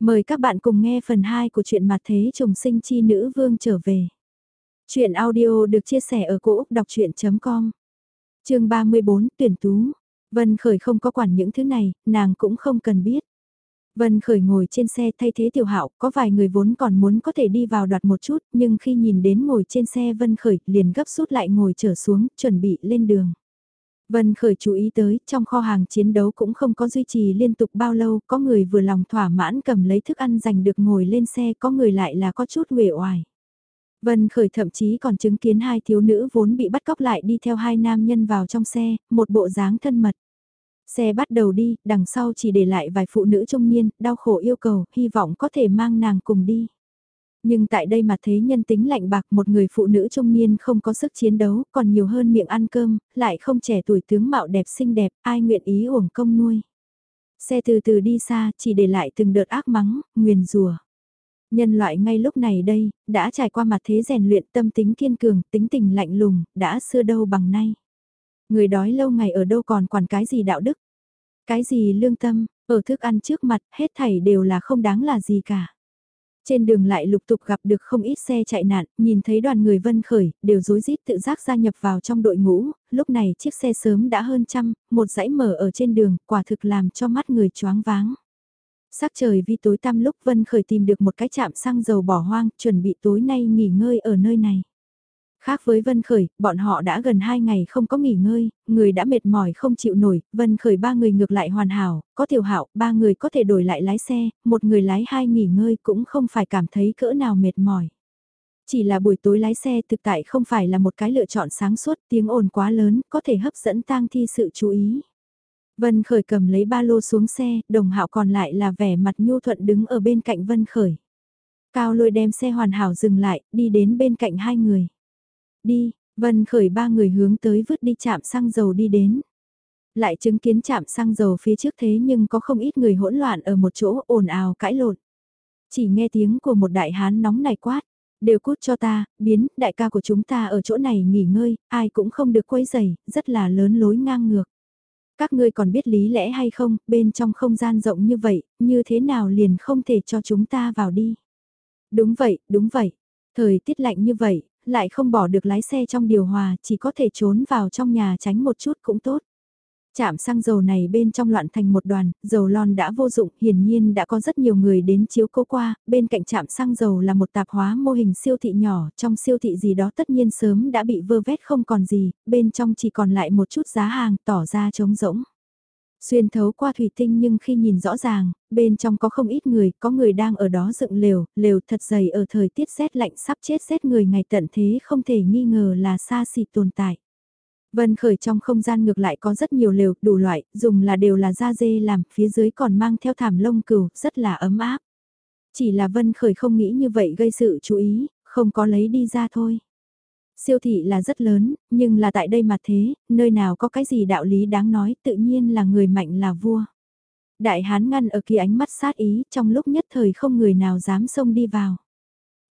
Mời các bạn cùng nghe phần 2 của truyện mặt thế trùng sinh chi nữ vương trở về. Chuyện audio được chia sẻ ở cỗ đọc chuyện.com Trường 34 tuyển tú. Vân Khởi không có quản những thứ này, nàng cũng không cần biết. Vân Khởi ngồi trên xe thay thế tiểu hạo, có vài người vốn còn muốn có thể đi vào đoạt một chút, nhưng khi nhìn đến ngồi trên xe Vân Khởi liền gấp rút lại ngồi trở xuống, chuẩn bị lên đường. Vân Khởi chú ý tới, trong kho hàng chiến đấu cũng không có duy trì liên tục bao lâu, có người vừa lòng thỏa mãn cầm lấy thức ăn giành được ngồi lên xe, có người lại là có chút uể oải. Vân Khởi thậm chí còn chứng kiến hai thiếu nữ vốn bị bắt cóc lại đi theo hai nam nhân vào trong xe, một bộ dáng thân mật. Xe bắt đầu đi, đằng sau chỉ để lại vài phụ nữ trung niên, đau khổ yêu cầu, hy vọng có thể mang nàng cùng đi. Nhưng tại đây mà thấy nhân tính lạnh bạc một người phụ nữ trung niên không có sức chiến đấu, còn nhiều hơn miệng ăn cơm, lại không trẻ tuổi tướng mạo đẹp xinh đẹp, ai nguyện ý uổng công nuôi. Xe từ từ đi xa, chỉ để lại từng đợt ác mắng, nguyền rùa. Nhân loại ngay lúc này đây, đã trải qua mặt thế rèn luyện tâm tính kiên cường, tính tình lạnh lùng, đã xưa đâu bằng nay. Người đói lâu ngày ở đâu còn quản cái gì đạo đức, cái gì lương tâm, ở thức ăn trước mặt, hết thảy đều là không đáng là gì cả. Trên đường lại lục tục gặp được không ít xe chạy nạn, nhìn thấy đoàn người vân khởi, đều rối rít tự giác gia nhập vào trong đội ngũ, lúc này chiếc xe sớm đã hơn trăm, một dãy mở ở trên đường, quả thực làm cho mắt người choáng váng. Sắc trời vi tối tăm lúc Vân Khởi tìm được một cái chạm xăng dầu bỏ hoang, chuẩn bị tối nay nghỉ ngơi ở nơi này. Khác với Vân Khởi, bọn họ đã gần 2 ngày không có nghỉ ngơi, người đã mệt mỏi không chịu nổi, Vân Khởi ba người ngược lại hoàn hảo, có tiểu hảo, ba người có thể đổi lại lái xe, một người lái hai nghỉ ngơi cũng không phải cảm thấy cỡ nào mệt mỏi. Chỉ là buổi tối lái xe thực tại không phải là một cái lựa chọn sáng suốt, tiếng ồn quá lớn, có thể hấp dẫn tang thi sự chú ý. Vân Khởi cầm lấy ba lô xuống xe, đồng hạo còn lại là vẻ mặt nhu thuận đứng ở bên cạnh Vân Khởi. Cao lôi đem xe hoàn hảo dừng lại, đi đến bên cạnh hai người. Đi, Vân khởi ba người hướng tới vứt đi chạm xăng dầu đi đến. Lại chứng kiến chạm xăng dầu phía trước thế nhưng có không ít người hỗn loạn ở một chỗ ồn ào cãi lộn. Chỉ nghe tiếng của một đại hán nóng này quát, đều cút cho ta, biến, đại ca của chúng ta ở chỗ này nghỉ ngơi, ai cũng không được quấy rầy, rất là lớn lối ngang ngược. Các ngươi còn biết lý lẽ hay không, bên trong không gian rộng như vậy, như thế nào liền không thể cho chúng ta vào đi. Đúng vậy, đúng vậy. Thời tiết lạnh như vậy, lại không bỏ được lái xe trong điều hòa, chỉ có thể trốn vào trong nhà tránh một chút cũng tốt. Chạm xăng dầu này bên trong loạn thành một đoàn, dầu lon đã vô dụng, hiển nhiên đã có rất nhiều người đến chiếu cố qua, bên cạnh chạm xăng dầu là một tạp hóa mô hình siêu thị nhỏ, trong siêu thị gì đó tất nhiên sớm đã bị vơ vét không còn gì, bên trong chỉ còn lại một chút giá hàng tỏ ra trống rỗng. Xuyên thấu qua thủy tinh nhưng khi nhìn rõ ràng, bên trong có không ít người, có người đang ở đó dựng lều, lều thật dày ở thời tiết rét lạnh sắp chết rét người ngày tận thế không thể nghi ngờ là xa xỉ tồn tại. Vân khởi trong không gian ngược lại có rất nhiều lều, đủ loại, dùng là đều là da dê làm, phía dưới còn mang theo thảm lông cừu, rất là ấm áp. Chỉ là Vân khởi không nghĩ như vậy gây sự chú ý, không có lấy đi ra thôi. Siêu thị là rất lớn, nhưng là tại đây mà thế, nơi nào có cái gì đạo lý đáng nói tự nhiên là người mạnh là vua. Đại hán ngăn ở kia ánh mắt sát ý trong lúc nhất thời không người nào dám xông đi vào.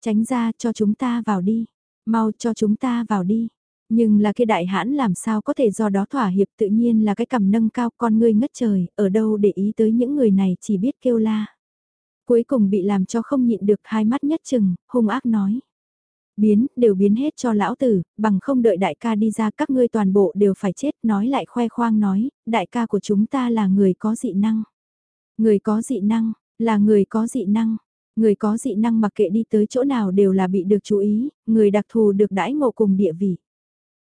Tránh ra cho chúng ta vào đi, mau cho chúng ta vào đi. Nhưng là kia đại hãn làm sao có thể do đó thỏa hiệp tự nhiên là cái cầm nâng cao con ngươi ngất trời, ở đâu để ý tới những người này chỉ biết kêu la. Cuối cùng bị làm cho không nhịn được hai mắt nhất chừng, hung ác nói biến, đều biến hết cho lão tử, bằng không đợi đại ca đi ra các ngươi toàn bộ đều phải chết, nói lại khoe khoang nói, đại ca của chúng ta là người có dị năng. Người có dị năng, là người có dị năng, người có dị năng mặc kệ đi tới chỗ nào đều là bị được chú ý, người đặc thù được đãi ngộ cùng địa vị.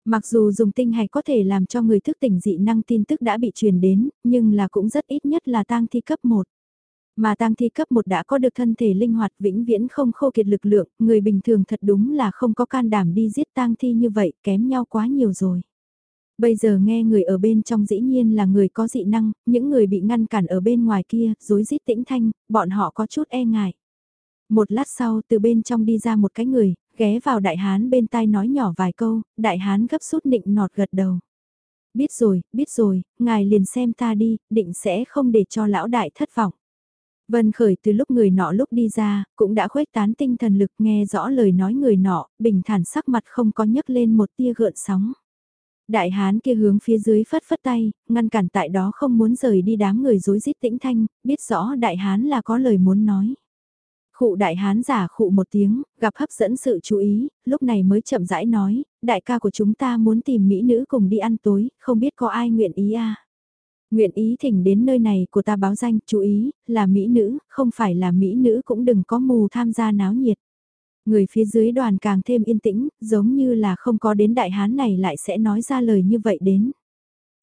Mặc dù dùng tinh hạch có thể làm cho người thức tỉnh dị năng tin tức đã bị truyền đến, nhưng là cũng rất ít nhất là tang thi cấp 1. Mà tang thi cấp 1 đã có được thân thể linh hoạt vĩnh viễn không khô kiệt lực lượng, người bình thường thật đúng là không có can đảm đi giết tang thi như vậy, kém nhau quá nhiều rồi. Bây giờ nghe người ở bên trong dĩ nhiên là người có dị năng, những người bị ngăn cản ở bên ngoài kia, dối rít tĩnh thanh, bọn họ có chút e ngại. Một lát sau từ bên trong đi ra một cái người, ghé vào đại hán bên tai nói nhỏ vài câu, đại hán gấp rút định nọt gật đầu. Biết rồi, biết rồi, ngài liền xem ta đi, định sẽ không để cho lão đại thất vọng. Vân Khởi từ lúc người nọ lúc đi ra, cũng đã khuếch tán tinh thần lực nghe rõ lời nói người nọ, bình thản sắc mặt không có nhấc lên một tia gợn sóng. Đại hán kia hướng phía dưới phất phất tay, ngăn cản tại đó không muốn rời đi đám người rối rít tĩnh thanh, biết rõ đại hán là có lời muốn nói. Khụ đại hán giả khụ một tiếng, gặp hấp dẫn sự chú ý, lúc này mới chậm rãi nói, đại ca của chúng ta muốn tìm mỹ nữ cùng đi ăn tối, không biết có ai nguyện ý à. Nguyện ý thỉnh đến nơi này của ta báo danh, chú ý, là mỹ nữ, không phải là mỹ nữ cũng đừng có mù tham gia náo nhiệt. Người phía dưới đoàn càng thêm yên tĩnh, giống như là không có đến đại hán này lại sẽ nói ra lời như vậy đến.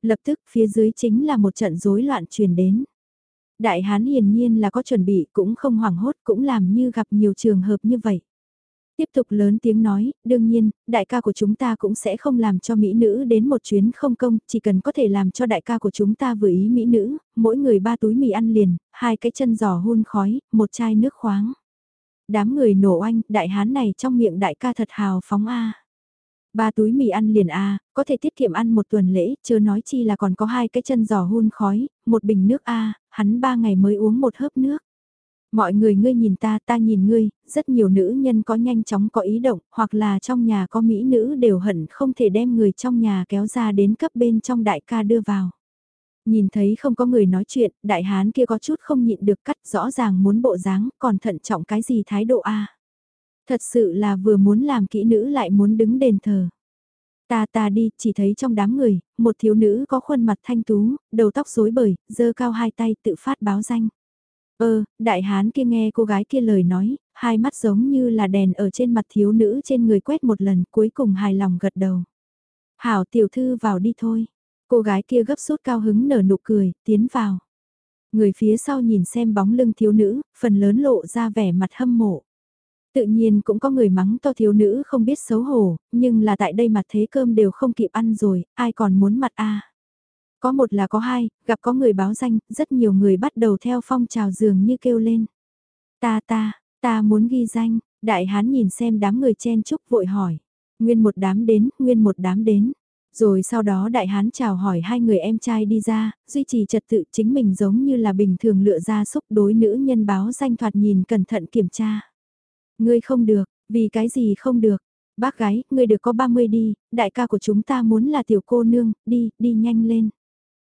Lập tức phía dưới chính là một trận rối loạn truyền đến. Đại hán hiển nhiên là có chuẩn bị cũng không hoảng hốt cũng làm như gặp nhiều trường hợp như vậy. Tiếp tục lớn tiếng nói, đương nhiên, đại ca của chúng ta cũng sẽ không làm cho mỹ nữ đến một chuyến không công, chỉ cần có thể làm cho đại ca của chúng ta vừa ý mỹ nữ, mỗi người ba túi mì ăn liền, hai cái chân giò hun khói, một chai nước khoáng. Đám người nổ oanh, đại hán này trong miệng đại ca thật hào phóng a. Ba túi mì ăn liền a, có thể tiết kiệm ăn một tuần lễ, chưa nói chi là còn có hai cái chân giò hun khói, một bình nước a, hắn ba ngày mới uống một hớp nước. Mọi người ngươi nhìn ta, ta nhìn ngươi, rất nhiều nữ nhân có nhanh chóng có ý động, hoặc là trong nhà có mỹ nữ đều hận không thể đem người trong nhà kéo ra đến cấp bên trong đại ca đưa vào. Nhìn thấy không có người nói chuyện, đại hán kia có chút không nhịn được cắt rõ ràng muốn bộ dáng, còn thận trọng cái gì thái độ a Thật sự là vừa muốn làm kỹ nữ lại muốn đứng đền thờ. Ta ta đi, chỉ thấy trong đám người, một thiếu nữ có khuôn mặt thanh tú, đầu tóc rối bời, dơ cao hai tay tự phát báo danh. Ơ, đại hán kia nghe cô gái kia lời nói, hai mắt giống như là đèn ở trên mặt thiếu nữ trên người quét một lần cuối cùng hài lòng gật đầu. Hảo tiểu thư vào đi thôi. Cô gái kia gấp sốt cao hứng nở nụ cười, tiến vào. Người phía sau nhìn xem bóng lưng thiếu nữ, phần lớn lộ ra vẻ mặt hâm mộ. Tự nhiên cũng có người mắng to thiếu nữ không biết xấu hổ, nhưng là tại đây mặt thế cơm đều không kịp ăn rồi, ai còn muốn mặt a có một là có hai, gặp có người báo danh, rất nhiều người bắt đầu theo phong trào dường như kêu lên. Ta ta, ta muốn ghi danh, đại hán nhìn xem đám người chen chúc vội hỏi. Nguyên một đám đến, nguyên một đám đến. Rồi sau đó đại hán chào hỏi hai người em trai đi ra, duy trì trật tự chính mình giống như là bình thường lựa ra xúc đối nữ nhân báo danh thoạt nhìn cẩn thận kiểm tra. Ngươi không được, vì cái gì không được? Bác gái, ngươi được có 30 đi, đại ca của chúng ta muốn là tiểu cô nương, đi, đi nhanh lên.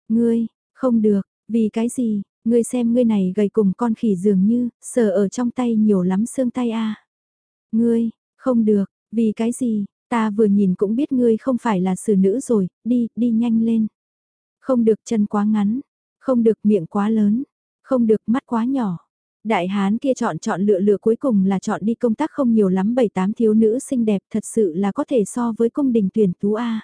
Ngươi, không được, vì cái gì? Ngươi xem ngươi này gầy cùng con khỉ dường như, sờ ở trong tay nhiều lắm xương tay a. Ngươi, không được, vì cái gì? Ta vừa nhìn cũng biết ngươi không phải là xử nữ rồi, đi, đi nhanh lên. Không được chân quá ngắn, không được miệng quá lớn, không được mắt quá nhỏ. Đại hán kia chọn chọn lựa lựa cuối cùng là chọn đi công tác không nhiều lắm bảy tám thiếu nữ xinh đẹp thật sự là có thể so với cung đình tuyển tú A.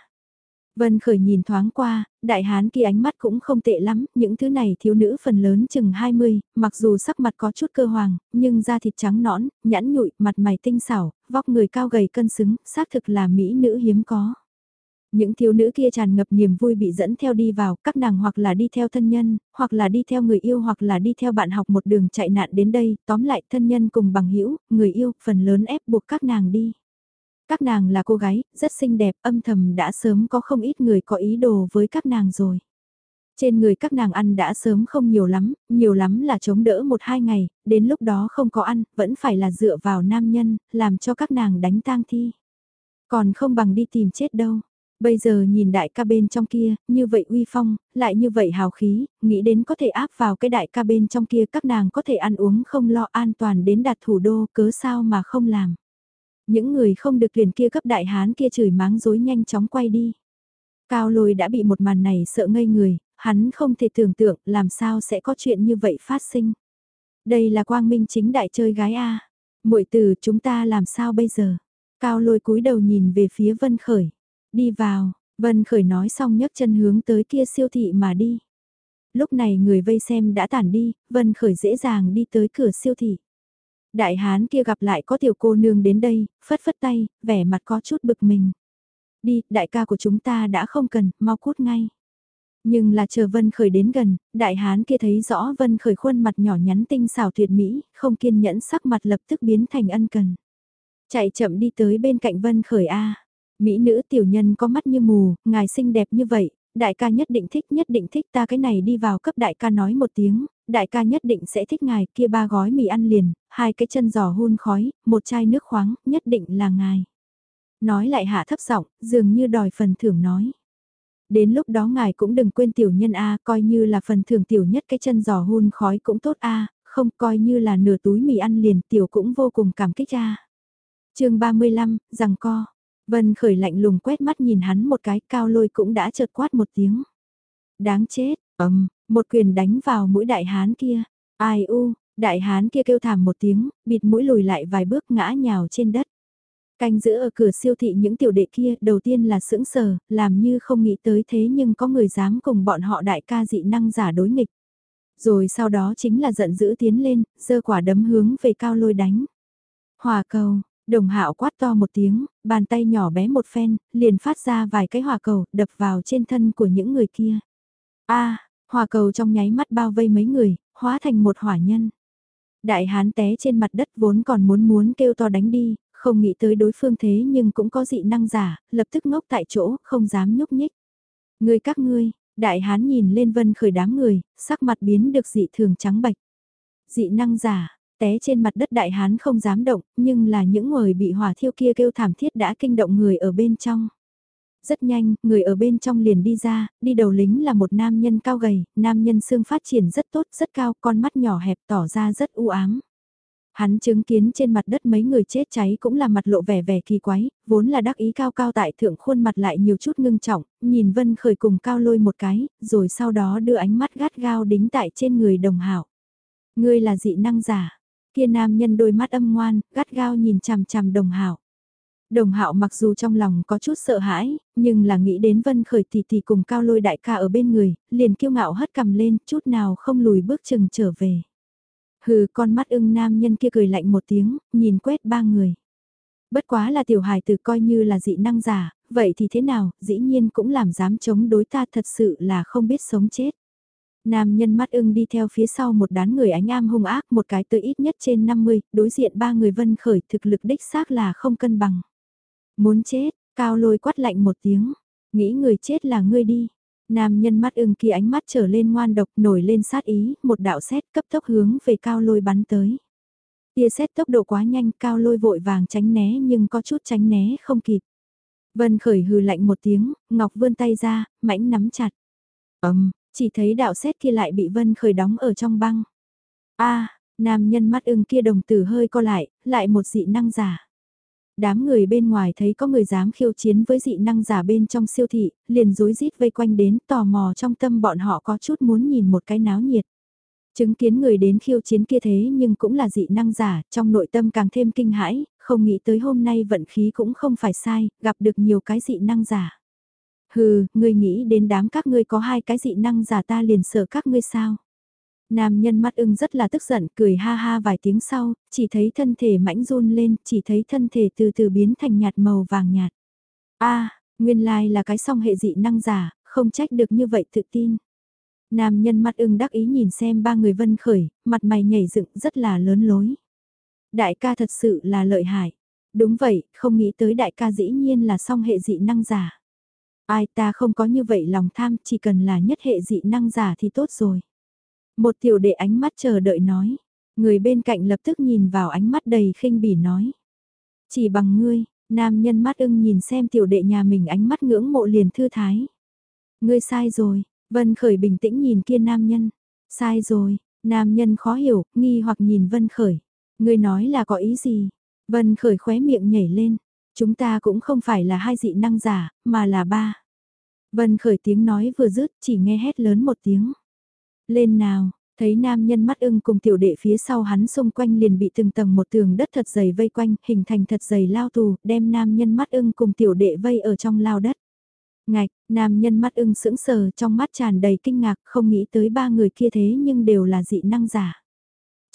Vân Khởi nhìn thoáng qua, đại hán kia ánh mắt cũng không tệ lắm, những thứ này thiếu nữ phần lớn chừng 20, mặc dù sắc mặt có chút cơ hoàng, nhưng da thịt trắng nõn, nhẵn nhụi, mặt mày tinh xảo, vóc người cao gầy cân xứng, xác thực là mỹ nữ hiếm có. Những thiếu nữ kia tràn ngập niềm vui bị dẫn theo đi vào, các nàng hoặc là đi theo thân nhân, hoặc là đi theo người yêu hoặc là đi theo bạn học một đường chạy nạn đến đây, tóm lại thân nhân cùng bằng hữu người yêu, phần lớn ép buộc các nàng đi. Các nàng là cô gái, rất xinh đẹp, âm thầm đã sớm có không ít người có ý đồ với các nàng rồi. Trên người các nàng ăn đã sớm không nhiều lắm, nhiều lắm là chống đỡ một hai ngày, đến lúc đó không có ăn, vẫn phải là dựa vào nam nhân, làm cho các nàng đánh tang thi. Còn không bằng đi tìm chết đâu. Bây giờ nhìn đại ca bên trong kia, như vậy uy phong, lại như vậy hào khí, nghĩ đến có thể áp vào cái đại ca bên trong kia các nàng có thể ăn uống không lo an toàn đến đạt thủ đô cớ sao mà không làm. Những người không được tuyển kia cấp đại hán kia chửi máng dối nhanh chóng quay đi. Cao lôi đã bị một màn này sợ ngây người, hắn không thể tưởng tượng làm sao sẽ có chuyện như vậy phát sinh. Đây là quang minh chính đại chơi gái A. muội từ chúng ta làm sao bây giờ? Cao lôi cúi đầu nhìn về phía Vân Khởi. Đi vào, Vân Khởi nói xong nhấc chân hướng tới kia siêu thị mà đi. Lúc này người vây xem đã tản đi, Vân Khởi dễ dàng đi tới cửa siêu thị. Đại hán kia gặp lại có tiểu cô nương đến đây, phất phất tay, vẻ mặt có chút bực mình. Đi, đại ca của chúng ta đã không cần, mau cút ngay. Nhưng là chờ Vân Khởi đến gần, đại hán kia thấy rõ Vân Khởi khuôn mặt nhỏ nhắn tinh xảo tuyệt mỹ, không kiên nhẫn sắc mặt lập tức biến thành ân cần. Chạy chậm đi tới bên cạnh Vân Khởi A. Mỹ nữ tiểu nhân có mắt như mù, ngài xinh đẹp như vậy, đại ca nhất định thích nhất định thích ta cái này đi vào cấp đại ca nói một tiếng, đại ca nhất định sẽ thích ngài kia ba gói mì ăn liền, hai cái chân giò hun khói, một chai nước khoáng, nhất định là ngài. Nói lại hạ thấp giọng, dường như đòi phần thưởng nói. Đến lúc đó ngài cũng đừng quên tiểu nhân A, coi như là phần thưởng tiểu nhất cái chân giò hun khói cũng tốt A, không coi như là nửa túi mì ăn liền tiểu cũng vô cùng cảm kích A. chương 35, rằng co. Vân khởi lạnh lùng quét mắt nhìn hắn một cái cao lôi cũng đã chợt quát một tiếng. Đáng chết, ầm, một quyền đánh vào mũi đại hán kia. Ai u, đại hán kia kêu thảm một tiếng, bịt mũi lùi lại vài bước ngã nhào trên đất. Canh giữ ở cửa siêu thị những tiểu đệ kia đầu tiên là sững sờ, làm như không nghĩ tới thế nhưng có người dám cùng bọn họ đại ca dị năng giả đối nghịch. Rồi sau đó chính là giận dữ tiến lên, giơ quả đấm hướng về cao lôi đánh. Hòa cầu, đồng hạo quát to một tiếng, bàn tay nhỏ bé một phen, liền phát ra vài cái hòa cầu, đập vào trên thân của những người kia. a hòa cầu trong nháy mắt bao vây mấy người, hóa thành một hỏa nhân. Đại hán té trên mặt đất vốn còn muốn muốn kêu to đánh đi, không nghĩ tới đối phương thế nhưng cũng có dị năng giả, lập tức ngốc tại chỗ, không dám nhúc nhích. Người các ngươi, đại hán nhìn lên vân khởi đám người, sắc mặt biến được dị thường trắng bạch. Dị năng giả, té trên mặt đất đại hán không dám động, nhưng là những người bị hỏa thiêu kia kêu thảm thiết đã kinh động người ở bên trong. Rất nhanh, người ở bên trong liền đi ra, đi đầu lính là một nam nhân cao gầy, nam nhân xương phát triển rất tốt, rất cao, con mắt nhỏ hẹp tỏ ra rất u ám. Hắn chứng kiến trên mặt đất mấy người chết cháy cũng là mặt lộ vẻ vẻ kỳ quái, vốn là đắc ý cao cao tại thượng khuôn mặt lại nhiều chút ngưng trọng, nhìn Vân Khởi cùng cao lôi một cái, rồi sau đó đưa ánh mắt gắt gao đính tại trên người đồng hảo. Ngươi là dị năng giả, kia nam nhân đôi mắt âm ngoan, gắt gao nhìn chằm chằm đồng hảo. Đồng hạo mặc dù trong lòng có chút sợ hãi, nhưng là nghĩ đến Vân Khởi tỷ tỷ cùng cao lôi đại ca ở bên người, liền kiêu ngạo hất cầm lên, chút nào không lùi bước chừng trở về. Hừ, con mắt ưng nam nhân kia cười lạnh một tiếng, nhìn quét ba người. Bất quá là tiểu hài tử coi như là dị năng giả, vậy thì thế nào, dĩ nhiên cũng làm dám chống đối ta thật sự là không biết sống chết. Nam nhân mắt ưng đi theo phía sau một đám người ánh am hung ác một cái tới ít nhất trên 50, đối diện ba người vân khởi thực lực đích xác là không cân bằng. Muốn chết, cao lôi quát lạnh một tiếng, nghĩ người chết là ngươi đi. Nam nhân mắt ưng kia ánh mắt trở lên ngoan độc nổi lên sát ý, một đạo xét cấp tốc hướng về cao lôi bắn tới. Tia xét tốc độ quá nhanh cao lôi vội vàng tránh né nhưng có chút tránh né không kịp. Vân khởi hừ lạnh một tiếng, ngọc vươn tay ra, mãnh nắm chặt. ầm, chỉ thấy đạo xét kia lại bị vân khởi đóng ở trong băng. a nam nhân mắt ưng kia đồng tử hơi co lại, lại một dị năng giả. Đám người bên ngoài thấy có người dám khiêu chiến với dị năng giả bên trong siêu thị, liền rối rít vây quanh đến tò mò trong tâm bọn họ có chút muốn nhìn một cái náo nhiệt. Chứng kiến người đến khiêu chiến kia thế nhưng cũng là dị năng giả, trong nội tâm càng thêm kinh hãi, không nghĩ tới hôm nay vận khí cũng không phải sai, gặp được nhiều cái dị năng giả. Hừ, ngươi nghĩ đến đám các ngươi có hai cái dị năng giả ta liền sợ các ngươi sao? Nam nhân mắt ưng rất là tức giận, cười ha ha vài tiếng sau, chỉ thấy thân thể mãnh run lên, chỉ thấy thân thể từ từ biến thành nhạt màu vàng nhạt. a nguyên lai là cái song hệ dị năng giả, không trách được như vậy tự tin. Nam nhân mắt ưng đắc ý nhìn xem ba người vân khởi, mặt mày nhảy dựng rất là lớn lối. Đại ca thật sự là lợi hại. Đúng vậy, không nghĩ tới đại ca dĩ nhiên là song hệ dị năng giả. Ai ta không có như vậy lòng tham, chỉ cần là nhất hệ dị năng giả thì tốt rồi. Một tiểu đệ ánh mắt chờ đợi nói. Người bên cạnh lập tức nhìn vào ánh mắt đầy khinh bỉ nói. Chỉ bằng ngươi, nam nhân mắt ưng nhìn xem tiểu đệ nhà mình ánh mắt ngưỡng mộ liền thư thái. Ngươi sai rồi, Vân Khởi bình tĩnh nhìn kia nam nhân. Sai rồi, nam nhân khó hiểu, nghi hoặc nhìn Vân Khởi. Ngươi nói là có ý gì? Vân Khởi khóe miệng nhảy lên. Chúng ta cũng không phải là hai dị năng giả, mà là ba. Vân Khởi tiếng nói vừa dứt chỉ nghe hét lớn một tiếng. Lên nào, thấy nam nhân mắt ưng cùng tiểu đệ phía sau hắn xung quanh liền bị từng tầng một tường đất thật dày vây quanh, hình thành thật dày lao tù, đem nam nhân mắt ưng cùng tiểu đệ vây ở trong lao đất. Ngạch, nam nhân mắt ưng sững sờ trong mắt tràn đầy kinh ngạc không nghĩ tới ba người kia thế nhưng đều là dị năng giả.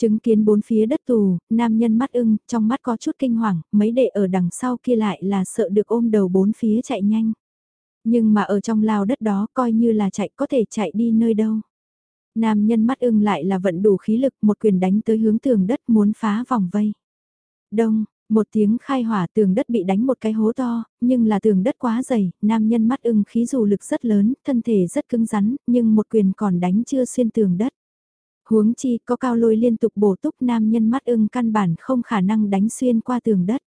Chứng kiến bốn phía đất tù, nam nhân mắt ưng, trong mắt có chút kinh hoàng, mấy đệ ở đằng sau kia lại là sợ được ôm đầu bốn phía chạy nhanh. Nhưng mà ở trong lao đất đó coi như là chạy có thể chạy đi nơi đâu. Nam nhân mắt ưng lại là vận đủ khí lực một quyền đánh tới hướng tường đất muốn phá vòng vây. Đông, một tiếng khai hỏa tường đất bị đánh một cái hố to, nhưng là tường đất quá dày, nam nhân mắt ưng khí dù lực rất lớn, thân thể rất cứng rắn, nhưng một quyền còn đánh chưa xuyên tường đất. Huống chi có cao lôi liên tục bổ túc nam nhân mắt ưng căn bản không khả năng đánh xuyên qua tường đất.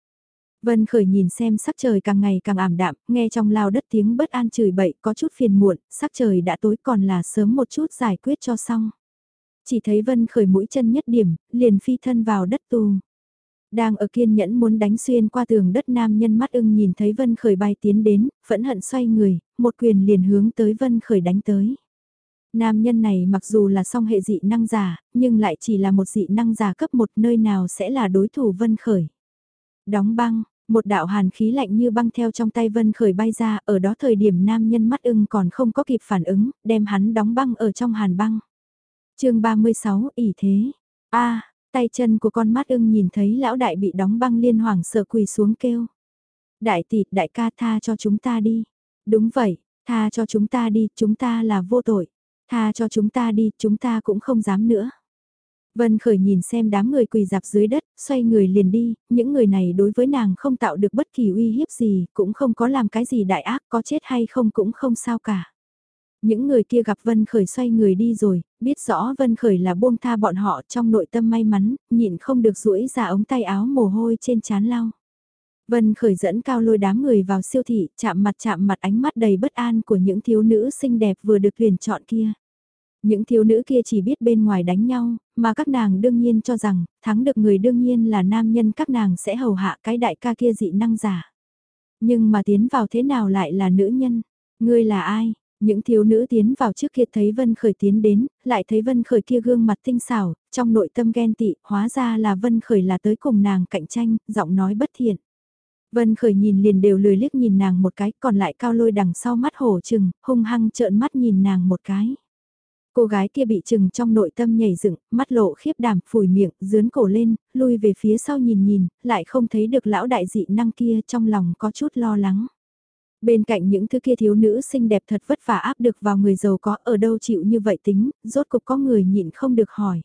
Vân Khởi nhìn xem sắc trời càng ngày càng ảm đạm, nghe trong lao đất tiếng bất an chửi bậy có chút phiền muộn, sắc trời đã tối còn là sớm một chút giải quyết cho xong. Chỉ thấy Vân Khởi mũi chân nhất điểm, liền phi thân vào đất tù. Đang ở kiên nhẫn muốn đánh xuyên qua tường đất nam nhân mắt ưng nhìn thấy Vân Khởi bay tiến đến, phẫn hận xoay người, một quyền liền hướng tới Vân Khởi đánh tới. Nam nhân này mặc dù là song hệ dị năng giả, nhưng lại chỉ là một dị năng giả cấp một nơi nào sẽ là đối thủ Vân Khởi. Đóng băng, một đạo hàn khí lạnh như băng theo trong tay Vân Khởi bay ra, ở đó thời điểm nam nhân mắt ưng còn không có kịp phản ứng, đem hắn đóng băng ở trong hàn băng. chương 36, ỉ thế. a tay chân của con mắt ưng nhìn thấy lão đại bị đóng băng liên hoàng sợ quỳ xuống kêu. Đại tỷ, đại ca tha cho chúng ta đi. Đúng vậy, tha cho chúng ta đi, chúng ta là vô tội. Tha cho chúng ta đi, chúng ta cũng không dám nữa. Vân Khởi nhìn xem đám người quỳ dạp dưới đất, xoay người liền đi, những người này đối với nàng không tạo được bất kỳ uy hiếp gì, cũng không có làm cái gì đại ác, có chết hay không cũng không sao cả. Những người kia gặp Vân Khởi xoay người đi rồi, biết rõ Vân Khởi là buông tha bọn họ trong nội tâm may mắn, nhịn không được duỗi ra ống tay áo mồ hôi trên chán lau. Vân Khởi dẫn cao lôi đám người vào siêu thị, chạm mặt chạm mặt ánh mắt đầy bất an của những thiếu nữ xinh đẹp vừa được tuyển chọn kia. Những thiếu nữ kia chỉ biết bên ngoài đánh nhau, mà các nàng đương nhiên cho rằng, thắng được người đương nhiên là nam nhân các nàng sẽ hầu hạ cái đại ca kia dị năng giả. Nhưng mà tiến vào thế nào lại là nữ nhân? Ngươi là ai? Những thiếu nữ tiến vào trước kia thấy Vân Khởi tiến đến, lại thấy Vân Khởi kia gương mặt tinh xảo, trong nội tâm ghen tị, hóa ra là Vân Khởi là tới cùng nàng cạnh tranh, giọng nói bất thiện. Vân Khởi nhìn liền đều lười liếc nhìn nàng một cái, còn lại cao lôi đằng sau mắt hổ trừng, hung hăng trợn mắt nhìn nàng một cái. Cô gái kia bị chừng trong nội tâm nhảy dựng, mắt lộ khiếp đảm, phủi miệng, dướn cổ lên, lui về phía sau nhìn nhìn, lại không thấy được lão đại dị năng kia trong lòng có chút lo lắng. Bên cạnh những thứ kia thiếu nữ xinh đẹp thật vất vả áp được vào người giàu có ở đâu chịu như vậy tính, rốt cục có người nhịn không được hỏi.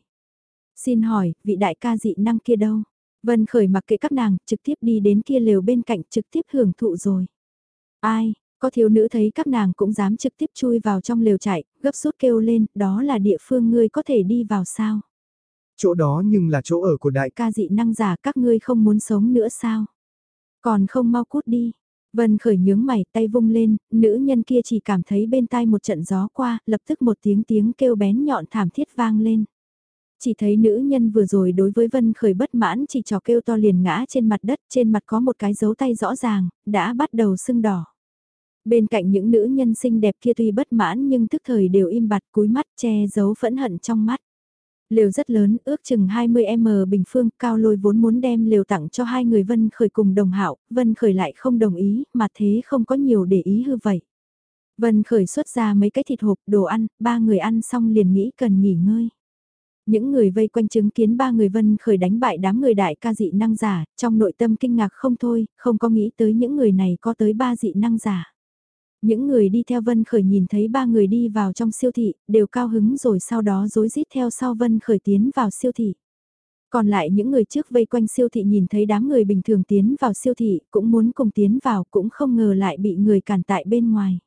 Xin hỏi, vị đại ca dị năng kia đâu? Vân khởi mặc kệ các nàng, trực tiếp đi đến kia lều bên cạnh trực tiếp hưởng thụ rồi. Ai, có thiếu nữ thấy các nàng cũng dám trực tiếp chui vào trong lều chạy, gấp rút kêu lên, đó là địa phương ngươi có thể đi vào sao? Chỗ đó nhưng là chỗ ở của đại ca dị năng giả các ngươi không muốn sống nữa sao? Còn không mau cút đi. Vân khởi nhướng mày tay vung lên, nữ nhân kia chỉ cảm thấy bên tai một trận gió qua, lập tức một tiếng tiếng kêu bén nhọn thảm thiết vang lên. Chỉ thấy nữ nhân vừa rồi đối với Vân khởi bất mãn chỉ trò kêu to liền ngã trên mặt đất, trên mặt có một cái dấu tay rõ ràng, đã bắt đầu sưng đỏ. Bên cạnh những nữ nhân xinh đẹp kia tuy bất mãn nhưng thức thời đều im bặt cúi mắt che giấu phẫn hận trong mắt. Lều rất lớn, ước chừng 20m bình phương, cao lôi vốn muốn đem lều tặng cho hai người Vân Khởi cùng đồng hạo Vân Khởi lại không đồng ý, mà thế không có nhiều để ý hư vậy. Vân Khởi xuất ra mấy cái thịt hộp, đồ ăn, ba người ăn xong liền nghĩ cần nghỉ ngơi. Những người vây quanh chứng kiến ba người Vân Khởi đánh bại đám người đại ca dị năng giả, trong nội tâm kinh ngạc không thôi, không có nghĩ tới những người này có tới ba dị năng giả. Những người đi theo Vân Khởi nhìn thấy ba người đi vào trong siêu thị, đều cao hứng rồi sau đó dối rít theo sau Vân Khởi tiến vào siêu thị. Còn lại những người trước vây quanh siêu thị nhìn thấy đám người bình thường tiến vào siêu thị, cũng muốn cùng tiến vào, cũng không ngờ lại bị người cản tại bên ngoài.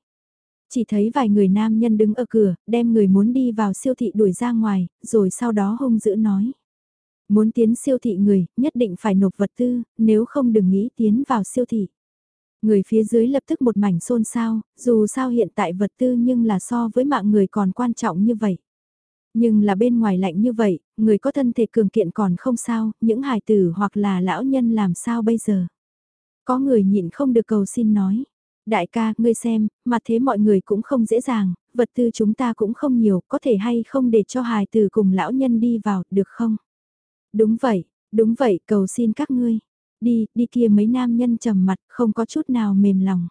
Chỉ thấy vài người nam nhân đứng ở cửa, đem người muốn đi vào siêu thị đuổi ra ngoài, rồi sau đó hung dữ nói. Muốn tiến siêu thị người, nhất định phải nộp vật tư, nếu không đừng nghĩ tiến vào siêu thị. Người phía dưới lập tức một mảnh xôn xao, dù sao hiện tại vật tư nhưng là so với mạng người còn quan trọng như vậy. Nhưng là bên ngoài lạnh như vậy, người có thân thể cường kiện còn không sao, những hài tử hoặc là lão nhân làm sao bây giờ. Có người nhịn không được cầu xin nói. Đại ca, ngươi xem, mà thế mọi người cũng không dễ dàng, vật tư chúng ta cũng không nhiều, có thể hay không để cho hài tử cùng lão nhân đi vào, được không? Đúng vậy, đúng vậy, cầu xin các ngươi đi, đi kia mấy nam nhân trầm mặt, không có chút nào mềm lòng.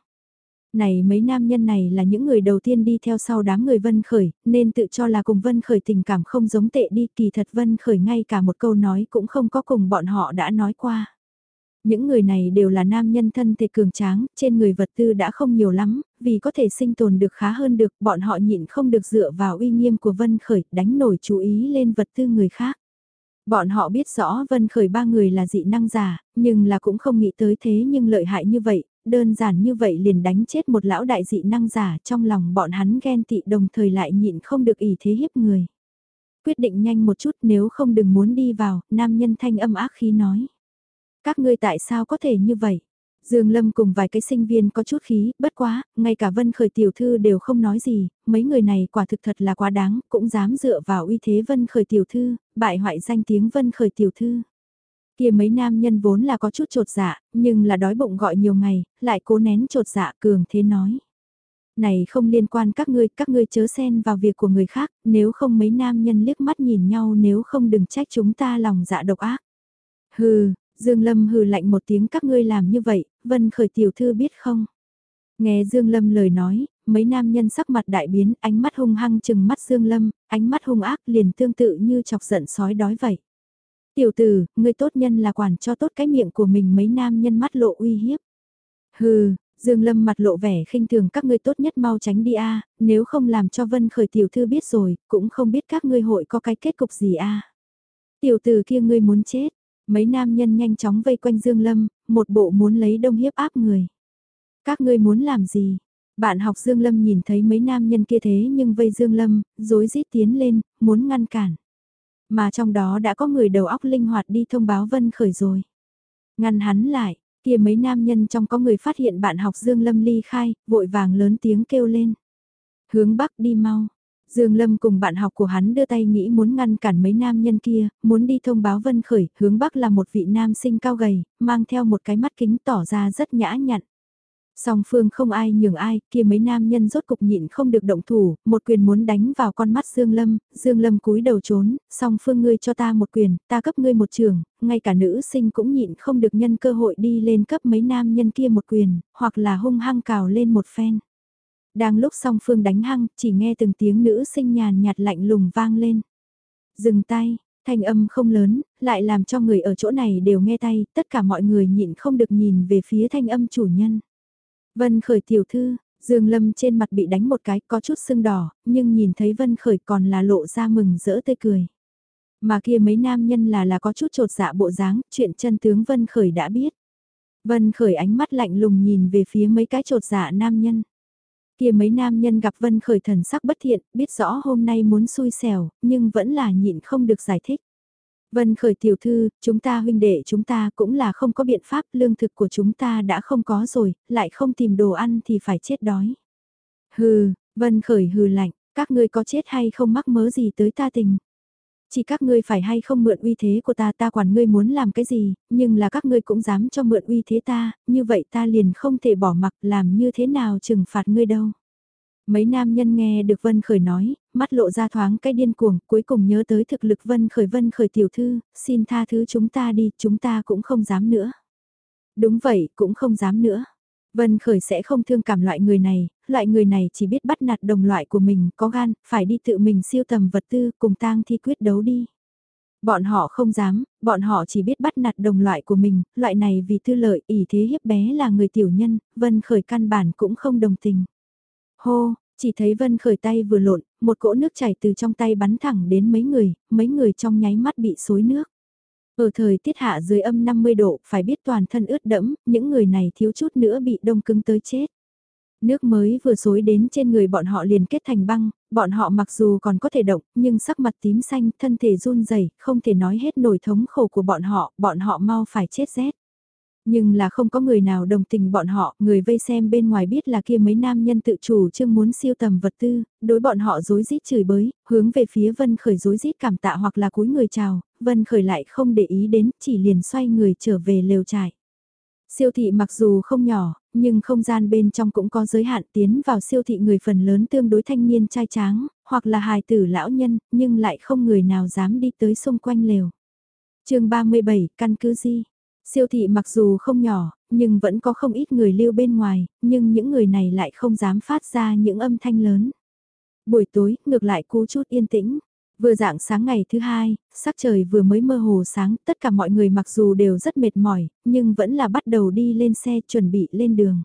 Này mấy nam nhân này là những người đầu tiên đi theo sau đám người Vân Khởi, nên tự cho là cùng Vân Khởi tình cảm không giống tệ đi, kỳ thật Vân Khởi ngay cả một câu nói cũng không có cùng bọn họ đã nói qua. Những người này đều là nam nhân thân thể cường tráng, trên người vật tư đã không nhiều lắm, vì có thể sinh tồn được khá hơn được, bọn họ nhịn không được dựa vào uy nghiêm của Vân Khởi, đánh nổi chú ý lên vật tư người khác. Bọn họ biết rõ Vân Khởi ba người là dị năng giả, nhưng là cũng không nghĩ tới thế nhưng lợi hại như vậy, đơn giản như vậy liền đánh chết một lão đại dị năng giả trong lòng bọn hắn ghen tị đồng thời lại nhịn không được ý thế hiếp người. Quyết định nhanh một chút nếu không đừng muốn đi vào, nam nhân thanh âm ác khí nói. Các ngươi tại sao có thể như vậy? Dương Lâm cùng vài cái sinh viên có chút khí, bất quá, ngay cả Vân Khởi tiểu thư đều không nói gì, mấy người này quả thực thật là quá đáng, cũng dám dựa vào uy thế Vân Khởi tiểu thư, bại hoại danh tiếng Vân Khởi tiểu thư. Kia mấy nam nhân vốn là có chút trột dạ, nhưng là đói bụng gọi nhiều ngày, lại cố nén trột dạ cường thế nói. Này không liên quan các ngươi, các ngươi chớ xen vào việc của người khác, nếu không mấy nam nhân liếc mắt nhìn nhau nếu không đừng trách chúng ta lòng dạ độc ác. Hừ, Dương Lâm hừ lạnh một tiếng các ngươi làm như vậy, Vân Khởi tiểu thư biết không? Nghe Dương Lâm lời nói, mấy nam nhân sắc mặt đại biến, ánh mắt hung hăng chừng mắt Dương Lâm, ánh mắt hung ác liền tương tự như chọc giận sói đói vậy. Tiểu tử, ngươi tốt nhân là quản cho tốt cái miệng của mình mấy nam nhân mắt lộ uy hiếp. Hừ, Dương Lâm mặt lộ vẻ khinh thường các ngươi tốt nhất mau tránh đi a, nếu không làm cho Vân Khởi tiểu thư biết rồi, cũng không biết các ngươi hội có cái kết cục gì a. Tiểu tử kia ngươi muốn chết, mấy nam nhân nhanh chóng vây quanh Dương Lâm, một bộ muốn lấy đông hiếp áp người. Các ngươi muốn làm gì? Bạn học Dương Lâm nhìn thấy mấy nam nhân kia thế nhưng vây Dương Lâm, dối rít tiến lên, muốn ngăn cản. Mà trong đó đã có người đầu óc linh hoạt đi thông báo Vân Khởi rồi. Ngăn hắn lại, kia mấy nam nhân trong có người phát hiện bạn học Dương Lâm ly khai, vội vàng lớn tiếng kêu lên. Hướng Bắc đi mau. Dương Lâm cùng bạn học của hắn đưa tay nghĩ muốn ngăn cản mấy nam nhân kia, muốn đi thông báo Vân Khởi, hướng Bắc là một vị nam sinh cao gầy, mang theo một cái mắt kính tỏ ra rất nhã nhặn. Song phương không ai nhường ai, kia mấy nam nhân rốt cục nhịn không được động thủ, một quyền muốn đánh vào con mắt Dương Lâm, Dương Lâm cúi đầu trốn, song phương ngươi cho ta một quyền, ta cấp ngươi một trường, ngay cả nữ sinh cũng nhịn không được nhân cơ hội đi lên cấp mấy nam nhân kia một quyền, hoặc là hung hăng cào lên một phen. Đang lúc song phương đánh hăng, chỉ nghe từng tiếng nữ sinh nhàn nhạt lạnh lùng vang lên. Dừng tay, thanh âm không lớn, lại làm cho người ở chỗ này đều nghe tay, tất cả mọi người nhịn không được nhìn về phía thanh âm chủ nhân. Vân Khởi tiểu thư, Dương Lâm trên mặt bị đánh một cái có chút sưng đỏ, nhưng nhìn thấy Vân Khởi còn là lộ ra mừng rỡ tươi cười. Mà kia mấy nam nhân là là có chút trột dạ bộ dáng, chuyện chân tướng Vân Khởi đã biết. Vân Khởi ánh mắt lạnh lùng nhìn về phía mấy cái trột dạ nam nhân. Kia mấy nam nhân gặp Vân Khởi thần sắc bất thiện, biết rõ hôm nay muốn xui xẻo, nhưng vẫn là nhịn không được giải thích. Vân khởi tiểu thư, chúng ta huynh đệ chúng ta cũng là không có biện pháp, lương thực của chúng ta đã không có rồi, lại không tìm đồ ăn thì phải chết đói. Hừ, Vân khởi hừ lạnh, các ngươi có chết hay không mắc mớ gì tới ta tình. Chỉ các ngươi phải hay không mượn uy thế của ta ta quản ngươi muốn làm cái gì, nhưng là các ngươi cũng dám cho mượn uy thế ta, như vậy ta liền không thể bỏ mặc làm như thế nào trừng phạt ngươi đâu. Mấy nam nhân nghe được Vân Khởi nói, mắt lộ ra thoáng cái điên cuồng, cuối cùng nhớ tới thực lực Vân Khởi Vân Khởi tiểu thư, xin tha thứ chúng ta đi, chúng ta cũng không dám nữa. Đúng vậy, cũng không dám nữa. Vân Khởi sẽ không thương cảm loại người này, loại người này chỉ biết bắt nạt đồng loại của mình, có gan, phải đi tự mình siêu tầm vật tư, cùng tang thi quyết đấu đi. Bọn họ không dám, bọn họ chỉ biết bắt nạt đồng loại của mình, loại này vì tư lợi, ỷ thế hiếp bé là người tiểu nhân, Vân Khởi căn bản cũng không đồng tình. Hô, chỉ thấy Vân khởi tay vừa lộn, một cỗ nước chảy từ trong tay bắn thẳng đến mấy người, mấy người trong nháy mắt bị xối nước. Ở thời tiết hạ dưới âm 50 độ, phải biết toàn thân ướt đẫm, những người này thiếu chút nữa bị đông cứng tới chết. Nước mới vừa xối đến trên người bọn họ liền kết thành băng, bọn họ mặc dù còn có thể động, nhưng sắc mặt tím xanh, thân thể run rẩy, không thể nói hết nổi thống khổ của bọn họ, bọn họ mau phải chết rét. Nhưng là không có người nào đồng tình bọn họ, người vây xem bên ngoài biết là kia mấy nam nhân tự chủ chương muốn siêu tầm vật tư, đối bọn họ dối rít chửi bới, hướng về phía Vân Khởi dối rít cảm tạ hoặc là cúi người chào, Vân Khởi lại không để ý đến, chỉ liền xoay người trở về lều trại. Siêu thị mặc dù không nhỏ, nhưng không gian bên trong cũng có giới hạn tiến vào siêu thị người phần lớn tương đối thanh niên trai tráng, hoặc là hài tử lão nhân, nhưng lại không người nào dám đi tới xung quanh lều. chương 37, căn cứ gì? Siêu thị mặc dù không nhỏ, nhưng vẫn có không ít người lưu bên ngoài, nhưng những người này lại không dám phát ra những âm thanh lớn. Buổi tối, ngược lại cú chút yên tĩnh. Vừa dạng sáng ngày thứ hai, sắc trời vừa mới mơ hồ sáng, tất cả mọi người mặc dù đều rất mệt mỏi, nhưng vẫn là bắt đầu đi lên xe chuẩn bị lên đường.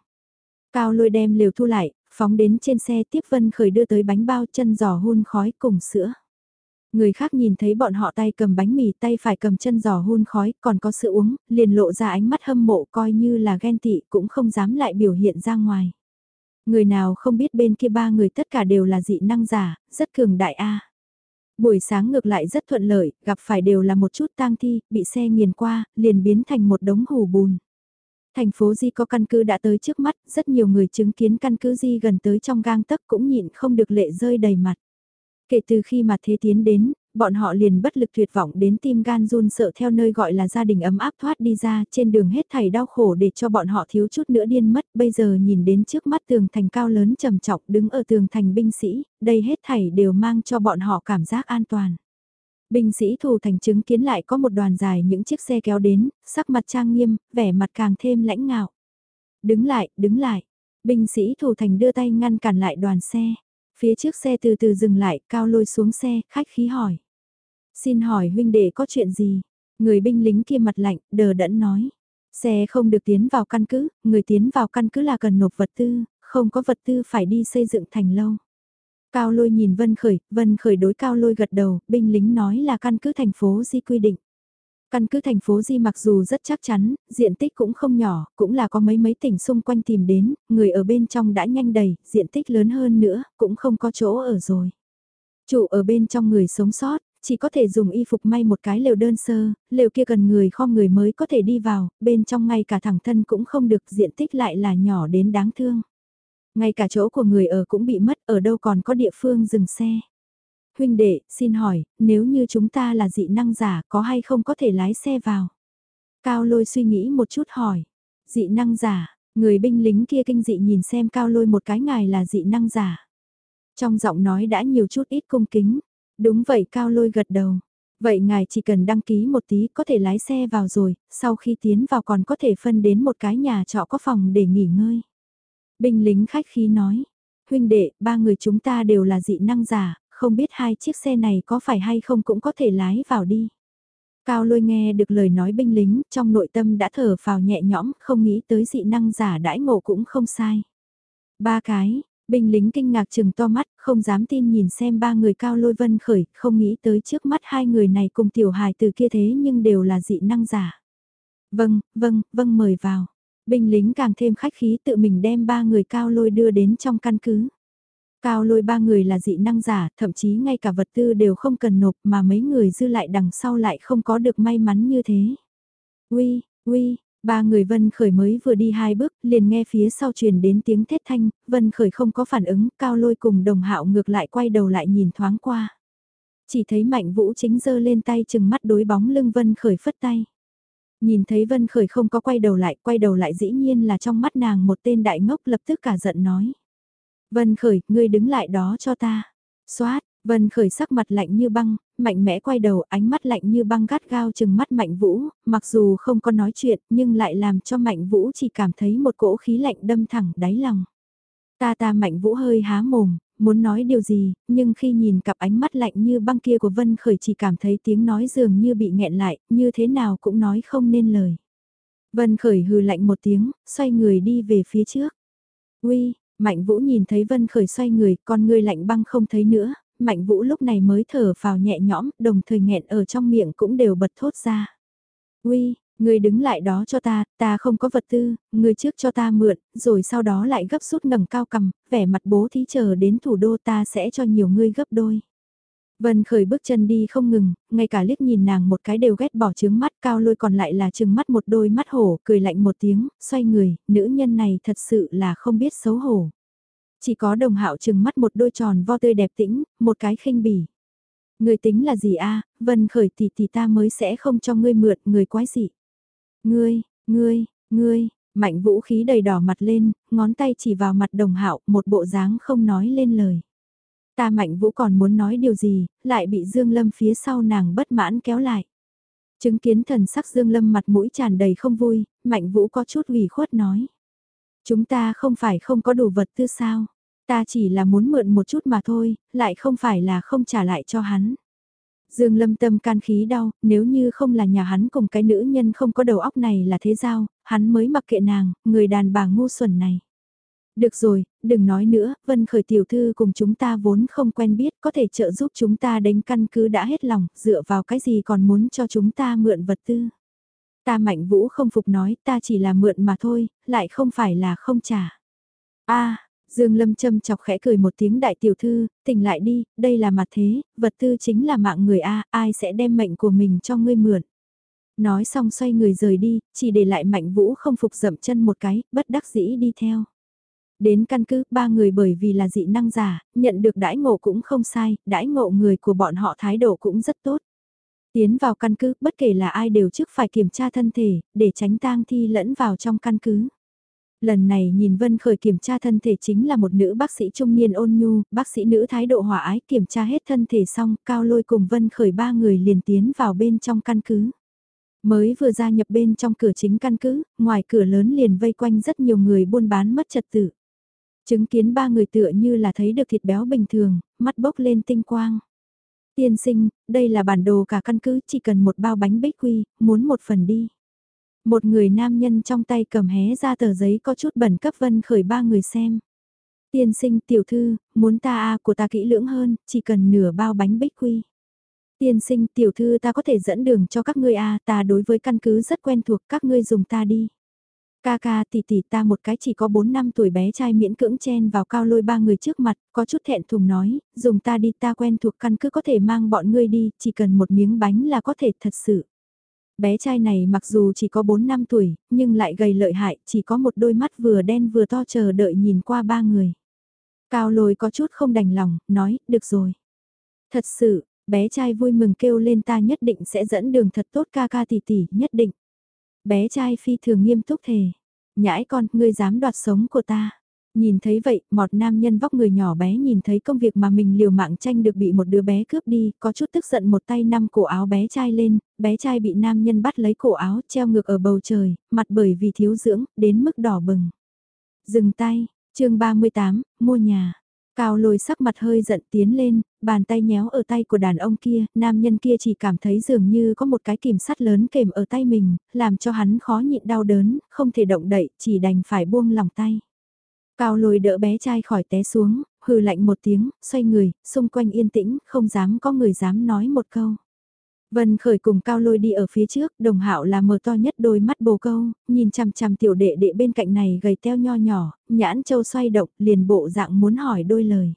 Cao lôi đem liều thu lại, phóng đến trên xe tiếp Vân Khởi đưa tới bánh bao chân giò hun khói cùng sữa. Người khác nhìn thấy bọn họ tay cầm bánh mì tay phải cầm chân giò hun khói còn có sữa uống, liền lộ ra ánh mắt hâm mộ coi như là ghen tị cũng không dám lại biểu hiện ra ngoài. Người nào không biết bên kia ba người tất cả đều là dị năng giả, rất cường đại A. Buổi sáng ngược lại rất thuận lợi, gặp phải đều là một chút tang thi, bị xe nghiền qua, liền biến thành một đống hù bùn. Thành phố Di có căn cứ đã tới trước mắt, rất nhiều người chứng kiến căn cứ Di gần tới trong gang tấc cũng nhịn không được lệ rơi đầy mặt. Kể từ khi mà thế tiến đến, bọn họ liền bất lực tuyệt vọng đến tim gan run sợ theo nơi gọi là gia đình ấm áp thoát đi ra, trên đường hết thảy đau khổ để cho bọn họ thiếu chút nữa điên mất, bây giờ nhìn đến trước mắt tường thành cao lớn trầm trọng đứng ở tường thành binh sĩ, đây hết thảy đều mang cho bọn họ cảm giác an toàn. Binh sĩ thủ thành chứng kiến lại có một đoàn dài những chiếc xe kéo đến, sắc mặt trang nghiêm, vẻ mặt càng thêm lãnh ngạo. Đứng lại, đứng lại. Binh sĩ thủ thành đưa tay ngăn cản lại đoàn xe. Phía trước xe từ từ dừng lại, cao lôi xuống xe, khách khí hỏi. Xin hỏi huynh đệ có chuyện gì? Người binh lính kia mặt lạnh, đờ đẫn nói. Xe không được tiến vào căn cứ, người tiến vào căn cứ là cần nộp vật tư, không có vật tư phải đi xây dựng thành lâu. Cao lôi nhìn Vân Khởi, Vân Khởi đối Cao lôi gật đầu, binh lính nói là căn cứ thành phố Di quy định. Căn cứ thành phố Di mặc dù rất chắc chắn, diện tích cũng không nhỏ, cũng là có mấy mấy tỉnh xung quanh tìm đến, người ở bên trong đã nhanh đầy, diện tích lớn hơn nữa, cũng không có chỗ ở rồi. Chủ ở bên trong người sống sót, chỉ có thể dùng y phục may một cái lều đơn sơ, lều kia cần người kho người mới có thể đi vào, bên trong ngay cả thẳng thân cũng không được diện tích lại là nhỏ đến đáng thương. Ngay cả chỗ của người ở cũng bị mất, ở đâu còn có địa phương dừng xe. Huynh đệ, xin hỏi, nếu như chúng ta là dị năng giả, có hay không có thể lái xe vào? Cao lôi suy nghĩ một chút hỏi. Dị năng giả, người binh lính kia kinh dị nhìn xem cao lôi một cái ngài là dị năng giả. Trong giọng nói đã nhiều chút ít cung kính. Đúng vậy cao lôi gật đầu. Vậy ngài chỉ cần đăng ký một tí có thể lái xe vào rồi, sau khi tiến vào còn có thể phân đến một cái nhà trọ có phòng để nghỉ ngơi. Binh lính khách khí nói, huynh đệ, ba người chúng ta đều là dị năng giả, không biết hai chiếc xe này có phải hay không cũng có thể lái vào đi. Cao lôi nghe được lời nói binh lính, trong nội tâm đã thở vào nhẹ nhõm, không nghĩ tới dị năng giả đãi ngộ cũng không sai. Ba cái, binh lính kinh ngạc chừng to mắt, không dám tin nhìn xem ba người cao lôi vân khởi, không nghĩ tới trước mắt hai người này cùng tiểu hài từ kia thế nhưng đều là dị năng giả. Vâng, vâng, vâng mời vào. Binh lính càng thêm khách khí tự mình đem ba người cao lôi đưa đến trong căn cứ. Cao lôi ba người là dị năng giả, thậm chí ngay cả vật tư đều không cần nộp mà mấy người dư lại đằng sau lại không có được may mắn như thế. Uy, uy, ba người Vân Khởi mới vừa đi hai bước, liền nghe phía sau truyền đến tiếng thét thanh, Vân Khởi không có phản ứng, cao lôi cùng đồng hạo ngược lại quay đầu lại nhìn thoáng qua. Chỉ thấy mạnh vũ chính giơ lên tay chừng mắt đối bóng lưng Vân Khởi phất tay. Nhìn thấy Vân Khởi không có quay đầu lại, quay đầu lại dĩ nhiên là trong mắt nàng một tên đại ngốc lập tức cả giận nói. Vân Khởi, ngươi đứng lại đó cho ta. Xoát, Vân Khởi sắc mặt lạnh như băng, mạnh mẽ quay đầu ánh mắt lạnh như băng gắt gao chừng mắt Mạnh Vũ, mặc dù không có nói chuyện nhưng lại làm cho Mạnh Vũ chỉ cảm thấy một cỗ khí lạnh đâm thẳng đáy lòng. Ta ta Mạnh Vũ hơi há mồm, muốn nói điều gì, nhưng khi nhìn cặp ánh mắt lạnh như băng kia của Vân Khởi chỉ cảm thấy tiếng nói dường như bị nghẹn lại, như thế nào cũng nói không nên lời. Vân Khởi hừ lạnh một tiếng, xoay người đi về phía trước. Uy, Mạnh Vũ nhìn thấy Vân Khởi xoay người, con người lạnh băng không thấy nữa, Mạnh Vũ lúc này mới thở vào nhẹ nhõm, đồng thời nghẹn ở trong miệng cũng đều bật thốt ra. Uy, ngươi đứng lại đó cho ta, ta không có vật tư, Ngươi trước cho ta mượn, rồi sau đó lại gấp rút ngẩng cao cầm, vẻ mặt bố thí chờ đến thủ đô ta sẽ cho nhiều ngươi gấp đôi. Vân khởi bước chân đi không ngừng, ngay cả liếc nhìn nàng một cái đều ghét bỏ trướng mắt cao lôi còn lại là trừng mắt một đôi mắt hổ, cười lạnh một tiếng, xoay người, nữ nhân này thật sự là không biết xấu hổ. Chỉ có đồng hạo trừng mắt một đôi tròn vo tươi đẹp tĩnh, một cái khinh bỉ. Người tính là gì a Vân khởi tỷ tỷ ta mới sẽ không cho ngươi mượn, người quái gì. Ngươi, ngươi, ngươi, mạnh vũ khí đầy đỏ mặt lên, ngón tay chỉ vào mặt đồng hạo một bộ dáng không nói lên lời. Ta mạnh vũ còn muốn nói điều gì, lại bị Dương Lâm phía sau nàng bất mãn kéo lại. Chứng kiến thần sắc Dương Lâm mặt mũi tràn đầy không vui, mạnh vũ có chút ủy khuất nói. Chúng ta không phải không có đủ vật tư sao, ta chỉ là muốn mượn một chút mà thôi, lại không phải là không trả lại cho hắn. Dương Lâm tâm can khí đau, nếu như không là nhà hắn cùng cái nữ nhân không có đầu óc này là thế giao, hắn mới mặc kệ nàng, người đàn bà ngu xuẩn này. Được rồi, đừng nói nữa, Vân Khởi tiểu thư cùng chúng ta vốn không quen biết, có thể trợ giúp chúng ta đánh căn cứ đã hết lòng, dựa vào cái gì còn muốn cho chúng ta mượn vật tư. Ta mạnh vũ không phục nói, ta chỉ là mượn mà thôi, lại không phải là không trả. a Dương Lâm châm chọc khẽ cười một tiếng đại tiểu thư, tỉnh lại đi, đây là mặt thế, vật tư chính là mạng người A, ai sẽ đem mệnh của mình cho ngươi mượn. Nói xong xoay người rời đi, chỉ để lại Mạnh Vũ không phục dậm chân một cái, bất đắc dĩ đi theo. Đến căn cứ, ba người bởi vì là dị năng giả, nhận được đãi ngộ cũng không sai, đãi ngộ người của bọn họ thái độ cũng rất tốt. Tiến vào căn cứ, bất kể là ai đều trước phải kiểm tra thân thể, để tránh tang thi lẫn vào trong căn cứ. Lần này nhìn Vân Khởi kiểm tra thân thể chính là một nữ bác sĩ trung niên ôn nhu, bác sĩ nữ thái độ hòa ái kiểm tra hết thân thể xong, Cao Lôi cùng Vân Khởi ba người liền tiến vào bên trong căn cứ. Mới vừa gia nhập bên trong cửa chính căn cứ, ngoài cửa lớn liền vây quanh rất nhiều người buôn bán mất trật tự. Chứng kiến ba người tựa như là thấy được thịt béo bình thường, mắt bốc lên tinh quang. Tiên sinh, đây là bản đồ cả căn cứ, chỉ cần một bao bánh bích quy, muốn một phần đi. Một người nam nhân trong tay cầm hé ra tờ giấy có chút bẩn cấp vân khởi ba người xem. Tiên sinh tiểu thư, muốn ta a của ta kỹ lưỡng hơn, chỉ cần nửa bao bánh bích quy. Tiên sinh tiểu thư ta có thể dẫn đường cho các ngươi a ta đối với căn cứ rất quen thuộc các ngươi dùng ta đi. Ca ca tỷ tỷ ta một cái chỉ có 4 năm tuổi bé trai miễn cưỡng chen vào cao lôi ba người trước mặt, có chút thẹn thùng nói, dùng ta đi ta quen thuộc căn cứ có thể mang bọn ngươi đi, chỉ cần một miếng bánh là có thể thật sự. Bé trai này mặc dù chỉ có 4 năm tuổi, nhưng lại gầy lợi hại, chỉ có một đôi mắt vừa đen vừa to chờ đợi nhìn qua ba người. Cao lôi có chút không đành lòng, nói, được rồi. Thật sự, bé trai vui mừng kêu lên ta nhất định sẽ dẫn đường thật tốt ca ca tỷ tỷ, nhất định. Bé trai phi thường nghiêm túc thề. Nhãi con, ngươi dám đoạt sống của ta. Nhìn thấy vậy, một nam nhân vóc người nhỏ bé nhìn thấy công việc mà mình liều mạng tranh được bị một đứa bé cướp đi, có chút tức giận một tay nắm cổ áo bé trai lên, bé trai bị nam nhân bắt lấy cổ áo treo ngược ở bầu trời, mặt bởi vì thiếu dưỡng, đến mức đỏ bừng. Dừng tay, chương 38, mua nhà. Cao lôi sắc mặt hơi giận tiến lên, bàn tay nhéo ở tay của đàn ông kia, nam nhân kia chỉ cảm thấy dường như có một cái kìm sắt lớn kềm ở tay mình, làm cho hắn khó nhịn đau đớn, không thể động đậy, chỉ đành phải buông lòng tay. Cao lôi đỡ bé trai khỏi té xuống, hừ lạnh một tiếng, xoay người, xung quanh yên tĩnh, không dám có người dám nói một câu. Vân khởi cùng cao lôi đi ở phía trước, đồng hạo là mờ to nhất đôi mắt bồ câu, nhìn chằm chằm tiểu đệ đệ bên cạnh này gầy teo nho nhỏ, nhãn châu xoay động, liền bộ dạng muốn hỏi đôi lời.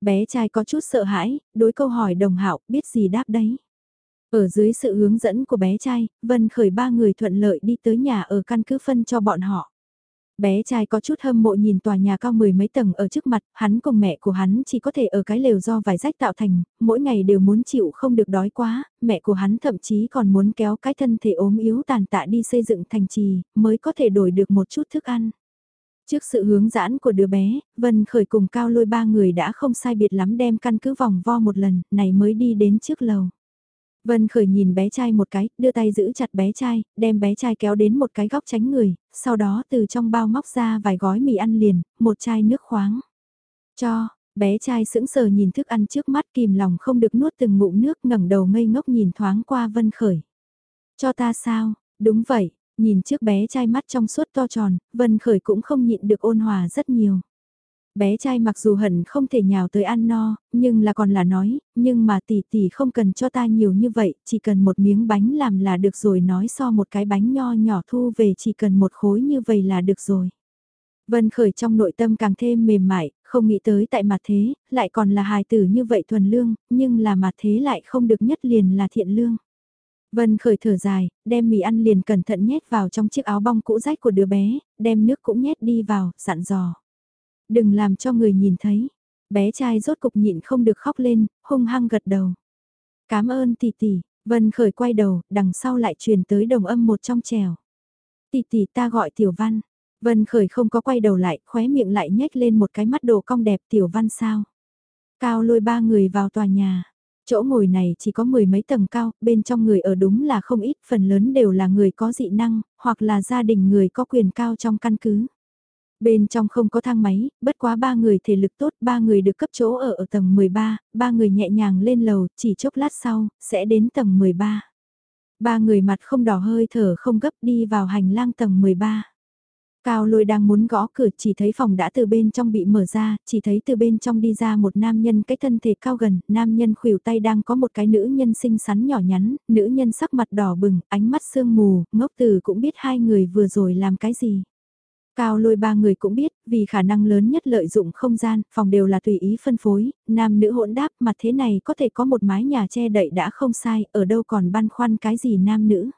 Bé trai có chút sợ hãi, đối câu hỏi đồng hạo biết gì đáp đấy. Ở dưới sự hướng dẫn của bé trai, Vân khởi ba người thuận lợi đi tới nhà ở căn cứ phân cho bọn họ. Bé trai có chút hâm mộ nhìn tòa nhà cao mười mấy tầng ở trước mặt, hắn cùng mẹ của hắn chỉ có thể ở cái lều do vải rách tạo thành, mỗi ngày đều muốn chịu không được đói quá, mẹ của hắn thậm chí còn muốn kéo cái thân thể ốm yếu tàn tạ đi xây dựng thành trì, mới có thể đổi được một chút thức ăn. Trước sự hướng dẫn của đứa bé, Vân Khởi cùng Cao Lôi ba người đã không sai biệt lắm đem căn cứ vòng vo một lần, này mới đi đến trước lầu. Vân Khởi nhìn bé trai một cái, đưa tay giữ chặt bé trai, đem bé trai kéo đến một cái góc tránh người, sau đó từ trong bao móc ra vài gói mì ăn liền, một chai nước khoáng. Cho, bé trai sững sờ nhìn thức ăn trước mắt kìm lòng không được nuốt từng ngụm nước ngẩng đầu ngây ngốc nhìn thoáng qua Vân Khởi. Cho ta sao, đúng vậy, nhìn trước bé trai mắt trong suốt to tròn, Vân Khởi cũng không nhịn được ôn hòa rất nhiều. Bé trai mặc dù hận không thể nhào tới ăn no, nhưng là còn là nói, nhưng mà tỷ tỷ không cần cho ta nhiều như vậy, chỉ cần một miếng bánh làm là được rồi nói so một cái bánh nho nhỏ thu về chỉ cần một khối như vậy là được rồi. Vân khởi trong nội tâm càng thêm mềm mại, không nghĩ tới tại mặt thế, lại còn là hài tử như vậy thuần lương, nhưng là mặt thế lại không được nhất liền là thiện lương. Vân khởi thở dài, đem mì ăn liền cẩn thận nhét vào trong chiếc áo bong cũ rách của đứa bé, đem nước cũng nhét đi vào, dặn dò. Đừng làm cho người nhìn thấy. Bé trai rốt cục nhịn không được khóc lên, hung hăng gật đầu. Cảm ơn tỷ tỷ, Vân khởi quay đầu, đằng sau lại truyền tới đồng âm một trong trèo. Tỷ tỷ ta gọi tiểu văn. Vân khởi không có quay đầu lại, khóe miệng lại nhếch lên một cái mắt đồ cong đẹp tiểu văn sao. Cao lôi ba người vào tòa nhà. Chỗ ngồi này chỉ có mười mấy tầng cao, bên trong người ở đúng là không ít, phần lớn đều là người có dị năng, hoặc là gia đình người có quyền cao trong căn cứ. Bên trong không có thang máy, bất quá ba người thể lực tốt, ba người được cấp chỗ ở ở tầng 13, ba người nhẹ nhàng lên lầu, chỉ chốc lát sau, sẽ đến tầng 13. Ba người mặt không đỏ hơi thở không gấp đi vào hành lang tầng 13. Cao lôi đang muốn gõ cửa chỉ thấy phòng đã từ bên trong bị mở ra, chỉ thấy từ bên trong đi ra một nam nhân cái thân thể cao gần, nam nhân khuỷu tay đang có một cái nữ nhân xinh xắn nhỏ nhắn, nữ nhân sắc mặt đỏ bừng, ánh mắt sương mù, ngốc từ cũng biết hai người vừa rồi làm cái gì. Cao lôi ba người cũng biết, vì khả năng lớn nhất lợi dụng không gian, phòng đều là tùy ý phân phối, nam nữ hỗn đáp mặt thế này có thể có một mái nhà che đậy đã không sai, ở đâu còn băn khoăn cái gì nam nữ.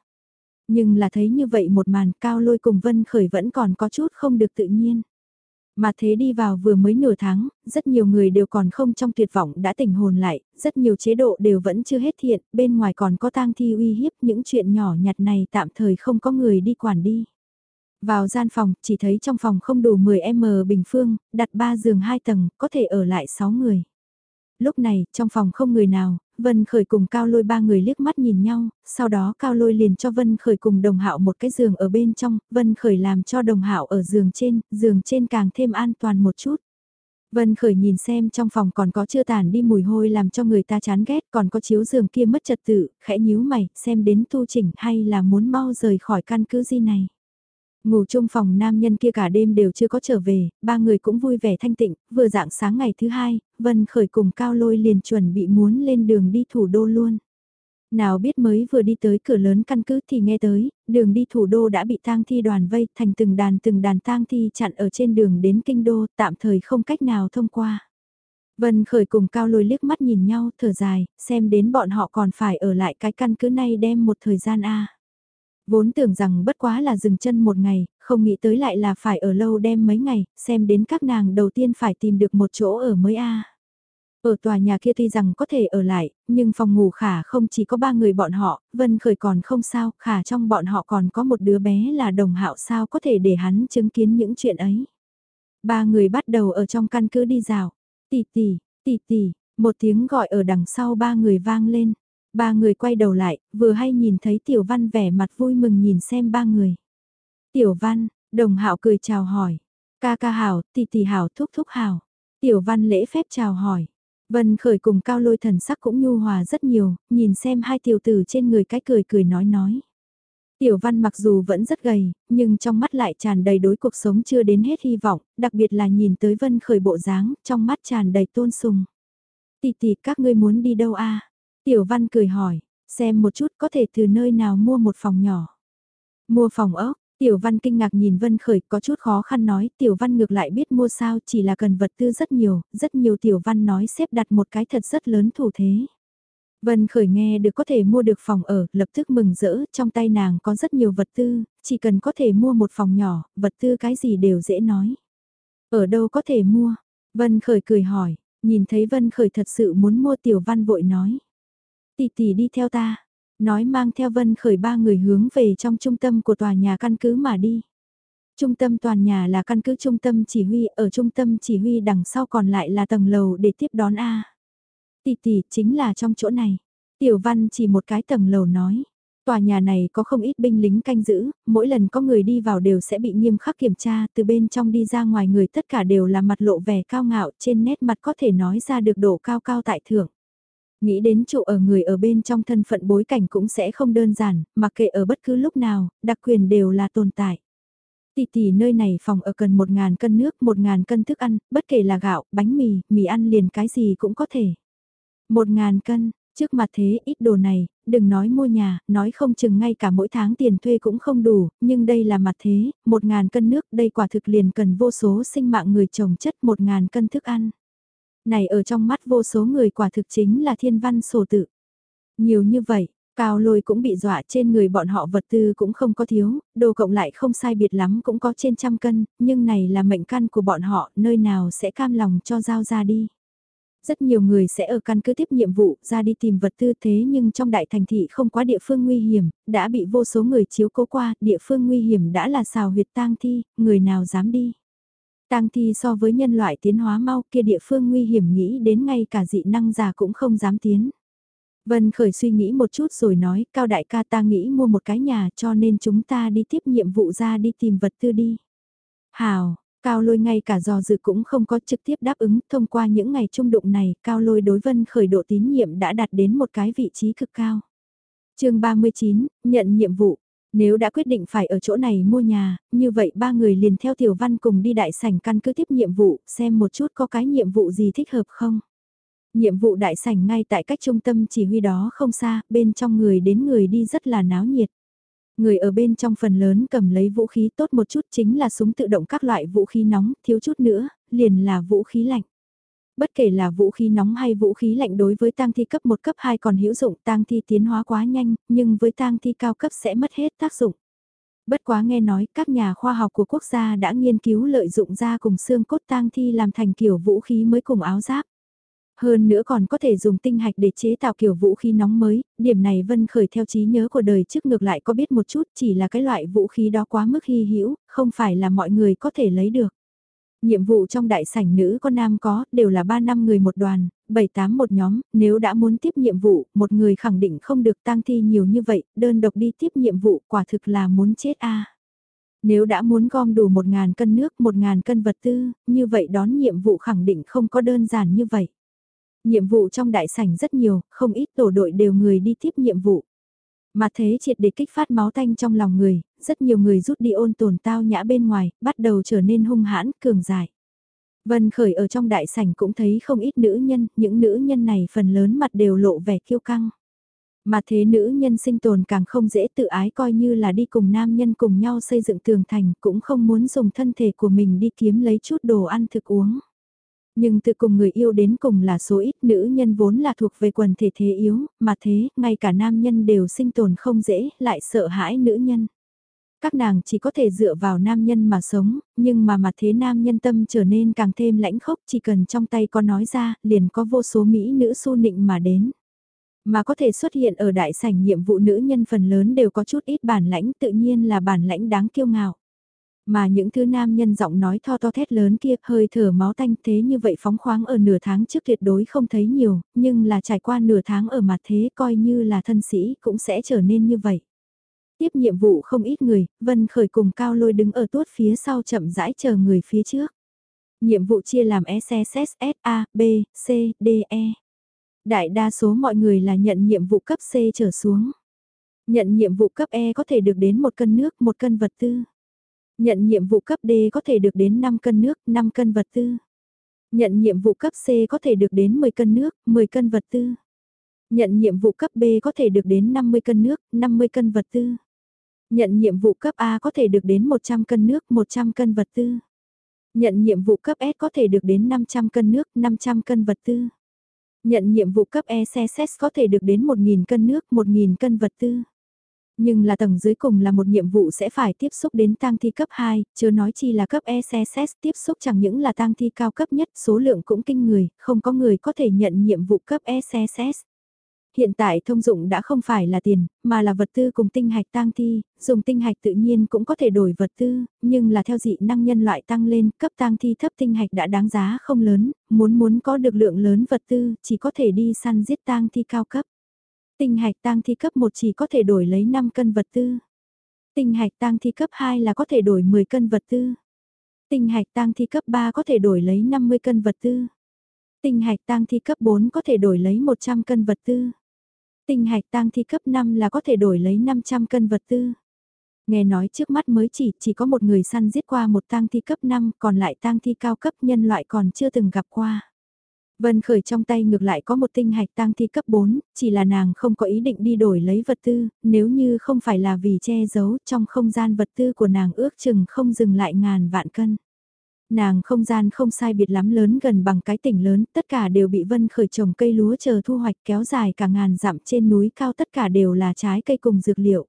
Nhưng là thấy như vậy một màn cao lôi cùng Vân Khởi vẫn còn có chút không được tự nhiên. Mà thế đi vào vừa mới nửa tháng, rất nhiều người đều còn không trong tuyệt vọng đã tỉnh hồn lại, rất nhiều chế độ đều vẫn chưa hết thiện, bên ngoài còn có tang thi uy hiếp những chuyện nhỏ nhặt này tạm thời không có người đi quản đi. Vào gian phòng, chỉ thấy trong phòng không đủ 10M bình phương, đặt 3 giường 2 tầng, có thể ở lại 6 người. Lúc này, trong phòng không người nào, Vân Khởi cùng Cao Lôi ba người liếc mắt nhìn nhau, sau đó Cao Lôi liền cho Vân Khởi cùng Đồng Hạo một cái giường ở bên trong, Vân Khởi làm cho Đồng Hạo ở giường trên, giường trên càng thêm an toàn một chút. Vân Khởi nhìn xem trong phòng còn có chưa tàn đi mùi hôi làm cho người ta chán ghét, còn có chiếu giường kia mất trật tự, khẽ nhíu mày, xem đến tu chỉnh hay là muốn mau rời khỏi căn cứ gì này. Ngủ chung phòng nam nhân kia cả đêm đều chưa có trở về, ba người cũng vui vẻ thanh tịnh, vừa dạng sáng ngày thứ hai, Vân Khởi cùng Cao Lôi liền chuẩn bị muốn lên đường đi thủ đô luôn. Nào biết mới vừa đi tới cửa lớn căn cứ thì nghe tới, đường đi thủ đô đã bị tang thi đoàn vây thành từng đàn từng đàn tang thi chặn ở trên đường đến kinh đô, tạm thời không cách nào thông qua. Vân Khởi cùng Cao Lôi liếc mắt nhìn nhau, thở dài, xem đến bọn họ còn phải ở lại cái căn cứ này đem một thời gian a. Vốn tưởng rằng bất quá là dừng chân một ngày, không nghĩ tới lại là phải ở lâu đem mấy ngày, xem đến các nàng đầu tiên phải tìm được một chỗ ở mới a. Ở tòa nhà kia tuy rằng có thể ở lại, nhưng phòng ngủ khả không chỉ có ba người bọn họ, Vân Khởi còn không sao, khả trong bọn họ còn có một đứa bé là đồng hạo sao có thể để hắn chứng kiến những chuyện ấy. Ba người bắt đầu ở trong căn cứ đi rào, tì tì, tì tì, một tiếng gọi ở đằng sau ba người vang lên. Ba người quay đầu lại, vừa hay nhìn thấy Tiểu Văn vẻ mặt vui mừng nhìn xem ba người. Tiểu Văn, đồng hạo cười chào hỏi. Ca ca hảo, tỷ tỷ hảo, thúc thúc hảo. Tiểu Văn lễ phép chào hỏi. Vân khởi cùng cao lôi thần sắc cũng nhu hòa rất nhiều, nhìn xem hai tiểu tử trên người cái cười cười nói nói. Tiểu văn mặc dù vẫn rất gầy, nhưng trong mắt lại tràn đầy đối cuộc sống chưa đến hết hy vọng, đặc biệt là nhìn tới vân khởi bộ dáng, trong mắt tràn đầy tôn sùng. Tỷ tỷ các ngươi muốn đi đâu a? Tiểu văn cười hỏi, xem một chút có thể từ nơi nào mua một phòng nhỏ. Mua phòng ốc, Tiểu Văn kinh ngạc nhìn Vân Khởi có chút khó khăn nói Tiểu Văn ngược lại biết mua sao chỉ là cần vật tư rất nhiều, rất nhiều Tiểu Văn nói xếp đặt một cái thật rất lớn thủ thế. Vân Khởi nghe được có thể mua được phòng ở, lập tức mừng rỡ, trong tay nàng có rất nhiều vật tư, chỉ cần có thể mua một phòng nhỏ, vật tư cái gì đều dễ nói. Ở đâu có thể mua? Vân Khởi cười hỏi, nhìn thấy Vân Khởi thật sự muốn mua Tiểu Văn vội nói. Tỷ tỷ đi theo ta, nói mang theo Vân Khởi ba người hướng về trong trung tâm của tòa nhà căn cứ mà đi. Trung tâm toàn nhà là căn cứ trung tâm chỉ huy, ở trung tâm chỉ huy đằng sau còn lại là tầng lầu để tiếp đón A. Tỷ tỷ, chính là trong chỗ này. Tiểu văn chỉ một cái tầng lầu nói. Tòa nhà này có không ít binh lính canh giữ, mỗi lần có người đi vào đều sẽ bị nghiêm khắc kiểm tra, từ bên trong đi ra ngoài người tất cả đều là mặt lộ vẻ cao ngạo, trên nét mặt có thể nói ra được độ cao cao tại thượng. Nghĩ đến trụ ở người ở bên trong thân phận bối cảnh cũng sẽ không đơn giản, mặc kệ ở bất cứ lúc nào, đặc quyền đều là tồn tại. Tỷ tỷ nơi này phòng ở cần 1.000 cân nước, 1.000 cân thức ăn, bất kể là gạo, bánh mì, mì ăn liền cái gì cũng có thể. 1.000 cân, trước mặt thế ít đồ này, đừng nói mua nhà, nói không chừng ngay cả mỗi tháng tiền thuê cũng không đủ, nhưng đây là mặt thế, 1.000 cân nước đây quả thực liền cần vô số sinh mạng người trồng chất 1.000 cân thức ăn. Này ở trong mắt vô số người quả thực chính là thiên văn sổ tự. Nhiều như vậy, Cao lôi cũng bị dọa trên người bọn họ vật tư cũng không có thiếu, đồ cộng lại không sai biệt lắm cũng có trên trăm cân, nhưng này là mệnh căn của bọn họ, nơi nào sẽ cam lòng cho giao ra đi. Rất nhiều người sẽ ở căn cứ tiếp nhiệm vụ ra đi tìm vật tư thế nhưng trong đại thành thị không quá địa phương nguy hiểm, đã bị vô số người chiếu cố qua, địa phương nguy hiểm đã là xào huyệt tang thi, người nào dám đi. Tang thi so với nhân loại tiến hóa mau kia địa phương nguy hiểm nghĩ đến ngay cả dị năng già cũng không dám tiến. Vân khởi suy nghĩ một chút rồi nói, cao đại ca ta nghĩ mua một cái nhà cho nên chúng ta đi tiếp nhiệm vụ ra đi tìm vật tư đi. Hào, cao lôi ngay cả dò dự cũng không có trực tiếp đáp ứng thông qua những ngày trung đụng này, cao lôi đối vân khởi độ tín nhiệm đã đạt đến một cái vị trí cực cao. chương 39, nhận nhiệm vụ, nếu đã quyết định phải ở chỗ này mua nhà, như vậy ba người liền theo Tiểu Văn cùng đi đại sảnh căn cứ tiếp nhiệm vụ, xem một chút có cái nhiệm vụ gì thích hợp không. Nhiệm vụ đại sảnh ngay tại cách trung tâm chỉ huy đó không xa, bên trong người đến người đi rất là náo nhiệt. Người ở bên trong phần lớn cầm lấy vũ khí tốt một chút chính là súng tự động các loại vũ khí nóng, thiếu chút nữa, liền là vũ khí lạnh. Bất kể là vũ khí nóng hay vũ khí lạnh đối với tang thi cấp 1 cấp 2 còn hữu dụng tang thi tiến hóa quá nhanh, nhưng với tang thi cao cấp sẽ mất hết tác dụng. Bất quá nghe nói các nhà khoa học của quốc gia đã nghiên cứu lợi dụng ra cùng xương cốt tang thi làm thành kiểu vũ khí mới cùng áo giáp. Hơn nữa còn có thể dùng tinh hạch để chế tạo kiểu vũ khí nóng mới, điểm này Vân Khởi theo trí nhớ của đời trước ngược lại có biết một chút chỉ là cái loại vũ khí đó quá mức hy hữu, không phải là mọi người có thể lấy được. Nhiệm vụ trong đại sảnh nữ có nam có, đều là 3 năm người một đoàn, 7-8 một nhóm, nếu đã muốn tiếp nhiệm vụ, một người khẳng định không được tăng thi nhiều như vậy, đơn độc đi tiếp nhiệm vụ quả thực là muốn chết a Nếu đã muốn gom đủ 1.000 cân nước, 1.000 cân vật tư, như vậy đón nhiệm vụ khẳng định không có đơn giản như vậy. Nhiệm vụ trong đại sảnh rất nhiều, không ít tổ đội đều người đi tiếp nhiệm vụ. Mà thế triệt để kích phát máu tanh trong lòng người, rất nhiều người rút đi ôn tồn tao nhã bên ngoài, bắt đầu trở nên hung hãn, cường giải. Vân Khởi ở trong đại sảnh cũng thấy không ít nữ nhân, những nữ nhân này phần lớn mặt đều lộ vẻ kiêu căng. Mà thế nữ nhân sinh tồn càng không dễ tự ái coi như là đi cùng nam nhân cùng nhau xây dựng tường thành cũng không muốn dùng thân thể của mình đi kiếm lấy chút đồ ăn thực uống. Nhưng từ cùng người yêu đến cùng là số ít nữ nhân vốn là thuộc về quần thể thế yếu, mà thế, ngay cả nam nhân đều sinh tồn không dễ, lại sợ hãi nữ nhân. Các nàng chỉ có thể dựa vào nam nhân mà sống, nhưng mà mà thế nam nhân tâm trở nên càng thêm lãnh khốc chỉ cần trong tay có nói ra, liền có vô số mỹ nữ su nịnh mà đến. Mà có thể xuất hiện ở đại sảnh nhiệm vụ nữ nhân phần lớn đều có chút ít bản lãnh tự nhiên là bản lãnh đáng kiêu ngạo. Mà những thứ nam nhân giọng nói tho to thét lớn kia hơi thở máu tanh thế như vậy phóng khoáng ở nửa tháng trước tuyệt đối không thấy nhiều, nhưng là trải qua nửa tháng ở mặt thế coi như là thân sĩ cũng sẽ trở nên như vậy. Tiếp nhiệm vụ không ít người, Vân Khởi cùng Cao Lôi đứng ở tuốt phía sau chậm rãi chờ người phía trước. Nhiệm vụ chia làm e, SSS, A, B, C, D, E. Đại đa số mọi người là nhận nhiệm vụ cấp C trở xuống. Nhận nhiệm vụ cấp E có thể được đến một cân nước, một cân vật tư. Nhận nhiệm vụ cấp D có thể được đến 5 cân nước, 5 cân vật tư. Nhận nhiệm vụ cấp C có thể được đến 10 cân nước, 10 cân vật tư. Nhận nhiệm vụ cấp B có thể được đến 50 cân nước, 50 cân vật tư. Nhận nhiệm vụ cấp A có thể được đến 100 cân nước, 100 cân vật tư. Nhận nhiệm vụ cấp S có thể được đến 500 cân nước, 500 cân vật tư. Nhận nhiệm vụ cấp E xe xét có thể được đến 1.000 cân nước, 1.000 cân vật tư. Nhưng là tầng dưới cùng là một nhiệm vụ sẽ phải tiếp xúc đến tang thi cấp 2, chưa nói chi là cấp E xe xét tiếp xúc chẳng những là tang thi cao cấp nhất, số lượng cũng kinh người, không có người có thể nhận nhiệm vụ cấp E xe xét Hiện tại thông dụng đã không phải là tiền, mà là vật tư cùng tinh hạch tang thi, dùng tinh hạch tự nhiên cũng có thể đổi vật tư, nhưng là theo dị năng nhân loại tăng lên, cấp tang thi thấp tinh hạch đã đáng giá không lớn, muốn muốn có được lượng lớn vật tư, chỉ có thể đi săn giết tang thi cao cấp. Tinh hạch tang thi cấp 1 chỉ có thể đổi lấy 5 cân vật tư. Tinh hạch tang thi cấp 2 là có thể đổi 10 cân vật tư. Tinh hạch tang thi cấp 3 có thể đổi lấy 50 cân vật tư. Tinh hạch tang thi cấp 4 có thể đổi lấy 100 cân vật tư. Tinh hạch tang thi cấp 5 là có thể đổi lấy 500 cân vật tư. Nghe nói trước mắt mới chỉ chỉ có một người săn giết qua một tang thi cấp 5, còn lại tang thi cao cấp nhân loại còn chưa từng gặp qua. Vân Khởi trong tay ngược lại có một tinh hạch tang thi cấp 4, chỉ là nàng không có ý định đi đổi lấy vật tư, nếu như không phải là vì che giấu trong không gian vật tư của nàng ước chừng không dừng lại ngàn vạn cân. Nàng không gian không sai biệt lắm lớn gần bằng cái tỉnh lớn, tất cả đều bị Vân Khởi trồng cây lúa chờ thu hoạch kéo dài cả ngàn dặm trên núi cao tất cả đều là trái cây cùng dược liệu.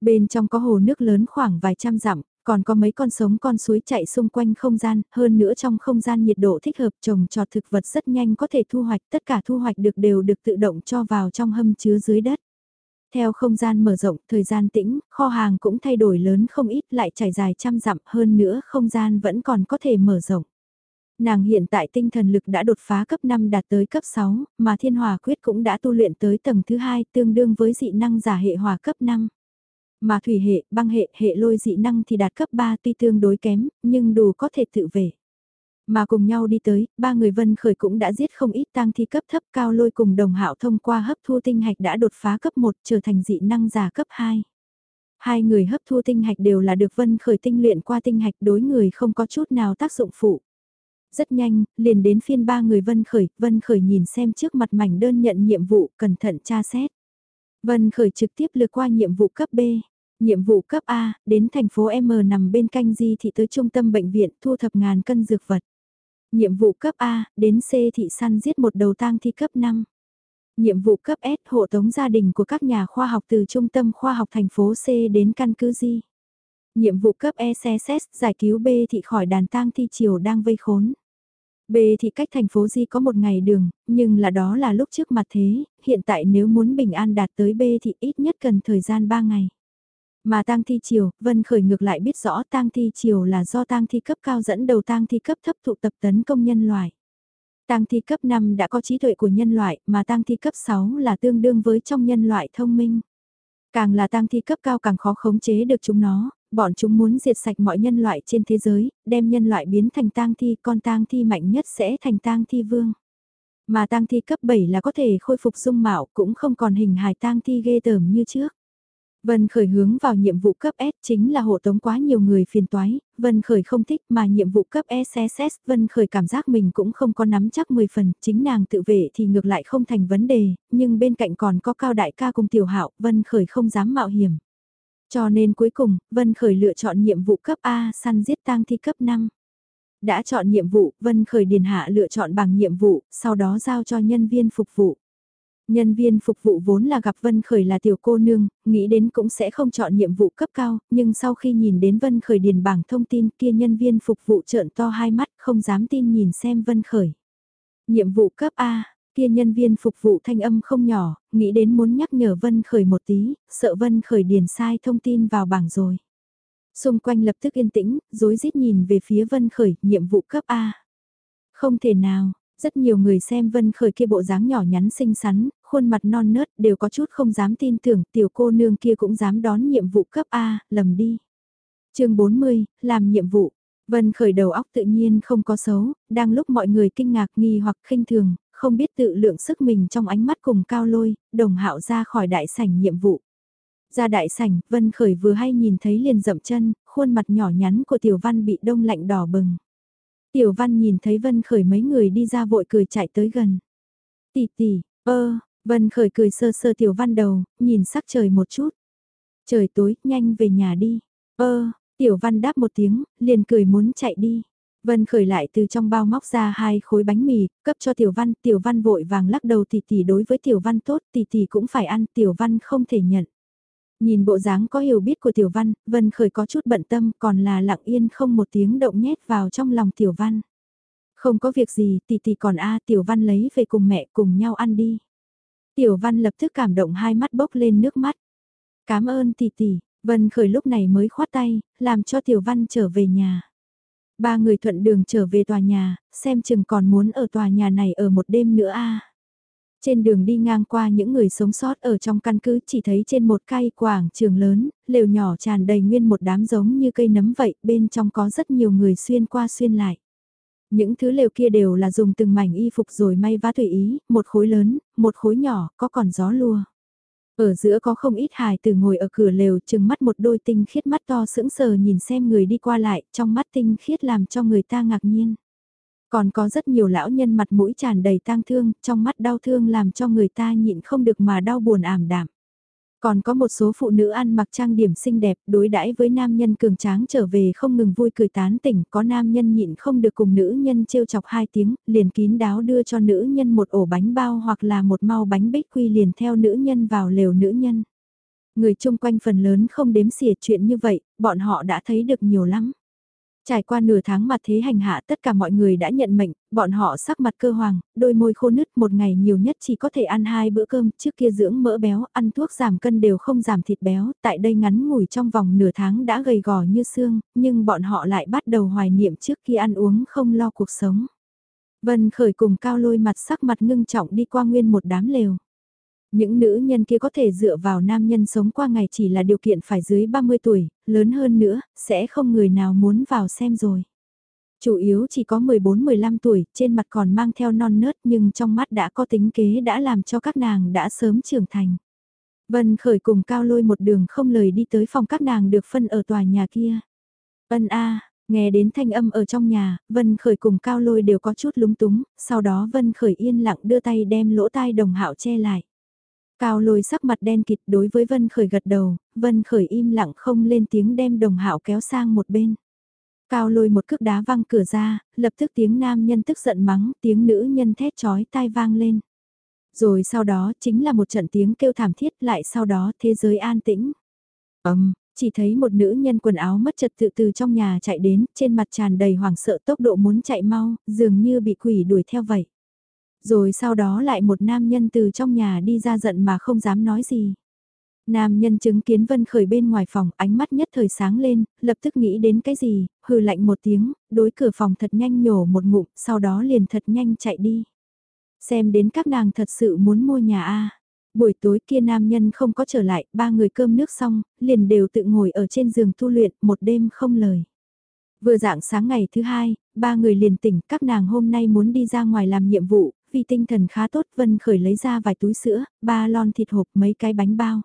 Bên trong có hồ nước lớn khoảng vài trăm dặm, còn có mấy con sống con suối chạy xung quanh không gian, hơn nữa trong không gian nhiệt độ thích hợp trồng trọt thực vật rất nhanh có thể thu hoạch, tất cả thu hoạch được đều được tự động cho vào trong hâm chứa dưới đất. Theo không gian mở rộng, thời gian tĩnh, kho hàng cũng thay đổi lớn không ít lại trải dài trăm dặm hơn nữa không gian vẫn còn có thể mở rộng. Nàng hiện tại tinh thần lực đã đột phá cấp 5 đạt tới cấp 6, mà thiên hòa quyết cũng đã tu luyện tới tầng thứ 2 tương đương với dị năng giả hệ hòa cấp 5. Mà thủy hệ, băng hệ, hệ lôi dị năng thì đạt cấp 3 tuy tương đối kém, nhưng đủ có thể tự vệ. Mà cùng nhau đi tới, ba người vân khởi cũng đã giết không ít tang thi cấp thấp cao lôi cùng đồng hạo thông qua hấp thu tinh hạch đã đột phá cấp 1 trở thành dị năng giả cấp 2. Hai người hấp thu tinh hạch đều là được vân khởi tinh luyện qua tinh hạch đối người không có chút nào tác dụng phụ. Rất nhanh, liền đến phiên ba người vân khởi, vân khởi nhìn xem trước mặt mảnh đơn nhận nhiệm vụ, cẩn thận tra xét. Vân khởi trực tiếp lừa qua nhiệm vụ cấp B. Nhiệm vụ cấp A, đến thành phố M nằm bên canh di thị tới trung tâm bệnh viện thu thập ngàn cân dược vật. Nhiệm vụ cấp A, đến C thị săn giết một đầu tang thi cấp 5. Nhiệm vụ cấp S hộ tống gia đình của các nhà khoa học từ trung tâm khoa học thành phố C đến căn cứ G. Nhiệm vụ cấp E, ECSS giải cứu B thị khỏi đàn tang thi chiều đang vây khốn. B thị cách thành phố Di có một ngày đường, nhưng là đó là lúc trước mặt thế, hiện tại nếu muốn bình an đạt tới B thị ít nhất cần thời gian 3 ngày. Mà tang thi chiều, Vân Khởi ngược lại biết rõ tang thi chiều là do tang thi cấp cao dẫn đầu tang thi cấp thấp tụ tập tấn công nhân loại. Tang thi cấp 5 đã có trí tuệ của nhân loại, mà tang thi cấp 6 là tương đương với trong nhân loại thông minh. Càng là tang thi cấp cao càng khó khống chế được chúng nó, bọn chúng muốn diệt sạch mọi nhân loại trên thế giới, đem nhân loại biến thành tang thi, con tang thi mạnh nhất sẽ thành tang thi vương. Mà tang thi cấp 7 là có thể khôi phục dung mạo cũng không còn hình hài tang thi ghê tởm như trước. Vân Khởi hướng vào nhiệm vụ cấp S chính là hộ tống quá nhiều người phiền toái, Vân Khởi không thích mà nhiệm vụ cấp e SSS, Vân Khởi cảm giác mình cũng không có nắm chắc 10 phần, chính nàng tự vệ thì ngược lại không thành vấn đề, nhưng bên cạnh còn có cao đại ca cùng tiểu hạo, Vân Khởi không dám mạo hiểm. Cho nên cuối cùng, Vân Khởi lựa chọn nhiệm vụ cấp A săn giết tang thi cấp 5. Đã chọn nhiệm vụ, Vân Khởi điền hạ lựa chọn bằng nhiệm vụ, sau đó giao cho nhân viên phục vụ. Nhân viên phục vụ vốn là gặp Vân Khởi là tiểu cô nương, nghĩ đến cũng sẽ không chọn nhiệm vụ cấp cao, nhưng sau khi nhìn đến Vân Khởi điền bảng thông tin kia nhân viên phục vụ trợn to hai mắt không dám tin nhìn xem Vân Khởi. Nhiệm vụ cấp A, kia nhân viên phục vụ thanh âm không nhỏ, nghĩ đến muốn nhắc nhở Vân Khởi một tí, sợ Vân Khởi điền sai thông tin vào bảng rồi. Xung quanh lập tức yên tĩnh, rối rít nhìn về phía Vân Khởi, nhiệm vụ cấp A. Không thể nào, rất nhiều người xem Vân Khởi kia bộ dáng nhỏ nhắn xinh xắn, khuôn mặt non nớt đều có chút không dám tin tưởng tiểu cô nương kia cũng dám đón nhiệm vụ cấp A, lầm đi. chương 40, làm nhiệm vụ. Vân khởi đầu óc tự nhiên không có xấu, đang lúc mọi người kinh ngạc nghi hoặc khinh thường, không biết tự lượng sức mình trong ánh mắt cùng cao lôi, đồng hạo ra khỏi đại sảnh nhiệm vụ. Ra đại sảnh, Vân Khởi vừa hay nhìn thấy liền dậm chân, khuôn mặt nhỏ nhắn của Tiểu Văn bị đông lạnh đỏ bừng. Tiểu Văn nhìn thấy Vân Khởi mấy người đi ra vội cười chạy tới gần. Tỷ tỷ, ơ, Vân khởi cười sơ sơ tiểu văn đầu, nhìn sắc trời một chút. Trời tối, nhanh về nhà đi. Ơ, tiểu văn đáp một tiếng, liền cười muốn chạy đi. Vân khởi lại từ trong bao móc ra hai khối bánh mì, cấp cho tiểu văn, tiểu văn vội vàng lắc đầu tỷ tỷ đối với tiểu văn tốt, tỷ tỷ cũng phải ăn, tiểu văn không thể nhận. Nhìn bộ dáng có hiểu biết của tiểu văn, Vân khởi có chút bận tâm, còn là lặng yên không một tiếng động nhét vào trong lòng tiểu văn. Không có việc gì, tỷ tỷ còn a tiểu văn lấy về cùng mẹ cùng nhau ăn đi. Tiểu Văn lập tức cảm động hai mắt bốc lên nước mắt. Cảm ơn tỷ tỷ, Vân Khởi lúc này mới khoát tay, làm cho Tiểu Văn trở về nhà. Ba người thuận đường trở về tòa nhà, xem chừng còn muốn ở tòa nhà này ở một đêm nữa a. Trên đường đi ngang qua những người sống sót ở trong căn cứ chỉ thấy trên một cây quảng trường lớn, lều nhỏ tràn đầy nguyên một đám giống như cây nấm vậy, bên trong có rất nhiều người xuyên qua xuyên lại. Những thứ lều kia đều là dùng từng mảnh y phục rồi may vá tùy ý, một khối lớn, một khối nhỏ, có còn gió lùa. Ở giữa có không ít hài từ ngồi ở cửa lều chừng mắt một đôi tinh khiết mắt to sững sờ nhìn xem người đi qua lại, trong mắt tinh khiết làm cho người ta ngạc nhiên. Còn có rất nhiều lão nhân mặt mũi tràn đầy tang thương, trong mắt đau thương làm cho người ta nhịn không được mà đau buồn ảm đạm. Còn có một số phụ nữ ăn mặc trang điểm xinh đẹp, đối đãi với nam nhân cường tráng trở về không ngừng vui cười tán tỉnh, có nam nhân nhịn không được cùng nữ nhân trêu chọc hai tiếng, liền kín đáo đưa cho nữ nhân một ổ bánh bao hoặc là một mau bánh bích quy liền theo nữ nhân vào lều nữ nhân. Người chung quanh phần lớn không đếm xỉa chuyện như vậy, bọn họ đã thấy được nhiều lắm. Trải qua nửa tháng mặt thế hành hạ tất cả mọi người đã nhận mệnh, bọn họ sắc mặt cơ hoàng, đôi môi khô nứt một ngày nhiều nhất chỉ có thể ăn hai bữa cơm, trước kia dưỡng mỡ béo, ăn thuốc giảm cân đều không giảm thịt béo, tại đây ngắn ngủi trong vòng nửa tháng đã gầy gò như xương, nhưng bọn họ lại bắt đầu hoài niệm trước khi ăn uống không lo cuộc sống. Vân khởi cùng cao lôi mặt sắc mặt ngưng trọng đi qua nguyên một đám lều. Những nữ nhân kia có thể dựa vào nam nhân sống qua ngày chỉ là điều kiện phải dưới 30 tuổi, lớn hơn nữa, sẽ không người nào muốn vào xem rồi. Chủ yếu chỉ có 14-15 tuổi, trên mặt còn mang theo non nớt nhưng trong mắt đã có tính kế đã làm cho các nàng đã sớm trưởng thành. Vân khởi cùng cao lôi một đường không lời đi tới phòng các nàng được phân ở tòa nhà kia. Vân A, nghe đến thanh âm ở trong nhà, Vân khởi cùng cao lôi đều có chút lúng túng, sau đó Vân khởi yên lặng đưa tay đem lỗ tai đồng hạo che lại. Cao lôi sắc mặt đen kịt đối với Vân Khởi gật đầu, Vân Khởi im lặng không lên tiếng đem đồng hạo kéo sang một bên. Cao lôi một cước đá văng cửa ra, lập tức tiếng nam nhân tức giận mắng, tiếng nữ nhân thét chói tai vang lên. Rồi sau đó chính là một trận tiếng kêu thảm thiết lại sau đó thế giới an tĩnh. Ấm, chỉ thấy một nữ nhân quần áo mất trật tự từ trong nhà chạy đến, trên mặt tràn đầy hoảng sợ tốc độ muốn chạy mau, dường như bị quỷ đuổi theo vậy. Rồi sau đó lại một nam nhân từ trong nhà đi ra giận mà không dám nói gì. Nam nhân chứng kiến Vân Khởi bên ngoài phòng, ánh mắt nhất thời sáng lên, lập tức nghĩ đến cái gì, hừ lạnh một tiếng, đối cửa phòng thật nhanh nhổ một ngụm, sau đó liền thật nhanh chạy đi. Xem đến các nàng thật sự muốn mua nhà A. Buổi tối kia nam nhân không có trở lại, ba người cơm nước xong, liền đều tự ngồi ở trên giường tu luyện, một đêm không lời. Vừa dạng sáng ngày thứ hai, ba người liền tỉnh, các nàng hôm nay muốn đi ra ngoài làm nhiệm vụ, vì tinh thần khá tốt Vân Khởi lấy ra vài túi sữa, ba lon thịt hộp mấy cái bánh bao.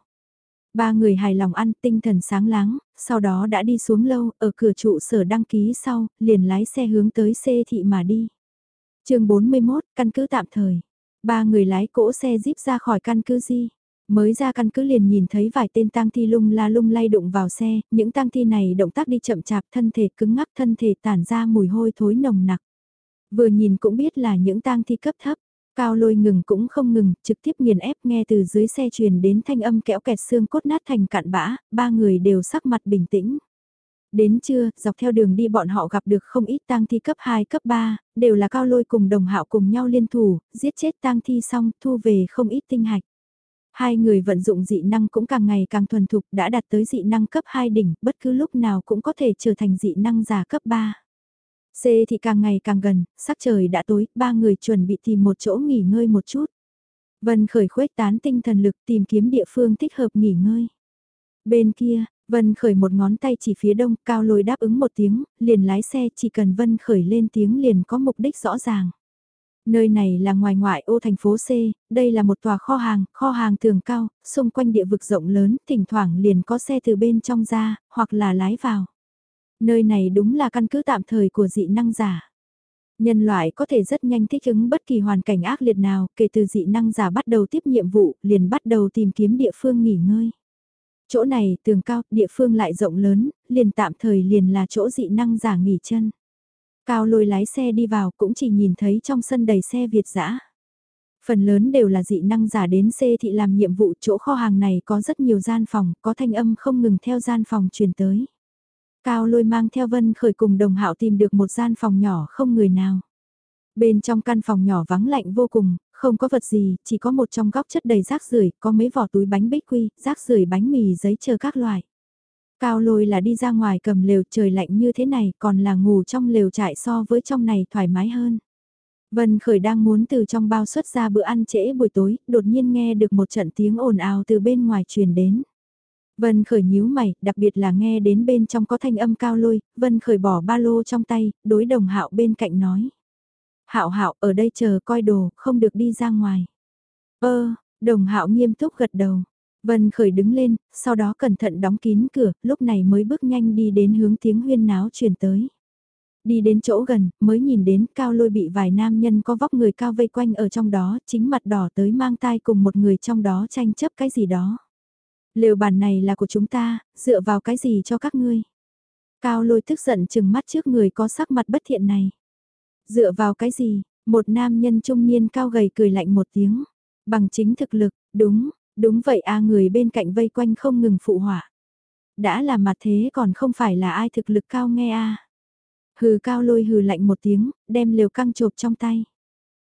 Ba người hài lòng ăn tinh thần sáng láng, sau đó đã đi xuống lâu, ở cửa trụ sở đăng ký sau, liền lái xe hướng tới C thị mà đi. chương 41, căn cứ tạm thời. Ba người lái cỗ xe jeep ra khỏi căn cứ gì? Mới ra căn cứ liền nhìn thấy vài tên tang thi lung la lung lay đụng vào xe, những tang thi này động tác đi chậm chạp thân thể cứng ngắc thân thể tản ra mùi hôi thối nồng nặc. Vừa nhìn cũng biết là những tang thi cấp thấp, cao lôi ngừng cũng không ngừng, trực tiếp nghiền ép nghe từ dưới xe truyền đến thanh âm kéo kẹt xương cốt nát thành cạn bã, ba người đều sắc mặt bình tĩnh. Đến trưa, dọc theo đường đi bọn họ gặp được không ít tang thi cấp 2 cấp 3, đều là cao lôi cùng đồng hạo cùng nhau liên thủ, giết chết tang thi xong thu về không ít tinh hạch. Hai người vận dụng dị năng cũng càng ngày càng thuần thục đã đạt tới dị năng cấp 2 đỉnh, bất cứ lúc nào cũng có thể trở thành dị năng giả cấp 3. C thì càng ngày càng gần, sắc trời đã tối, ba người chuẩn bị tìm một chỗ nghỉ ngơi một chút. Vân khởi khuếch tán tinh thần lực tìm kiếm địa phương thích hợp nghỉ ngơi. Bên kia, Vân khởi một ngón tay chỉ phía đông, cao lôi đáp ứng một tiếng, liền lái xe chỉ cần Vân khởi lên tiếng liền có mục đích rõ ràng. Nơi này là ngoài ngoại ô thành phố C, đây là một tòa kho hàng, kho hàng thường cao, xung quanh địa vực rộng lớn, thỉnh thoảng liền có xe từ bên trong ra, hoặc là lái vào. Nơi này đúng là căn cứ tạm thời của dị năng giả. Nhân loại có thể rất nhanh thích ứng bất kỳ hoàn cảnh ác liệt nào, kể từ dị năng giả bắt đầu tiếp nhiệm vụ, liền bắt đầu tìm kiếm địa phương nghỉ ngơi. Chỗ này tường cao, địa phương lại rộng lớn, liền tạm thời liền là chỗ dị năng giả nghỉ chân. Cao lôi lái xe đi vào cũng chỉ nhìn thấy trong sân đầy xe Việt dã Phần lớn đều là dị năng giả đến xe thị làm nhiệm vụ chỗ kho hàng này có rất nhiều gian phòng, có thanh âm không ngừng theo gian phòng truyền tới. Cao lôi mang theo vân khởi cùng đồng hạo tìm được một gian phòng nhỏ không người nào. Bên trong căn phòng nhỏ vắng lạnh vô cùng, không có vật gì, chỉ có một trong góc chất đầy rác rưởi, có mấy vỏ túi bánh bích quy, rác rưởi bánh mì giấy chờ các loại. Cao lôi là đi ra ngoài cầm lều trời lạnh như thế này còn là ngủ trong lều trại so với trong này thoải mái hơn. Vân Khởi đang muốn từ trong bao xuất ra bữa ăn trễ buổi tối, đột nhiên nghe được một trận tiếng ồn ào từ bên ngoài truyền đến. Vân Khởi nhíu mày, đặc biệt là nghe đến bên trong có thanh âm cao lôi, Vân Khởi bỏ ba lô trong tay, đối đồng hạo bên cạnh nói. Hạo hạo ở đây chờ coi đồ, không được đi ra ngoài. Ơ, đồng hạo nghiêm túc gật đầu. Vân Khởi đứng lên, sau đó cẩn thận đóng kín cửa, lúc này mới bước nhanh đi đến hướng tiếng huyên náo truyền tới. Đi đến chỗ gần, mới nhìn đến cao lôi bị vài nam nhân có vóc người cao vây quanh ở trong đó, chính mặt đỏ tới mang tai cùng một người trong đó tranh chấp cái gì đó. Lều bàn này là của chúng ta, dựa vào cái gì cho các ngươi? Cao lôi tức giận chừng mắt trước người có sắc mặt bất thiện này. Dựa vào cái gì? Một nam nhân trung niên cao gầy cười lạnh một tiếng. Bằng chính thực lực, đúng, đúng vậy a người bên cạnh vây quanh không ngừng phụ hỏa. Đã là mặt thế còn không phải là ai thực lực cao nghe a Hừ cao lôi hừ lạnh một tiếng, đem liều căng chộp trong tay.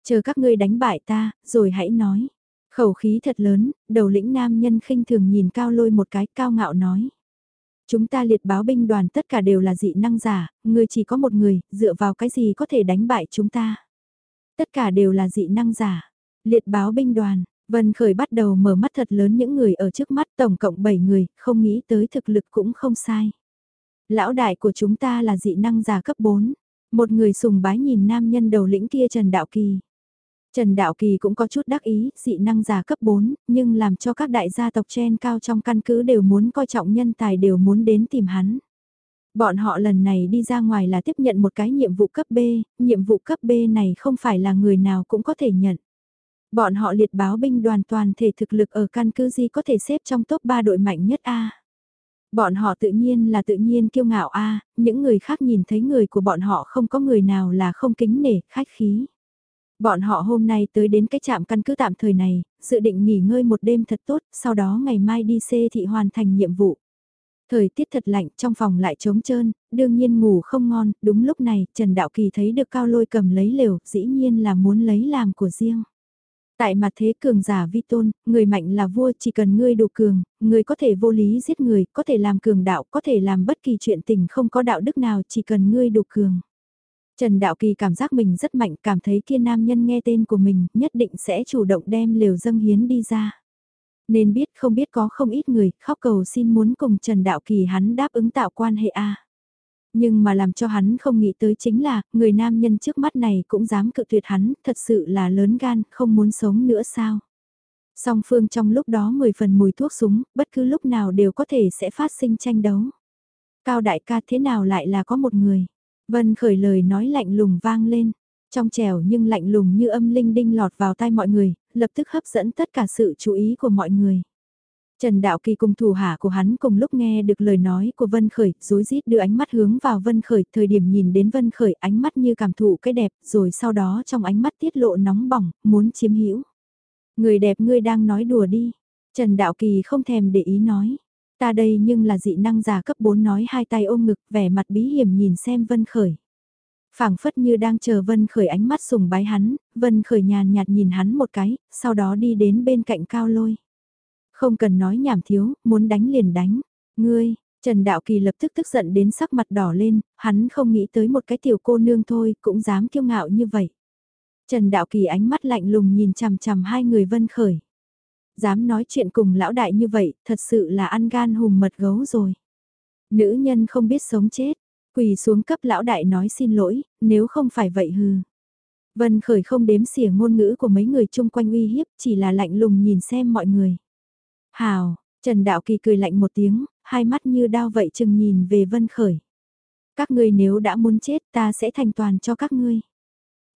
Chờ các ngươi đánh bại ta, rồi hãy nói. Khẩu khí thật lớn, đầu lĩnh nam nhân khinh thường nhìn cao lôi một cái cao ngạo nói. Chúng ta liệt báo binh đoàn tất cả đều là dị năng giả, người chỉ có một người, dựa vào cái gì có thể đánh bại chúng ta. Tất cả đều là dị năng giả. Liệt báo binh đoàn, Vân Khởi bắt đầu mở mắt thật lớn những người ở trước mắt tổng cộng 7 người, không nghĩ tới thực lực cũng không sai. Lão đại của chúng ta là dị năng giả cấp 4. Một người sùng bái nhìn nam nhân đầu lĩnh kia Trần Đạo Kỳ. Trần Đạo Kỳ cũng có chút đắc ý, dị năng giả cấp 4, nhưng làm cho các đại gia tộc trên cao trong căn cứ đều muốn coi trọng nhân tài đều muốn đến tìm hắn. Bọn họ lần này đi ra ngoài là tiếp nhận một cái nhiệm vụ cấp B, nhiệm vụ cấp B này không phải là người nào cũng có thể nhận. Bọn họ liệt báo binh đoàn toàn thể thực lực ở căn cứ gì có thể xếp trong top 3 đội mạnh nhất A. Bọn họ tự nhiên là tự nhiên kiêu ngạo a những người khác nhìn thấy người của bọn họ không có người nào là không kính nể, khách khí. Bọn họ hôm nay tới đến cái trạm căn cứ tạm thời này, dự định nghỉ ngơi một đêm thật tốt, sau đó ngày mai đi xê thị hoàn thành nhiệm vụ. Thời tiết thật lạnh, trong phòng lại trống trơn, đương nhiên ngủ không ngon, đúng lúc này, Trần Đạo Kỳ thấy được Cao Lôi cầm lấy lều, dĩ nhiên là muốn lấy làm của riêng. Tại mặt thế cường giả vi tôn, người mạnh là vua chỉ cần ngươi đủ cường, người có thể vô lý giết người, có thể làm cường đạo, có thể làm bất kỳ chuyện tình không có đạo đức nào chỉ cần ngươi đủ cường. Trần Đạo Kỳ cảm giác mình rất mạnh, cảm thấy kia nam nhân nghe tên của mình, nhất định sẽ chủ động đem liều dâng hiến đi ra. Nên biết không biết có không ít người khóc cầu xin muốn cùng Trần Đạo Kỳ hắn đáp ứng tạo quan hệ A. Nhưng mà làm cho hắn không nghĩ tới chính là, người nam nhân trước mắt này cũng dám cự tuyệt hắn, thật sự là lớn gan, không muốn sống nữa sao. Song phương trong lúc đó 10 phần mùi thuốc súng, bất cứ lúc nào đều có thể sẽ phát sinh tranh đấu. Cao đại ca thế nào lại là có một người. Vân khởi lời nói lạnh lùng vang lên, trong trẻo nhưng lạnh lùng như âm linh đinh lọt vào tai mọi người, lập tức hấp dẫn tất cả sự chú ý của mọi người. Trần Đạo Kỳ cùng thủ hạ của hắn cùng lúc nghe được lời nói của Vân Khởi, rối rít đưa ánh mắt hướng vào Vân Khởi, thời điểm nhìn đến Vân Khởi ánh mắt như cảm thụ cái đẹp, rồi sau đó trong ánh mắt tiết lộ nóng bỏng, muốn chiếm hữu. Người đẹp ngươi đang nói đùa đi. Trần Đạo Kỳ không thèm để ý nói. Ta đây nhưng là dị năng giả cấp 4 nói hai tay ôm ngực vẻ mặt bí hiểm nhìn xem Vân Khởi. phảng phất như đang chờ Vân Khởi ánh mắt sùng bái hắn, Vân Khởi nhàn nhạt nhìn hắn một cái, sau đó đi đến bên cạnh cao lôi. Không cần nói nhảm thiếu, muốn đánh liền đánh. Ngươi, Trần Đạo Kỳ lập tức tức giận đến sắc mặt đỏ lên, hắn không nghĩ tới một cái tiểu cô nương thôi, cũng dám kiêu ngạo như vậy. Trần Đạo Kỳ ánh mắt lạnh lùng nhìn chằm chằm hai người vân khởi. Dám nói chuyện cùng lão đại như vậy, thật sự là ăn gan hùm mật gấu rồi. Nữ nhân không biết sống chết, quỳ xuống cấp lão đại nói xin lỗi, nếu không phải vậy hừ. Vân khởi không đếm xỉa ngôn ngữ của mấy người chung quanh uy hiếp, chỉ là lạnh lùng nhìn xem mọi người. Hào, Trần Đạo Kỳ cười lạnh một tiếng, hai mắt như đao vậy chừng nhìn về Vân Khởi. Các ngươi nếu đã muốn chết ta sẽ thành toàn cho các ngươi.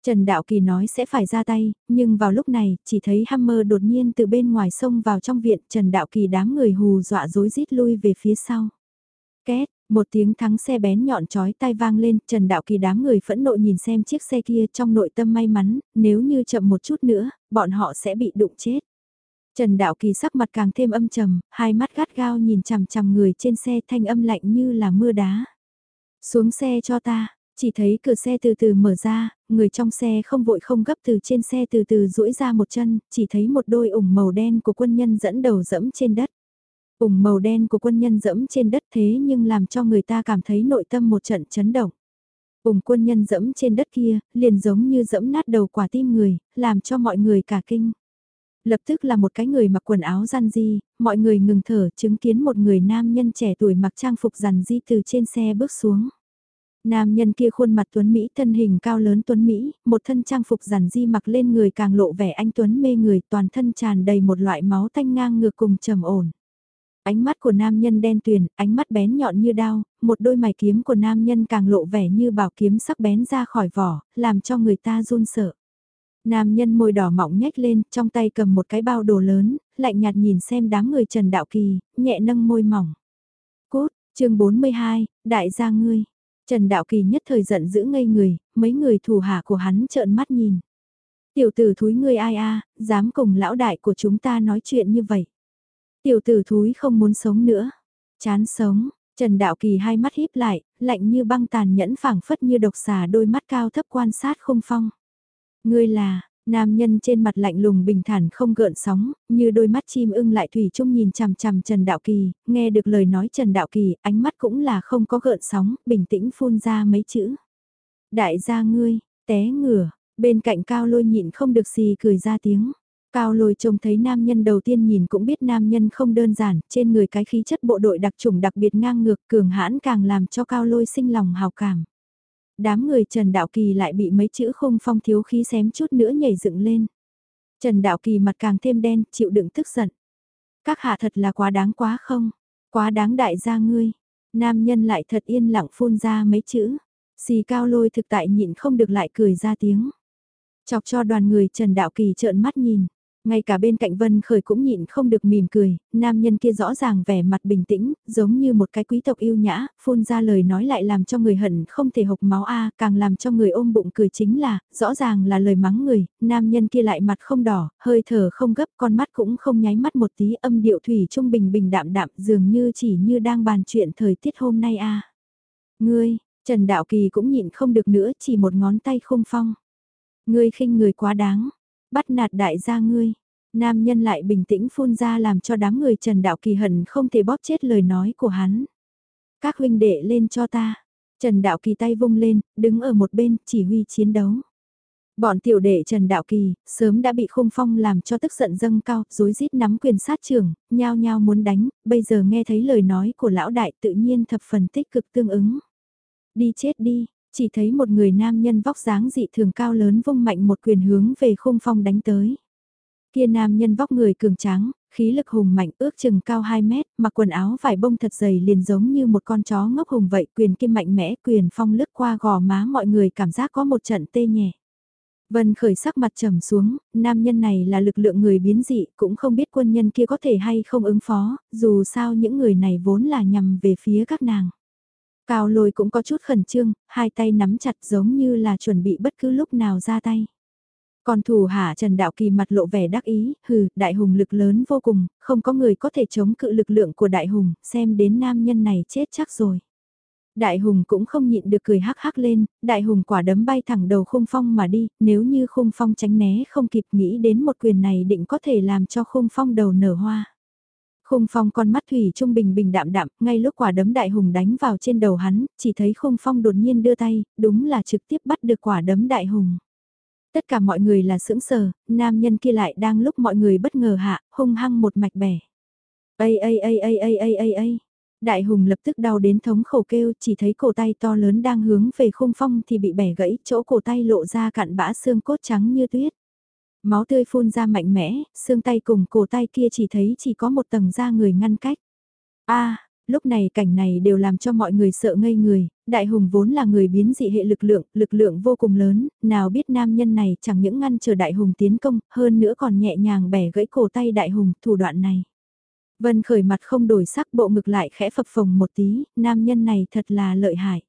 Trần Đạo Kỳ nói sẽ phải ra tay, nhưng vào lúc này, chỉ thấy Hammer đột nhiên từ bên ngoài sông vào trong viện, Trần Đạo Kỳ đám người hù dọa dối rít lui về phía sau. Két, một tiếng thắng xe bén nhọn chói tai vang lên, Trần Đạo Kỳ đám người phẫn nộ nhìn xem chiếc xe kia trong nội tâm may mắn, nếu như chậm một chút nữa, bọn họ sẽ bị đụng chết. Trần Đạo Kỳ sắc mặt càng thêm âm trầm, hai mắt gắt gao nhìn chằm chằm người trên xe thanh âm lạnh như là mưa đá. Xuống xe cho ta, chỉ thấy cửa xe từ từ mở ra, người trong xe không vội không gấp từ trên xe từ từ duỗi ra một chân, chỉ thấy một đôi ủng màu đen của quân nhân dẫn đầu dẫm trên đất. Ủng màu đen của quân nhân dẫm trên đất thế nhưng làm cho người ta cảm thấy nội tâm một trận chấn động. Ủng quân nhân dẫm trên đất kia, liền giống như dẫm nát đầu quả tim người, làm cho mọi người cả kinh. Lập tức là một cái người mặc quần áo răn di, mọi người ngừng thở chứng kiến một người nam nhân trẻ tuổi mặc trang phục rằn di từ trên xe bước xuống. Nam nhân kia khuôn mặt tuấn Mỹ thân hình cao lớn tuấn Mỹ, một thân trang phục giản di mặc lên người càng lộ vẻ anh tuấn mê người toàn thân tràn đầy một loại máu tanh ngang ngược cùng trầm ổn. Ánh mắt của nam nhân đen tuyền, ánh mắt bén nhọn như đao, một đôi mày kiếm của nam nhân càng lộ vẻ như bảo kiếm sắc bén ra khỏi vỏ, làm cho người ta run sợ. Nam nhân môi đỏ mỏng nhếch lên, trong tay cầm một cái bao đồ lớn, lạnh nhạt nhìn xem đám người Trần Đạo Kỳ, nhẹ nâng môi mỏng. Cốt, chương 42, đại gia ngươi. Trần Đạo Kỳ nhất thời giận giữ ngây người, mấy người thủ hạ của hắn trợn mắt nhìn. Tiểu tử thúi ngươi ai a, dám cùng lão đại của chúng ta nói chuyện như vậy. Tiểu tử thúi không muốn sống nữa. Chán sống, Trần Đạo Kỳ hai mắt híp lại, lạnh như băng tàn nhẫn phảng phất như độc xà đôi mắt cao thấp quan sát không phong. Ngươi là, nam nhân trên mặt lạnh lùng bình thản không gợn sóng, như đôi mắt chim ưng lại thủy chung nhìn chằm chằm Trần Đạo Kỳ, nghe được lời nói Trần Đạo Kỳ, ánh mắt cũng là không có gợn sóng, bình tĩnh phun ra mấy chữ. Đại gia ngươi, té ngửa, bên cạnh cao lôi nhịn không được gì cười ra tiếng. Cao lôi trông thấy nam nhân đầu tiên nhìn cũng biết nam nhân không đơn giản, trên người cái khí chất bộ đội đặc trùng đặc biệt ngang ngược cường hãn càng làm cho cao lôi sinh lòng hào cảm đám người Trần Đạo Kỳ lại bị mấy chữ không phong thiếu khí xém chút nữa nhảy dựng lên. Trần Đạo Kỳ mặt càng thêm đen, chịu đựng tức giận. Các hạ thật là quá đáng quá không? Quá đáng đại gia ngươi. Nam nhân lại thật yên lặng phun ra mấy chữ. Xì cao lôi thực tại nhịn không được lại cười ra tiếng. Chọc cho đoàn người Trần Đạo Kỳ trợn mắt nhìn. Ngay cả bên cạnh Vân Khởi cũng nhịn không được mỉm cười, nam nhân kia rõ ràng vẻ mặt bình tĩnh, giống như một cái quý tộc yêu nhã, phun ra lời nói lại làm cho người hận không thể hộc máu a càng làm cho người ôm bụng cười chính là, rõ ràng là lời mắng người, nam nhân kia lại mặt không đỏ, hơi thở không gấp, con mắt cũng không nháy mắt một tí âm điệu thủy trung bình bình đạm đạm dường như chỉ như đang bàn chuyện thời tiết hôm nay a Ngươi, Trần Đạo Kỳ cũng nhịn không được nữa chỉ một ngón tay khung phong. Ngươi khinh người quá đáng bắt nạt đại gia ngươi. Nam nhân lại bình tĩnh phun ra làm cho đám người Trần Đạo Kỳ hận không thể bóp chết lời nói của hắn. Các huynh đệ lên cho ta. Trần Đạo Kỳ tay vung lên, đứng ở một bên, chỉ huy chiến đấu. Bọn tiểu đệ Trần Đạo Kỳ, sớm đã bị khung phong làm cho tức giận dâng cao, dối rít nắm quyền sát trưởng, nhao nhao muốn đánh, bây giờ nghe thấy lời nói của lão đại tự nhiên thập phần tích cực tương ứng. Đi chết đi, chỉ thấy một người nam nhân vóc dáng dị thường cao lớn vung mạnh một quyền hướng về khung phong đánh tới. Kia nam nhân vóc người cường tráng, khí lực hùng mạnh ước chừng cao 2 mét, mặc quần áo vải bông thật dày liền giống như một con chó ngốc hùng vậy, quyền kim mạnh mẽ, quyền phong lướt qua gò má mọi người cảm giác có một trận tê nhẹ. Vân khởi sắc mặt trầm xuống, nam nhân này là lực lượng người biến dị, cũng không biết quân nhân kia có thể hay không ứng phó, dù sao những người này vốn là nhằm về phía các nàng. Cao lôi cũng có chút khẩn trương, hai tay nắm chặt giống như là chuẩn bị bất cứ lúc nào ra tay. Còn thủ hạ Trần Đạo Kỳ mặt lộ vẻ đắc ý, hừ, đại hùng lực lớn vô cùng, không có người có thể chống cự lực lượng của đại hùng, xem đến nam nhân này chết chắc rồi. Đại hùng cũng không nhịn được cười hắc hắc lên, đại hùng quả đấm bay thẳng đầu khung phong mà đi, nếu như khung phong tránh né không kịp nghĩ đến một quyền này định có thể làm cho khung phong đầu nở hoa. Khung phong con mắt thủy trung bình bình đạm đạm, ngay lúc quả đấm đại hùng đánh vào trên đầu hắn, chỉ thấy khung phong đột nhiên đưa tay, đúng là trực tiếp bắt được quả đấm đại hùng. Tất cả mọi người là sững sờ, nam nhân kia lại đang lúc mọi người bất ngờ hạ, hung hăng một mạch bẻ. Ây ây ây ây ây ây ây ây. Đại hùng lập tức đau đến thống khổ kêu, chỉ thấy cổ tay to lớn đang hướng về khung phong thì bị bẻ gãy, chỗ cổ tay lộ ra cạn bã xương cốt trắng như tuyết. Máu tươi phun ra mạnh mẽ, xương tay cùng cổ tay kia chỉ thấy chỉ có một tầng da người ngăn cách. a lúc này cảnh này đều làm cho mọi người sợ ngây người, đại hùng vốn là người biến dị hệ lực lượng, lực lượng vô cùng lớn, nào biết nam nhân này chẳng những ngăn chờ đại hùng tiến công, hơn nữa còn nhẹ nhàng bẻ gãy cổ tay đại hùng, thủ đoạn này. Vân khởi mặt không đổi sắc bộ ngực lại khẽ phập phồng một tí, nam nhân này thật là lợi hại.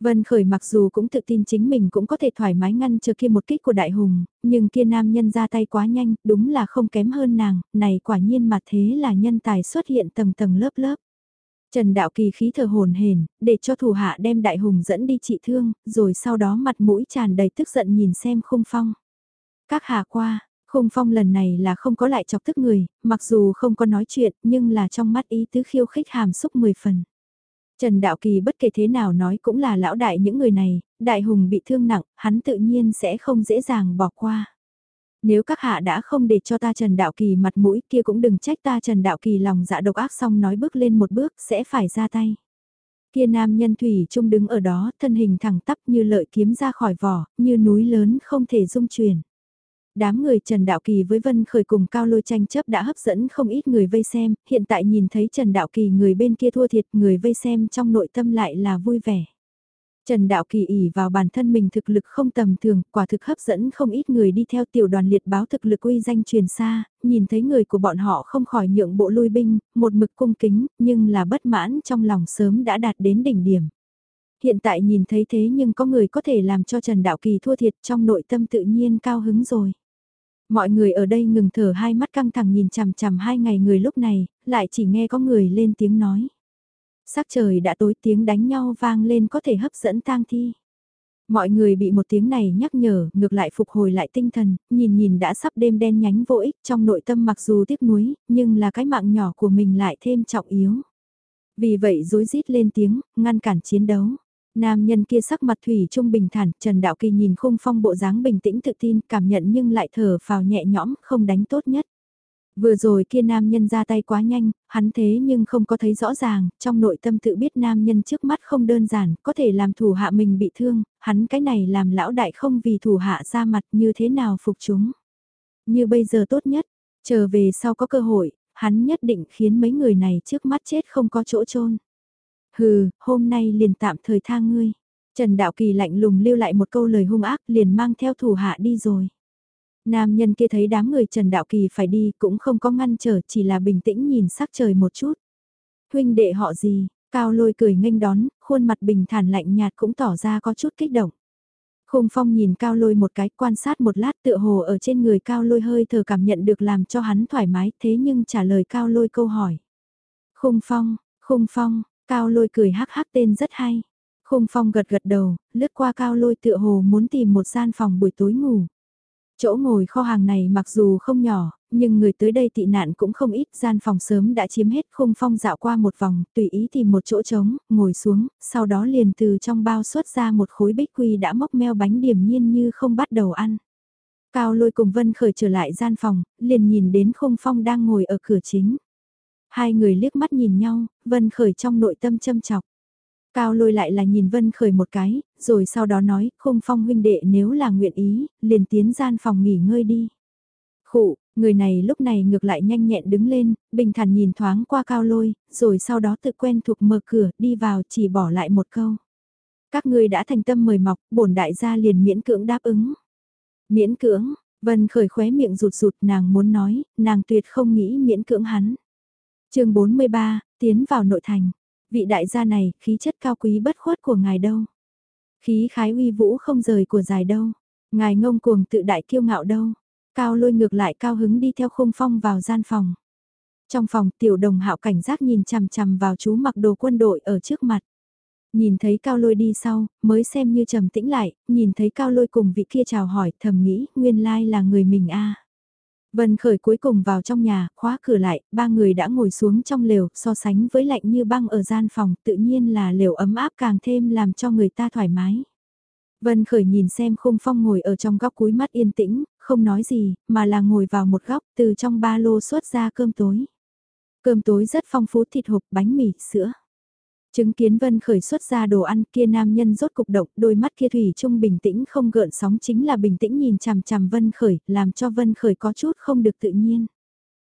Vân Khởi mặc dù cũng tự tin chính mình cũng có thể thoải mái ngăn chờ kia một kích của đại hùng, nhưng kia nam nhân ra tay quá nhanh, đúng là không kém hơn nàng, này quả nhiên mà thế là nhân tài xuất hiện tầng tầng lớp lớp. Trần Đạo Kỳ khí thở hồn hển, để cho thủ hạ đem đại hùng dẫn đi trị thương, rồi sau đó mặt mũi tràn đầy tức giận nhìn xem khung phong. Các hạ qua, khung phong lần này là không có lại chọc tức người, mặc dù không có nói chuyện nhưng là trong mắt ý tứ khiêu khích hàm xúc 10 phần. Trần Đạo Kỳ bất kể thế nào nói cũng là lão đại những người này, đại hùng bị thương nặng, hắn tự nhiên sẽ không dễ dàng bỏ qua. Nếu các hạ đã không để cho ta Trần Đạo Kỳ mặt mũi kia cũng đừng trách ta Trần Đạo Kỳ lòng dạ độc ác xong nói bước lên một bước sẽ phải ra tay. Kia nam nhân thủy trung đứng ở đó thân hình thẳng tắp như lợi kiếm ra khỏi vỏ, như núi lớn không thể dung chuyển. Đám người Trần Đạo Kỳ với Vân Khởi cùng Cao Lôi tranh chấp đã hấp dẫn không ít người vây xem, hiện tại nhìn thấy Trần Đạo Kỳ người bên kia thua thiệt người vây xem trong nội tâm lại là vui vẻ. Trần Đạo Kỳ ỉ vào bản thân mình thực lực không tầm thường, quả thực hấp dẫn không ít người đi theo tiểu đoàn liệt báo thực lực uy danh truyền xa, nhìn thấy người của bọn họ không khỏi nhượng bộ lui binh, một mực cung kính, nhưng là bất mãn trong lòng sớm đã đạt đến đỉnh điểm. Hiện tại nhìn thấy thế nhưng có người có thể làm cho Trần Đạo Kỳ thua thiệt trong nội tâm tự nhiên cao hứng rồi. Mọi người ở đây ngừng thở hai mắt căng thẳng nhìn chằm chằm hai ngày người lúc này, lại chỉ nghe có người lên tiếng nói. Sắc trời đã tối tiếng đánh nhau vang lên có thể hấp dẫn tang thi. Mọi người bị một tiếng này nhắc nhở, ngược lại phục hồi lại tinh thần, nhìn nhìn đã sắp đêm đen nhánh vô ích trong nội tâm mặc dù tiếc nuối, nhưng là cái mạng nhỏ của mình lại thêm trọng yếu. Vì vậy rối rít lên tiếng, ngăn cản chiến đấu. Nam nhân kia sắc mặt thủy trung bình thản, Trần Đạo Kỳ nhìn khung phong bộ dáng bình tĩnh tự tin, cảm nhận nhưng lại thở phào nhẹ nhõm, không đánh tốt nhất. Vừa rồi kia nam nhân ra tay quá nhanh, hắn thế nhưng không có thấy rõ ràng, trong nội tâm tự biết nam nhân trước mắt không đơn giản, có thể làm thủ hạ mình bị thương, hắn cái này làm lão đại không vì thủ hạ ra mặt như thế nào phục chúng. Như bây giờ tốt nhất, chờ về sau có cơ hội, hắn nhất định khiến mấy người này trước mắt chết không có chỗ chôn Hừ, hôm nay liền tạm thời tha ngươi. Trần Đạo Kỳ lạnh lùng lưu lại một câu lời hung ác liền mang theo thủ hạ đi rồi. Nam nhân kia thấy đám người Trần Đạo Kỳ phải đi cũng không có ngăn trở chỉ là bình tĩnh nhìn sắc trời một chút. Huynh đệ họ gì, Cao lôi cười nghênh đón, khuôn mặt bình thản lạnh nhạt cũng tỏ ra có chút kích động. Khung phong nhìn cao lôi một cái quan sát một lát tựa hồ ở trên người cao lôi hơi thở cảm nhận được làm cho hắn thoải mái thế nhưng trả lời cao lôi câu hỏi. Khung phong, khung phong, cao lôi cười hắc hắc tên rất hay. Khung phong gật gật đầu, lướt qua cao lôi tựa hồ muốn tìm một gian phòng buổi tối ngủ. Chỗ ngồi kho hàng này mặc dù không nhỏ, nhưng người tới đây tị nạn cũng không ít, gian phòng sớm đã chiếm hết khung phong dạo qua một vòng, tùy ý tìm một chỗ trống, ngồi xuống, sau đó liền từ trong bao xuất ra một khối bích quy đã móc meo bánh điểm nhiên như không bắt đầu ăn. Cao lôi cùng Vân Khởi trở lại gian phòng, liền nhìn đến khung phong đang ngồi ở cửa chính. Hai người liếc mắt nhìn nhau, Vân Khởi trong nội tâm châm chọc. Cao lôi lại là nhìn Vân Khởi một cái, rồi sau đó nói, khung phong huynh đệ nếu là nguyện ý, liền tiến gian phòng nghỉ ngơi đi. Khụ, người này lúc này ngược lại nhanh nhẹn đứng lên, bình thản nhìn thoáng qua cao lôi, rồi sau đó tự quen thuộc mở cửa, đi vào chỉ bỏ lại một câu. Các ngươi đã thành tâm mời mọc, bổn đại gia liền miễn cưỡng đáp ứng. Miễn cưỡng, Vân khởi khóe miệng rụt rụt nàng muốn nói, nàng tuyệt không nghĩ miễn cưỡng hắn chương 43, tiến vào nội thành. Vị đại gia này, khí chất cao quý bất khuất của ngài đâu. Khí khái uy vũ không rời của dài đâu. Ngài ngông cuồng tự đại kiêu ngạo đâu. Cao lôi ngược lại cao hứng đi theo khung phong vào gian phòng. Trong phòng tiểu đồng hạo cảnh giác nhìn chằm chằm vào chú mặc đồ quân đội ở trước mặt. Nhìn thấy cao lôi đi sau, mới xem như trầm tĩnh lại, nhìn thấy cao lôi cùng vị kia chào hỏi thầm nghĩ nguyên lai là người mình a Vân khởi cuối cùng vào trong nhà, khóa cửa lại, ba người đã ngồi xuống trong lều, so sánh với lạnh như băng ở gian phòng, tự nhiên là lều ấm áp càng thêm làm cho người ta thoải mái. Vân khởi nhìn xem khung phong ngồi ở trong góc cúi mắt yên tĩnh, không nói gì, mà là ngồi vào một góc từ trong ba lô xuất ra cơm tối. Cơm tối rất phong phú thịt hộp, bánh mì, sữa. Chứng kiến Vân khởi xuất ra đồ ăn kia nam nhân rốt cục động, đôi mắt kia thủy chung bình tĩnh không gợn sóng chính là bình tĩnh nhìn chằm chằm Vân khởi, làm cho Vân khởi có chút không được tự nhiên.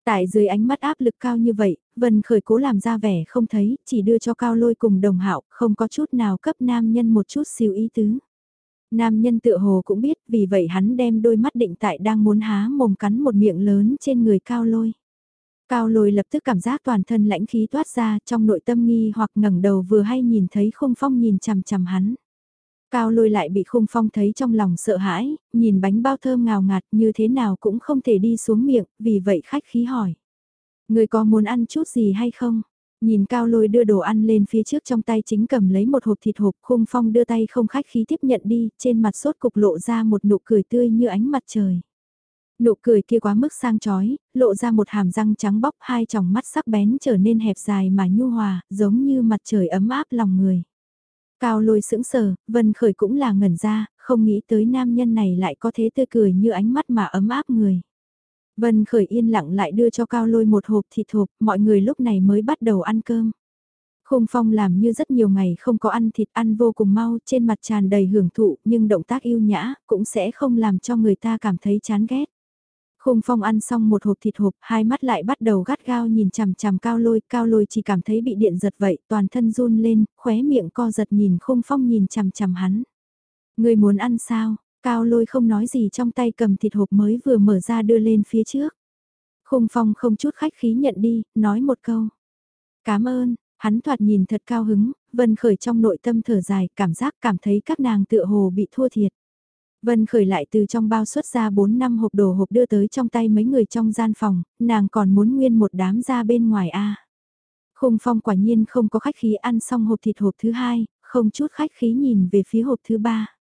Tại dưới ánh mắt áp lực cao như vậy, Vân khởi cố làm ra vẻ không thấy, chỉ đưa cho cao lôi cùng đồng hạo không có chút nào cấp nam nhân một chút siêu ý tứ. Nam nhân tựa hồ cũng biết, vì vậy hắn đem đôi mắt định tại đang muốn há mồm cắn một miệng lớn trên người cao lôi. Cao lôi lập tức cảm giác toàn thân lãnh khí toát ra trong nội tâm nghi hoặc ngẩng đầu vừa hay nhìn thấy khung phong nhìn chằm chằm hắn. Cao lôi lại bị khung phong thấy trong lòng sợ hãi, nhìn bánh bao thơm ngào ngạt như thế nào cũng không thể đi xuống miệng, vì vậy khách khí hỏi. Người có muốn ăn chút gì hay không? Nhìn cao lôi đưa đồ ăn lên phía trước trong tay chính cầm lấy một hộp thịt hộp khung phong đưa tay không khách khí tiếp nhận đi, trên mặt sốt cục lộ ra một nụ cười tươi như ánh mặt trời. Nụ cười kia quá mức sang chói, lộ ra một hàm răng trắng bóc hai tròng mắt sắc bén trở nên hẹp dài mà nhu hòa, giống như mặt trời ấm áp lòng người. Cao lôi sững sờ, Vân Khởi cũng là ngẩn ra, không nghĩ tới nam nhân này lại có thế tươi cười như ánh mắt mà ấm áp người. Vân Khởi yên lặng lại đưa cho Cao Lôi một hộp thịt hộp, mọi người lúc này mới bắt đầu ăn cơm. Khung Phong làm như rất nhiều ngày không có ăn thịt ăn vô cùng mau, trên mặt tràn đầy hưởng thụ, nhưng động tác yêu nhã, cũng sẽ không làm cho người ta cảm thấy chán ghét. Khung Phong ăn xong một hộp thịt hộp, hai mắt lại bắt đầu gắt gao nhìn chằm chằm Cao Lôi, Cao Lôi chỉ cảm thấy bị điện giật vậy, toàn thân run lên, khóe miệng co giật nhìn Khung Phong nhìn chằm chằm hắn. Người muốn ăn sao? Cao lôi không nói gì trong tay cầm thịt hộp mới vừa mở ra đưa lên phía trước. Khung phong không chút khách khí nhận đi, nói một câu. Cảm ơn, hắn thoạt nhìn thật cao hứng, Vân Khởi trong nội tâm thở dài, cảm giác cảm thấy các nàng tựa hồ bị thua thiệt. Vân Khởi lại từ trong bao xuất ra 4 năm hộp đồ hộp đưa tới trong tay mấy người trong gian phòng, nàng còn muốn nguyên một đám ra bên ngoài a. Khung phong quả nhiên không có khách khí ăn xong hộp thịt hộp thứ hai, không chút khách khí nhìn về phía hộp thứ ba.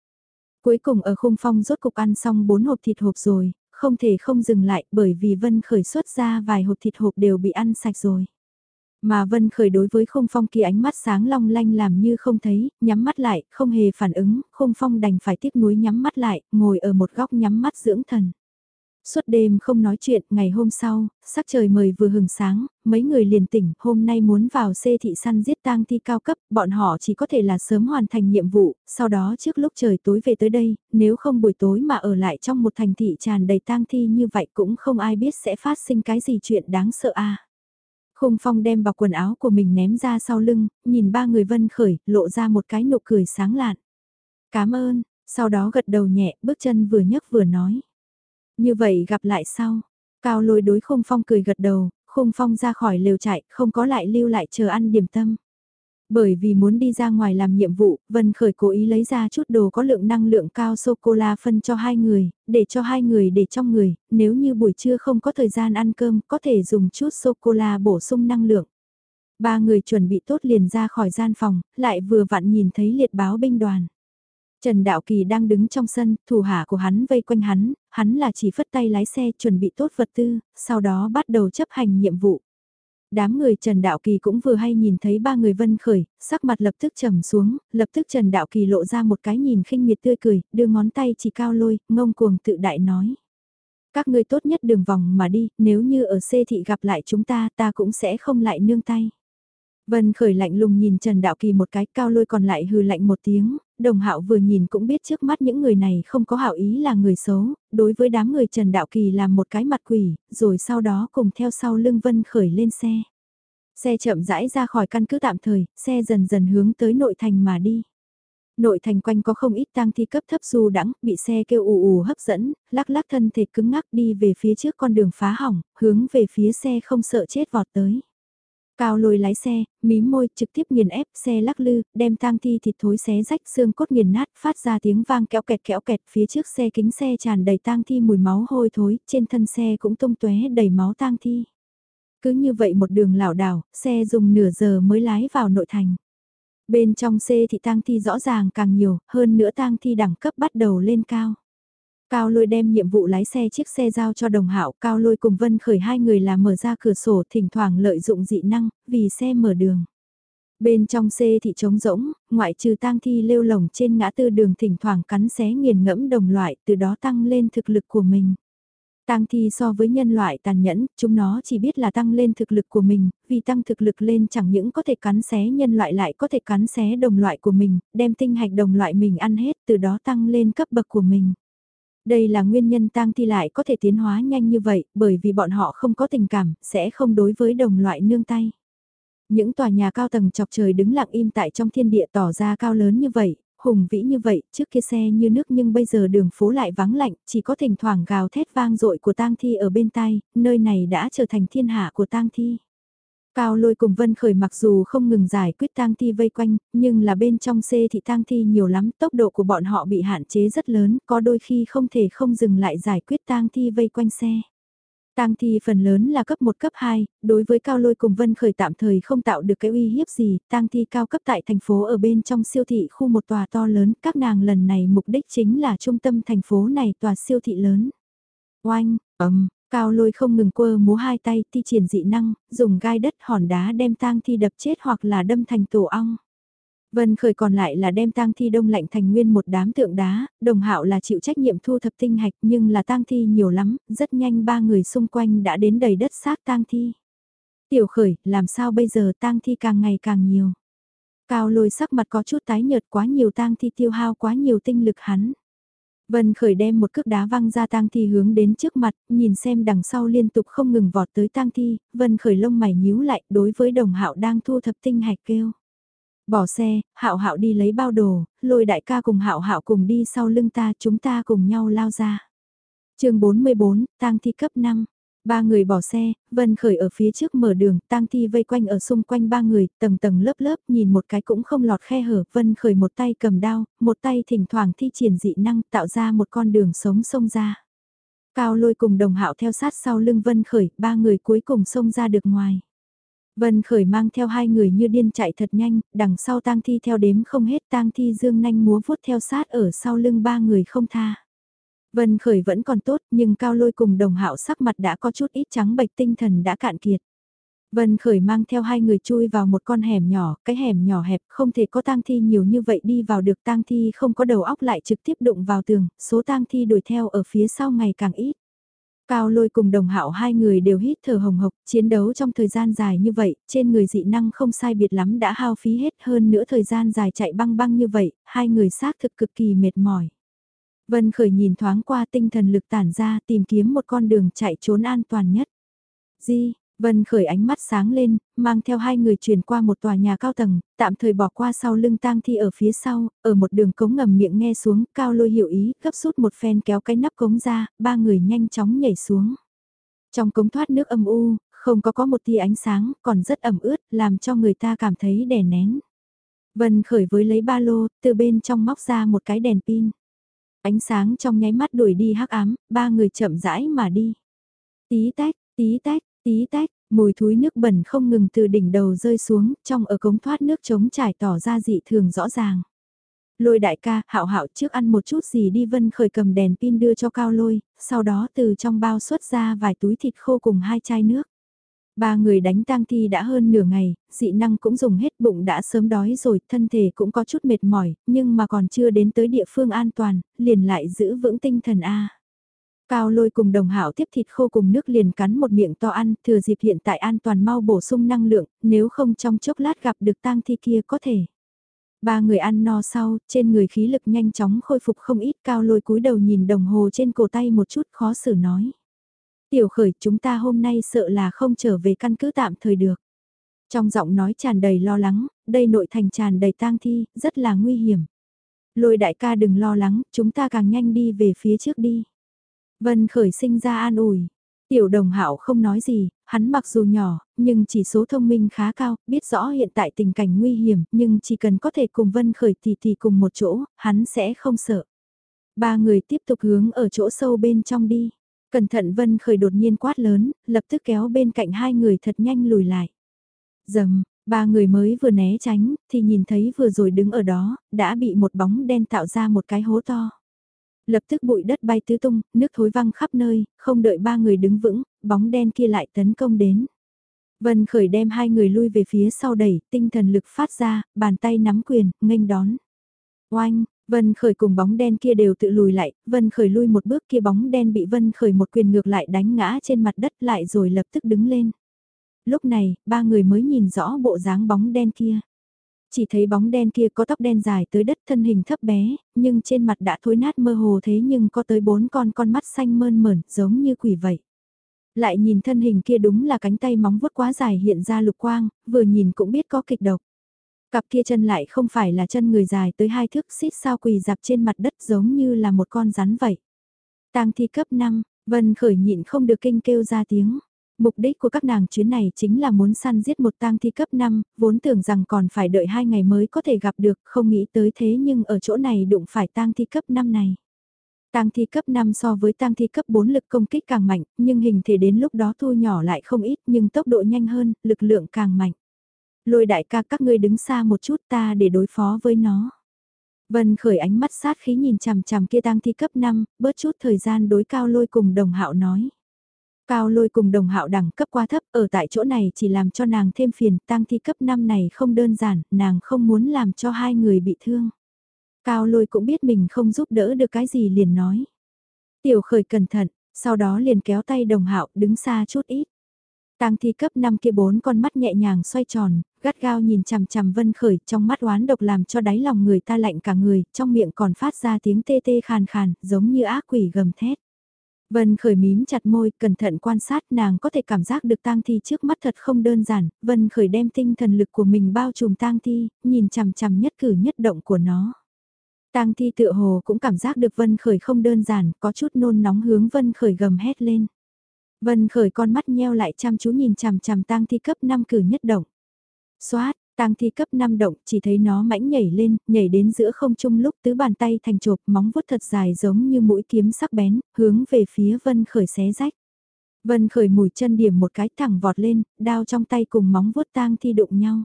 Cuối cùng ở khung phong rốt cục ăn xong bốn hộp thịt hộp rồi, không thể không dừng lại bởi vì Vân Khởi xuất ra vài hộp thịt hộp đều bị ăn sạch rồi. Mà Vân Khởi đối với khung phong kia ánh mắt sáng long lanh làm như không thấy, nhắm mắt lại, không hề phản ứng, khung phong đành phải tiếc nuối nhắm mắt lại, ngồi ở một góc nhắm mắt dưỡng thần. Suốt đêm không nói chuyện, ngày hôm sau, sắc trời mời vừa hừng sáng, mấy người liền tỉnh, hôm nay muốn vào xê thị săn giết tang thi cao cấp, bọn họ chỉ có thể là sớm hoàn thành nhiệm vụ, sau đó trước lúc trời tối về tới đây, nếu không buổi tối mà ở lại trong một thành thị tràn đầy tang thi như vậy cũng không ai biết sẽ phát sinh cái gì chuyện đáng sợ a. À. Khung Phong đem bọc quần áo của mình ném ra sau lưng, nhìn ba người vân khởi, lộ ra một cái nụ cười sáng lạn. Cảm ơn, sau đó gật đầu nhẹ, bước chân vừa nhấc vừa nói. Như vậy gặp lại sau. Cao lôi đối khung phong cười gật đầu, khung phong ra khỏi lều chạy, không có lại lưu lại chờ ăn điểm tâm. Bởi vì muốn đi ra ngoài làm nhiệm vụ, Vân Khởi cố ý lấy ra chút đồ có lượng năng lượng cao sô-cô-la phân cho hai người, để cho hai người để trong người, nếu như buổi trưa không có thời gian ăn cơm, có thể dùng chút sô-cô-la bổ sung năng lượng. Ba người chuẩn bị tốt liền ra khỏi gian phòng, lại vừa vặn nhìn thấy liệt báo binh đoàn. Trần Đạo Kỳ đang đứng trong sân, thủ hạ của hắn vây quanh hắn, hắn là chỉ phất tay lái xe chuẩn bị tốt vật tư, sau đó bắt đầu chấp hành nhiệm vụ. Đám người Trần Đạo Kỳ cũng vừa hay nhìn thấy ba người vân khởi, sắc mặt lập tức trầm xuống, lập tức Trần Đạo Kỳ lộ ra một cái nhìn khinh miệt tươi cười, đưa ngón tay chỉ cao lôi, ngông cuồng tự đại nói. Các ngươi tốt nhất đường vòng mà đi, nếu như ở xê thị gặp lại chúng ta ta cũng sẽ không lại nương tay. Vân khởi lạnh lùng nhìn Trần Đạo Kỳ một cái cao lôi còn lại hừ lạnh một tiếng, đồng hạo vừa nhìn cũng biết trước mắt những người này không có hảo ý là người xấu, đối với đám người Trần Đạo Kỳ làm một cái mặt quỷ, rồi sau đó cùng theo sau lưng Vân khởi lên xe. Xe chậm rãi ra khỏi căn cứ tạm thời, xe dần dần hướng tới nội thành mà đi. Nội thành quanh có không ít tang thi cấp thấp du đắng, bị xe kêu ù ù hấp dẫn, lắc lắc thân thể cứng ngắc đi về phía trước con đường phá hỏng, hướng về phía xe không sợ chết vọt tới. Cao lôi lái xe, mím môi, trực tiếp nghiền ép, xe lắc lư, đem tang thi thịt thối xé rách xương cốt nghiền nát, phát ra tiếng vang kéo kẹt kéo kẹt, phía trước xe kính xe tràn đầy tang thi mùi máu hôi thối, trên thân xe cũng tung tóe đầy máu tang thi. Cứ như vậy một đường lảo đảo, xe dùng nửa giờ mới lái vào nội thành. Bên trong xe thì tang thi rõ ràng càng nhiều, hơn nữa tang thi đẳng cấp bắt đầu lên cao. Cao lôi đem nhiệm vụ lái xe chiếc xe giao cho đồng hạo Cao lôi cùng Vân khởi hai người là mở ra cửa sổ thỉnh thoảng lợi dụng dị năng, vì xe mở đường. Bên trong xe thị trống rỗng, ngoại trừ tang thi lêu lồng trên ngã tư đường thỉnh thoảng cắn xé nghiền ngẫm đồng loại, từ đó tăng lên thực lực của mình. Tang thi so với nhân loại tàn nhẫn, chúng nó chỉ biết là tăng lên thực lực của mình, vì tăng thực lực lên chẳng những có thể cắn xé nhân loại lại có thể cắn xé đồng loại của mình, đem tinh hạch đồng loại mình ăn hết, từ đó tăng lên cấp bậc của mình. Đây là nguyên nhân tang thi lại có thể tiến hóa nhanh như vậy, bởi vì bọn họ không có tình cảm, sẽ không đối với đồng loại nương tay. Những tòa nhà cao tầng chọc trời đứng lặng im tại trong thiên địa tỏ ra cao lớn như vậy, hùng vĩ như vậy, trước kia xe như nước nhưng bây giờ đường phố lại vắng lạnh, chỉ có thỉnh thoảng gào thét vang dội của tang thi ở bên tai, nơi này đã trở thành thiên hạ của tang thi. Cao lôi cùng Vân Khởi mặc dù không ngừng giải quyết tang thi vây quanh, nhưng là bên trong xe thì tang thi nhiều lắm, tốc độ của bọn họ bị hạn chế rất lớn, có đôi khi không thể không dừng lại giải quyết tang thi vây quanh xe. Tang thi phần lớn là cấp 1 cấp 2, đối với Cao Lôi cùng Vân Khởi tạm thời không tạo được cái uy hiếp gì, tang thi cao cấp tại thành phố ở bên trong siêu thị khu một tòa to lớn, các nàng lần này mục đích chính là trung tâm thành phố này tòa siêu thị lớn. Oanh, ầm, Cao Lôi không ngừng quơ múa hai tay, thi triển dị năng, dùng gai đất hòn đá đem tang thi đập chết hoặc là đâm thành tổ ong. Vân Khởi còn lại là đem tang thi đông lạnh thành nguyên một đám tượng đá, đồng hạo là chịu trách nhiệm thu thập tinh hạch nhưng là tang thi nhiều lắm, rất nhanh ba người xung quanh đã đến đầy đất xác tang thi. Tiểu khởi, làm sao bây giờ tang thi càng ngày càng nhiều. Cao lôi sắc mặt có chút tái nhợt quá nhiều tang thi tiêu hao quá nhiều tinh lực hắn. Vân khởi đem một cước đá văng ra tang thi hướng đến trước mặt, nhìn xem đằng sau liên tục không ngừng vọt tới tang thi, vân khởi lông mày nhíu lại đối với đồng hạo đang thu thập tinh hạch kêu. Bỏ xe, hạo hạo đi lấy bao đồ, lôi đại ca cùng hạo hạo cùng đi sau lưng ta chúng ta cùng nhau lao ra. chương 44, tang thi cấp 5. Ba người bỏ xe, Vân Khởi ở phía trước mở đường, tang thi vây quanh ở xung quanh ba người, tầng tầng lớp lớp, nhìn một cái cũng không lọt khe hở, Vân Khởi một tay cầm đao, một tay thỉnh thoảng thi triển dị năng tạo ra một con đường sống sông ra. Cao lôi cùng đồng hạo theo sát sau lưng Vân Khởi, ba người cuối cùng xông ra được ngoài. Vân Khởi mang theo hai người như điên chạy thật nhanh, đằng sau tang thi theo đếm không hết tang thi dương nanh múa vuốt theo sát ở sau lưng ba người không tha. Vân Khởi vẫn còn tốt nhưng cao lôi cùng đồng hạo sắc mặt đã có chút ít trắng bệch tinh thần đã cạn kiệt. Vân Khởi mang theo hai người chui vào một con hẻm nhỏ, cái hẻm nhỏ hẹp không thể có tang thi nhiều như vậy đi vào được tang thi không có đầu óc lại trực tiếp đụng vào tường, số tang thi đuổi theo ở phía sau ngày càng ít. Cao lôi cùng đồng hạo hai người đều hít thở hồng hộc, chiến đấu trong thời gian dài như vậy, trên người dị năng không sai biệt lắm đã hao phí hết hơn nữa thời gian dài chạy băng băng như vậy, hai người xác thực cực kỳ mệt mỏi. Vân Khởi nhìn thoáng qua tinh thần lực tản ra tìm kiếm một con đường chạy trốn an toàn nhất. Di, Vân khởi ánh mắt sáng lên, mang theo hai người chuyển qua một tòa nhà cao tầng, tạm thời bỏ qua sau lưng tang thi ở phía sau, ở một đường cống ngầm miệng nghe xuống, cao lôi hiểu ý, gấp rút một phen kéo cái nắp cống ra, ba người nhanh chóng nhảy xuống. Trong cống thoát nước âm u, không có có một tia ánh sáng, còn rất ẩm ướt, làm cho người ta cảm thấy đè nén. Vân khởi với lấy ba lô, từ bên trong móc ra một cái đèn pin. Ánh sáng trong nháy mắt đuổi đi hắc ám, ba người chậm rãi mà đi. Tí tách, tí tách, tí tách, mùi thúi nước bẩn không ngừng từ đỉnh đầu rơi xuống, trong ở cống thoát nước trống trải tỏ ra dị thường rõ ràng. Lôi đại ca, hạo hạo trước ăn một chút gì đi vân khởi cầm đèn pin đưa cho cao lôi, sau đó từ trong bao xuất ra vài túi thịt khô cùng hai chai nước. Ba người đánh tang thi đã hơn nửa ngày, dị năng cũng dùng hết bụng đã sớm đói rồi, thân thể cũng có chút mệt mỏi, nhưng mà còn chưa đến tới địa phương an toàn, liền lại giữ vững tinh thần A. Cao lôi cùng đồng hảo tiếp thịt khô cùng nước liền cắn một miệng to ăn, thừa dịp hiện tại an toàn mau bổ sung năng lượng, nếu không trong chốc lát gặp được tang thi kia có thể. Ba người ăn no sau, trên người khí lực nhanh chóng khôi phục không ít cao lôi cúi đầu nhìn đồng hồ trên cổ tay một chút khó xử nói. Tiểu khởi chúng ta hôm nay sợ là không trở về căn cứ tạm thời được. Trong giọng nói tràn đầy lo lắng, đây nội thành tràn đầy tang thi, rất là nguy hiểm. Lôi đại ca đừng lo lắng, chúng ta càng nhanh đi về phía trước đi. Vân khởi sinh ra an ủi. Tiểu đồng hạo không nói gì, hắn mặc dù nhỏ, nhưng chỉ số thông minh khá cao, biết rõ hiện tại tình cảnh nguy hiểm, nhưng chỉ cần có thể cùng Vân khởi thì thì cùng một chỗ, hắn sẽ không sợ. Ba người tiếp tục hướng ở chỗ sâu bên trong đi. Cẩn thận Vân khởi đột nhiên quát lớn, lập tức kéo bên cạnh hai người thật nhanh lùi lại. Dầm, ba người mới vừa né tránh, thì nhìn thấy vừa rồi đứng ở đó, đã bị một bóng đen tạo ra một cái hố to. Lập tức bụi đất bay tứ tung, nước thối văng khắp nơi, không đợi ba người đứng vững, bóng đen kia lại tấn công đến. Vân khởi đem hai người lui về phía sau đẩy, tinh thần lực phát ra, bàn tay nắm quyền, nghênh đón. Oanh, Vân Khởi cùng bóng đen kia đều tự lùi lại, Vân Khởi lui một bước kia bóng đen bị Vân Khởi một quyền ngược lại đánh ngã trên mặt đất lại rồi lập tức đứng lên. Lúc này, ba người mới nhìn rõ bộ dáng bóng đen kia. Chỉ thấy bóng đen kia có tóc đen dài tới đất thân hình thấp bé, nhưng trên mặt đã thối nát mơ hồ thế nhưng có tới bốn con con mắt xanh mơn mởn giống như quỷ vậy. Lại nhìn thân hình kia đúng là cánh tay móng vuốt quá dài hiện ra lục quang, vừa nhìn cũng biết có kịch độc. Cặp kia chân lại không phải là chân người dài tới hai thước xít sao quỳ dạp trên mặt đất giống như là một con rắn vậy. tang thi cấp 5, Vân khởi nhịn không được kinh kêu ra tiếng. Mục đích của các nàng chuyến này chính là muốn săn giết một tang thi cấp 5, vốn tưởng rằng còn phải đợi hai ngày mới có thể gặp được, không nghĩ tới thế nhưng ở chỗ này đụng phải tang thi cấp 5 này. Tang thi cấp 5 so với tang thi cấp 4 lực công kích càng mạnh, nhưng hình thể đến lúc đó thu nhỏ lại không ít nhưng tốc độ nhanh hơn, lực lượng càng mạnh. Lôi đại ca các ngươi đứng xa một chút ta để đối phó với nó. Vân khởi ánh mắt sát khí nhìn chằm chằm kia tang thi cấp 5, bớt chút thời gian đối cao lôi cùng đồng hạo nói. Cao lôi cùng đồng hạo đẳng cấp quá thấp ở tại chỗ này chỉ làm cho nàng thêm phiền, tang thi cấp 5 này không đơn giản, nàng không muốn làm cho hai người bị thương. Cao lôi cũng biết mình không giúp đỡ được cái gì liền nói. Tiểu khởi cẩn thận, sau đó liền kéo tay đồng hạo đứng xa chút ít. Tang thi cấp 5 kia bốn con mắt nhẹ nhàng xoay tròn, gắt gao nhìn chằm chằm Vân Khởi, trong mắt oán độc làm cho đáy lòng người ta lạnh cả người, trong miệng còn phát ra tiếng tê tê khàn khàn, giống như ác quỷ gầm thét. Vân Khởi mím chặt môi, cẩn thận quan sát nàng có thể cảm giác được tang thi trước mắt thật không đơn giản, Vân Khởi đem tinh thần lực của mình bao trùm tang thi, nhìn chằm chằm nhất cử nhất động của nó. Tang thi tựa hồ cũng cảm giác được Vân Khởi không đơn giản, có chút nôn nóng hướng Vân Khởi gầm hét lên. Vân khởi con mắt nheo lại chăm chú nhìn chằm chằm tang thi cấp 5 cử nhất động. Xoát, tang thi cấp 5 động, chỉ thấy nó mãnh nhảy lên, nhảy đến giữa không trung lúc tứ bàn tay thành chộp móng vuốt thật dài giống như mũi kiếm sắc bén, hướng về phía vân khởi xé rách. Vân khởi mùi chân điểm một cái thẳng vọt lên, đao trong tay cùng móng vuốt tang thi đụng nhau.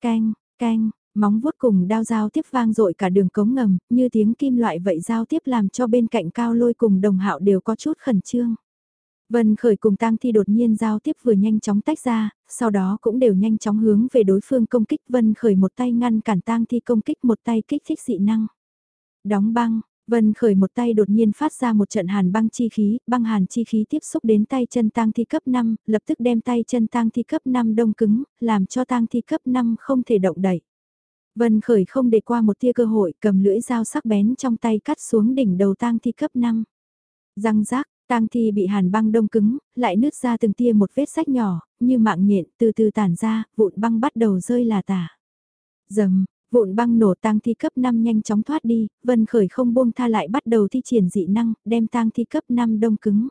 Canh, canh, móng vuốt cùng đao giao tiếp vang dội cả đường cống ngầm, như tiếng kim loại vậy giao tiếp làm cho bên cạnh cao lôi cùng đồng hạo đều có chút khẩn trương. Vân Khởi cùng Tang Thi đột nhiên giao tiếp vừa nhanh chóng tách ra, sau đó cũng đều nhanh chóng hướng về đối phương công kích. Vân Khởi một tay ngăn cản Tang Thi công kích một tay kích thích dị năng. Đóng băng, Vân Khởi một tay đột nhiên phát ra một trận hàn băng chi khí, băng hàn chi khí tiếp xúc đến tay chân Tang Thi cấp 5, lập tức đem tay chân Tang Thi cấp 5 đông cứng, làm cho Tang Thi cấp 5 không thể động đậy. Vân Khởi không để qua một tia cơ hội, cầm lưỡi dao sắc bén trong tay cắt xuống đỉnh đầu Tang Thi cấp 5. Răng rác, Tang thi bị hàn băng đông cứng, lại nứt ra từng tia một vết sách nhỏ, như mạng nhện từ từ tản ra, vụn băng bắt đầu rơi là tả. Dầm, vụn băng nổ tang thi cấp 5 nhanh chóng thoát đi, Vân Khởi không buông tha lại bắt đầu thi triển dị năng, đem tang thi cấp 5 đông cứng.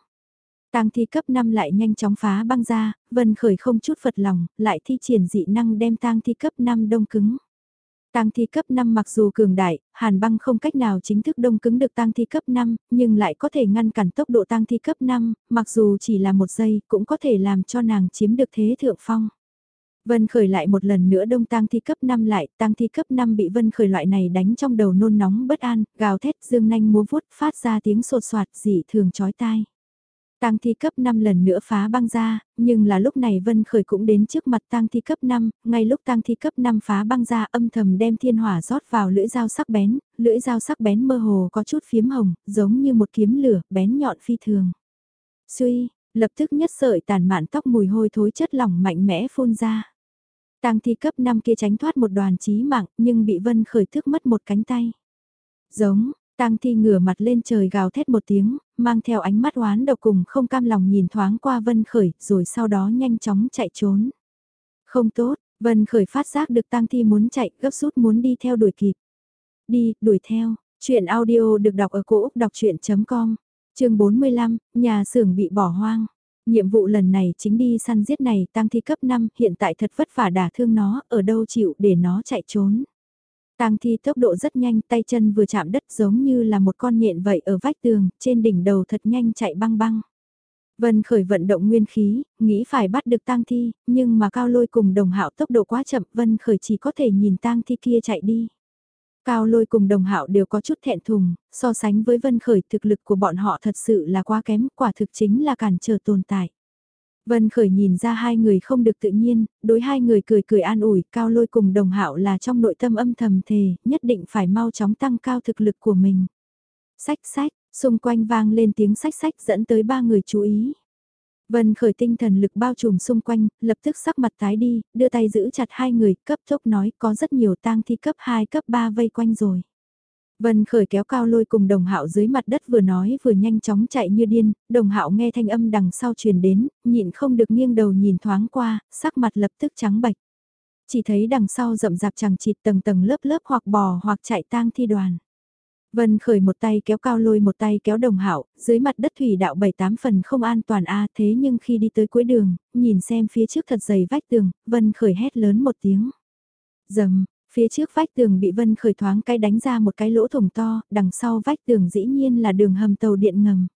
Tang thi cấp 5 lại nhanh chóng phá băng ra, Vân Khởi không chút phật lòng, lại thi triển dị năng đem tang thi cấp 5 đông cứng. Tang thi cấp 5 mặc dù cường đại, Hàn Băng không cách nào chính thức đông cứng được tang thi cấp 5, nhưng lại có thể ngăn cản tốc độ tang thi cấp 5, mặc dù chỉ là một giây, cũng có thể làm cho nàng chiếm được thế thượng phong. Vân Khởi lại một lần nữa đông tang thi cấp 5 lại, tang thi cấp 5 bị Vân Khởi loại này đánh trong đầu nôn nóng bất an, gào thét dương nanh múa vuốt phát ra tiếng sột soạt dị thường chói tai. Tang thi cấp 5 lần nữa phá băng ra, nhưng là lúc này Vân Khởi cũng đến trước mặt tang thi cấp 5, ngay lúc tang thi cấp 5 phá băng ra âm thầm đem thiên hỏa rót vào lưỡi dao sắc bén, lưỡi dao sắc bén mơ hồ có chút phiếm hồng, giống như một kiếm lửa, bén nhọn phi thường. Suy, lập tức nhất sợi tàn mạn tóc mùi hôi thối chất lỏng mạnh mẽ phun ra. Tang thi cấp 5 kia tránh thoát một đoàn chí mạng, nhưng bị Vân Khởi thức mất một cánh tay. Giống, Tang thi ngửa mặt lên trời gào thét một tiếng, mang theo ánh mắt oán độc cùng không cam lòng nhìn thoáng qua Vân Khởi, rồi sau đó nhanh chóng chạy trốn. Không tốt, Vân Khởi phát giác được Tang thi muốn chạy, gấp rút muốn đi theo đuổi kịp. Đi, đuổi theo. Chuyện audio được đọc ở cổ Úc đọc chuyện.com, chương 45, nhà xưởng bị bỏ hoang. Nhiệm vụ lần này chính đi săn giết này tăng thi cấp 5, hiện tại thật vất vả đả thương nó, ở đâu chịu để nó chạy trốn. Tang thi tốc độ rất nhanh, tay chân vừa chạm đất giống như là một con nhện vậy ở vách tường, trên đỉnh đầu thật nhanh chạy băng băng. Vân khởi vận động nguyên khí, nghĩ phải bắt được tang thi, nhưng mà cao lôi cùng đồng hạo tốc độ quá chậm, Vân khởi chỉ có thể nhìn tang thi kia chạy đi. Cao lôi cùng đồng hạo đều có chút thẹn thùng, so sánh với Vân khởi thực lực của bọn họ thật sự là quá kém, quả thực chính là cản trở tồn tại. Vân Khởi nhìn ra hai người không được tự nhiên, đối hai người cười cười an ủi, cao lôi cùng đồng hạo là trong nội tâm âm thầm thề, nhất định phải mau chóng tăng cao thực lực của mình. Sách sách, xung quanh vang lên tiếng sách sách dẫn tới ba người chú ý. Vân Khởi tinh thần lực bao trùm xung quanh, lập tức sắc mặt tái đi, đưa tay giữ chặt hai người, cấp tốc nói có rất nhiều tang thi cấp 2 cấp 3 vây quanh rồi. Vân khởi kéo cao lôi cùng đồng hạo dưới mặt đất vừa nói vừa nhanh chóng chạy như điên, đồng hạo nghe thanh âm đằng sau truyền đến, nhịn không được nghiêng đầu nhìn thoáng qua, sắc mặt lập tức trắng bạch. Chỉ thấy đằng sau rậm rạp chẳng chịt tầng tầng lớp lớp hoặc bò hoặc chạy tang thi đoàn. Vân khởi một tay kéo cao lôi một tay kéo đồng hạo dưới mặt đất thủy đạo bảy tám phần không an toàn a thế nhưng khi đi tới cuối đường, nhìn xem phía trước thật dày vách tường, Vân khởi hét lớn một tiếng. Dầm, Phía trước vách tường bị Vân Khởi thoáng cái đánh ra một cái lỗ thủng to, đằng sau vách tường dĩ nhiên là đường hầm tàu điện ngầm.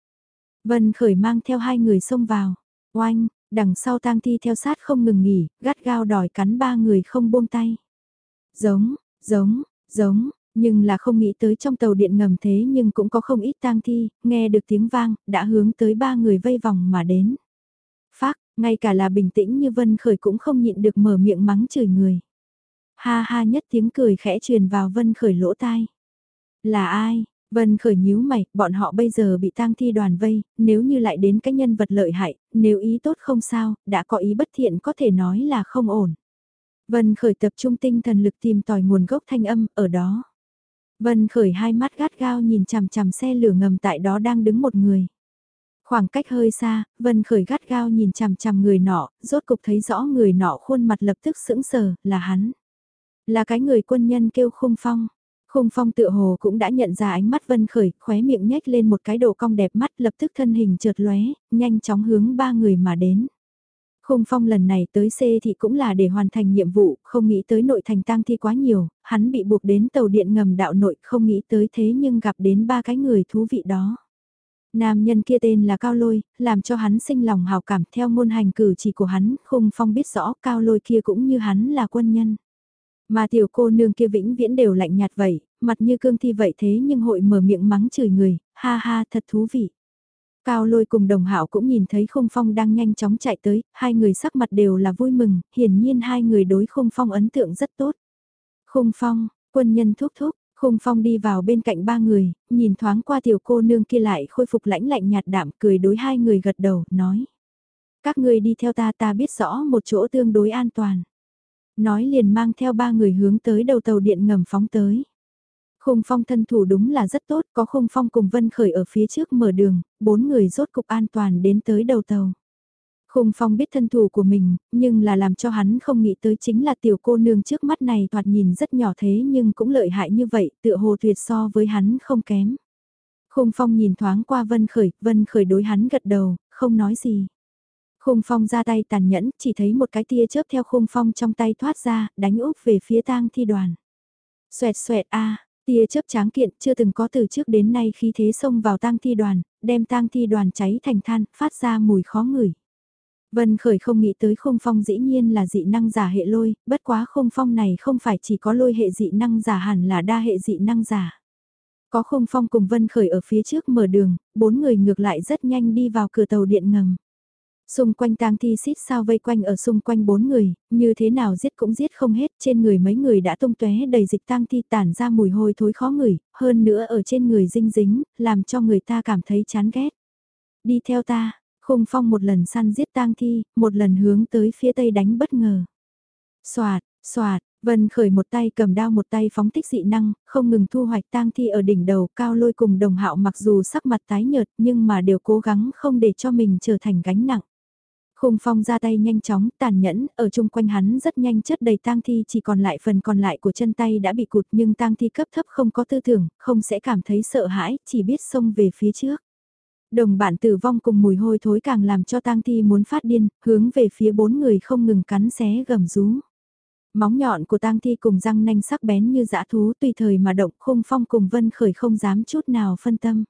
Vân Khởi mang theo hai người xông vào. Oanh, đằng sau tang thi theo sát không ngừng nghỉ, gắt gao đòi cắn ba người không buông tay. Giống, giống, giống, nhưng là không nghĩ tới trong tàu điện ngầm thế nhưng cũng có không ít tang thi, nghe được tiếng vang, đã hướng tới ba người vây vòng mà đến. Phác, ngay cả là bình tĩnh như Vân Khởi cũng không nhịn được mở miệng mắng chửi người. Ha ha nhất tiếng cười khẽ truyền vào Vân Khởi lỗ tai. Là ai? Vân Khởi nhíu mày, bọn họ bây giờ bị tang thi đoàn vây, nếu như lại đến cái nhân vật lợi hại, nếu ý tốt không sao, đã có ý bất thiện có thể nói là không ổn. Vân Khởi tập trung tinh thần lực tìm tòi nguồn gốc thanh âm ở đó. Vân Khởi hai mắt gắt gao nhìn chằm chằm xe lửa ngầm tại đó đang đứng một người. Khoảng cách hơi xa, Vân Khởi gắt gao nhìn chằm chằm người nọ, rốt cục thấy rõ người nọ khuôn mặt lập tức sững sờ, là hắn. Là cái người quân nhân kêu khung phong. Khung phong tựa hồ cũng đã nhận ra ánh mắt vân khởi, khóe miệng nhếch lên một cái độ cong đẹp mắt lập tức thân hình trượt lóe, nhanh chóng hướng ba người mà đến. Khung phong lần này tới C thì cũng là để hoàn thành nhiệm vụ, không nghĩ tới nội thành tang thi quá nhiều, hắn bị buộc đến tàu điện ngầm đạo nội, không nghĩ tới thế nhưng gặp đến ba cái người thú vị đó. Nam nhân kia tên là Cao Lôi, làm cho hắn sinh lòng hào cảm theo môn hành cử chỉ của hắn, khung phong biết rõ Cao Lôi kia cũng như hắn là quân nhân. Mà tiểu cô nương kia vĩnh viễn đều lạnh nhạt vậy, mặt như cương thi vậy thế nhưng hội mở miệng mắng chửi người, ha ha thật thú vị. Cao lôi cùng đồng hạo cũng nhìn thấy khung phong đang nhanh chóng chạy tới, hai người sắc mặt đều là vui mừng, hiển nhiên hai người đối khung phong ấn tượng rất tốt. Khung phong, quân nhân thúc thúc, khung phong đi vào bên cạnh ba người, nhìn thoáng qua tiểu cô nương kia lại khôi phục lãnh lạnh nhạt đạm cười đối hai người gật đầu, nói. Các người đi theo ta ta biết rõ một chỗ tương đối an toàn nói liền mang theo ba người hướng tới đầu tàu điện ngầm phóng tới. Khung phong thân thủ đúng là rất tốt, có khung phong cùng Vân Khởi ở phía trước mở đường, bốn người rốt cục an toàn đến tới đầu tàu. Khung phong biết thân thủ của mình, nhưng là làm cho hắn không nghĩ tới chính là tiểu cô nương trước mắt này thoạt nhìn rất nhỏ thế nhưng cũng lợi hại như vậy, tựa hồ tuyệt so với hắn không kém. Khung phong nhìn thoáng qua Vân Khởi, Vân Khởi đối hắn gật đầu, không nói gì. Khung phong ra tay tàn nhẫn, chỉ thấy một cái tia chớp theo khung phong trong tay thoát ra, đánh úp về phía tang thi đoàn. Xoẹt xoẹt a tia chớp tráng kiện chưa từng có từ trước đến nay khi thế xông vào tang thi đoàn, đem tang thi đoàn cháy thành than, phát ra mùi khó ngửi. Vân Khởi không nghĩ tới khung phong dĩ nhiên là dị năng giả hệ lôi, bất quá khung phong này không phải chỉ có lôi hệ dị năng giả hẳn là đa hệ dị năng giả. Có khung phong cùng Vân Khởi ở phía trước mở đường, bốn người ngược lại rất nhanh đi vào cửa tàu điện ngầm. Xung quanh tang thi xít sao vây quanh ở xung quanh bốn người, như thế nào giết cũng giết không hết, trên người mấy người đã tung tóe đầy dịch tang thi tản ra mùi hôi thối khó ngửi, hơn nữa ở trên người dinh dính, làm cho người ta cảm thấy chán ghét. Đi theo ta, khung phong một lần săn giết tang thi, một lần hướng tới phía tây đánh bất ngờ. Xoạt, xoạt, Vân khởi một tay cầm đao một tay phóng thích dị năng, không ngừng thu hoạch tang thi ở đỉnh đầu cao lôi cùng đồng hạo mặc dù sắc mặt tái nhợt nhưng mà đều cố gắng không để cho mình trở thành gánh nặng. Khung phong ra tay nhanh chóng, tàn nhẫn, ở chung quanh hắn rất nhanh chất đầy tang thi chỉ còn lại phần còn lại của chân tay đã bị cụt nhưng tang thi cấp thấp không có tư tưởng, không sẽ cảm thấy sợ hãi, chỉ biết xông về phía trước. Đồng bạn tử vong cùng mùi hôi thối càng làm cho tang thi muốn phát điên, hướng về phía bốn người không ngừng cắn xé gầm rú. Móng nhọn của tang thi cùng răng nanh sắc bén như dã thú tùy thời mà động khung phong cùng vân khởi không dám chút nào phân tâm.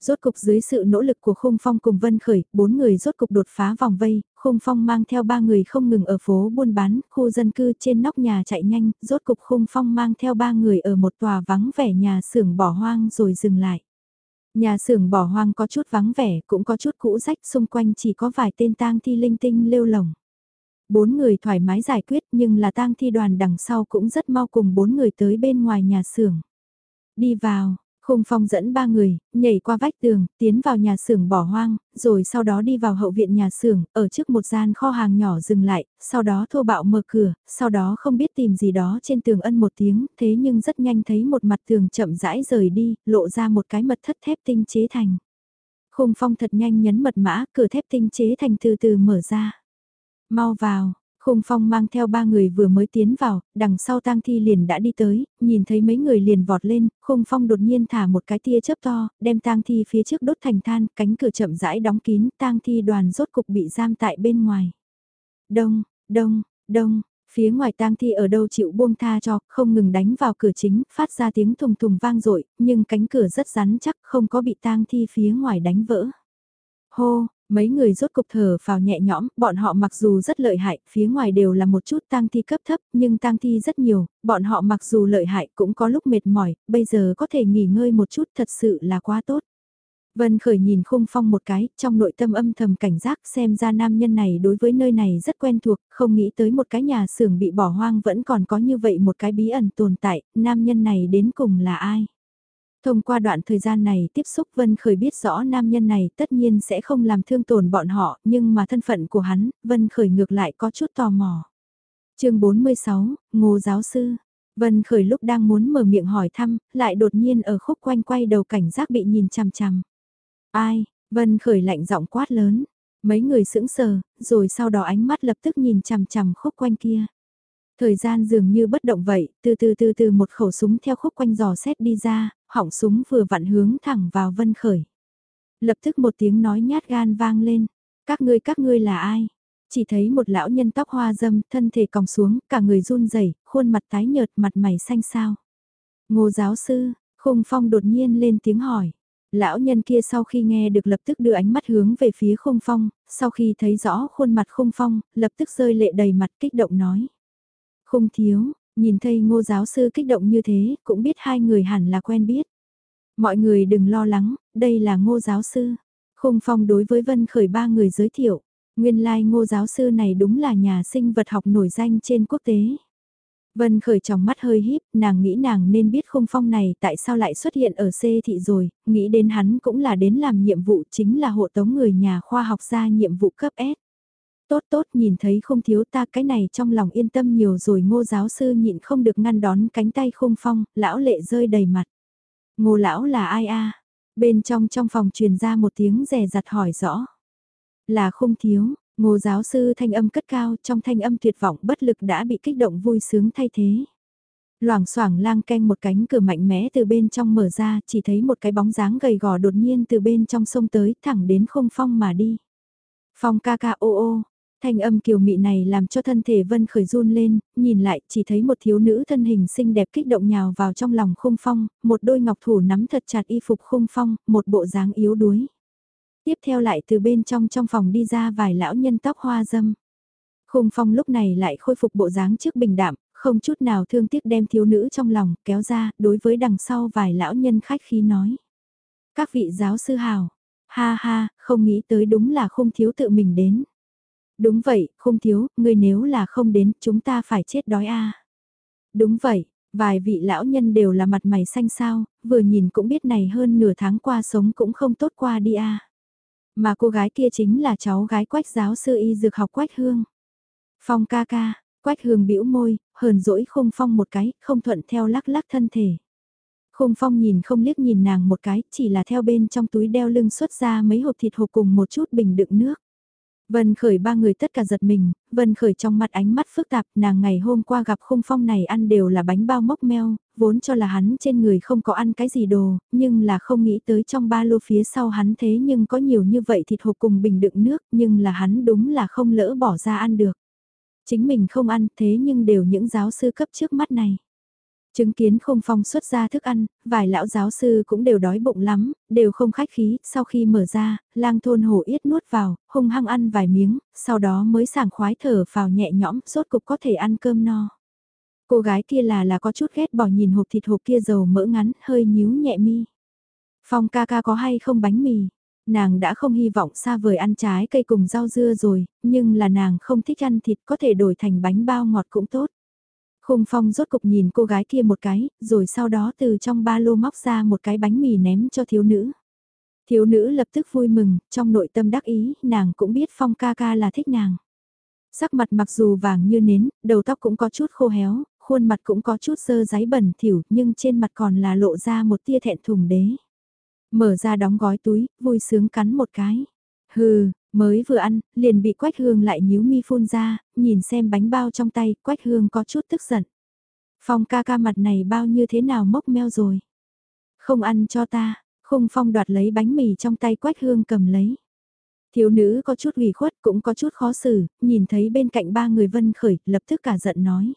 Rốt cục dưới sự nỗ lực của Khung Phong cùng Vân Khởi, bốn người rốt cục đột phá vòng vây, Khung Phong mang theo ba người không ngừng ở phố buôn bán, khu dân cư trên nóc nhà chạy nhanh, rốt cục Khung Phong mang theo ba người ở một tòa vắng vẻ nhà xưởng bỏ hoang rồi dừng lại. Nhà xưởng bỏ hoang có chút vắng vẻ, cũng có chút cũ rách, xung quanh chỉ có vài tên tang thi linh tinh lêu lồng. Bốn người thoải mái giải quyết nhưng là tang thi đoàn đằng sau cũng rất mau cùng bốn người tới bên ngoài nhà xưởng. Đi vào, Khung Phong dẫn ba người, nhảy qua vách tường, tiến vào nhà xưởng bỏ hoang, rồi sau đó đi vào hậu viện nhà xưởng, ở trước một gian kho hàng nhỏ dừng lại, sau đó thô bạo mở cửa, sau đó không biết tìm gì đó trên tường ân một tiếng, thế nhưng rất nhanh thấy một mặt tường chậm rãi rời đi, lộ ra một cái mật thất thép tinh chế thành. Khung Phong thật nhanh nhấn mật mã, cửa thép tinh chế thành từ từ mở ra. Mau vào, Khung Phong mang theo ba người vừa mới tiến vào, đằng sau tang thi liền đã đi tới, nhìn thấy mấy người liền vọt lên, Khung Phong đột nhiên thả một cái tia chớp to, đem tang thi phía trước đốt thành than, cánh cửa chậm rãi đóng kín, tang thi đoàn rốt cục bị giam tại bên ngoài. Đông, đông, đông, phía ngoài tang thi ở đâu chịu buông tha cho, không ngừng đánh vào cửa chính, phát ra tiếng thùng thùng vang dội nhưng cánh cửa rất rắn chắc, không có bị tang thi phía ngoài đánh vỡ. Hô, Mấy người rốt cục thở vào nhẹ nhõm, bọn họ mặc dù rất lợi hại, phía ngoài đều là một chút tang thi cấp thấp, nhưng tang thi rất nhiều, bọn họ mặc dù lợi hại cũng có lúc mệt mỏi, bây giờ có thể nghỉ ngơi một chút thật sự là quá tốt. Vân Khởi nhìn khung phong một cái, trong nội tâm âm thầm cảnh giác xem ra nam nhân này đối với nơi này rất quen thuộc, không nghĩ tới một cái nhà xưởng bị bỏ hoang vẫn còn có như vậy một cái bí ẩn tồn tại, nam nhân này đến cùng là ai? Thông qua đoạn thời gian này tiếp xúc Vân Khởi biết rõ nam nhân này tất nhiên sẽ không làm thương tổn bọn họ, nhưng mà thân phận của hắn, Vân Khởi ngược lại có chút tò mò. chương 46, Ngô Giáo Sư Vân Khởi lúc đang muốn mở miệng hỏi thăm, lại đột nhiên ở khúc quanh quay đầu cảnh giác bị nhìn chằm chằm. Ai? Vân Khởi lạnh giọng quát lớn. Mấy người sững sờ, rồi sau đó ánh mắt lập tức nhìn chằm chằm khúc quanh kia. Thời gian dường như bất động vậy, từ từ từ từ một khẩu súng theo khúc quanh giò xét đi ra, hỏng súng vừa vặn hướng thẳng vào Vân Khởi. Lập tức một tiếng nói nhát gan vang lên, các ngươi các ngươi là ai? Chỉ thấy một lão nhân tóc hoa dâm, thân thể còng xuống, cả người run rẩy, khuôn mặt tái nhợt, mặt mày xanh xao. Ngô giáo sư, khung phong đột nhiên lên tiếng hỏi. Lão nhân kia sau khi nghe được lập tức đưa ánh mắt hướng về phía khung phong, sau khi thấy rõ khuôn mặt khung phong, lập tức rơi lệ đầy mặt kích động nói không thiếu, Nhìn thấy ngô giáo sư kích động như thế, cũng biết hai người hẳn là quen biết. Mọi người đừng lo lắng, đây là ngô giáo sư. Khung phong đối với Vân Khởi ba người giới thiệu. Nguyên lai like ngô giáo sư này đúng là nhà sinh vật học nổi danh trên quốc tế. Vân khởi trong mắt hơi híp, nàng nghĩ nàng nên biết khung phong này tại sao lại xuất hiện ở C thị rồi, nghĩ đến hắn cũng là đến làm nhiệm vụ chính là hộ tống người nhà khoa học ra nhiệm vụ cấp S. Tốt tốt nhìn thấy không thiếu ta cái này trong lòng yên tâm nhiều rồi ngô giáo sư nhịn không được ngăn đón cánh tay khung phong, lão lệ rơi đầy mặt. Ngô lão là ai a Bên trong trong phòng truyền ra một tiếng rè rặt hỏi rõ. Là không thiếu, ngô giáo sư thanh âm cất cao trong thanh âm tuyệt vọng bất lực đã bị kích động vui sướng thay thế. Loảng xoảng lang canh một cánh cửa mạnh mẽ từ bên trong mở ra chỉ thấy một cái bóng dáng gầy gò đột nhiên từ bên trong sông tới thẳng đến không phong mà đi. Phong ca ca ô ô, Thanh âm kiều mị này làm cho thân thể Vân khởi run lên, nhìn lại chỉ thấy một thiếu nữ thân hình xinh đẹp kích động nhào vào trong lòng khung phong, một đôi ngọc thủ nắm thật chặt y phục khung phong, một bộ dáng yếu đuối. Tiếp theo lại từ bên trong trong phòng đi ra vài lão nhân tóc hoa dâm. Khung phong lúc này lại khôi phục bộ dáng trước bình đạm, không chút nào thương tiếc đem thiếu nữ trong lòng kéo ra, đối với đằng sau vài lão nhân khách khí nói. Các vị giáo sư hào, ha ha, không nghĩ tới đúng là khung thiếu tự mình đến. Đúng vậy, không thiếu, ngươi nếu là không đến, chúng ta phải chết đói a. Đúng vậy, vài vị lão nhân đều là mặt mày xanh xao, vừa nhìn cũng biết này hơn nửa tháng qua sống cũng không tốt qua đi a. Mà cô gái kia chính là cháu gái quách giáo sư y dược học quách hương. Phong ca ca, quách hương bĩu môi, hờn dỗi không phong một cái, không thuận theo lắc lắc thân thể. Khung phong nhìn không liếc nhìn nàng một cái, chỉ là theo bên trong túi đeo lưng xuất ra mấy hộp thịt hộp cùng một chút bình đựng nước. Vân Khởi ba người tất cả giật mình, Vân Khởi trong mặt ánh mắt phức tạp, nàng ngày hôm qua gặp khung phong này ăn đều là bánh bao mốc meo, vốn cho là hắn trên người không có ăn cái gì đồ, nhưng là không nghĩ tới trong ba lô phía sau hắn thế nhưng có nhiều như vậy thịt hộp cùng bình đựng nước, nhưng là hắn đúng là không lỡ bỏ ra ăn được. Chính mình không ăn thế nhưng đều những giáo sư cấp trước mắt này. Chứng kiến không phong xuất ra thức ăn, vài lão giáo sư cũng đều đói bụng lắm, đều không khách khí, sau khi mở ra, lang thôn hổ yết nuốt vào, hung hăng ăn vài miếng, sau đó mới sảng khoái thở vào nhẹ nhõm, rốt cục có thể ăn cơm no. Cô gái kia là là có chút ghét bỏ nhìn hộp thịt hộp kia dầu mỡ ngắn, hơi nhíu nhẹ mi. Phong ca ca có hay không bánh mì? Nàng đã không hy vọng xa vời ăn trái cây cùng rau dưa rồi, nhưng là nàng không thích ăn thịt có thể đổi thành bánh bao ngọt cũng tốt. Khung Phong rốt cục nhìn cô gái kia một cái, rồi sau đó từ trong ba lô móc ra một cái bánh mì ném cho thiếu nữ. Thiếu nữ lập tức vui mừng, trong nội tâm đắc ý, nàng cũng biết Phong ca ca là thích nàng. Sắc mặt mặc dù vàng như nến, đầu tóc cũng có chút khô héo, khuôn mặt cũng có chút sơ giấy bẩn thỉu, nhưng trên mặt còn là lộ ra một tia thẹn thùng đế. Mở ra đóng gói túi, vui sướng cắn một cái. Hừ, Mới vừa ăn, liền bị Quách Hương lại nhíu mi phun ra, nhìn xem bánh bao trong tay, Quách Hương có chút tức giận. Phong ca ca mặt này bao như thế nào mốc meo rồi. Không ăn cho ta, khung phong đoạt lấy bánh mì trong tay Quách Hương cầm lấy. Thiếu nữ có chút ủy khuất cũng có chút khó xử, nhìn thấy bên cạnh ba người vân khởi, lập tức cả giận nói.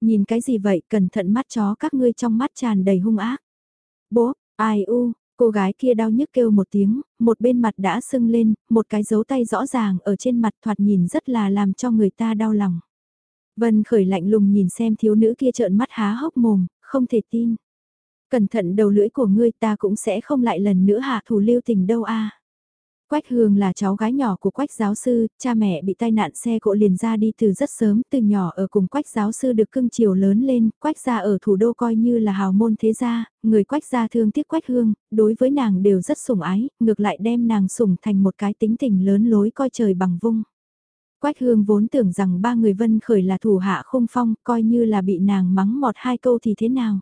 Nhìn cái gì vậy, cẩn thận mắt chó các ngươi trong mắt tràn đầy hung ác. Bố, ai u, Cô gái kia đau nhức kêu một tiếng, một bên mặt đã sưng lên, một cái dấu tay rõ ràng ở trên mặt thoạt nhìn rất là làm cho người ta đau lòng. Vân khởi lạnh lùng nhìn xem thiếu nữ kia trợn mắt há hốc mồm, không thể tin. Cẩn thận đầu lưỡi của ngươi ta cũng sẽ không lại lần nữa hạ thủ lưu tình đâu a. Quách Hương là cháu gái nhỏ của Quách giáo sư, cha mẹ bị tai nạn xe cộ liền ra đi từ rất sớm, từ nhỏ ở cùng Quách giáo sư được cưng chiều lớn lên, Quách gia ở thủ đô coi như là hào môn thế gia, người Quách gia thương tiếc Quách Hương, đối với nàng đều rất sủng ái, ngược lại đem nàng sủng thành một cái tính tình lớn lối coi trời bằng vung. Quách Hương vốn tưởng rằng ba người vân khởi là thủ hạ không phong, coi như là bị nàng mắng mọt hai câu thì thế nào?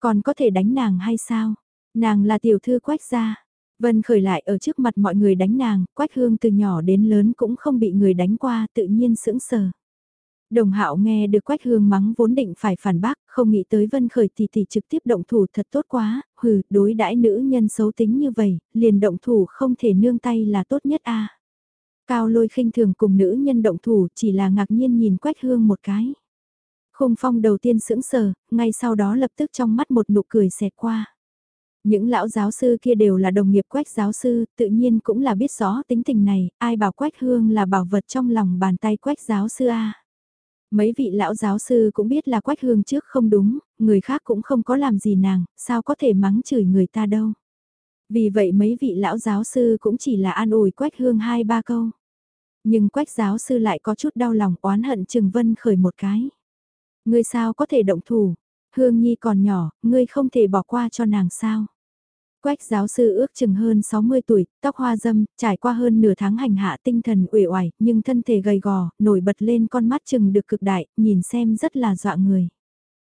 Còn có thể đánh nàng hay sao? Nàng là tiểu thư Quách gia Vân khởi lại ở trước mặt mọi người đánh nàng, Quách Hương từ nhỏ đến lớn cũng không bị người đánh qua, tự nhiên sững sờ. Đồng Hạo nghe được Quách Hương mắng vốn định phải phản bác, không nghĩ tới Vân Khởi tỷ tỷ trực tiếp động thủ thật tốt quá, hừ, đối đãi nữ nhân xấu tính như vậy, liền động thủ không thể nương tay là tốt nhất a. Cao Lôi khinh thường cùng nữ nhân động thủ, chỉ là ngạc nhiên nhìn Quách Hương một cái. Khung Phong đầu tiên sững sờ, ngay sau đó lập tức trong mắt một nụ cười xẹt qua. Những lão giáo sư kia đều là đồng nghiệp quách giáo sư, tự nhiên cũng là biết rõ tính tình này, ai bảo quách hương là bảo vật trong lòng bàn tay quách giáo sư a Mấy vị lão giáo sư cũng biết là quách hương trước không đúng, người khác cũng không có làm gì nàng, sao có thể mắng chửi người ta đâu. Vì vậy mấy vị lão giáo sư cũng chỉ là an ủi quách hương hai ba câu. Nhưng quách giáo sư lại có chút đau lòng oán hận Trừng Vân khởi một cái. Ngươi sao có thể động thủ, Hương Nhi còn nhỏ, ngươi không thể bỏ qua cho nàng sao. Quách giáo sư ước chừng hơn 60 tuổi, tóc hoa dâm, trải qua hơn nửa tháng hành hạ tinh thần uể oải, nhưng thân thể gầy gò, nổi bật lên con mắt chừng được cực đại, nhìn xem rất là dọa người.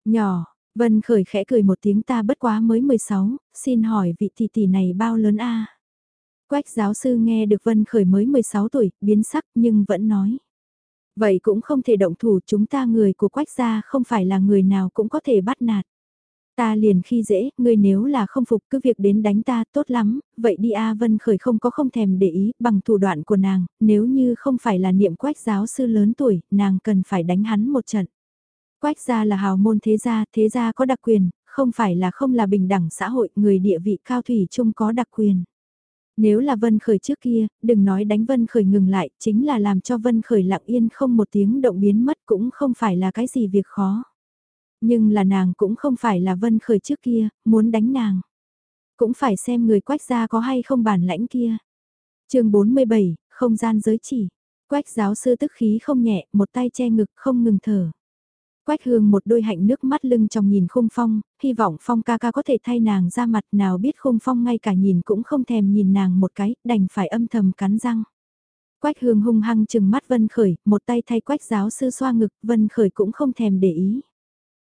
Nhỏ, Vân khởi khẽ cười một tiếng ta bất quá mới 16, xin hỏi vị tỷ tỷ này bao lớn a? Quách giáo sư nghe được Vân khởi mới 16 tuổi, biến sắc nhưng vẫn nói. Vậy cũng không thể động thủ chúng ta người của quách gia không phải là người nào cũng có thể bắt nạt. Ta liền khi dễ, ngươi nếu là không phục cứ việc đến đánh ta tốt lắm, vậy đi A Vân Khởi không có không thèm để ý bằng thủ đoạn của nàng, nếu như không phải là niệm quách giáo sư lớn tuổi, nàng cần phải đánh hắn một trận. Quách gia là hào môn thế gia, thế gia có đặc quyền, không phải là không là bình đẳng xã hội, người địa vị cao thủy chung có đặc quyền. Nếu là Vân Khởi trước kia, đừng nói đánh Vân Khởi ngừng lại, chính là làm cho Vân Khởi lặng yên không một tiếng động biến mất cũng không phải là cái gì việc khó. Nhưng là nàng cũng không phải là Vân Khởi trước kia, muốn đánh nàng. Cũng phải xem người quách gia có hay không bản lãnh kia. chương 47, không gian giới chỉ. Quách giáo sư tức khí không nhẹ, một tay che ngực không ngừng thở. Quách hương một đôi hạnh nước mắt lưng trong nhìn khung phong, hy vọng phong ca ca có thể thay nàng ra mặt nào biết khung phong ngay cả nhìn cũng không thèm nhìn nàng một cái, đành phải âm thầm cắn răng. Quách hương hung hăng chừng mắt Vân Khởi, một tay thay quách giáo sư xoa ngực, Vân Khởi cũng không thèm để ý.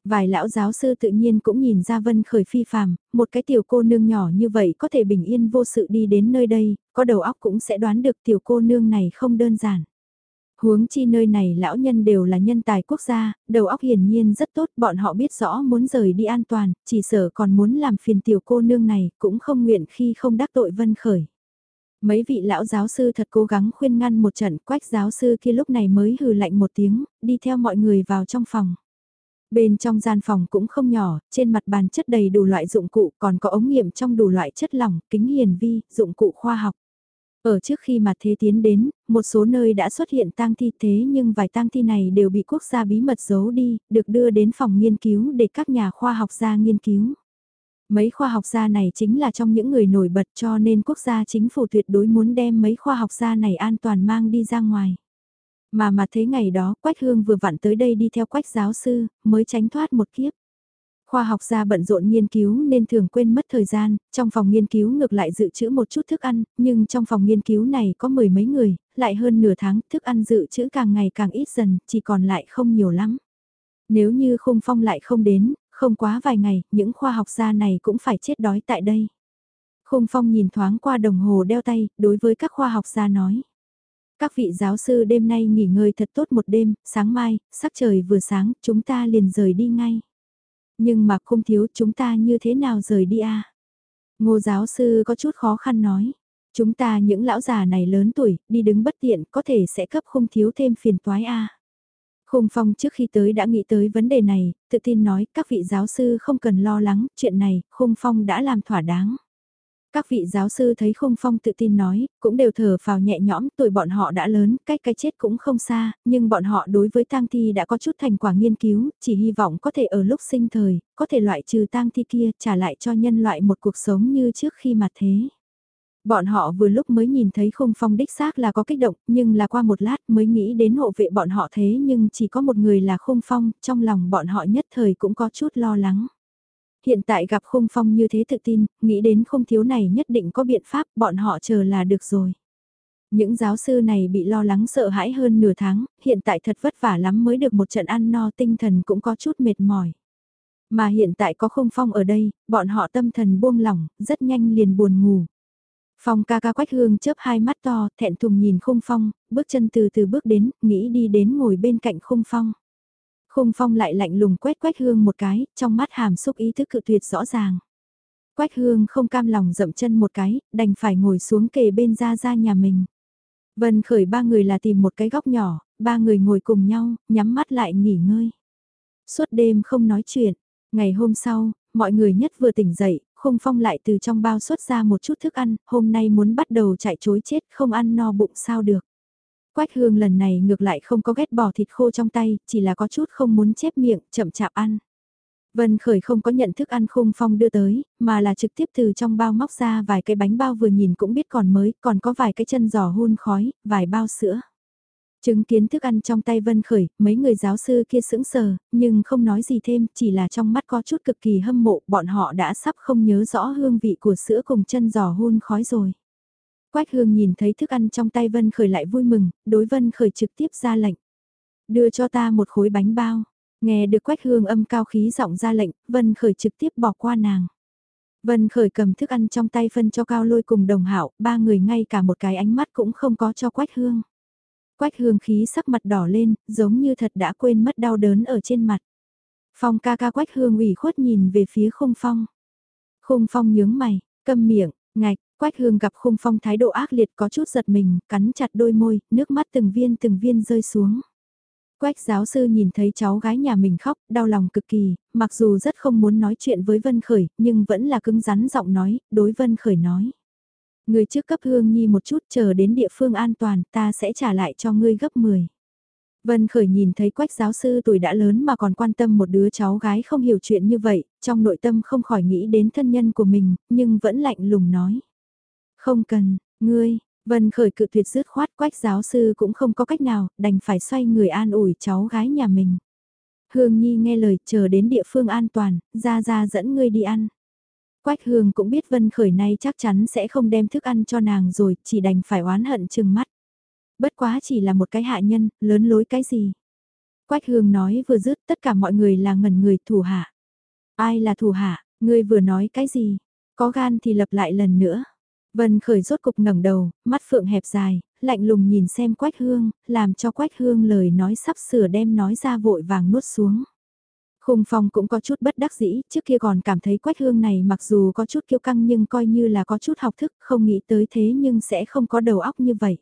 Vài lão giáo sư tự nhiên cũng nhìn ra Vân Khởi phi phàm, một cái tiểu cô nương nhỏ như vậy có thể bình yên vô sự đi đến nơi đây, có đầu óc cũng sẽ đoán được tiểu cô nương này không đơn giản. Huống chi nơi này lão nhân đều là nhân tài quốc gia, đầu óc hiển nhiên rất tốt, bọn họ biết rõ muốn rời đi an toàn, chỉ sợ còn muốn làm phiền tiểu cô nương này, cũng không nguyện khi không đắc tội Vân Khởi. Mấy vị lão giáo sư thật cố gắng khuyên ngăn một trận, quách giáo sư kia lúc này mới hừ lạnh một tiếng, đi theo mọi người vào trong phòng. Bên trong gian phòng cũng không nhỏ, trên mặt bàn chất đầy đủ loại dụng cụ, còn có ống nghiệm trong đủ loại chất lỏng, kính hiển vi, dụng cụ khoa học. Ở trước khi mặt thế tiến đến, một số nơi đã xuất hiện tang thi thế nhưng vài tang thi này đều bị quốc gia bí mật giấu đi, được đưa đến phòng nghiên cứu để các nhà khoa học gia nghiên cứu. Mấy khoa học gia này chính là trong những người nổi bật cho nên quốc gia chính phủ tuyệt đối muốn đem mấy khoa học gia này an toàn mang đi ra ngoài. Mà mà thế ngày đó Quách Hương vừa vặn tới đây đi theo Quách giáo sư, mới tránh thoát một kiếp. Khoa học gia bận rộn nghiên cứu nên thường quên mất thời gian, trong phòng nghiên cứu ngược lại dự trữ một chút thức ăn, nhưng trong phòng nghiên cứu này có mười mấy người, lại hơn nửa tháng, thức ăn dự trữ càng ngày càng ít dần, chỉ còn lại không nhiều lắm. Nếu như khung phong lại không đến, không quá vài ngày, những khoa học gia này cũng phải chết đói tại đây. Khung phong nhìn thoáng qua đồng hồ đeo tay, đối với các khoa học gia nói. Các vị giáo sư đêm nay nghỉ ngơi thật tốt một đêm, sáng mai, sắc trời vừa sáng, chúng ta liền rời đi ngay. Nhưng mà không thiếu chúng ta như thế nào rời đi a Ngô giáo sư có chút khó khăn nói. Chúng ta những lão già này lớn tuổi, đi đứng bất tiện, có thể sẽ cấp không thiếu thêm phiền toái a Khung Phong trước khi tới đã nghĩ tới vấn đề này, tự tin nói các vị giáo sư không cần lo lắng, chuyện này, Khung Phong đã làm thỏa đáng. Các vị giáo sư thấy Khung Phong tự tin nói, cũng đều thở phào nhẹ nhõm, tuổi bọn họ đã lớn, cách cái chết cũng không xa, nhưng bọn họ đối với tang thi đã có chút thành quả nghiên cứu, chỉ hy vọng có thể ở lúc sinh thời, có thể loại trừ tang thi kia, trả lại cho nhân loại một cuộc sống như trước khi mà thế. Bọn họ vừa lúc mới nhìn thấy Khung Phong đích xác là có kích động, nhưng là qua một lát mới nghĩ đến hộ vệ bọn họ thế nhưng chỉ có một người là Khung Phong, trong lòng bọn họ nhất thời cũng có chút lo lắng. Hiện tại gặp khung phong như thế tự tin, nghĩ đến không thiếu này nhất định có biện pháp, bọn họ chờ là được rồi. Những giáo sư này bị lo lắng sợ hãi hơn nửa tháng, hiện tại thật vất vả lắm mới được một trận ăn no tinh thần cũng có chút mệt mỏi. Mà hiện tại có không phong ở đây, bọn họ tâm thần buông lỏng, rất nhanh liền buồn ngủ. Phong ca ca quách hương chớp hai mắt to, thẹn thùng nhìn khung phong, bước chân từ từ bước đến, nghĩ đi đến ngồi bên cạnh khung phong. Khung phong lại lạnh lùng quét quách hương một cái, trong mắt hàm xúc ý thức cự tuyệt rõ ràng. Quách hương không cam lòng dậm chân một cái, đành phải ngồi xuống kề bên ra ra nhà mình. Vân khởi ba người là tìm một cái góc nhỏ, ba người ngồi cùng nhau, nhắm mắt lại nghỉ ngơi. Suốt đêm không nói chuyện, ngày hôm sau, mọi người nhất vừa tỉnh dậy, khung phong lại từ trong bao xuất ra một chút thức ăn, hôm nay muốn bắt đầu chạy chối chết không ăn no bụng sao được. Quách hương lần này ngược lại không có ghét bỏ thịt khô trong tay, chỉ là có chút không muốn chép miệng, chậm chạp ăn. Vân Khởi không có nhận thức ăn khung phong đưa tới, mà là trực tiếp từ trong bao móc ra vài cái bánh bao vừa nhìn cũng biết còn mới, còn có vài cái chân giò hun khói, vài bao sữa. Chứng kiến thức ăn trong tay Vân Khởi, mấy người giáo sư kia sững sờ, nhưng không nói gì thêm, chỉ là trong mắt có chút cực kỳ hâm mộ, bọn họ đã sắp không nhớ rõ hương vị của sữa cùng chân giò hun khói rồi. Quách hương nhìn thấy thức ăn trong tay Vân Khởi lại vui mừng, đối Vân Khởi trực tiếp ra lệnh. Đưa cho ta một khối bánh bao. Nghe được Quách hương âm cao khí giọng ra lệnh, Vân Khởi trực tiếp bỏ qua nàng. Vân Khởi cầm thức ăn trong tay phân cho Cao Lôi cùng đồng hạo, ba người ngay cả một cái ánh mắt cũng không có cho Quách hương. Quách hương khí sắc mặt đỏ lên, giống như thật đã quên mất đau đớn ở trên mặt. Phong ca ca quách hương ủy khuất nhìn về phía khung phong. Khung phong nhướng mày, câm miệng, ngạch, quách hương gặp khung phong thái độ ác liệt có chút giật mình, cắn chặt đôi môi, nước mắt từng viên từng viên rơi xuống. Quách giáo sư nhìn thấy cháu gái nhà mình khóc, đau lòng cực kỳ, mặc dù rất không muốn nói chuyện với Vân Khởi, nhưng vẫn là cứng rắn giọng nói, đối Vân Khởi nói. Người trước cấp Hương Nhi một chút chờ đến địa phương an toàn, ta sẽ trả lại cho ngươi gấp 10. Vân Khởi nhìn thấy quách giáo sư tuổi đã lớn mà còn quan tâm một đứa cháu gái không hiểu chuyện như vậy, trong nội tâm không khỏi nghĩ đến thân nhân của mình, nhưng vẫn lạnh lùng nói. Không cần, ngươi, Vân Khởi cự tuyệt dứt khoát quách giáo sư cũng không có cách nào, đành phải xoay người an ủi cháu gái nhà mình. Hương Nhi nghe lời chờ đến địa phương an toàn, ra ra dẫn ngươi đi ăn. Quách Hương cũng biết Vân Khởi nay chắc chắn sẽ không đem thức ăn cho nàng rồi, chỉ đành phải oán hận chừng mắt. Bất quá chỉ là một cái hạ nhân, lớn lối cái gì. Quách Hương nói vừa dứt tất cả mọi người là ngẩn người thủ hạ. Ai là thủ hạ, ngươi vừa nói cái gì, có gan thì lập lại lần nữa. Vân Khởi rốt cục ngẩng đầu, mắt phượng hẹp dài, lạnh lùng nhìn xem Quách Hương, làm cho Quách Hương lời nói sắp sửa đem nói ra vội vàng nuốt xuống. Khung Phong cũng có chút bất đắc dĩ, trước kia còn cảm thấy quách hương này mặc dù có chút kiêu căng nhưng coi như là có chút học thức, không nghĩ tới thế nhưng sẽ không có đầu óc như vậy.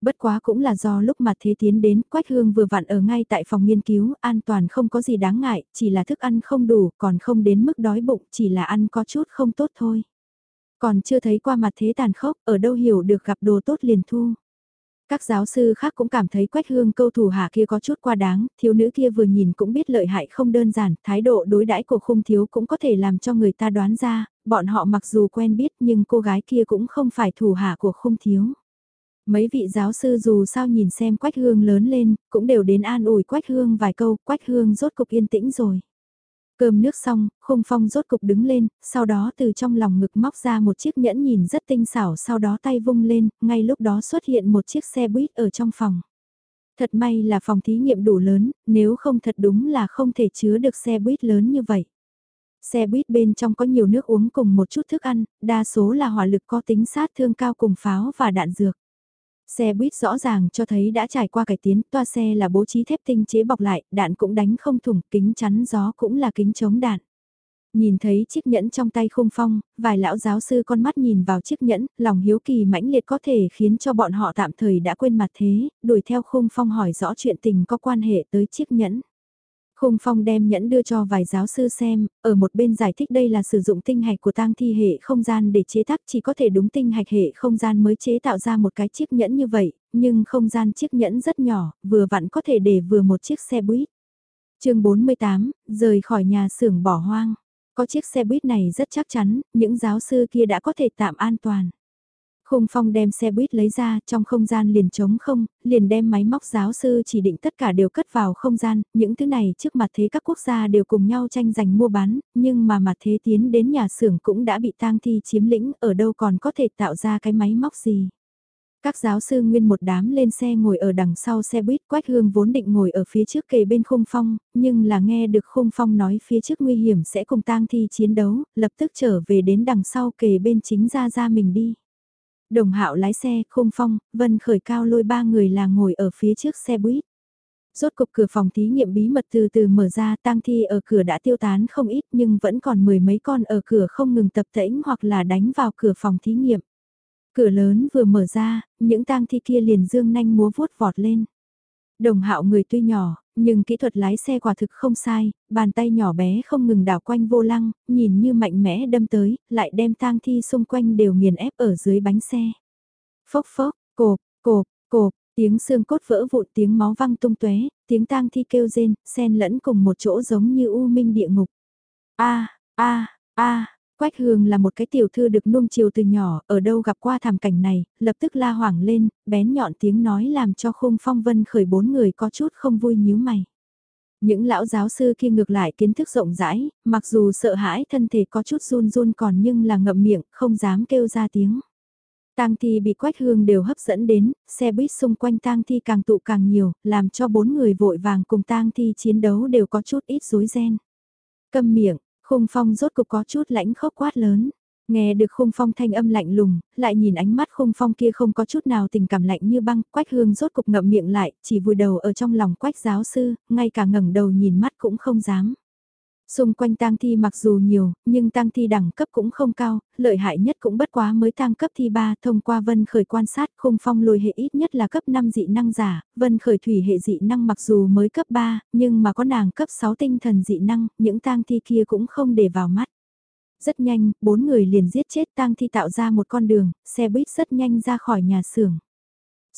Bất quá cũng là do lúc mà thế tiến đến, Quách Hương vừa vặn ở ngay tại phòng nghiên cứu, an toàn không có gì đáng ngại, chỉ là thức ăn không đủ, còn không đến mức đói bụng, chỉ là ăn có chút không tốt thôi. Còn chưa thấy qua mặt thế tàn khốc, ở đâu hiểu được gặp đồ tốt liền thu. Các giáo sư khác cũng cảm thấy quách hương câu thủ hạ kia có chút qua đáng, thiếu nữ kia vừa nhìn cũng biết lợi hại không đơn giản, thái độ đối đãi của khung thiếu cũng có thể làm cho người ta đoán ra, bọn họ mặc dù quen biết nhưng cô gái kia cũng không phải thủ hạ của khung thiếu. Mấy vị giáo sư dù sao nhìn xem quách hương lớn lên, cũng đều đến an ủi quách hương vài câu, quách hương rốt cục yên tĩnh rồi. Cơm nước xong, khung phong rốt cục đứng lên, sau đó từ trong lòng ngực móc ra một chiếc nhẫn nhìn rất tinh xảo sau đó tay vung lên, ngay lúc đó xuất hiện một chiếc xe buýt ở trong phòng. Thật may là phòng thí nghiệm đủ lớn, nếu không thật đúng là không thể chứa được xe buýt lớn như vậy. Xe buýt bên trong có nhiều nước uống cùng một chút thức ăn, đa số là hỏa lực có tính sát thương cao cùng pháo và đạn dược. Xe buýt rõ ràng cho thấy đã trải qua cải tiến, toa xe là bố trí thép tinh chế bọc lại, đạn cũng đánh không thủng, kính chắn gió cũng là kính chống đạn. Nhìn thấy chiếc nhẫn trong tay khung phong, vài lão giáo sư con mắt nhìn vào chiếc nhẫn, lòng hiếu kỳ mãnh liệt có thể khiến cho bọn họ tạm thời đã quên mặt thế, đuổi theo khung phong hỏi rõ chuyện tình có quan hệ tới chiếc nhẫn. Khung Phong đem nhẫn đưa cho vài giáo sư xem, ở một bên giải thích đây là sử dụng tinh hạch của tang thi hệ không gian để chế tác chỉ có thể đúng tinh hạch hệ không gian mới chế tạo ra một cái chiếc nhẫn như vậy, nhưng không gian chiếc nhẫn rất nhỏ, vừa vặn có thể để vừa một chiếc xe buýt. chương 48, rời khỏi nhà xưởng bỏ hoang. Có chiếc xe buýt này rất chắc chắn, những giáo sư kia đã có thể tạm an toàn. Khung Phong đem xe buýt lấy ra, trong không gian liền trống không, liền đem máy móc giáo sư chỉ định tất cả đều cất vào không gian, những thứ này trước mặt thế các quốc gia đều cùng nhau tranh giành mua bán, nhưng mà mặt thế tiến đến nhà xưởng cũng đã bị tang thi chiếm lĩnh, ở đâu còn có thể tạo ra cái máy móc gì. Các giáo sư nguyên một đám lên xe ngồi ở đằng sau xe buýt quách hương vốn định ngồi ở phía trước kề bên khung phong, nhưng là nghe được khung phong nói phía trước nguy hiểm sẽ cùng tang thi chiến đấu, lập tức trở về đến đằng sau kề bên chính ra ra mình đi. Đồng hạo lái xe, khung phong, vân khởi cao lôi ba người là ngồi ở phía trước xe buýt. Rốt cục cửa phòng thí nghiệm bí mật từ từ mở ra tang thi ở cửa đã tiêu tán không ít nhưng vẫn còn mười mấy con ở cửa không ngừng tập tễnh hoặc là đánh vào cửa phòng thí nghiệm. Cửa lớn vừa mở ra, những tang thi kia liền dương nanh múa vuốt vọt lên. Đồng hạo người tuy nhỏ, nhưng kỹ thuật lái xe quả thực không sai, bàn tay nhỏ bé không ngừng đảo quanh vô lăng, nhìn như mạnh mẽ đâm tới, lại đem tang thi xung quanh đều nghiền ép ở dưới bánh xe. Phốc phốc, cộp, cộp, cộp, tiếng xương cốt vỡ vụn tiếng máu văng tung tóe, tiếng tang thi kêu rên, xen lẫn cùng một chỗ giống như u minh địa ngục. A, a, a, Quách Hương là một cái tiểu thư được nuông chiều từ nhỏ, ở đâu gặp qua thảm cảnh này, lập tức la hoảng lên, bén nhọn tiếng nói làm cho khung phong vân khởi bốn người có chút không vui nhíu mày. Những lão giáo sư kia ngược lại kiến thức rộng rãi, mặc dù sợ hãi thân thể có chút run run còn nhưng là ngậm miệng, không dám kêu ra tiếng. Tang thi bị quách hương đều hấp dẫn đến, xe buýt xung quanh tang thi càng tụ càng nhiều, làm cho bốn người vội vàng cùng tang thi chiến đấu đều có chút ít rối ren. Câm miệng, khung phong rốt cục có chút lãnh khốc quát lớn. Nghe được khung phong thanh âm lạnh lùng, lại nhìn ánh mắt khung phong kia không có chút nào tình cảm lạnh như băng, quách hương rốt cục ngậm miệng lại, chỉ vùi đầu ở trong lòng quách giáo sư, ngay cả ngẩng đầu nhìn mắt cũng không dám. Xung quanh tang thi mặc dù nhiều, nhưng tang thi đẳng cấp cũng không cao, lợi hại nhất cũng bất quá mới tăng cấp thi 3 thông qua vân khởi quan sát khung phong lùi hệ ít nhất là cấp 5 dị năng giả, vân khởi thủy hệ dị năng mặc dù mới cấp 3, nhưng mà có nàng cấp 6 tinh thần dị năng, những tang thi kia cũng không để vào mắt. Rất nhanh, bốn người liền giết chết tang thi tạo ra một con đường, xe buýt rất nhanh ra khỏi nhà xưởng.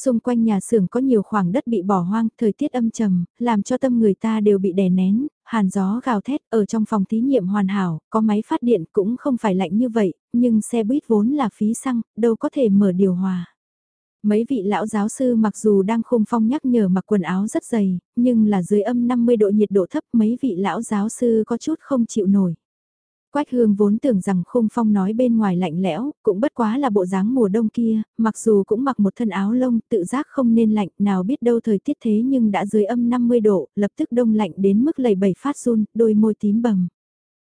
Xung quanh nhà xưởng có nhiều khoảng đất bị bỏ hoang, thời tiết âm trầm, làm cho tâm người ta đều bị đè nén, hàn gió gào thét ở trong phòng thí nghiệm hoàn hảo, có máy phát điện cũng không phải lạnh như vậy, nhưng xe buýt vốn là phí xăng, đâu có thể mở điều hòa. Mấy vị lão giáo sư mặc dù đang khung phong nhắc nhở mặc quần áo rất dày, nhưng là dưới âm 50 độ nhiệt độ thấp mấy vị lão giáo sư có chút không chịu nổi. Quách hương vốn tưởng rằng khung phong nói bên ngoài lạnh lẽo, cũng bất quá là bộ dáng mùa đông kia, mặc dù cũng mặc một thân áo lông tự giác không nên lạnh, nào biết đâu thời tiết thế nhưng đã dưới âm 50 độ, lập tức đông lạnh đến mức lầy bẩy phát run, đôi môi tím bầm.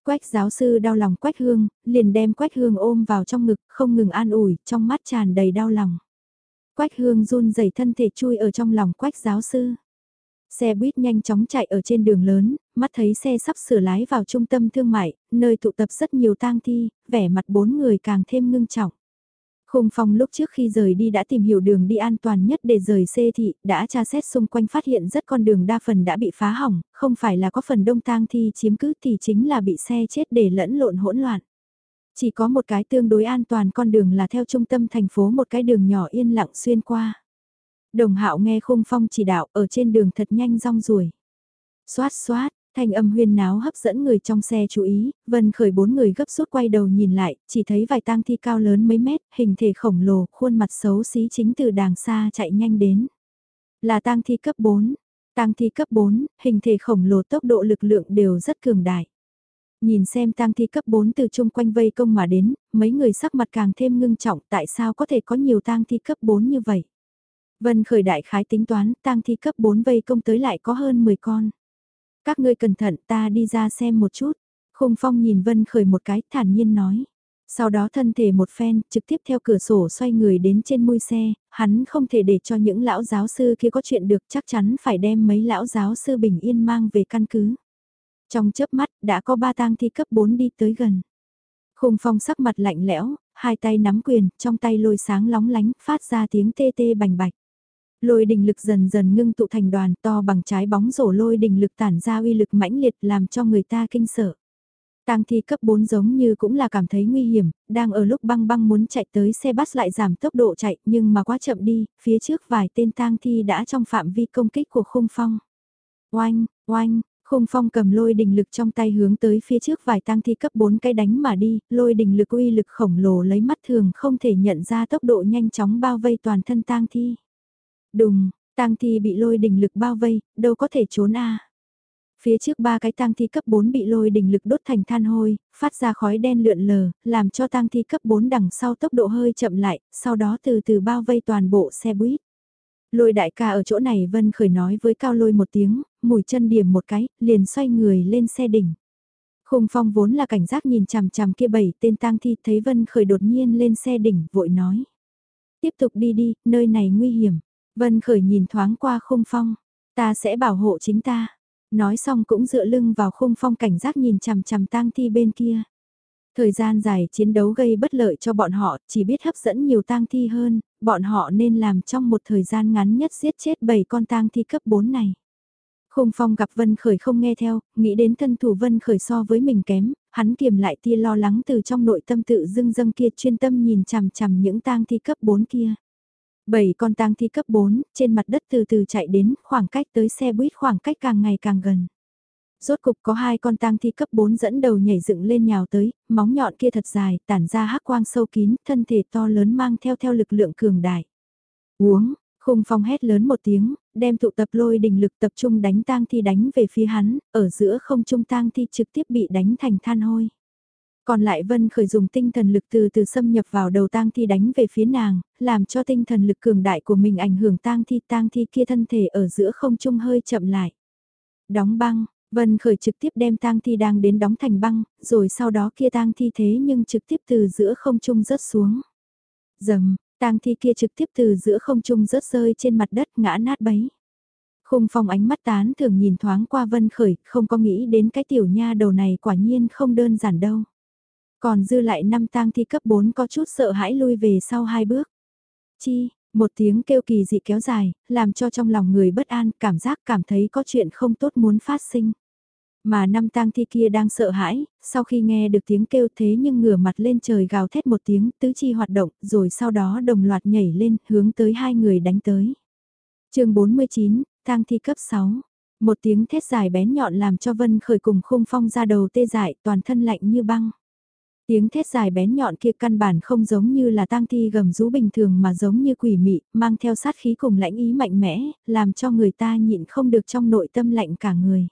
Quách giáo sư đau lòng quách hương, liền đem quách hương ôm vào trong ngực, không ngừng an ủi, trong mắt tràn đầy đau lòng. Quách hương run rẩy thân thể chui ở trong lòng quách giáo sư. Xe buýt nhanh chóng chạy ở trên đường lớn, mắt thấy xe sắp sửa lái vào trung tâm thương mại, nơi tụ tập rất nhiều tang thi, vẻ mặt bốn người càng thêm ngưng trọng. Khung Phong lúc trước khi rời đi đã tìm hiểu đường đi an toàn nhất để rời xê thị, đã tra xét xung quanh phát hiện rất con đường đa phần đã bị phá hỏng, không phải là có phần đông tang thi chiếm cứ thì chính là bị xe chết để lẫn lộn hỗn loạn. Chỉ có một cái tương đối an toàn con đường là theo trung tâm thành phố một cái đường nhỏ yên lặng xuyên qua. Đồng hạo nghe khung phong chỉ đạo ở trên đường thật nhanh rong ruổi. Xoát xoát, thanh âm huyên náo hấp dẫn người trong xe chú ý, vân khởi bốn người gấp rút quay đầu nhìn lại, chỉ thấy vài tang thi cao lớn mấy mét, hình thể khổng lồ, khuôn mặt xấu xí chính từ đàng xa chạy nhanh đến. Là tang thi cấp 4, tang thi cấp 4, hình thể khổng lồ tốc độ lực lượng đều rất cường đại. Nhìn xem tang thi cấp 4 từ chung quanh vây công mà đến, mấy người sắc mặt càng thêm ngưng trọng tại sao có thể có nhiều tang thi cấp 4 như vậy. Vân khởi đại khái tính toán, tang thi cấp 4 vây công tới lại có hơn 10 con. Các ngươi cẩn thận ta đi ra xem một chút. Khung phong nhìn Vân khởi một cái thản nhiên nói. Sau đó thân thể một phen, trực tiếp theo cửa sổ xoay người đến trên môi xe, hắn không thể để cho những lão giáo sư kia có chuyện được chắc chắn phải đem mấy lão giáo sư bình yên mang về căn cứ. Trong chớp mắt, đã có ba tang thi cấp 4 đi tới gần. Khung phong sắc mặt lạnh lẽo, hai tay nắm quyền, trong tay lôi sáng lóng lánh, phát ra tiếng tê tê bành bạch. Lôi đình lực dần dần ngưng tụ thành đoàn to bằng trái bóng rổ lôi đình lực tản ra uy lực mãnh liệt làm cho người ta kinh sợ. Tang thi cấp 4 giống như cũng là cảm thấy nguy hiểm, đang ở lúc băng băng muốn chạy tới xe bắt lại giảm tốc độ chạy nhưng mà quá chậm đi, phía trước vài tên tang thi đã trong phạm vi công kích của khung phong. Oanh, oanh, khung phong cầm lôi đình lực trong tay hướng tới phía trước vài tang thi cấp 4 cái đánh mà đi, lôi đình lực uy lực khổng lồ lấy mắt thường không thể nhận ra tốc độ nhanh chóng bao vây toàn thân tang thi. Đùng, tang thi bị lôi đình lực bao vây, đâu có thể trốn a. Phía trước ba cái tang thi cấp 4 bị lôi đình lực đốt thành than hôi, phát ra khói đen lượn lờ, làm cho tang thi cấp 4 đằng sau tốc độ hơi chậm lại, sau đó từ từ bao vây toàn bộ xe buýt. Lôi đại ca ở chỗ này Vân Khởi nói với Cao Lôi một tiếng, mùi chân điểm một cái, liền xoay người lên xe đỉnh. Khung Phong vốn là cảnh giác nhìn chằm chằm kia bảy tên tang thi thấy Vân Khởi đột nhiên lên xe đỉnh vội nói. Tiếp tục đi đi, nơi này nguy hiểm. Vân Khởi nhìn thoáng qua khung phong, ta sẽ bảo hộ chính ta. Nói xong cũng dựa lưng vào khung phong cảnh giác nhìn chằm chằm tang thi bên kia. Thời gian dài chiến đấu gây bất lợi cho bọn họ, chỉ biết hấp dẫn nhiều tang thi hơn, bọn họ nên làm trong một thời gian ngắn nhất giết chết 7 con tang thi cấp 4 này. Khung Phong gặp Vân Khởi không nghe theo, nghĩ đến thân thủ Vân Khởi so với mình kém, hắn kiềm lại tia lo lắng từ trong nội tâm tự dưng dâng kia chuyên tâm nhìn chằm chằm những tang thi cấp 4 kia. Bảy con tang thi cấp 4, trên mặt đất từ từ chạy đến, khoảng cách tới xe buýt khoảng cách càng ngày càng gần. Rốt cục có hai con tang thi cấp 4 dẫn đầu nhảy dựng lên nhào tới, móng nhọn kia thật dài, tản ra hắc quang sâu kín, thân thể to lớn mang theo theo lực lượng cường đại. Uống, khung phong hét lớn một tiếng, đem tụ tập lôi đình lực tập trung đánh tang thi đánh về phía hắn, ở giữa không trung tang thi trực tiếp bị đánh thành than hôi. Còn lại Vân khởi dùng tinh thần lực từ từ xâm nhập vào đầu tang thi đánh về phía nàng, làm cho tinh thần lực cường đại của mình ảnh hưởng tang thi tang thi kia thân thể ở giữa không trung hơi chậm lại. Đóng băng, Vân khởi trực tiếp đem tang thi đang đến đóng thành băng, rồi sau đó kia tang thi thế nhưng trực tiếp từ giữa không trung rớt xuống. Dầm, tang thi kia trực tiếp từ giữa không trung rớt rơi trên mặt đất ngã nát bấy. Khung phong ánh mắt tán thường nhìn thoáng qua Vân khởi, không có nghĩ đến cái tiểu nha đầu này quả nhiên không đơn giản đâu. Còn dư lại năm tang thi cấp 4 có chút sợ hãi lui về sau hai bước. Chi, một tiếng kêu kỳ dị kéo dài, làm cho trong lòng người bất an, cảm giác cảm thấy có chuyện không tốt muốn phát sinh. Mà năm tang thi kia đang sợ hãi, sau khi nghe được tiếng kêu thế nhưng ngửa mặt lên trời gào thét một tiếng tứ chi hoạt động rồi sau đó đồng loạt nhảy lên hướng tới hai người đánh tới. chương 49, tang thi cấp 6. Một tiếng thét dài bén nhọn làm cho Vân khởi cùng khung phong ra đầu tê dại toàn thân lạnh như băng. Tiếng thét dài bén nhọn kia căn bản không giống như là tang thi gầm rú bình thường mà giống như quỷ mị, mang theo sát khí cùng lãnh ý mạnh mẽ, làm cho người ta nhịn không được trong nội tâm lạnh cả người.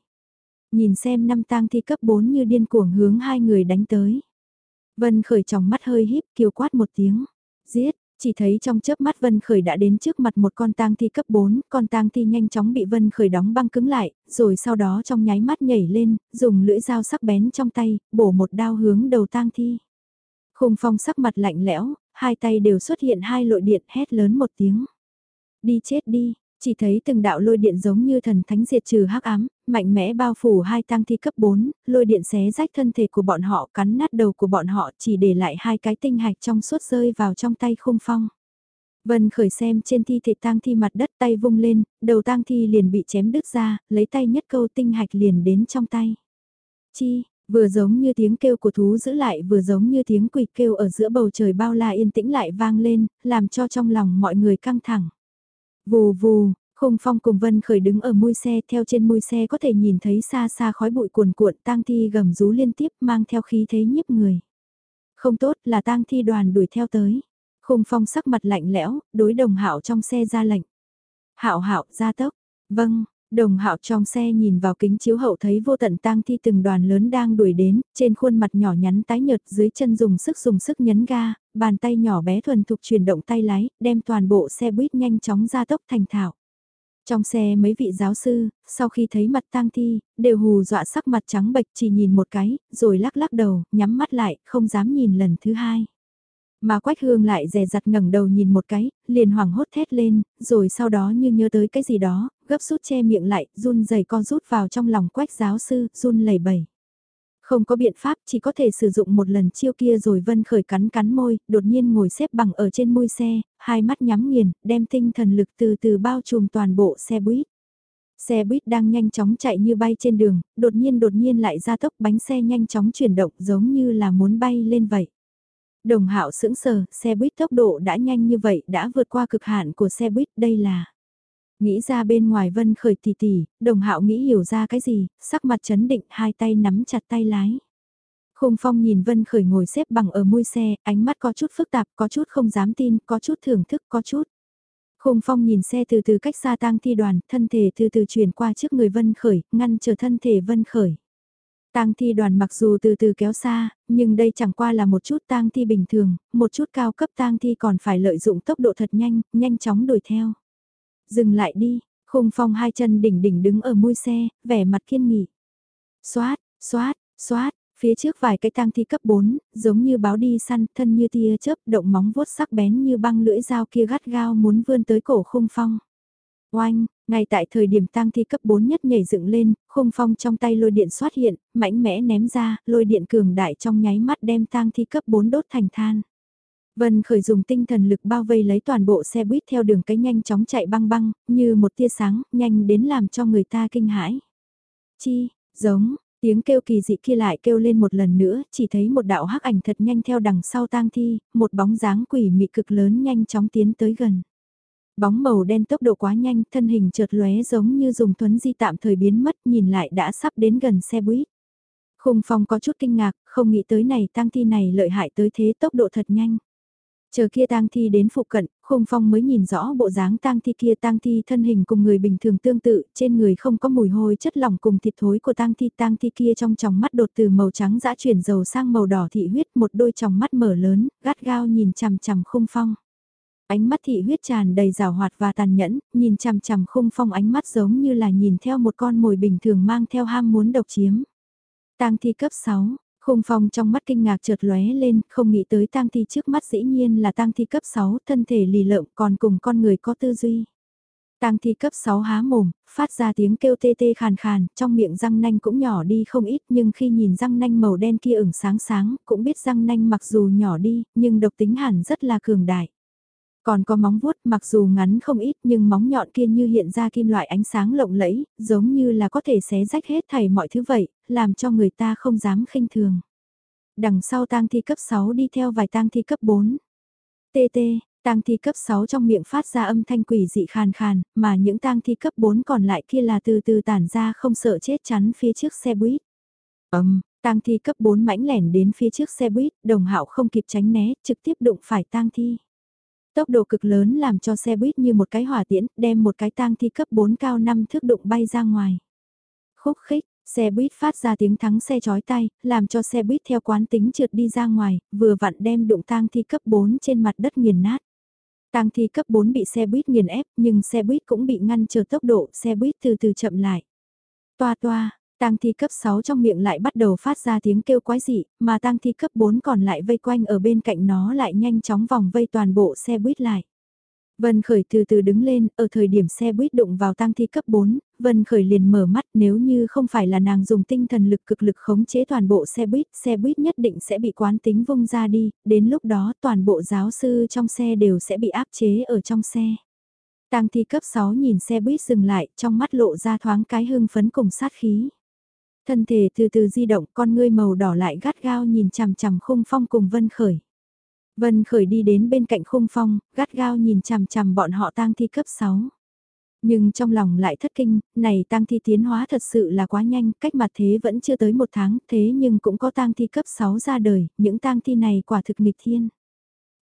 Nhìn xem năm tang thi cấp 4 như điên cuồng hướng hai người đánh tới. Vân khởi trong mắt hơi híp kiều quát một tiếng. Giết, chỉ thấy trong chớp mắt Vân Khởi đã đến trước mặt một con tang thi cấp 4, con tang thi nhanh chóng bị Vân Khởi đóng băng cứng lại, rồi sau đó trong nháy mắt nhảy lên, dùng lưỡi dao sắc bén trong tay, bổ một đao hướng đầu tang thi. Khung phong sắc mặt lạnh lẽo, hai tay đều xuất hiện hai lội điện hét lớn một tiếng. Đi chết đi, chỉ thấy từng đạo lôi điện giống như thần thánh diệt trừ hắc ám, mạnh mẽ bao phủ hai tang thi cấp 4, lôi điện xé rách thân thể của bọn họ cắn nát đầu của bọn họ chỉ để lại hai cái tinh hạch trong suốt rơi vào trong tay khung phong. Vân khởi xem trên thi thể tang thi mặt đất tay vung lên, đầu tang thi liền bị chém đứt ra, lấy tay nhất câu tinh hạch liền đến trong tay. Chi, vừa giống như tiếng kêu của thú giữ lại vừa giống như tiếng quỷ kêu ở giữa bầu trời bao la yên tĩnh lại vang lên, làm cho trong lòng mọi người căng thẳng. Vù vù, Khung Phong cùng Vân Khởi đứng ở mui xe theo trên mui xe có thể nhìn thấy xa xa khói bụi cuồn cuộn tang thi gầm rú liên tiếp mang theo khí thế nhiếp người. Không tốt là tang thi đoàn đuổi theo tới. Khung Phong sắc mặt lạnh lẽo, đối đồng hạo trong xe ra lệnh. Hạo hạo ra tốc. Vâng, Đồng hạo trong xe nhìn vào kính chiếu hậu thấy vô tận tang thi từng đoàn lớn đang đuổi đến, trên khuôn mặt nhỏ nhắn tái nhợt dưới chân dùng sức dùng sức nhấn ga, bàn tay nhỏ bé thuần thục chuyển động tay lái, đem toàn bộ xe buýt nhanh chóng ra tốc thành thảo. Trong xe mấy vị giáo sư, sau khi thấy mặt tang thi, đều hù dọa sắc mặt trắng bệch chỉ nhìn một cái, rồi lắc lắc đầu, nhắm mắt lại, không dám nhìn lần thứ hai. Mà Quách Hương lại dè dặt ngẩng đầu nhìn một cái, liền hoảng hốt thét lên, rồi sau đó như nhớ tới cái gì đó, gấp rút che miệng lại, run rẩy con rút vào trong lòng Quách giáo sư, run lẩy bẩy. Không có biện pháp, chỉ có thể sử dụng một lần chiêu kia rồi Vân Khởi cắn cắn môi, đột nhiên ngồi xếp bằng ở trên môi xe, hai mắt nhắm nghiền, đem tinh thần lực từ từ bao trùm toàn bộ xe buýt. Xe buýt đang nhanh chóng chạy như bay trên đường, đột nhiên đột nhiên lại ra tốc bánh xe nhanh chóng chuyển động giống như là muốn bay lên vậy. Đồng hạo sững sờ, xe buýt tốc độ đã nhanh như vậy đã vượt qua cực hạn của xe buýt đây là. Nghĩ ra bên ngoài vân khởi tỉ tỉ, đồng hạo nghĩ hiểu ra cái gì, sắc mặt chấn định hai tay nắm chặt tay lái. Khung phong nhìn vân khởi ngồi xếp bằng ở môi xe, ánh mắt có chút phức tạp, có chút không dám tin, có chút thưởng thức, có chút. Khung phong nhìn xe từ từ cách xa tang thi đoàn, thân thể từ từ chuyển qua trước người vân khởi, ngăn trở thân thể vân khởi. Tang thi đoàn mặc dù từ từ kéo xa, nhưng đây chẳng qua là một chút tang thi bình thường, một chút cao cấp tang thi còn phải lợi dụng tốc độ thật nhanh, nhanh chóng đuổi theo. Dừng lại đi, khung phong hai chân đỉnh đỉnh đứng ở mui xe, vẻ mặt kiên nghị. Xoát, xoát, xoát, phía trước vài cái tang thi cấp 4, giống như báo đi săn, thân như tia chớp, động móng vuốt sắc bén như băng lưỡi dao kia gắt gao muốn vươn tới cổ khung phong. Oanh, ngay tại thời điểm tang thi cấp 4 nhất nhảy dựng lên, khung phong trong tay lôi điện xuất hiện, mãnh mẽ ném ra, lôi điện cường đại trong nháy mắt đem tang thi cấp 4 đốt thành than. Vân khởi dùng tinh thần lực bao vây lấy toàn bộ xe buýt theo đường cái nhanh chóng chạy băng băng, như một tia sáng, nhanh đến làm cho người ta kinh hãi. Chi, giống, tiếng kêu kỳ dị kia lại kêu lên một lần nữa, chỉ thấy một đạo hắc ảnh thật nhanh theo đằng sau tang thi, một bóng dáng quỷ mị cực lớn nhanh chóng tiến tới gần. Bóng màu đen tốc độ quá nhanh, thân hình chợt lóe giống như dùng thuấn di tạm thời biến mất, nhìn lại đã sắp đến gần xe buýt. Khung Phong có chút kinh ngạc, không nghĩ tới này tang thi này lợi hại tới thế tốc độ thật nhanh. Chờ kia tang thi đến phụ cận, Khung Phong mới nhìn rõ bộ dáng tang thi kia tang thi thân hình cùng người bình thường tương tự, trên người không có mùi hôi chất lỏng cùng thịt thối của tang thi tang thi kia trong tròng mắt đột từ màu trắng dã chuyển dầu sang màu đỏ thị huyết một đôi tròng mắt mở lớn, gắt gao nhìn chằm chằm Khung Phong. Ánh mắt thị huyết tràn đầy rào hoạt và tàn nhẫn, nhìn chằm chằm Khung Phong ánh mắt giống như là nhìn theo một con mồi bình thường mang theo ham muốn độc chiếm. Tang thi cấp 6, Khung Phong trong mắt kinh ngạc chợt lóe lên, không nghĩ tới tang thi trước mắt dĩ nhiên là tang thi cấp 6, thân thể lì lợm còn cùng con người có tư duy. Tang thi cấp 6 há mồm, phát ra tiếng kêu tê tê khàn khàn, trong miệng răng nanh cũng nhỏ đi không ít nhưng khi nhìn răng nanh màu đen kia ửng sáng sáng, cũng biết răng nanh mặc dù nhỏ đi, nhưng độc tính hẳn rất là cường đại. Còn có móng vuốt mặc dù ngắn không ít nhưng móng nhọn kia như hiện ra kim loại ánh sáng lộng lẫy, giống như là có thể xé rách hết thảy mọi thứ vậy, làm cho người ta không dám khinh thường. Đằng sau tang thi cấp 6 đi theo vài tang thi cấp 4. TT, tang thi cấp 6 trong miệng phát ra âm thanh quỷ dị khàn khàn, mà những tang thi cấp 4 còn lại kia là từ từ tản ra không sợ chết chắn phía trước xe buýt. Ầm, tang thi cấp 4 mãnh lẻn đến phía trước xe buýt, đồng hạo không kịp tránh né, trực tiếp đụng phải tang thi. Tốc độ cực lớn làm cho xe buýt như một cái hỏa tiễn, đem một cái tang thi cấp 4 cao 5 thước đụng bay ra ngoài. Khúc khích, xe buýt phát ra tiếng thắng xe chói tay, làm cho xe buýt theo quán tính trượt đi ra ngoài, vừa vặn đem đụng tang thi cấp 4 trên mặt đất nghiền nát. Tang thi cấp 4 bị xe buýt nghiền ép, nhưng xe buýt cũng bị ngăn chờ tốc độ, xe buýt từ từ chậm lại. Toa toa, tang thi cấp 6 trong miệng lại bắt đầu phát ra tiếng kêu quái dị, mà tang thi cấp 4 còn lại vây quanh ở bên cạnh nó lại nhanh chóng vòng vây toàn bộ xe buýt lại. Vân Khởi từ từ đứng lên, ở thời điểm xe buýt đụng vào tang thi cấp 4, Vân Khởi liền mở mắt nếu như không phải là nàng dùng tinh thần lực cực lực khống chế toàn bộ xe buýt, xe buýt nhất định sẽ bị quán tính vung ra đi, đến lúc đó toàn bộ giáo sư trong xe đều sẽ bị áp chế ở trong xe. Tang thi cấp 6 nhìn xe buýt dừng lại, trong mắt lộ ra thoáng cái hưng phấn cùng sát khí. Thân thể từ từ di động, con ngươi màu đỏ lại gắt gao nhìn chằm chằm khung phong cùng Vân Khởi. Vân Khởi đi đến bên cạnh khung phong, gắt gao nhìn chằm chằm bọn họ tang thi cấp 6. Nhưng trong lòng lại thất kinh, này tang thi tiến hóa thật sự là quá nhanh, cách mặt thế vẫn chưa tới một tháng, thế nhưng cũng có tang thi cấp 6 ra đời, những tang thi này quả thực nghịch thiên.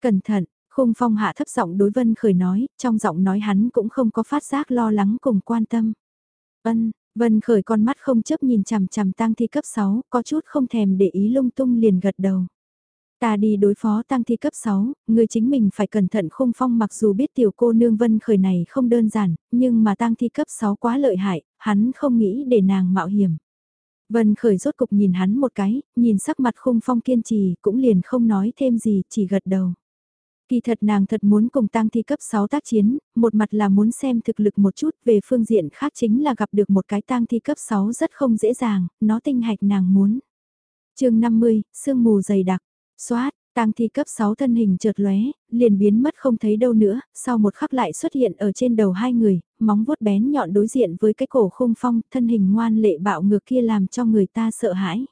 Cẩn thận, khung phong hạ thấp giọng đối Vân Khởi nói, trong giọng nói hắn cũng không có phát giác lo lắng cùng quan tâm. Vân, Vân khởi con mắt không chấp nhìn chằm chằm tang thi cấp 6, có chút không thèm để ý lung tung liền gật đầu. Ta đi đối phó tang thi cấp 6, người chính mình phải cẩn thận khung phong mặc dù biết tiểu cô nương vân khởi này không đơn giản, nhưng mà tang thi cấp 6 quá lợi hại, hắn không nghĩ để nàng mạo hiểm. Vân khởi rốt cục nhìn hắn một cái, nhìn sắc mặt khung phong kiên trì, cũng liền không nói thêm gì, chỉ gật đầu. Kỳ thật nàng thật muốn cùng tăng thi cấp 6 tác chiến, một mặt là muốn xem thực lực một chút, về phương diện khác chính là gặp được một cái tăng thi cấp 6 rất không dễ dàng, nó tinh hạch nàng muốn. chương 50, sương mù dày đặc, xoát, tang thi cấp 6 thân hình chợt lóe, liền biến mất không thấy đâu nữa, sau một khắc lại xuất hiện ở trên đầu hai người, móng vuốt bén nhọn đối diện với cái cổ khung phong, thân hình ngoan lệ bạo ngược kia làm cho người ta sợ hãi.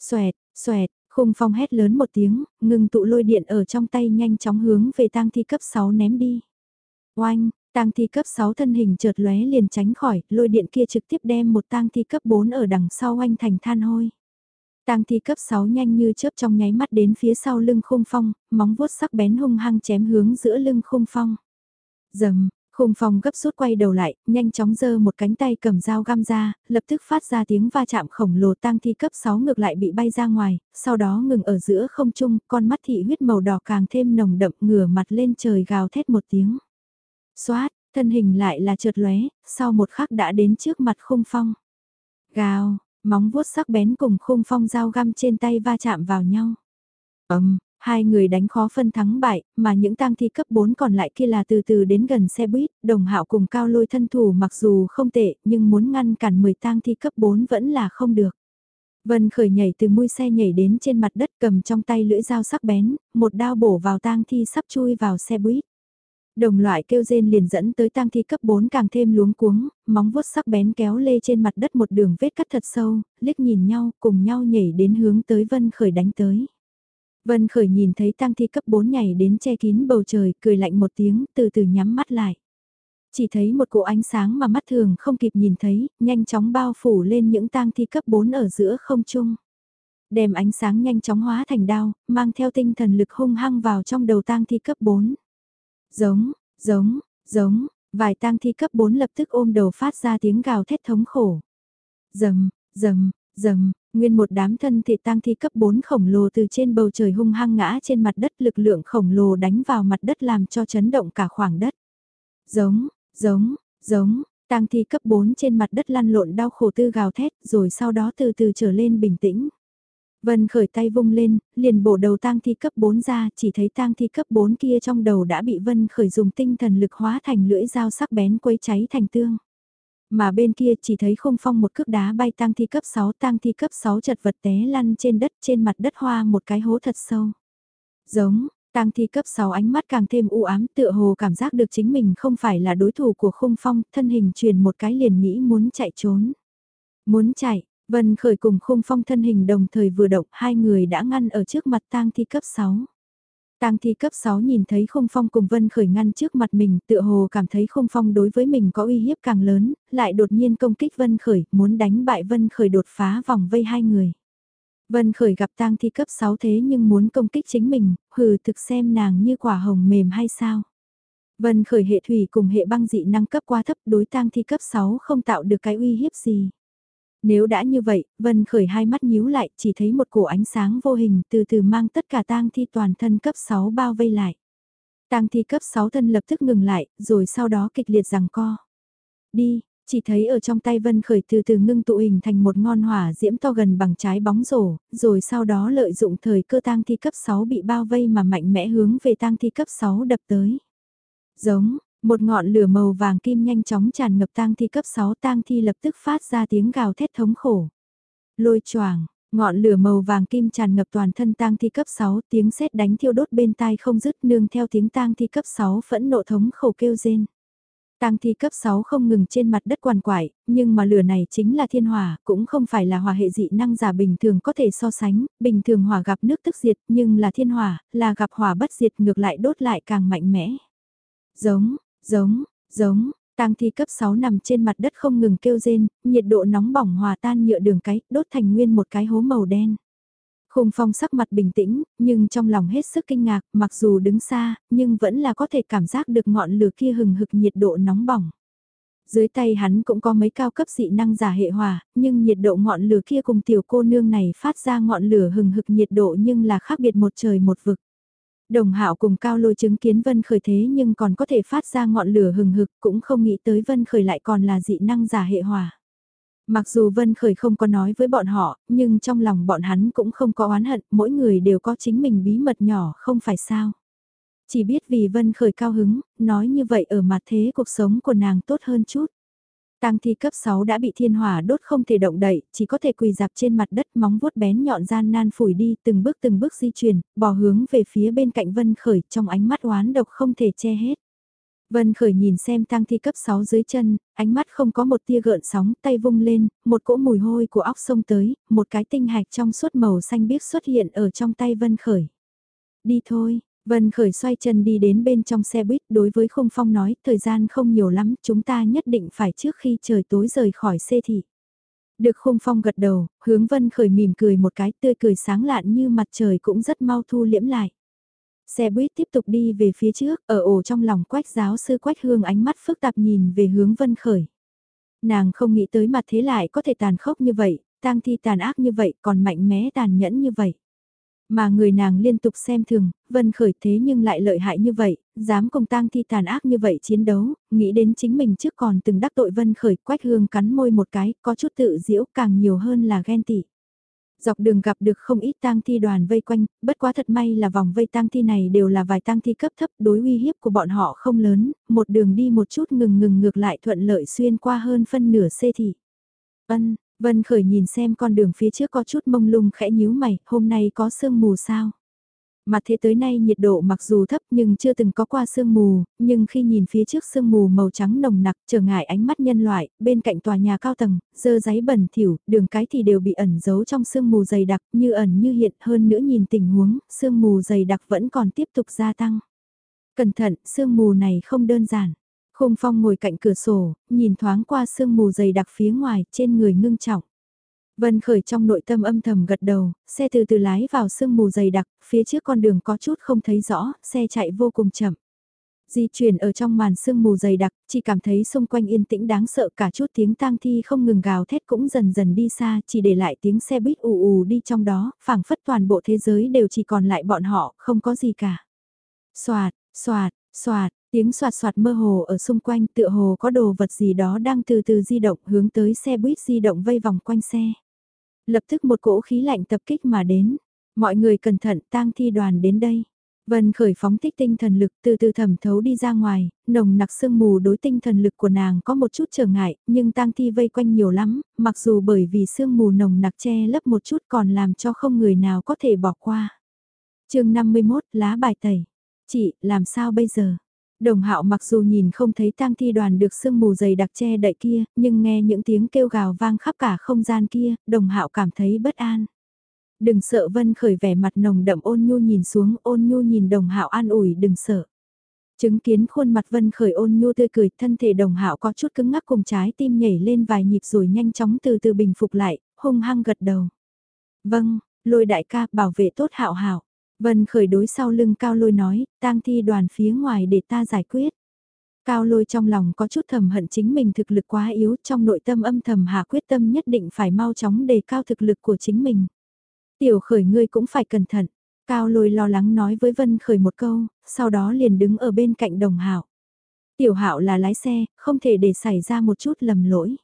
Xoẹt, xoẹt, Khung phong hét lớn một tiếng, ngừng tụ lôi điện ở trong tay nhanh chóng hướng về tang thi cấp 6 ném đi. Oanh, tang thi cấp 6 thân hình chợt lóe liền tránh khỏi, lôi điện kia trực tiếp đem một tang thi cấp 4 ở đằng sau oanh thành than hôi. Tang thi cấp 6 nhanh như chớp trong nháy mắt đến phía sau lưng khung phong, móng vuốt sắc bén hung hăng chém hướng giữa lưng khung phong. Dầm, Khung phong gấp rút quay đầu lại, nhanh chóng giơ một cánh tay cầm dao găm ra, lập tức phát ra tiếng va chạm khổng lồ tang thi cấp 6 ngược lại bị bay ra ngoài, sau đó ngừng ở giữa không trung, con mắt thị huyết màu đỏ càng thêm nồng đậm ngửa mặt lên trời gào thét một tiếng. Xoát, thân hình lại là trượt lóe, sau một khắc đã đến trước mặt khung phong. Gào, móng vuốt sắc bén cùng khung phong dao găm trên tay va chạm vào nhau. Ấm, Hai người đánh khó phân thắng bại, mà những tang thi cấp 4 còn lại kia là từ từ đến gần xe buýt, đồng hạo cùng cao lôi thân thủ mặc dù không tệ, nhưng muốn ngăn cản 10 tang thi cấp 4 vẫn là không được. Vân khởi nhảy từ mui xe nhảy đến trên mặt đất cầm trong tay lưỡi dao sắc bén, một đao bổ vào tang thi sắp chui vào xe buýt. Đồng loại kêu rên liền dẫn tới tang thi cấp 4 càng thêm luống cuống, móng vuốt sắc bén kéo lê trên mặt đất một đường vết cắt thật sâu, liếc nhìn nhau, cùng nhau nhảy đến hướng tới Vân khởi đánh tới. Vân Khởi nhìn thấy tang thi cấp 4 nhảy đến che kín bầu trời, cười lạnh một tiếng, từ từ nhắm mắt lại. Chỉ thấy một cỗ ánh sáng mà mắt thường không kịp nhìn thấy, nhanh chóng bao phủ lên những tang thi cấp 4 ở giữa không trung. Đem ánh sáng nhanh chóng hóa thành đao, mang theo tinh thần lực hung hăng vào trong đầu tang thi cấp 4. Giống, giống, giống, vài tang thi cấp 4 lập tức ôm đầu phát ra tiếng gào thét thống khổ. Dầm, dầm, dầm, nguyên một đám thân thể tang thi cấp 4 khổng lồ từ trên bầu trời hung hăng ngã trên mặt đất lực lượng khổng lồ đánh vào mặt đất làm cho chấn động cả khoảng đất. Giống, giống, giống, tang thi cấp 4 trên mặt đất lăn lộn đau khổ tư gào thét rồi sau đó từ từ trở lên bình tĩnh. Vân khởi tay vung lên, liền bổ đầu tang thi cấp 4 ra, chỉ thấy tang thi cấp 4 kia trong đầu đã bị Vân khởi dùng tinh thần lực hóa thành lưỡi dao sắc bén quấy cháy thành tương. Mà bên kia chỉ thấy khung phong một cước đá bay tang thi cấp 6 tang thi cấp 6 chật vật té lăn trên đất trên mặt đất hoa một cái hố thật sâu. Giống, tang thi cấp 6 ánh mắt càng thêm u ám tựa hồ cảm giác được chính mình không phải là đối thủ của khung phong, thân hình truyền một cái liền nghĩ muốn chạy trốn. Muốn chạy, Vân Khởi cùng khung phong thân hình đồng thời vừa động, hai người đã ngăn ở trước mặt tang thi cấp 6. Tang thi cấp 6 nhìn thấy khung phong cùng Vân Khởi ngăn trước mặt mình, tựa hồ cảm thấy khung phong đối với mình có uy hiếp càng lớn, lại đột nhiên công kích Vân Khởi, muốn đánh bại Vân Khởi đột phá vòng vây hai người. Vân Khởi gặp tang thi cấp 6 thế nhưng muốn công kích chính mình, hừ thực xem nàng như quả hồng mềm hay sao. Vân Khởi hệ thủy cùng hệ băng dị năng cấp quá thấp đối tang thi cấp 6 không tạo được cái uy hiếp gì. Nếu đã như vậy, Vân khởi hai mắt nhíu lại, chỉ thấy một cổ ánh sáng vô hình từ từ mang tất cả tang thi toàn thân cấp 6 bao vây lại. Tang thi cấp 6 thân lập tức ngừng lại, rồi sau đó kịch liệt rằng co. Đi, chỉ thấy ở trong tay Vân khởi từ từ ngưng tụ hình thành một ngon hỏa diễm to gần bằng trái bóng rổ, rồi sau đó lợi dụng thời cơ tang thi cấp 6 bị bao vây mà mạnh mẽ hướng về tang thi cấp 6 đập tới. Giống, một ngọn lửa màu vàng kim nhanh chóng tràn ngập tang thi cấp 6 tang thi lập tức phát ra tiếng gào thét thống khổ. Lôi choàng ngọn lửa màu vàng kim tràn ngập toàn thân tang thi cấp 6 tiếng sét đánh thiêu đốt bên tai không dứt nương theo tiếng tang thi cấp 6 phẫn nộ thống khổ kêu rên. Tang thi cấp 6 không ngừng trên mặt đất quằn quại, nhưng mà lửa này chính là thiên hỏa, cũng không phải là hỏa hệ dị năng giả bình thường có thể so sánh, bình thường hỏa gặp nước tức diệt, nhưng là thiên hỏa, là gặp hỏa bất diệt ngược lại đốt lại càng mạnh mẽ. Giống, Giống, giống, tang thi cấp 6 nằm trên mặt đất không ngừng kêu rên, nhiệt độ nóng bỏng hòa tan nhựa đường cái, đốt thành nguyên một cái hố màu đen. Khung phong sắc mặt bình tĩnh, nhưng trong lòng hết sức kinh ngạc, mặc dù đứng xa, nhưng vẫn là có thể cảm giác được ngọn lửa kia hừng hực nhiệt độ nóng bỏng. Dưới tay hắn cũng có mấy cao cấp dị năng giả hệ hòa, nhưng nhiệt độ ngọn lửa kia cùng tiểu cô nương này phát ra ngọn lửa hừng hực nhiệt độ nhưng là khác biệt một trời một vực. Đồng hạo cùng cao lôi chứng kiến Vân Khởi thế nhưng còn có thể phát ra ngọn lửa hừng hực cũng không nghĩ tới Vân Khởi lại còn là dị năng giả hệ hòa. Mặc dù Vân Khởi không có nói với bọn họ, nhưng trong lòng bọn hắn cũng không có oán hận, mỗi người đều có chính mình bí mật nhỏ không phải sao. Chỉ biết vì Vân Khởi cao hứng, nói như vậy ở mặt thế cuộc sống của nàng tốt hơn chút. Tang thi cấp 6 đã bị thiên hỏa đốt không thể động đậy, chỉ có thể quỳ dạp trên mặt đất móng vuốt bén nhọn gian nan phủi đi từng bước từng bước di chuyển, bỏ hướng về phía bên cạnh Vân Khởi trong ánh mắt oán độc không thể che hết. Vân Khởi nhìn xem tang thi cấp 6 dưới chân, ánh mắt không có một tia gợn sóng, tay vung lên, một cỗ mùi hôi của óc sông tới, một cái tinh hạch trong suốt màu xanh biếc xuất hiện ở trong tay Vân Khởi. Đi thôi, Vân Khởi xoay chân đi đến bên trong xe buýt đối với Khung Phong nói, thời gian không nhiều lắm, chúng ta nhất định phải trước khi trời tối rời khỏi xê thị. Được Khung Phong gật đầu, hướng Vân Khởi mỉm cười một cái tươi cười sáng lạn như mặt trời cũng rất mau thu liễm lại. Xe buýt tiếp tục đi về phía trước, ở ổ trong lòng quách giáo sư quách hương ánh mắt phức tạp nhìn về hướng Vân Khởi. Nàng không nghĩ tới mặt thế lại có thể tàn khốc như vậy, tang thi tàn ác như vậy còn mạnh mẽ tàn nhẫn như vậy. Mà người nàng liên tục xem thường, Vân Khởi thế nhưng lại lợi hại như vậy, dám cùng tang thi tàn ác như vậy chiến đấu, nghĩ đến chính mình trước còn từng đắc tội Vân Khởi, Quách Hương cắn môi một cái, có chút tự diễu càng nhiều hơn là ghen tị. Dọc đường gặp được không ít tang thi đoàn vây quanh, bất quá thật may là vòng vây tang thi này đều là vài tang thi cấp thấp đối uy hiếp của bọn họ không lớn, một đường đi một chút ngừng ngừng ngược lại thuận lợi xuyên qua hơn phân nửa xê thị. Ân, Vân Khởi nhìn xem con đường phía trước có chút mông lung khẽ nhíu mày, hôm nay có sương mù sao? Mà thế tới nay nhiệt độ mặc dù thấp nhưng chưa từng có qua sương mù, nhưng khi nhìn phía trước sương mù màu trắng nồng nặc trở ngại ánh mắt nhân loại, bên cạnh tòa nhà cao tầng, dơ giấy bẩn thỉu, đường cái thì đều bị ẩn giấu trong sương mù dày đặc như ẩn như hiện hơn nữa nhìn tình huống, sương mù dày đặc vẫn còn tiếp tục gia tăng. Cẩn thận, sương mù này không đơn giản. Khung phong ngồi cạnh cửa sổ, nhìn thoáng qua sương mù dày đặc phía ngoài, trên người ngưng trọng. Vân khởi trong nội tâm âm thầm gật đầu, xe từ từ lái vào sương mù dày đặc, phía trước con đường có chút không thấy rõ, xe chạy vô cùng chậm. Di chuyển ở trong màn sương mù dày đặc, chỉ cảm thấy xung quanh yên tĩnh đáng sợ cả chút tiếng tang thi không ngừng gào thét cũng dần dần đi xa, chỉ để lại tiếng xe buýt ù ù đi trong đó, phảng phất toàn bộ thế giới đều chỉ còn lại bọn họ, không có gì cả. Xoạt, xoạt, xoạt, tiếng soạt soạt mơ hồ ở xung quanh tựa hồ có đồ vật gì đó đang từ từ di động hướng tới xe buýt di động vây vòng quanh xe. Lập tức một cỗ khí lạnh tập kích mà đến. Mọi người cẩn thận tang thi đoàn đến đây. Vân khởi phóng thích tinh thần lực từ từ thẩm thấu đi ra ngoài, nồng nặc sương mù đối tinh thần lực của nàng có một chút trở ngại, nhưng tang thi vây quanh nhiều lắm, mặc dù bởi vì sương mù nồng nặc che lấp một chút còn làm cho không người nào có thể bỏ qua. chương 51 lá bài tẩy. Chị, làm sao bây giờ? Đồng hạo mặc dù nhìn không thấy tang thi đoàn được sương mù dày đặc che đậy kia, nhưng nghe những tiếng kêu gào vang khắp cả không gian kia, đồng hạo cảm thấy bất an. Đừng sợ vân khởi vẻ mặt nồng đậm ôn nhu nhìn xuống ôn nhu nhìn đồng hạo an ủi đừng sợ. Chứng kiến khuôn mặt vân khởi ôn nhu tươi cười thân thể đồng hạo có chút cứng ngắc cùng trái tim nhảy lên vài nhịp rồi nhanh chóng từ từ bình phục lại, hung hăng gật đầu. Vâng, lôi đại ca bảo vệ tốt hạo hạo. Vân khởi đối sau lưng cao lôi nói, tang thi đoàn phía ngoài để ta giải quyết. Cao lôi trong lòng có chút thầm hận chính mình thực lực quá yếu trong nội tâm âm thầm hạ quyết tâm nhất định phải mau chóng đề cao thực lực của chính mình. Tiểu khởi ngươi cũng phải cẩn thận. Cao lôi lo lắng nói với Vân khởi một câu, sau đó liền đứng ở bên cạnh đồng hạo. Tiểu hạo là lái xe, không thể để xảy ra một chút lầm lỗi.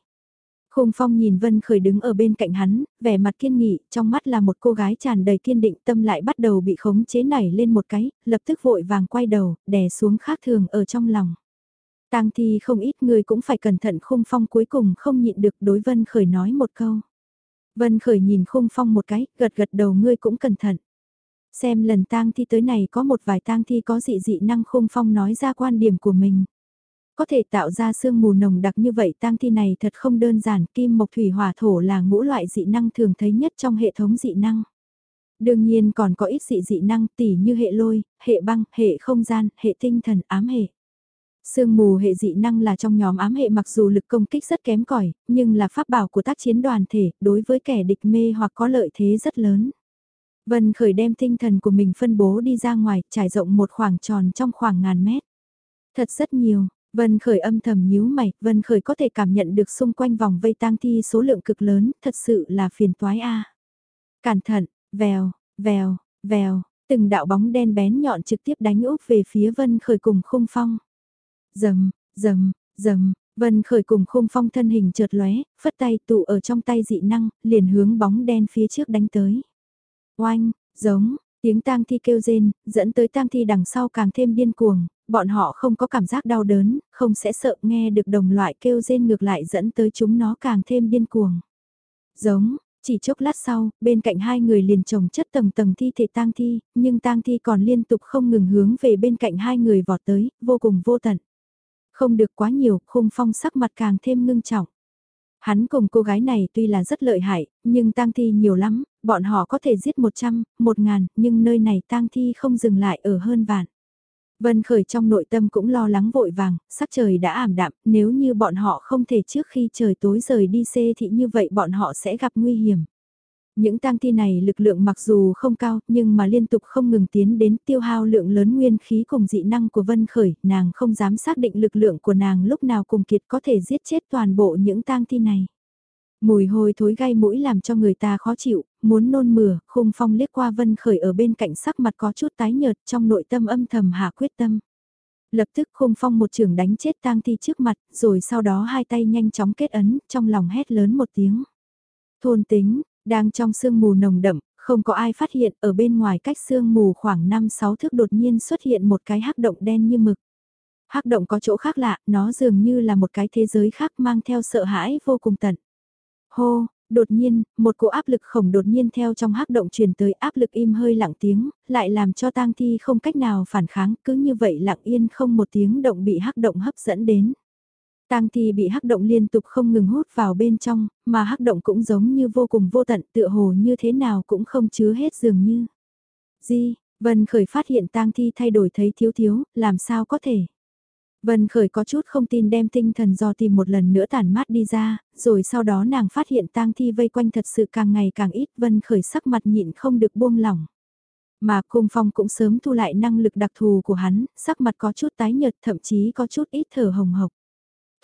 Khung Phong nhìn Vân Khởi đứng ở bên cạnh hắn, vẻ mặt kiên nghị, trong mắt là một cô gái tràn đầy kiên định tâm lại bắt đầu bị khống chế nảy lên một cái, lập tức vội vàng quay đầu, đè xuống khác thường ở trong lòng. Tang thi không ít người cũng phải cẩn thận Khung Phong cuối cùng không nhịn được đối Vân Khởi nói một câu. Vân Khởi nhìn Khung Phong một cái, gật gật đầu ngươi cũng cẩn thận. Xem lần tang thi tới này có một vài tang thi có dị dị năng Khung Phong nói ra quan điểm của mình. Có thể tạo ra sương mù nồng đặc như vậy tang thi này thật không đơn giản, kim mộc thủy hỏa thổ là ngũ loại dị năng thường thấy nhất trong hệ thống dị năng. Đương nhiên còn có ít dị dị năng tỉ như hệ lôi, hệ băng, hệ không gian, hệ tinh thần, ám hệ. Sương mù hệ dị năng là trong nhóm ám hệ mặc dù lực công kích rất kém cỏi nhưng là pháp bảo của tác chiến đoàn thể, đối với kẻ địch mê hoặc có lợi thế rất lớn. Vân khởi đem tinh thần của mình phân bố đi ra ngoài, trải rộng một khoảng tròn trong khoảng ngàn mét. Thật rất nhiều, Vân Khởi âm thầm nhíu mày, Vân Khởi có thể cảm nhận được xung quanh vòng vây tang thi số lượng cực lớn, thật sự là phiền toái a. Cẩn thận, vèo, vèo, vèo, từng đạo bóng đen bén nhọn trực tiếp đánh úp về phía Vân Khởi cùng khung phong. Dầm, dầm, dầm, Vân Khởi cùng khung phong thân hình chợt lóe, phất tay tụ ở trong tay dị năng, liền hướng bóng đen phía trước đánh tới. Oanh, giống, tiếng tang thi kêu rên, dẫn tới tang thi đằng sau càng thêm điên cuồng, bọn họ không có cảm giác đau đớn, không sẽ sợ nghe được đồng loại kêu rên ngược lại dẫn tới chúng nó càng thêm điên cuồng. Giống, chỉ chốc lát sau, bên cạnh hai người liền trồng chất tầng tầng thi thể tang thi, nhưng tang thi còn liên tục không ngừng hướng về bên cạnh hai người vọt tới, vô cùng vô tận. Không được quá nhiều, khung phong sắc mặt càng thêm ngưng trọng. Hắn cùng cô gái này tuy là rất lợi hại, nhưng tang thi nhiều lắm, bọn họ có thể giết 100, 1000, nhưng nơi này tang thi không dừng lại ở hơn vạn. Vân Khởi trong nội tâm cũng lo lắng vội vàng, sắc trời đã ảm đạm, nếu như bọn họ không thể trước khi trời tối rời đi xê thì như vậy bọn họ sẽ gặp nguy hiểm. Những tang thi này lực lượng mặc dù không cao nhưng mà liên tục không ngừng tiến đến tiêu hao lượng lớn nguyên khí cùng dị năng của Vân Khởi, nàng không dám xác định lực lượng của nàng lúc nào cùng kiệt có thể giết chết toàn bộ những tang thi này. Mùi hôi thối gai mũi làm cho người ta khó chịu, muốn nôn mửa, khung phong liếc qua vân khởi ở bên cạnh sắc mặt có chút tái nhợt trong nội tâm âm thầm hạ quyết tâm. Lập tức khung phong một trường đánh chết tang thi trước mặt, rồi sau đó hai tay nhanh chóng kết ấn, trong lòng hét lớn một tiếng. Thôn tính, đang trong sương mù nồng đậm, không có ai phát hiện ở bên ngoài cách sương mù khoảng 5-6 thước đột nhiên xuất hiện một cái hắc động đen như mực. Hắc động có chỗ khác lạ, nó dường như là một cái thế giới khác mang theo sợ hãi vô cùng tận. Hô, Đột nhiên, một cỗ áp lực khổng đột nhiên theo trong hắc động truyền tới áp lực im hơi lặng tiếng, lại làm cho tang thi không cách nào phản kháng, cứ như vậy lặng yên không một tiếng động bị hắc động hấp dẫn đến. Tang thi bị hắc động liên tục không ngừng hút vào bên trong, mà hắc động cũng giống như vô cùng vô tận tựa hồ như thế nào cũng không chứa hết dường như. Di, Vân Khởi phát hiện tang thi thay đổi thấy thiếu thiếu, làm sao có thể. Vân Khởi có chút không tin đem tinh thần do tìm một lần nữa tản mát đi ra, rồi sau đó nàng phát hiện tang thi vây quanh thật sự càng ngày càng ít Vân Khởi sắc mặt nhịn không được buông lỏng. Mà cung phong cũng sớm thu lại năng lực đặc thù của hắn, sắc mặt có chút tái nhợt thậm chí có chút ít thở hồng hộc.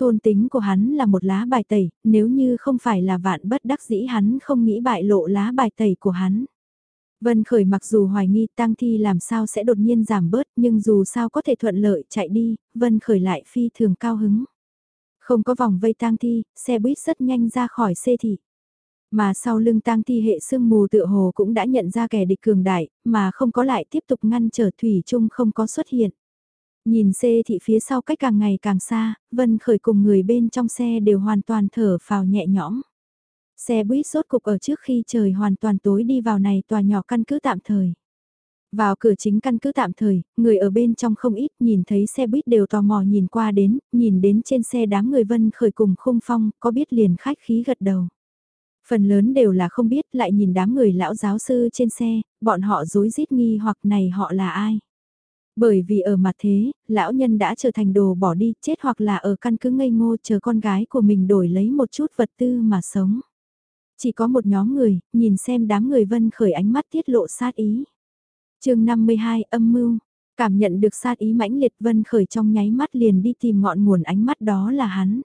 Thôn tính của hắn là một lá bài tẩy, nếu như không phải là vạn bất đắc dĩ hắn không nghĩ bại lộ lá bài tẩy của hắn. Vân Khởi mặc dù hoài nghi tang thi làm sao sẽ đột nhiên giảm bớt nhưng dù sao có thể thuận lợi chạy đi, Vân Khởi lại phi thường cao hứng. Không có vòng vây tang thi, xe buýt rất nhanh ra khỏi xê thị. Mà sau lưng tang thi hệ sương mù tựa hồ cũng đã nhận ra kẻ địch cường đại, mà không có lại tiếp tục ngăn trở thủy chung không có xuất hiện. Nhìn xe thị phía sau cách càng ngày càng xa, Vân Khởi cùng người bên trong xe đều hoàn toàn thở phào nhẹ nhõm. Xe buýt sốt cục ở trước khi trời hoàn toàn tối đi vào này tòa nhỏ căn cứ tạm thời. Vào cửa chính căn cứ tạm thời, người ở bên trong không ít nhìn thấy xe buýt đều tò mò nhìn qua đến, nhìn đến trên xe đám người vân khởi cùng khung phong, có biết liền khách khí gật đầu. Phần lớn đều là không biết lại nhìn đám người lão giáo sư trên xe, bọn họ dối rít nghi hoặc này họ là ai. Bởi vì ở mặt thế, lão nhân đã trở thành đồ bỏ đi, chết hoặc là ở căn cứ ngây ngô chờ con gái của mình đổi lấy một chút vật tư mà sống. Chỉ có một nhóm người, nhìn xem đám người vân khởi ánh mắt tiết lộ sát ý. chương 52 âm mưu, cảm nhận được sát ý mãnh liệt vân khởi trong nháy mắt liền đi tìm ngọn nguồn ánh mắt đó là hắn.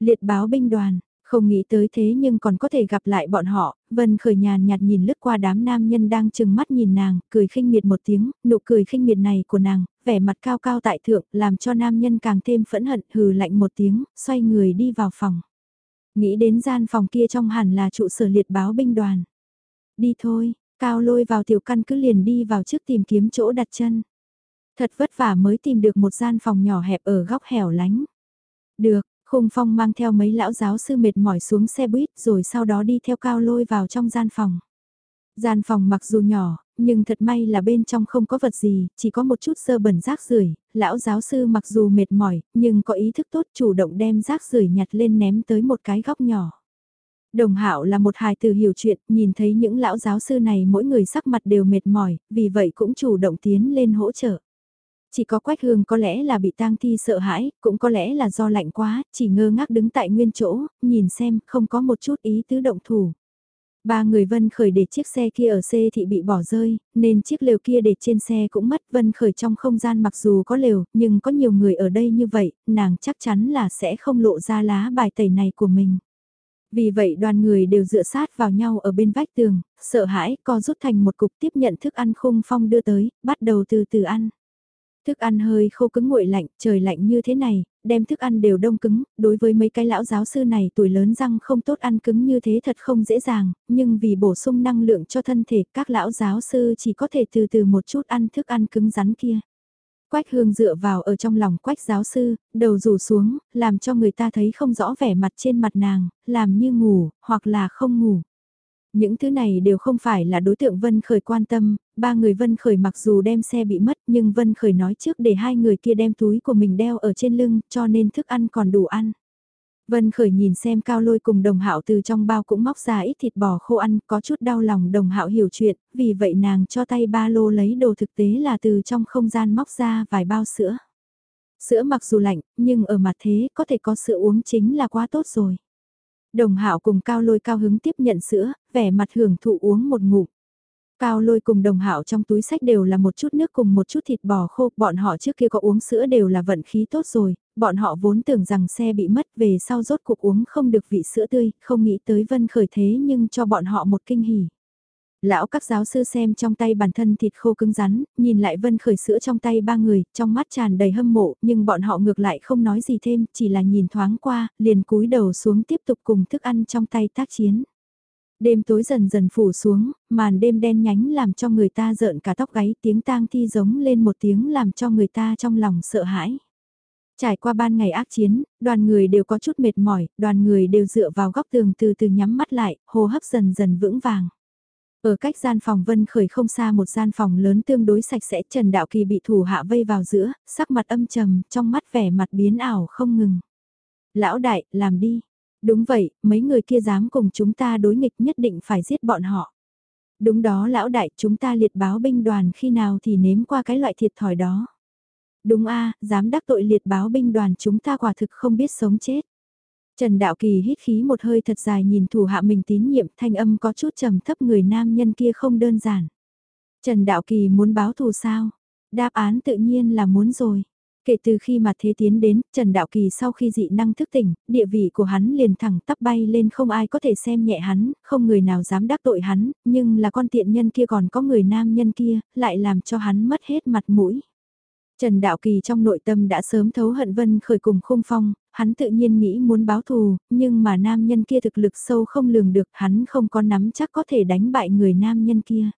Liệt báo binh đoàn, không nghĩ tới thế nhưng còn có thể gặp lại bọn họ, Vân khởi nhàn nhạt nhìn lướt qua đám nam nhân đang chừng mắt nhìn nàng, cười khinh miệt một tiếng, nụ cười khinh miệt này của nàng, vẻ mặt cao cao tại thượng, làm cho nam nhân càng thêm phẫn hận, hừ lạnh một tiếng, xoay người đi vào phòng. Nghĩ đến gian phòng kia trong hẳn là trụ sở liệt báo binh đoàn. Đi thôi, cao lôi vào tiểu căn cứ liền đi vào trước tìm kiếm chỗ đặt chân. Thật vất vả mới tìm được một gian phòng nhỏ hẹp ở góc hẻo lánh. Được, Khung Phong mang theo mấy lão giáo sư mệt mỏi xuống xe buýt rồi sau đó đi theo cao lôi vào trong gian phòng. Gian phòng mặc dù nhỏ, nhưng thật may là bên trong không có vật gì, chỉ có một chút sơ bẩn rác rưởi. lão giáo sư mặc dù mệt mỏi, nhưng có ý thức tốt chủ động đem rác rưởi nhặt lên ném tới một cái góc nhỏ. Đồng Hạo là một hài tử hiểu chuyện, nhìn thấy những lão giáo sư này mỗi người sắc mặt đều mệt mỏi, vì vậy cũng chủ động tiến lên hỗ trợ. Chỉ có Quách Hương có lẽ là bị tang thi sợ hãi, cũng có lẽ là do lạnh quá, chỉ ngơ ngác đứng tại nguyên chỗ, nhìn xem, không có một chút ý tứ động thủ. Ba người Vân Khởi để chiếc xe kia ở xe thị bị bỏ rơi, nên chiếc lều kia để trên xe cũng mất Vân Khởi trong không gian mặc dù có lều, nhưng có nhiều người ở đây như vậy, nàng chắc chắn là sẽ không lộ ra lá bài tẩy này của mình. Vì vậy đoàn người đều dựa sát vào nhau ở bên vách tường, sợ hãi, co rút thành một cục tiếp nhận thức ăn khung phong đưa tới, bắt đầu từ từ ăn. Thức ăn hơi khô cứng nguội lạnh, trời lạnh như thế này, đem thức ăn đều đông cứng, đối với mấy cái lão giáo sư này tuổi lớn răng không tốt ăn cứng như thế thật không dễ dàng, nhưng vì bổ sung năng lượng cho thân thể các lão giáo sư chỉ có thể từ từ một chút ăn thức ăn cứng rắn kia. Quách hương dựa vào ở trong lòng quách giáo sư, đầu rủ xuống, làm cho người ta thấy không rõ vẻ mặt trên mặt nàng, làm như ngủ, hoặc là không ngủ. Những thứ này đều không phải là đối tượng Vân Khởi quan tâm, ba người Vân Khởi mặc dù đem xe bị mất nhưng Vân Khởi nói trước để hai người kia đem túi của mình đeo ở trên lưng cho nên thức ăn còn đủ ăn. Vân Khởi nhìn xem cao lôi cùng đồng hạo từ trong bao cũng móc ra ít thịt bò khô ăn có chút đau lòng đồng hạo hiểu chuyện, vì vậy nàng cho tay ba lô lấy đồ thực tế là từ trong không gian móc ra vài bao sữa. Sữa mặc dù lạnh, nhưng ở mặt thế có thể có sữa uống chính là quá tốt rồi. Đồng hạo cùng cao lôi cao hứng tiếp nhận sữa, vẻ mặt hưởng thụ uống một ngụm. Cao lôi cùng đồng hạo trong túi sách đều là một chút nước cùng một chút thịt bò khô, bọn họ trước kia có uống sữa đều là vận khí tốt rồi, bọn họ vốn tưởng rằng xe bị mất về sau rốt cuộc uống không được vị sữa tươi, không nghĩ tới vân khởi thế nhưng cho bọn họ một kinh hỉ. Lão các giáo sư xem trong tay bản thân thịt khô cứng rắn, nhìn lại vân khởi sữa trong tay ba người, trong mắt tràn đầy hâm mộ, nhưng bọn họ ngược lại không nói gì thêm, chỉ là nhìn thoáng qua, liền cúi đầu xuống tiếp tục cùng thức ăn trong tay tác chiến. Đêm tối dần dần phủ xuống, màn đêm đen nhánh làm cho người ta rợn cả tóc gáy tiếng tang thi giống lên một tiếng làm cho người ta trong lòng sợ hãi. Trải qua ban ngày ác chiến, đoàn người đều có chút mệt mỏi, đoàn người đều dựa vào góc tường từ từ nhắm mắt lại, hô hấp dần dần vững vàng. Ở cách gian phòng Vân Khởi không xa một gian phòng lớn tương đối sạch sẽ Trần Đạo Kỳ bị thủ hạ vây vào giữa, sắc mặt âm trầm, trong mắt vẻ mặt biến ảo không ngừng. Lão đại, làm đi. Đúng vậy, mấy người kia dám cùng chúng ta đối nghịch nhất định phải giết bọn họ. Đúng đó lão đại, chúng ta liệt báo binh đoàn khi nào thì nếm qua cái loại thiệt thòi đó. Đúng a, dám đắc tội liệt báo binh đoàn chúng ta quả thực không biết sống chết. Trần Đạo Kỳ hít khí một hơi thật dài nhìn thủ hạ mình tín nhiệm thanh âm có chút trầm thấp người nam nhân kia không đơn giản. Trần Đạo Kỳ muốn báo thù sao? Đáp án tự nhiên là muốn rồi. Kể từ khi mà thế tiến đến, Trần Đạo Kỳ sau khi dị năng thức tỉnh, địa vị của hắn liền thẳng tắp bay lên không ai có thể xem nhẹ hắn, không người nào dám đắc tội hắn, nhưng là con tiện nhân kia còn có người nam nhân kia, lại làm cho hắn mất hết mặt mũi. Trần Đạo Kỳ trong nội tâm đã sớm thấu hận Vân khởi cùng khung phong, hắn tự nhiên nghĩ muốn báo thù, nhưng mà nam nhân kia thực lực sâu không lường được, hắn không có nắm chắc có thể đánh bại người nam nhân kia.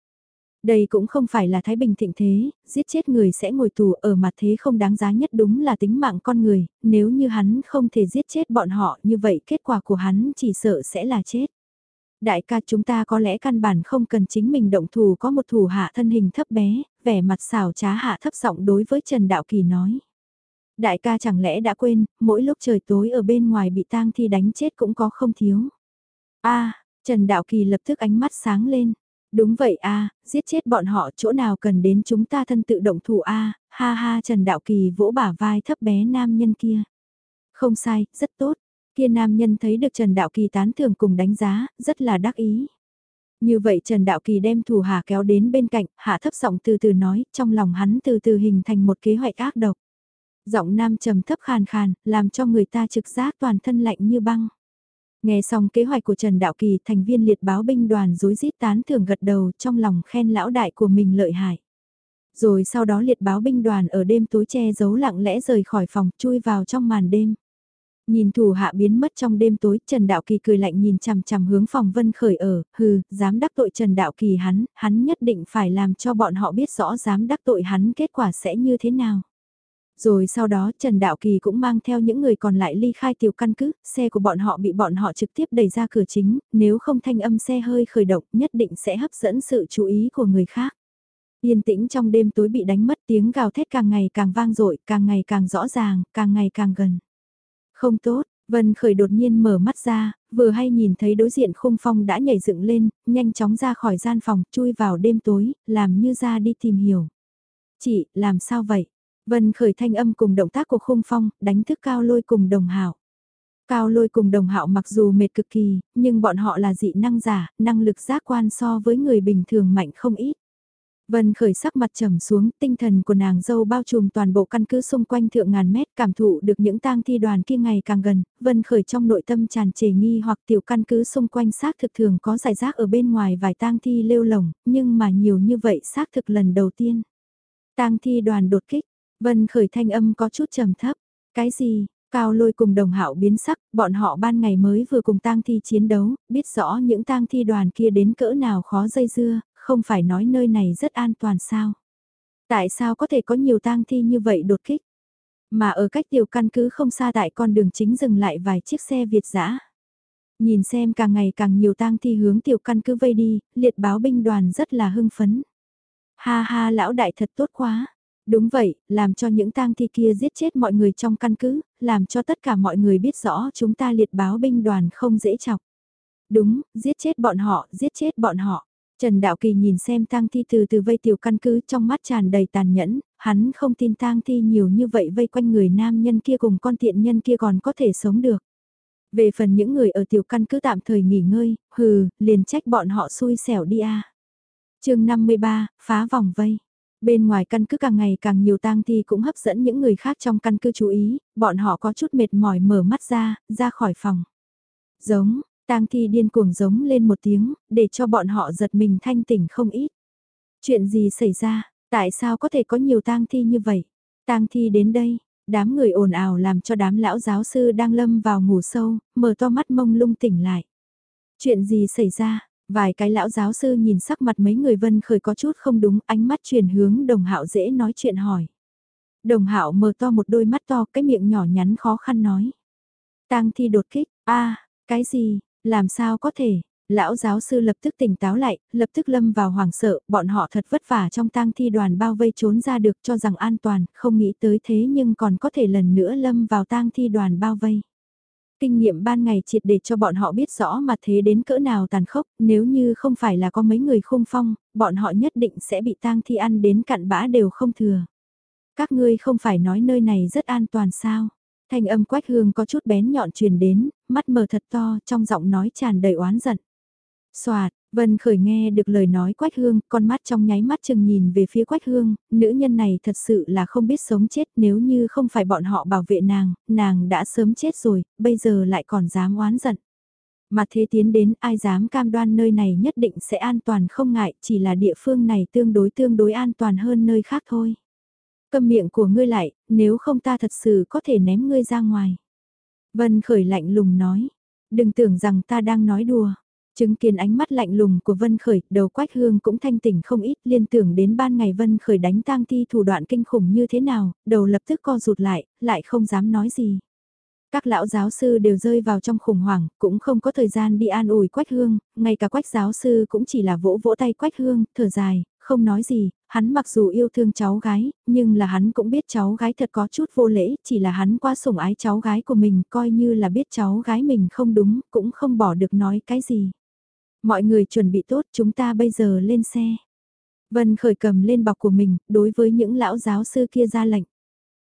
Đây cũng không phải là Thái Bình thịnh thế, giết chết người sẽ ngồi tù ở mặt thế không đáng giá nhất đúng là tính mạng con người, nếu như hắn không thể giết chết bọn họ như vậy kết quả của hắn chỉ sợ sẽ là chết. Đại ca chúng ta có lẽ căn bản không cần chính mình động thủ có một thủ hạ thân hình thấp bé, vẻ mặt xảo trá hạ thấp giọng đối với Trần Đạo Kỳ nói. Đại ca chẳng lẽ đã quên, mỗi lúc trời tối ở bên ngoài bị tang thi đánh chết cũng có không thiếu. a Trần Đạo Kỳ lập tức ánh mắt sáng lên. Đúng vậy a giết chết bọn họ chỗ nào cần đến chúng ta thân tự động thủ a ha ha Trần Đạo Kỳ vỗ bả vai thấp bé nam nhân kia. Không sai, rất tốt. Kia nam nhân thấy được Trần Đạo Kỳ tán thưởng cùng đánh giá, rất là đắc ý. Như vậy Trần Đạo Kỳ đem thủ hạ kéo đến bên cạnh, hạ thấp giọng từ từ nói, trong lòng hắn từ từ hình thành một kế hoạch ác độc. Giọng nam trầm thấp khàn khàn, làm cho người ta trực giác toàn thân lạnh như băng. Nghe xong kế hoạch của Trần Đạo Kỳ, thành viên liệt báo binh đoàn rối rít tán thưởng gật đầu trong lòng khen lão đại của mình lợi hại. Rồi sau đó liệt báo binh đoàn ở đêm tối che giấu lặng lẽ rời khỏi phòng chui vào trong màn đêm. Nhìn thủ hạ biến mất trong đêm tối, Trần Đạo Kỳ cười lạnh nhìn chằm chằm hướng phòng Vân Khởi ở, hừ, dám đắc tội Trần Đạo Kỳ hắn, hắn nhất định phải làm cho bọn họ biết rõ dám đắc tội hắn kết quả sẽ như thế nào. Rồi sau đó Trần Đạo Kỳ cũng mang theo những người còn lại ly khai tiểu căn cứ, xe của bọn họ bị bọn họ trực tiếp đẩy ra cửa chính, nếu không thanh âm xe hơi khởi động nhất định sẽ hấp dẫn sự chú ý của người khác. Yên tĩnh trong đêm tối bị đánh mất tiếng gào thét càng ngày càng vang dội càng ngày càng rõ ràng, càng ngày càng gần. Không tốt, Vân Khởi đột nhiên mở mắt ra, vừa hay nhìn thấy đối diện khung phong đã nhảy dựng lên, nhanh chóng ra khỏi gian phòng, chui vào đêm tối, làm như ra đi tìm hiểu. Chị, làm sao vậy? Vân Khởi thanh âm cùng động tác của khung phong, đánh thức cao lôi cùng đồng hạo. Cao lôi cùng đồng hạo mặc dù mệt cực kỳ, nhưng bọn họ là dị năng giả, năng lực giác quan so với người bình thường mạnh không ít. Vân khởi sắc mặt trầm xuống, tinh thần của nàng dâu bao trùm toàn bộ căn cứ xung quanh thượng ngàn mét cảm thụ được những tang thi đoàn kia ngày càng gần, vân khởi trong nội tâm tràn trề nghi hoặc tiểu căn cứ xung quanh xác thực thường có giải rác ở bên ngoài vài tang thi lêu lồng, nhưng mà nhiều như vậy xác thực lần đầu tiên. Tang thi đoàn đột kích, vân khởi thanh âm có chút trầm thấp, cái gì, Cao lôi cùng đồng hạo biến sắc, bọn họ ban ngày mới vừa cùng tang thi chiến đấu, biết rõ những tang thi đoàn kia đến cỡ nào khó dây dưa, không phải nói nơi này rất an toàn sao? Tại sao có thể có nhiều tang thi như vậy đột kích? Mà ở cách tiểu căn cứ không xa tại con đường chính dừng lại vài chiếc xe Việt dã Nhìn xem càng ngày càng nhiều tang thi hướng tiểu căn cứ vây đi, liệt báo binh đoàn rất là hưng phấn. Ha ha lão đại thật tốt quá. Đúng vậy, làm cho những tang thi kia giết chết mọi người trong căn cứ, làm cho tất cả mọi người biết rõ chúng ta liệt báo binh đoàn không dễ chọc. Đúng, giết chết bọn họ, giết chết bọn họ. Trần Đạo Kỳ nhìn xem tang thi từ từ vây tiểu căn cứ trong mắt tràn đầy tàn nhẫn, hắn không tin tang thi nhiều như vậy vây quanh người nam nhân kia cùng con tiện nhân kia còn có thể sống được. Về phần những người ở tiểu căn cứ tạm thời nghỉ ngơi, hừ, liền trách bọn họ xui xẻo đi a. À. Chương 53, phá vòng vây. Bên ngoài căn cứ càng ngày càng nhiều tang thi cũng hấp dẫn những người khác trong căn cứ chú ý, bọn họ có chút mệt mỏi mở mắt ra, ra khỏi phòng. Giống, tang thi điên cuồng giống lên một tiếng, để cho bọn họ giật mình thanh tỉnh không ít. Chuyện gì xảy ra, tại sao có thể có nhiều tang thi như vậy? Tang thi đến đây, đám người ồn ào làm cho đám lão giáo sư đang lâm vào ngủ sâu, mở to mắt mông lung tỉnh lại. Chuyện gì xảy ra? Vài cái lão giáo sư nhìn sắc mặt mấy người vân khởi có chút không đúng, ánh mắt chuyển hướng đồng hạo dễ nói chuyện hỏi. Đồng hạo mở to một đôi mắt to, cái miệng nhỏ nhắn khó khăn nói. tang thi đột kích, a cái gì, làm sao có thể, Lão giáo sư lập tức tỉnh táo lại, lập tức lâm vào hoảng sợ, bọn họ thật vất vả trong tang thi đoàn bao vây trốn ra được cho rằng an toàn, không nghĩ tới thế nhưng còn có thể lần nữa lâm vào tang thi đoàn bao vây. Kinh nghiệm ban ngày triệt để cho bọn họ biết rõ mà thế đến cỡ nào tàn khốc, nếu như không phải là có mấy người khung phong, bọn họ nhất định sẽ bị tang thi ăn đến cặn bã đều không thừa. Các ngươi không phải nói nơi này rất an toàn sao? Thanh âm quách hương có chút bén nhọn truyền đến, mắt mờ thật to trong giọng nói tràn đầy oán giận. Xoạt, Vân Khởi nghe được lời nói Quách Hương, con mắt trong nháy mắt chừng nhìn về phía Quách Hương, nữ nhân này thật sự là không biết sống chết nếu như không phải bọn họ bảo vệ nàng, nàng đã sớm chết rồi, bây giờ lại còn dám oán giận. Mà thế tiến đến ai dám cam đoan nơi này nhất định sẽ an toàn không ngại, chỉ là địa phương này tương đối tương đối an toàn hơn nơi khác thôi. Cầm miệng của ngươi lại, nếu không ta thật sự có thể ném ngươi ra ngoài. Vân Khởi lạnh lùng nói, đừng tưởng rằng ta đang nói đùa. Chứng kiến ánh mắt lạnh lùng của Vân Khởi, đầu Quách Hương cũng thanh tỉnh không ít liên tưởng đến ban ngày Vân Khởi đánh tang thi thủ đoạn kinh khủng như thế nào, đầu lập tức co rụt lại, lại không dám nói gì. Các lão giáo sư đều rơi vào trong khủng hoảng, cũng không có thời gian đi an ủi Quách Hương, ngay cả Quách giáo sư cũng chỉ là vỗ vỗ tay Quách Hương, thở dài, không nói gì, hắn mặc dù yêu thương cháu gái, nhưng là hắn cũng biết cháu gái thật có chút vô lễ, chỉ là hắn quá sủng ái cháu gái của mình, coi như là biết cháu gái mình không đúng, cũng không bỏ được nói cái gì. Mọi người chuẩn bị tốt chúng ta bây giờ lên xe. Vân khởi cầm lên bọc của mình, đối với những lão giáo sư kia ra lệnh.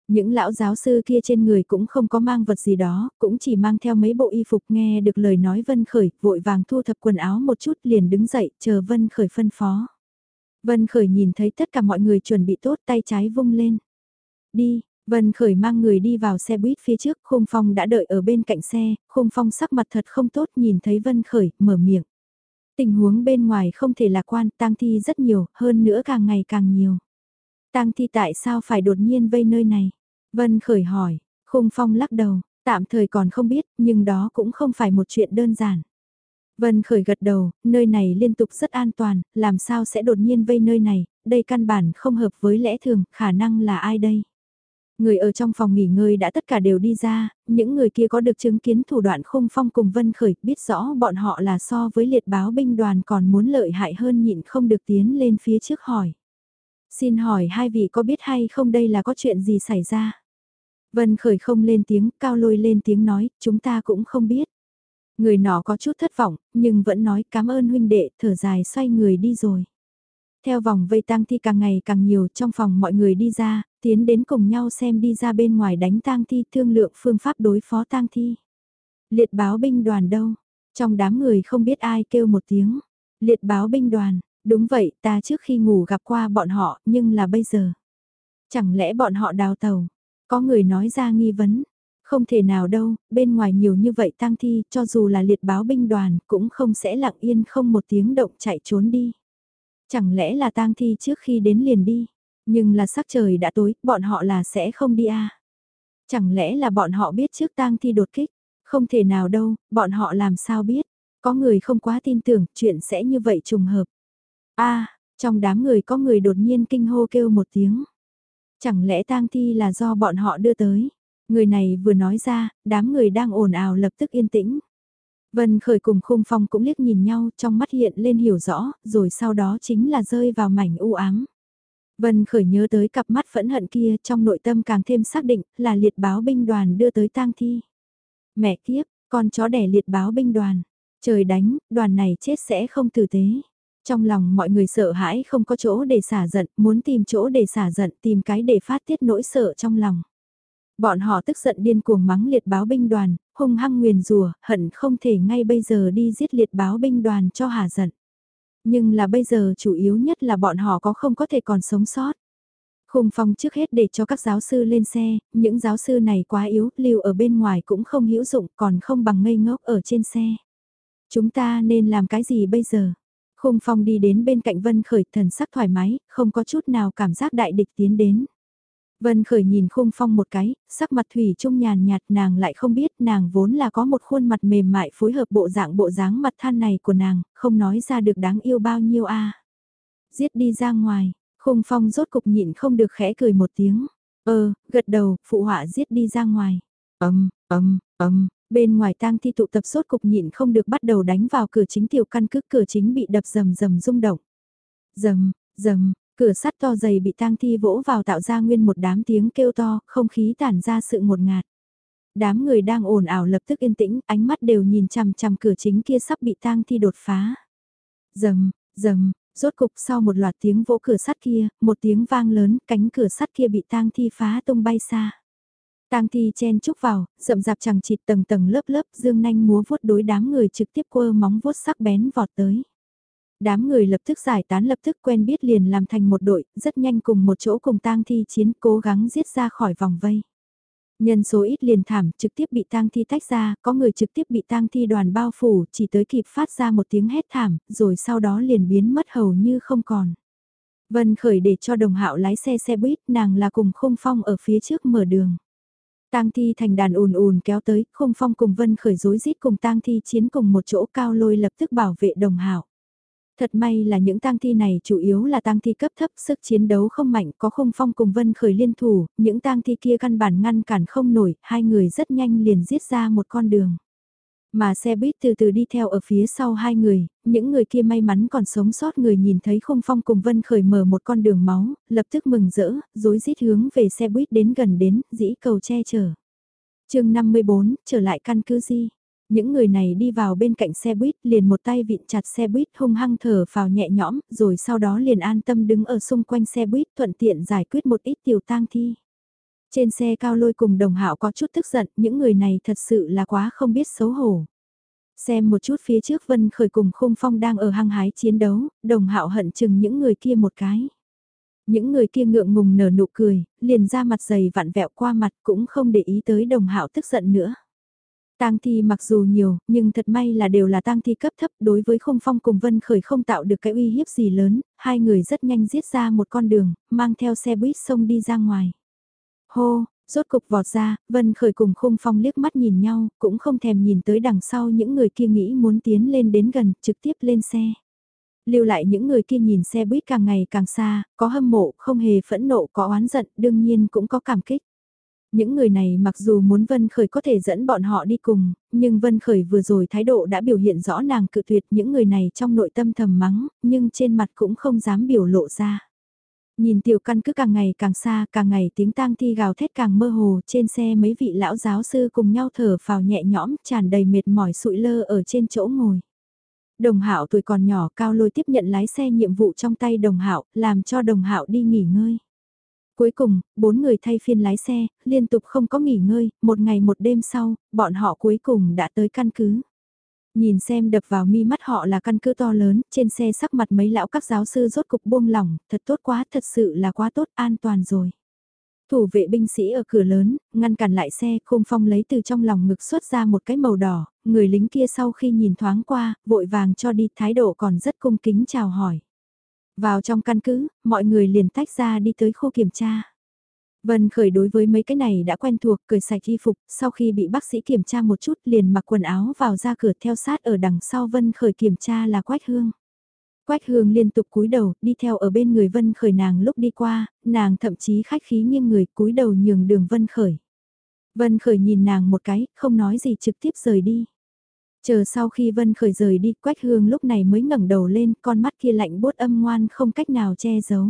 Những lão giáo sư kia trên người cũng không có mang vật gì đó, cũng chỉ mang theo mấy bộ y phục nghe được lời nói Vân Khởi, vội vàng thu thập quần áo một chút liền đứng dậy, chờ Vân Khởi phân phó. Vân Khởi nhìn thấy tất cả mọi người chuẩn bị tốt tay trái vung lên. Đi, Vân Khởi mang người đi vào xe buýt phía trước, Khung Phong đã đợi ở bên cạnh xe, Khung Phong sắc mặt thật không tốt nhìn thấy Vân Khởi, mở miệng. Tình huống bên ngoài không thể lạc quan, tang thi rất nhiều, hơn nữa càng ngày càng nhiều. Tang thi tại sao phải đột nhiên vây nơi này? Vân khởi hỏi, khung phong lắc đầu, tạm thời còn không biết, nhưng đó cũng không phải một chuyện đơn giản. Vân khởi gật đầu, nơi này liên tục rất an toàn, làm sao sẽ đột nhiên vây nơi này, đây căn bản không hợp với lẽ thường, khả năng là ai đây? Người ở trong phòng nghỉ ngơi đã tất cả đều đi ra, những người kia có được chứng kiến thủ đoạn khung phong cùng Vân Khởi, biết rõ bọn họ là so với liệt báo binh đoàn còn muốn lợi hại hơn nhịn không được tiến lên phía trước hỏi. Xin hỏi hai vị có biết hay không đây là có chuyện gì xảy ra? Vân Khởi không lên tiếng, cao lôi lên tiếng nói, chúng ta cũng không biết. Người nọ có chút thất vọng, nhưng vẫn nói cảm ơn huynh đệ, thở dài xoay người đi rồi. Theo vòng vây tang thi càng ngày càng nhiều trong phòng mọi người đi ra, tiến đến cùng nhau xem đi ra bên ngoài đánh tang thi thương lượng phương pháp đối phó tang thi. Liệt báo binh đoàn đâu? Trong đám người không biết ai kêu một tiếng. Liệt báo binh đoàn, đúng vậy ta trước khi ngủ gặp qua bọn họ nhưng là bây giờ. Chẳng lẽ bọn họ đào tàu? Có người nói ra nghi vấn. Không thể nào đâu, bên ngoài nhiều như vậy tang thi cho dù là liệt báo binh đoàn cũng không sẽ lặng yên không một tiếng động chạy trốn đi. Chẳng lẽ là tang thi trước khi đến liền đi? Nhưng là sắc trời đã tối, bọn họ là sẽ không đi à? Chẳng lẽ là bọn họ biết trước tang thi đột kích? Không thể nào đâu, bọn họ làm sao biết? Có người không quá tin tưởng chuyện sẽ như vậy trùng hợp. a trong đám người có người đột nhiên kinh hô kêu một tiếng. Chẳng lẽ tang thi là do bọn họ đưa tới? Người này vừa nói ra, đám người đang ồn ào lập tức yên tĩnh. Vân Khởi cùng Khung Phong cũng liếc nhìn nhau trong mắt hiện lên hiểu rõ, rồi sau đó chính là rơi vào mảnh u ám. Vân Khởi nhớ tới cặp mắt phẫn hận kia trong nội tâm càng thêm xác định là liệt báo binh đoàn đưa tới tang thi. Mẹ kiếp, con chó đẻ liệt báo binh đoàn. Trời đánh, đoàn này chết sẽ không tử tế. Trong lòng mọi người sợ hãi không có chỗ để xả giận, muốn tìm chỗ để xả giận, tìm cái để phát tiết nỗi sợ trong lòng. Bọn họ tức giận điên cuồng mắng liệt báo binh đoàn, hung hăng nguyền rủa, hận không thể ngay bây giờ đi giết liệt báo binh đoàn cho hà giận. Nhưng là bây giờ chủ yếu nhất là bọn họ có không có thể còn sống sót. Khung phong trước hết để cho các giáo sư lên xe, những giáo sư này quá yếu, lưu ở bên ngoài cũng không hữu dụng, còn không bằng ngây ngốc ở trên xe. Chúng ta nên làm cái gì bây giờ? Khung phong đi đến bên cạnh Vân Khởi thần sắc thoải mái, không có chút nào cảm giác đại địch tiến đến. Vân Khởi nhìn khung phong một cái, sắc mặt thủy trung nhàn nhạt nàng lại không biết nàng vốn là có một khuôn mặt mềm mại phối hợp bộ dạng bộ dáng mặt than này của nàng, không nói ra được đáng yêu bao nhiêu a. Giết đi ra ngoài, khung phong rốt cục nhịn không được khẽ cười một tiếng. Ờ, gật đầu, phụ họa giết đi ra ngoài. Ấm, ấm, ấm, bên ngoài tang thi tụ tập sốt cục nhịn không được bắt đầu đánh vào cửa chính tiểu căn cứ cửa chính bị đập rầm rầm rung động. Rầm, rầm, cửa sắt to dày bị tang thi vỗ vào tạo ra nguyên một đám tiếng kêu to, không khí tản ra sự ngột ngạt. Đám người đang ồn ào lập tức yên tĩnh, ánh mắt đều nhìn chằm chằm cửa chính kia sắp bị tang thi đột phá. Rầm, rầm, rốt cục sau một loạt tiếng vỗ cửa sắt kia, một tiếng vang lớn, cánh cửa sắt kia bị tang thi phá tung bay xa. Tang thi chen chúc vào, rậm rạp chẳng chịt tầng tầng lớp lớp, dương nanh múa vuốt đối đám người trực tiếp quơ móng vuốt sắc bén vọt tới. Đám người lập tức giải tán lập tức quen biết liền làm thành một đội, rất nhanh cùng một chỗ cùng tang thi chiến cố gắng giết ra khỏi vòng vây. Nhân số ít liền thảm, trực tiếp bị tang thi tách ra, có người trực tiếp bị tang thi đoàn bao phủ, chỉ tới kịp phát ra một tiếng hét thảm, rồi sau đó liền biến mất hầu như không còn. Vân khởi để cho đồng hạo lái xe xe buýt, nàng là cùng khung phong ở phía trước mở đường. Tang thi thành đàn ùn ùn kéo tới, khung phong cùng vân khởi rối rít cùng tang thi chiến cùng một chỗ cao lôi lập tức bảo vệ đồng hạo. Thật may là những tang thi này chủ yếu là tang thi cấp thấp, sức chiến đấu không mạnh, có khung phong cùng vân khởi liên thủ, những tang thi kia căn bản ngăn cản không nổi, hai người rất nhanh liền giết ra một con đường. Mà xe buýt từ từ đi theo ở phía sau hai người, những người kia may mắn còn sống sót người nhìn thấy khung phong cùng vân khởi mở một con đường máu, lập tức mừng rỡ, dối rít hướng về xe buýt đến gần đến, dĩ cầu che chở. chương 54, trở lại căn cứ gì? Những người này đi vào bên cạnh xe buýt liền một tay vịn chặt xe buýt hung hăng thở vào nhẹ nhõm rồi sau đó liền an tâm đứng ở xung quanh xe buýt thuận tiện giải quyết một ít tiểu tang thi. Trên xe cao lôi cùng đồng hạo có chút tức giận những người này thật sự là quá không biết xấu hổ. Xem một chút phía trước Vân Khởi cùng Khung Phong đang ở hăng hái chiến đấu, đồng hạo hận chừng những người kia một cái. Những người kia ngượng ngùng nở nụ cười, liền ra mặt dày vặn vẹo qua mặt cũng không để ý tới đồng hạo tức giận nữa. Tang thi mặc dù nhiều, nhưng thật may là đều là tang thi cấp thấp đối với khung phong cùng vân khởi không tạo được cái uy hiếp gì lớn, hai người rất nhanh giết ra một con đường, mang theo xe buýt sông đi ra ngoài. Hô, rốt cục vọt ra, vân khởi cùng khung phong liếc mắt nhìn nhau, cũng không thèm nhìn tới đằng sau những người kia nghĩ muốn tiến lên đến gần, trực tiếp lên xe. Lưu lại những người kia nhìn xe buýt càng ngày càng xa, có hâm mộ, không hề phẫn nộ, có oán giận, đương nhiên cũng có cảm kích. Những người này mặc dù muốn Vân Khởi có thể dẫn bọn họ đi cùng, nhưng Vân Khởi vừa rồi thái độ đã biểu hiện rõ nàng cự tuyệt những người này trong nội tâm thầm mắng, nhưng trên mặt cũng không dám biểu lộ ra. Nhìn tiểu căn cứ càng ngày càng xa, càng ngày tiếng tang thi gào thét càng mơ hồ, trên xe mấy vị lão giáo sư cùng nhau thở phào nhẹ nhõm, tràn đầy mệt mỏi sụi lơ ở trên chỗ ngồi. Đồng Hạo tuổi còn nhỏ cao lôi tiếp nhận lái xe nhiệm vụ trong tay Đồng Hạo, làm cho Đồng Hạo đi nghỉ ngơi. Cuối cùng, bốn người thay phiên lái xe, liên tục không có nghỉ ngơi, một ngày một đêm sau, bọn họ cuối cùng đã tới căn cứ. Nhìn xem đập vào mi mắt họ là căn cứ to lớn, trên xe sắc mặt mấy lão các giáo sư rốt cục buông lỏng, thật tốt quá, thật sự là quá tốt, an toàn rồi. Thủ vệ binh sĩ ở cửa lớn, ngăn cản lại xe, khung phong lấy từ trong lòng ngực xuất ra một cái màu đỏ, người lính kia sau khi nhìn thoáng qua, vội vàng cho đi, thái độ còn rất cung kính chào hỏi. Vào trong căn cứ, mọi người liền tách ra đi tới khu kiểm tra. Vân Khởi đối với mấy cái này đã quen thuộc, cười sạch y phục, sau khi bị bác sĩ kiểm tra một chút liền mặc quần áo vào ra cửa theo sát ở đằng sau Vân Khởi kiểm tra là Quách Hương. Quách Hương liên tục cúi đầu, đi theo ở bên người Vân Khởi nàng lúc đi qua, nàng thậm chí khách khí nghiêng người cúi đầu nhường đường Vân Khởi. Vân Khởi nhìn nàng một cái, không nói gì trực tiếp rời đi. Chờ sau khi Vân Khởi rời đi, Quách Hương lúc này mới ngẩng đầu lên, con mắt kia lạnh bốt âm ngoan không cách nào che giấu.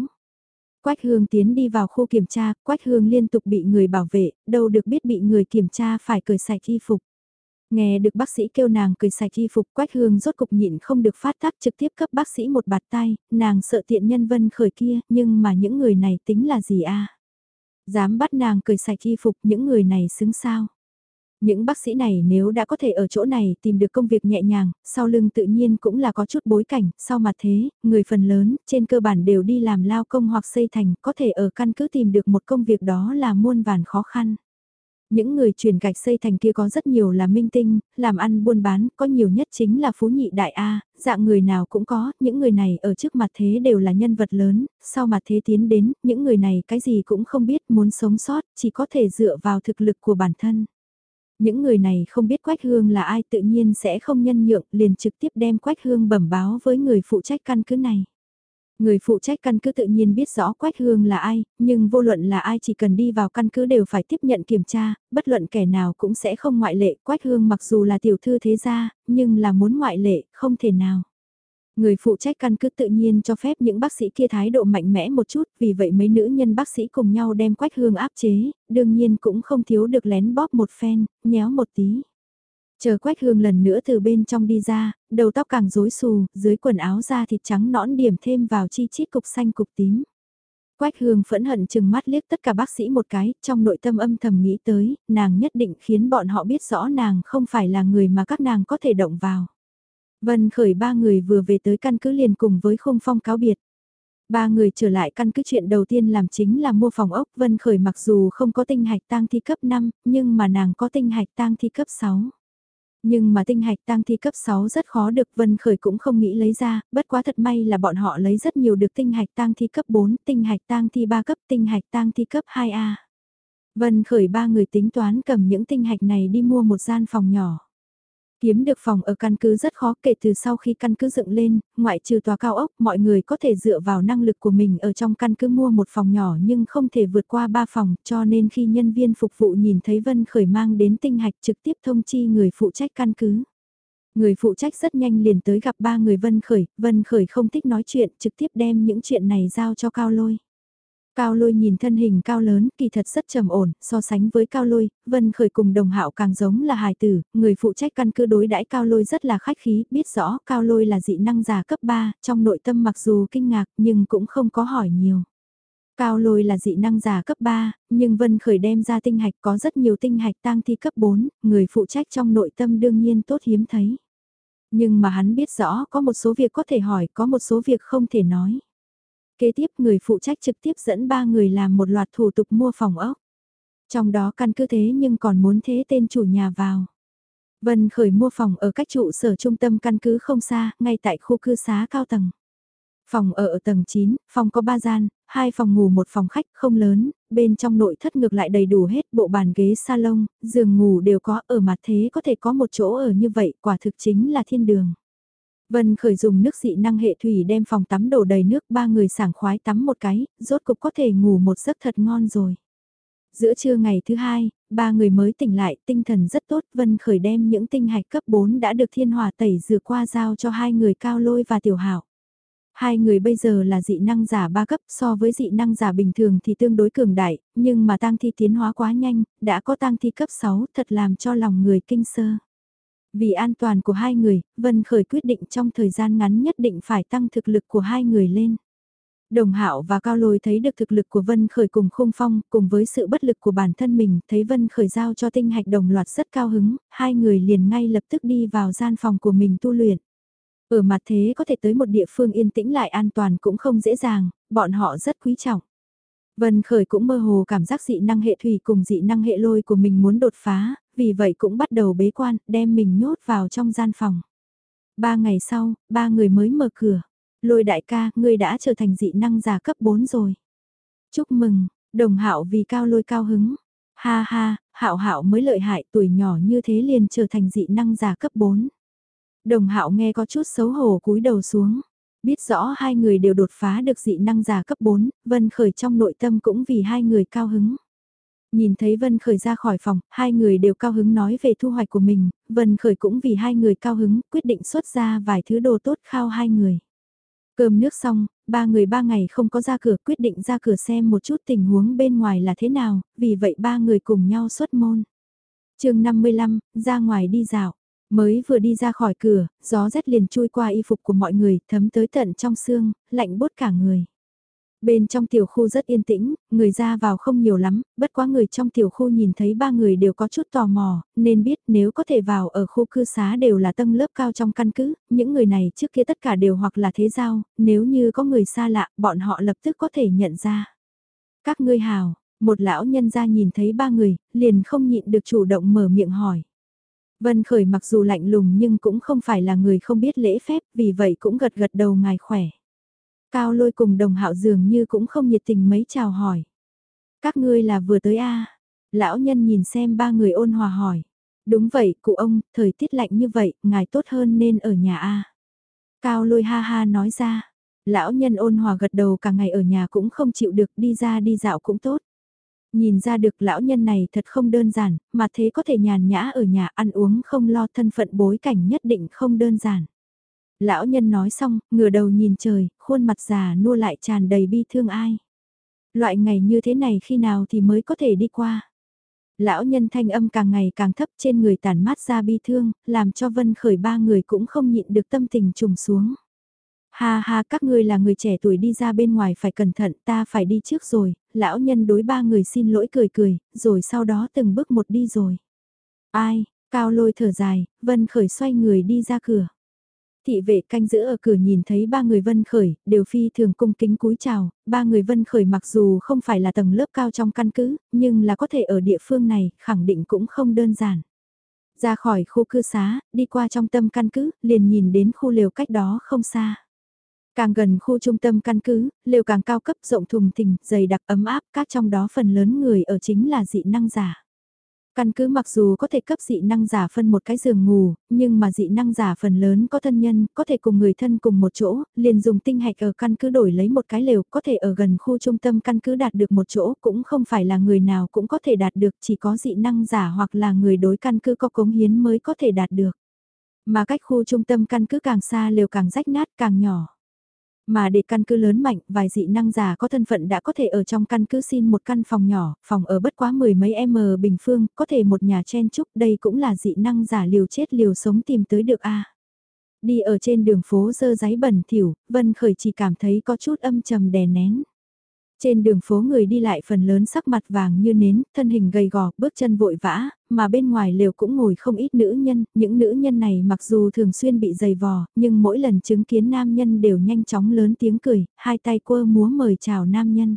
Quách Hương tiến đi vào khu kiểm tra, Quách Hương liên tục bị người bảo vệ, đâu được biết bị người kiểm tra phải cởi sạch y phục. Nghe được bác sĩ kêu nàng cười sạch y phục Quách Hương rốt cục nhịn không được phát tác trực tiếp cấp bác sĩ một bạt tay, nàng sợ tiện nhân vân khởi kia, nhưng mà những người này tính là gì a Dám bắt nàng cười sạch y phục những người này xứng sao? Những bác sĩ này nếu đã có thể ở chỗ này tìm được công việc nhẹ nhàng, sau lưng tự nhiên cũng là có chút bối cảnh, sau mặt thế, người phần lớn, trên cơ bản đều đi làm lao công hoặc xây thành, có thể ở căn cứ tìm được một công việc đó là muôn vàn khó khăn. Những người chuyển gạch xây thành kia có rất nhiều là minh tinh, làm ăn buôn bán, có nhiều nhất chính là phú nhị đại A, dạng người nào cũng có, những người này ở trước mặt thế đều là nhân vật lớn, sau mặt thế tiến đến, những người này cái gì cũng không biết muốn sống sót, chỉ có thể dựa vào thực lực của bản thân. Những người này không biết Quách Hương là ai tự nhiên sẽ không nhân nhượng liền trực tiếp đem Quách Hương bẩm báo với người phụ trách căn cứ này. Người phụ trách căn cứ tự nhiên biết rõ Quách Hương là ai, nhưng vô luận là ai chỉ cần đi vào căn cứ đều phải tiếp nhận kiểm tra, bất luận kẻ nào cũng sẽ không ngoại lệ. Quách Hương mặc dù là tiểu thư thế gia, nhưng là muốn ngoại lệ, không thể nào. Người phụ trách căn cứ tự nhiên cho phép những bác sĩ kia thái độ mạnh mẽ một chút, vì vậy mấy nữ nhân bác sĩ cùng nhau đem Quách Hương áp chế, đương nhiên cũng không thiếu được lén bóp một phen, nhéo một tí. Chờ Quách Hương lần nữa từ bên trong đi ra, đầu tóc càng rối xù, dưới quần áo da thịt trắng nõn điểm thêm vào chi chít cục xanh cục tím. Quách Hương phẫn hận chừng mắt liếc tất cả bác sĩ một cái, trong nội tâm âm thầm nghĩ tới, nàng nhất định khiến bọn họ biết rõ nàng không phải là người mà các nàng có thể động vào. Vân khởi ba người vừa về tới căn cứ liền cùng với khung phong cáo biệt. Ba người trở lại căn cứ chuyện đầu tiên làm chính là mua phòng ốc. Vân khởi mặc dù không có tinh hạch tang thi cấp 5, nhưng mà nàng có tinh hạch tang thi cấp 6. Nhưng mà tinh hạch tang thi cấp 6 rất khó được Vân Khởi cũng không nghĩ lấy ra, bất quá thật may là bọn họ lấy rất nhiều được tinh hạch tang thi cấp 4, tinh hạch tang thi 3 cấp, tinh hạch tang thi cấp 2A. Vân Khởi ba người tính toán cầm những tinh hạch này đi mua một gian phòng nhỏ. Kiếm được phòng ở căn cứ rất khó kể từ sau khi căn cứ dựng lên, ngoại trừ tòa cao ốc, mọi người có thể dựa vào năng lực của mình ở trong căn cứ mua một phòng nhỏ nhưng không thể vượt qua ba phòng, cho nên khi nhân viên phục vụ nhìn thấy Vân Khởi mang đến tinh hạch trực tiếp thông chi người phụ trách căn cứ. Người phụ trách rất nhanh liền tới gặp ba người Vân Khởi, Vân Khởi không thích nói chuyện, trực tiếp đem những chuyện này giao cho Cao Lôi. Cao lôi nhìn thân hình cao lớn, kỳ thật rất trầm ổn, so sánh với cao lôi, vân khởi cùng đồng hạo càng giống là hài tử, người phụ trách căn cứ đối đãi cao lôi rất là khách khí, biết rõ cao lôi là dị năng giả cấp 3, trong nội tâm mặc dù kinh ngạc nhưng cũng không có hỏi nhiều. Cao lôi là dị năng giả cấp 3, nhưng vân khởi đem ra tinh hạch có rất nhiều tinh hạch tang thi cấp 4, người phụ trách trong nội tâm đương nhiên tốt hiếm thấy. Nhưng mà hắn biết rõ có một số việc có thể hỏi, có một số việc không thể nói. Kế tiếp người phụ trách trực tiếp dẫn ba người làm một loạt thủ tục mua phòng ốc. Trong đó căn cứ thế nhưng còn muốn thế tên chủ nhà vào. Vân khởi mua phòng ở cách trụ sở trung tâm căn cứ không xa, ngay tại khu cư xá cao tầng. Phòng ở ở tầng 9, phòng có 3 gian, hai phòng ngủ một phòng khách không lớn, bên trong nội thất ngược lại đầy đủ hết bộ bàn ghế salon, giường ngủ đều có ở mặt thế có thể có một chỗ ở như vậy quả thực chính là thiên đường. Vân khởi dùng nước dị năng hệ thủy đem phòng tắm đổ đầy nước ba người sảng khoái tắm một cái, rốt cục có thể ngủ một giấc thật ngon rồi. Giữa trưa ngày thứ hai, ba người mới tỉnh lại, tinh thần rất tốt, Vân khởi đem những tinh hạch cấp 4 đã được thiên hòa tẩy rửa qua giao cho hai người cao lôi và tiểu hảo. Hai người bây giờ là dị năng giả ba cấp so với dị năng giả bình thường thì tương đối cường đại, nhưng mà tăng thi tiến hóa quá nhanh, đã có tăng thi cấp 6 thật làm cho lòng người kinh sơ. Vì an toàn của hai người, Vân Khởi quyết định trong thời gian ngắn nhất định phải tăng thực lực của hai người lên. Đồng Hạo và Cao Lôi thấy được thực lực của Vân Khởi cùng Khung Phong, cùng với sự bất lực của bản thân mình, thấy Vân Khởi giao cho tinh hạch đồng loạt rất cao hứng, hai người liền ngay lập tức đi vào gian phòng của mình tu luyện. Ở mặt thế có thể tới một địa phương yên tĩnh lại an toàn cũng không dễ dàng, bọn họ rất quý trọng. Vân Khởi cũng mơ hồ cảm giác dị năng hệ thủy cùng dị năng hệ lôi của mình muốn đột phá, vì vậy cũng bắt đầu bế quan, đem mình nhốt vào trong gian phòng. Ba ngày sau, ba người mới mở cửa. Lôi đại ca, ngươi đã trở thành dị năng giả cấp 4 rồi. Chúc mừng, đồng hạo vì cao lôi cao hứng. Ha ha, hạo hạo mới lợi hại tuổi nhỏ như thế liền trở thành dị năng giả cấp 4. Đồng hạo nghe có chút xấu hổ cúi đầu xuống. Biết rõ hai người đều đột phá được dị năng giả cấp 4, Vân Khởi trong nội tâm cũng vì hai người cao hứng. Nhìn thấy Vân Khởi ra khỏi phòng, hai người đều cao hứng nói về thu hoạch của mình, Vân Khởi cũng vì hai người cao hứng, quyết định xuất ra vài thứ đồ tốt khao hai người. Cơm nước xong, ba người ba ngày không có ra cửa quyết định ra cửa xem một chút tình huống bên ngoài là thế nào, vì vậy ba người cùng nhau xuất môn. chương 55, ra ngoài đi dạo. Mới vừa đi ra khỏi cửa, gió rét liền chui qua y phục của mọi người, thấm tới tận trong xương, lạnh bốt cả người. Bên trong tiểu khu rất yên tĩnh, người ra vào không nhiều lắm, bất quá người trong tiểu khu nhìn thấy ba người đều có chút tò mò, nên biết nếu có thể vào ở khu cư xá đều là tầng lớp cao trong căn cứ, những người này trước kia tất cả đều hoặc là thế giao, nếu như có người xa lạ, bọn họ lập tức có thể nhận ra. Các ngươi hào, một lão nhân ra nhìn thấy ba người, liền không nhịn được chủ động mở miệng hỏi. Vân Khởi mặc dù lạnh lùng nhưng cũng không phải là người không biết lễ phép, vì vậy cũng gật gật đầu ngài khỏe. Cao lôi cùng đồng hạo dường như cũng không nhiệt tình mấy chào hỏi. Các ngươi là vừa tới a Lão nhân nhìn xem ba người ôn hòa hỏi. Đúng vậy, cụ ông, thời tiết lạnh như vậy, ngài tốt hơn nên ở nhà a Cao lôi ha ha nói ra. Lão nhân ôn hòa gật đầu cả ngày ở nhà cũng không chịu được đi ra đi dạo cũng tốt. Nhìn ra được lão nhân này thật không đơn giản, mà thế có thể nhàn nhã ở nhà ăn uống không lo thân phận bối cảnh nhất định không đơn giản. Lão nhân nói xong, ngửa đầu nhìn trời, khuôn mặt già nua lại tràn đầy bi thương ai. Loại ngày như thế này khi nào thì mới có thể đi qua. Lão nhân thanh âm càng ngày càng thấp trên người tàn mát ra bi thương, làm cho vân khởi ba người cũng không nhịn được tâm tình trùng xuống. Ha ha các ngươi là người trẻ tuổi đi ra bên ngoài phải cẩn thận ta phải đi trước rồi, lão nhân đối ba người xin lỗi cười cười, rồi sau đó từng bước một đi rồi. Ai, cao lôi thở dài, vân khởi xoay người đi ra cửa. Thị vệ canh giữ ở cửa nhìn thấy ba người vân khởi, đều phi thường cung kính cúi chào, ba người vân khởi mặc dù không phải là tầng lớp cao trong căn cứ, nhưng là có thể ở địa phương này, khẳng định cũng không đơn giản. Ra khỏi khu cư xá, đi qua trong tâm căn cứ, liền nhìn đến khu liều cách đó không xa. Càng gần khu trung tâm căn cứ, liều càng cao cấp rộng thùng thình, dày đặc ấm áp, các trong đó phần lớn người ở chính là dị năng giả. Căn cứ mặc dù có thể cấp dị năng giả phân một cái giường ngủ, nhưng mà dị năng giả phần lớn có thân nhân, có thể cùng người thân cùng một chỗ, liền dùng tinh hạch ở căn cứ đổi lấy một cái lều, có thể ở gần khu trung tâm căn cứ đạt được một chỗ, cũng không phải là người nào cũng có thể đạt được, chỉ có dị năng giả hoặc là người đối căn cứ có cống hiến mới có thể đạt được. Mà cách khu trung tâm căn cứ càng xa lều càng rách nát càng nhỏ. Mà để căn cứ lớn mạnh, vài dị năng giả có thân phận đã có thể ở trong căn cứ xin một căn phòng nhỏ, phòng ở bất quá mười mấy m bình phương, có thể một nhà chen chúc, đây cũng là dị năng giả liều chết liều sống tìm tới được a. Đi ở trên đường phố dơ giấy bẩn thỉu, Vân Khởi chỉ cảm thấy có chút âm trầm đè nén. Trên đường phố người đi lại phần lớn sắc mặt vàng như nến, thân hình gầy gò, bước chân vội vã, mà bên ngoài lều cũng ngồi không ít nữ nhân, những nữ nhân này mặc dù thường xuyên bị dày vò, nhưng mỗi lần chứng kiến nam nhân đều nhanh chóng lớn tiếng cười, hai tay quơ múa mời chào nam nhân.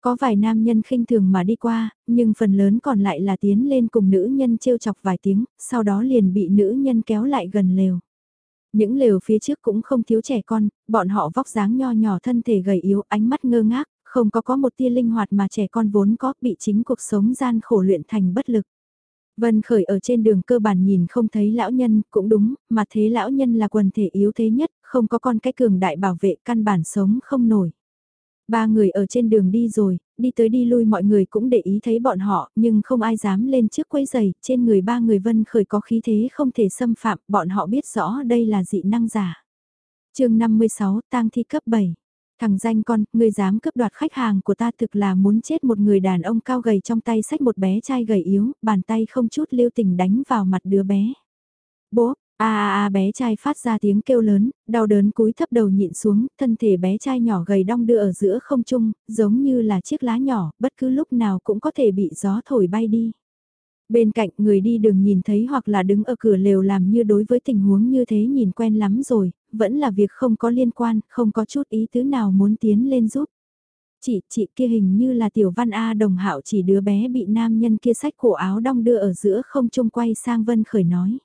Có vài nam nhân khinh thường mà đi qua, nhưng phần lớn còn lại là tiến lên cùng nữ nhân trêu chọc vài tiếng, sau đó liền bị nữ nhân kéo lại gần lều. Những lều phía trước cũng không thiếu trẻ con, bọn họ vóc dáng nho nhỏ thân thể gầy yếu, ánh mắt ngơ ngác, không có có một tia linh hoạt mà trẻ con vốn có bị chính cuộc sống gian khổ luyện thành bất lực. Vân Khởi ở trên đường cơ bản nhìn không thấy lão nhân, cũng đúng, mà thế lão nhân là quần thể yếu thế nhất, không có con cái cường đại bảo vệ căn bản sống không nổi. Ba người ở trên đường đi rồi, đi tới đi lui mọi người cũng để ý thấy bọn họ, nhưng không ai dám lên trước quấy giày, trên người ba người Vân Khởi có khí thế không thể xâm phạm, bọn họ biết rõ đây là dị năng giả. chương 56 tang thi cấp 7 Thằng danh con, ngươi dám cướp đoạt khách hàng của ta thực là muốn chết một người đàn ông cao gầy trong tay sách một bé trai gầy yếu, bàn tay không chút lưu tình đánh vào mặt đứa bé. Bố, a a a bé trai phát ra tiếng kêu lớn, đau đớn cúi thấp đầu nhịn xuống, thân thể bé trai nhỏ gầy đong đưa ở giữa không trung, giống như là chiếc lá nhỏ, bất cứ lúc nào cũng có thể bị gió thổi bay đi. Bên cạnh người đi đường nhìn thấy hoặc là đứng ở cửa lều làm như đối với tình huống như thế nhìn quen lắm rồi, vẫn là việc không có liên quan, không có chút ý tứ nào muốn tiến lên giúp. Chị, chị kia hình như là tiểu văn A đồng hạo chỉ đứa bé bị nam nhân kia sách cổ áo đong đưa ở giữa không trông quay sang Vân Khởi nói.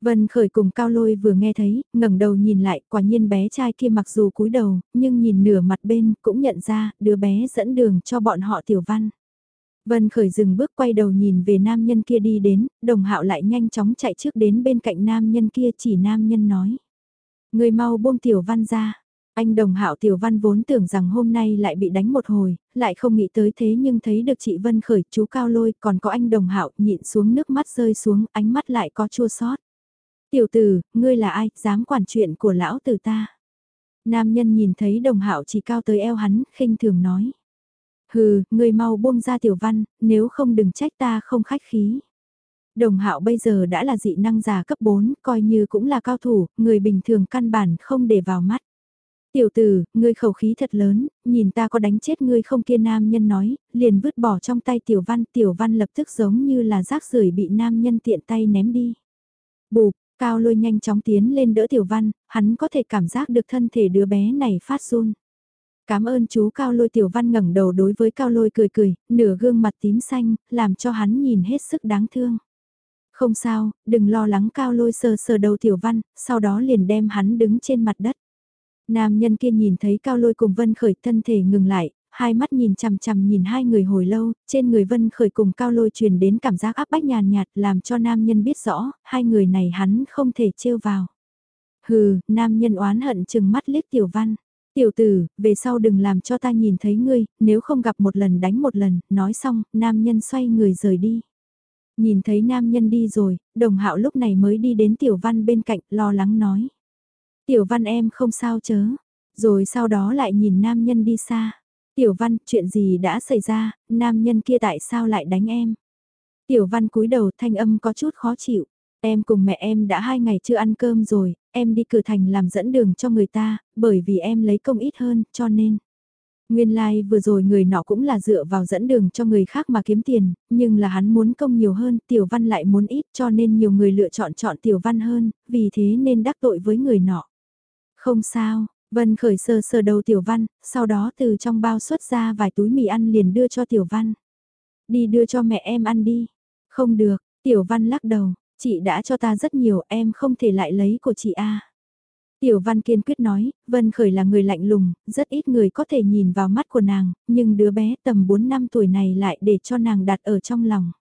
Vân Khởi cùng Cao Lôi vừa nghe thấy, ngẩng đầu nhìn lại, quả nhiên bé trai kia mặc dù cúi đầu, nhưng nhìn nửa mặt bên cũng nhận ra, đứa bé dẫn đường cho bọn họ tiểu văn. Vân Khởi dừng bước quay đầu nhìn về nam nhân kia đi đến, đồng hạo lại nhanh chóng chạy trước đến bên cạnh nam nhân kia chỉ nam nhân nói. Người mau buông tiểu văn ra. Anh đồng hạo tiểu văn vốn tưởng rằng hôm nay lại bị đánh một hồi, lại không nghĩ tới thế nhưng thấy được chị Vân Khởi, chú Cao Lôi, còn có anh đồng hạo nhịn xuống nước mắt rơi xuống, ánh mắt lại có chua sót. Tiểu tử, ngươi là ai, dám quản chuyện của lão tử ta. Nam nhân nhìn thấy đồng hạo chỉ cao tới eo hắn, khinh thường nói. Hừ, ngươi mau buông ra tiểu văn, nếu không đừng trách ta không khách khí. Đồng hạo bây giờ đã là dị năng giả cấp 4, coi như cũng là cao thủ, người bình thường căn bản không để vào mắt. Tiểu tử, ngươi khẩu khí thật lớn, nhìn ta có đánh chết ngươi không kia nam nhân nói, liền vứt bỏ trong tay tiểu văn, tiểu văn lập tức giống như là rác rưởi bị nam nhân tiện tay ném đi. Bụp, cao lôi nhanh chóng tiến lên đỡ tiểu văn, hắn có thể cảm giác được thân thể đứa bé này phát run. Cảm ơn chú Cao Lôi Tiểu Văn ngẩng đầu đối với Cao Lôi cười cười, nửa gương mặt tím xanh, làm cho hắn nhìn hết sức đáng thương. Không sao, đừng lo lắng Cao Lôi sờ sờ đầu Tiểu Văn, sau đó liền đem hắn đứng trên mặt đất. Nam nhân kia nhìn thấy Cao Lôi cùng Vân Khởi thân thể ngừng lại, hai mắt nhìn chằm chằm nhìn hai người hồi lâu, trên người Vân Khởi cùng Cao Lôi truyền đến cảm giác áp bách nhàn nhạt làm cho nam nhân biết rõ, hai người này hắn không thể trêu vào. Hừ, nam nhân oán hận chừng mắt liếc Tiểu Văn. Tiểu tử, về sau đừng làm cho ta nhìn thấy ngươi, nếu không gặp một lần đánh một lần, nói xong, nam nhân xoay người rời đi. Nhìn thấy nam nhân đi rồi, đồng hạo lúc này mới đi đến tiểu văn bên cạnh, lo lắng nói. Tiểu văn em không sao chớ, rồi sau đó lại nhìn nam nhân đi xa. Tiểu văn, chuyện gì đã xảy ra, nam nhân kia tại sao lại đánh em? Tiểu văn cúi đầu thanh âm có chút khó chịu. Em cùng mẹ em đã hai ngày chưa ăn cơm rồi, em đi cửa thành làm dẫn đường cho người ta, bởi vì em lấy công ít hơn, cho nên. Nguyên lai like vừa rồi người nọ cũng là dựa vào dẫn đường cho người khác mà kiếm tiền, nhưng là hắn muốn công nhiều hơn, tiểu văn lại muốn ít cho nên nhiều người lựa chọn chọn tiểu văn hơn, vì thế nên đắc tội với người nọ. Không sao, Vân khởi sơ sơ đầu tiểu văn, sau đó từ trong bao xuất ra vài túi mì ăn liền đưa cho tiểu văn. Đi đưa cho mẹ em ăn đi. Không được, tiểu văn lắc đầu, chị đã cho ta rất nhiều em không thể lại lấy của chị A. Tiểu văn kiên quyết nói, Vân Khởi là người lạnh lùng, rất ít người có thể nhìn vào mắt của nàng, nhưng đứa bé tầm 4 năm tuổi này lại để cho nàng đặt ở trong lòng.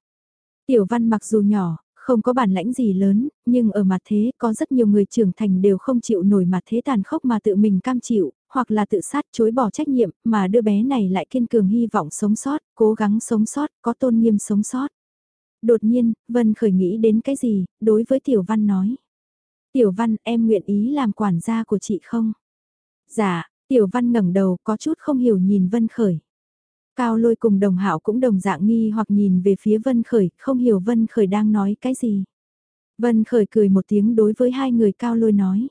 Tiểu văn mặc dù nhỏ, không có bản lãnh gì lớn, nhưng ở mặt thế có rất nhiều người trưởng thành đều không chịu nổi mặt thế tàn khốc mà tự mình cam chịu, hoặc là tự sát chối bỏ trách nhiệm, mà đứa bé này lại kiên cường hy vọng sống sót, cố gắng sống sót, có tôn nghiêm sống sót. Đột nhiên, Vân khởi nghĩ đến cái gì, đối với Tiểu Văn nói. Tiểu Văn, em nguyện ý làm quản gia của chị không? Dạ, Tiểu Văn ngẩng đầu có chút không hiểu nhìn Vân khởi. Cao lôi cùng đồng hạo cũng đồng dạng nghi hoặc nhìn về phía Vân Khởi, không hiểu Vân Khởi đang nói cái gì. Vân Khởi cười một tiếng đối với hai người cao lôi nói.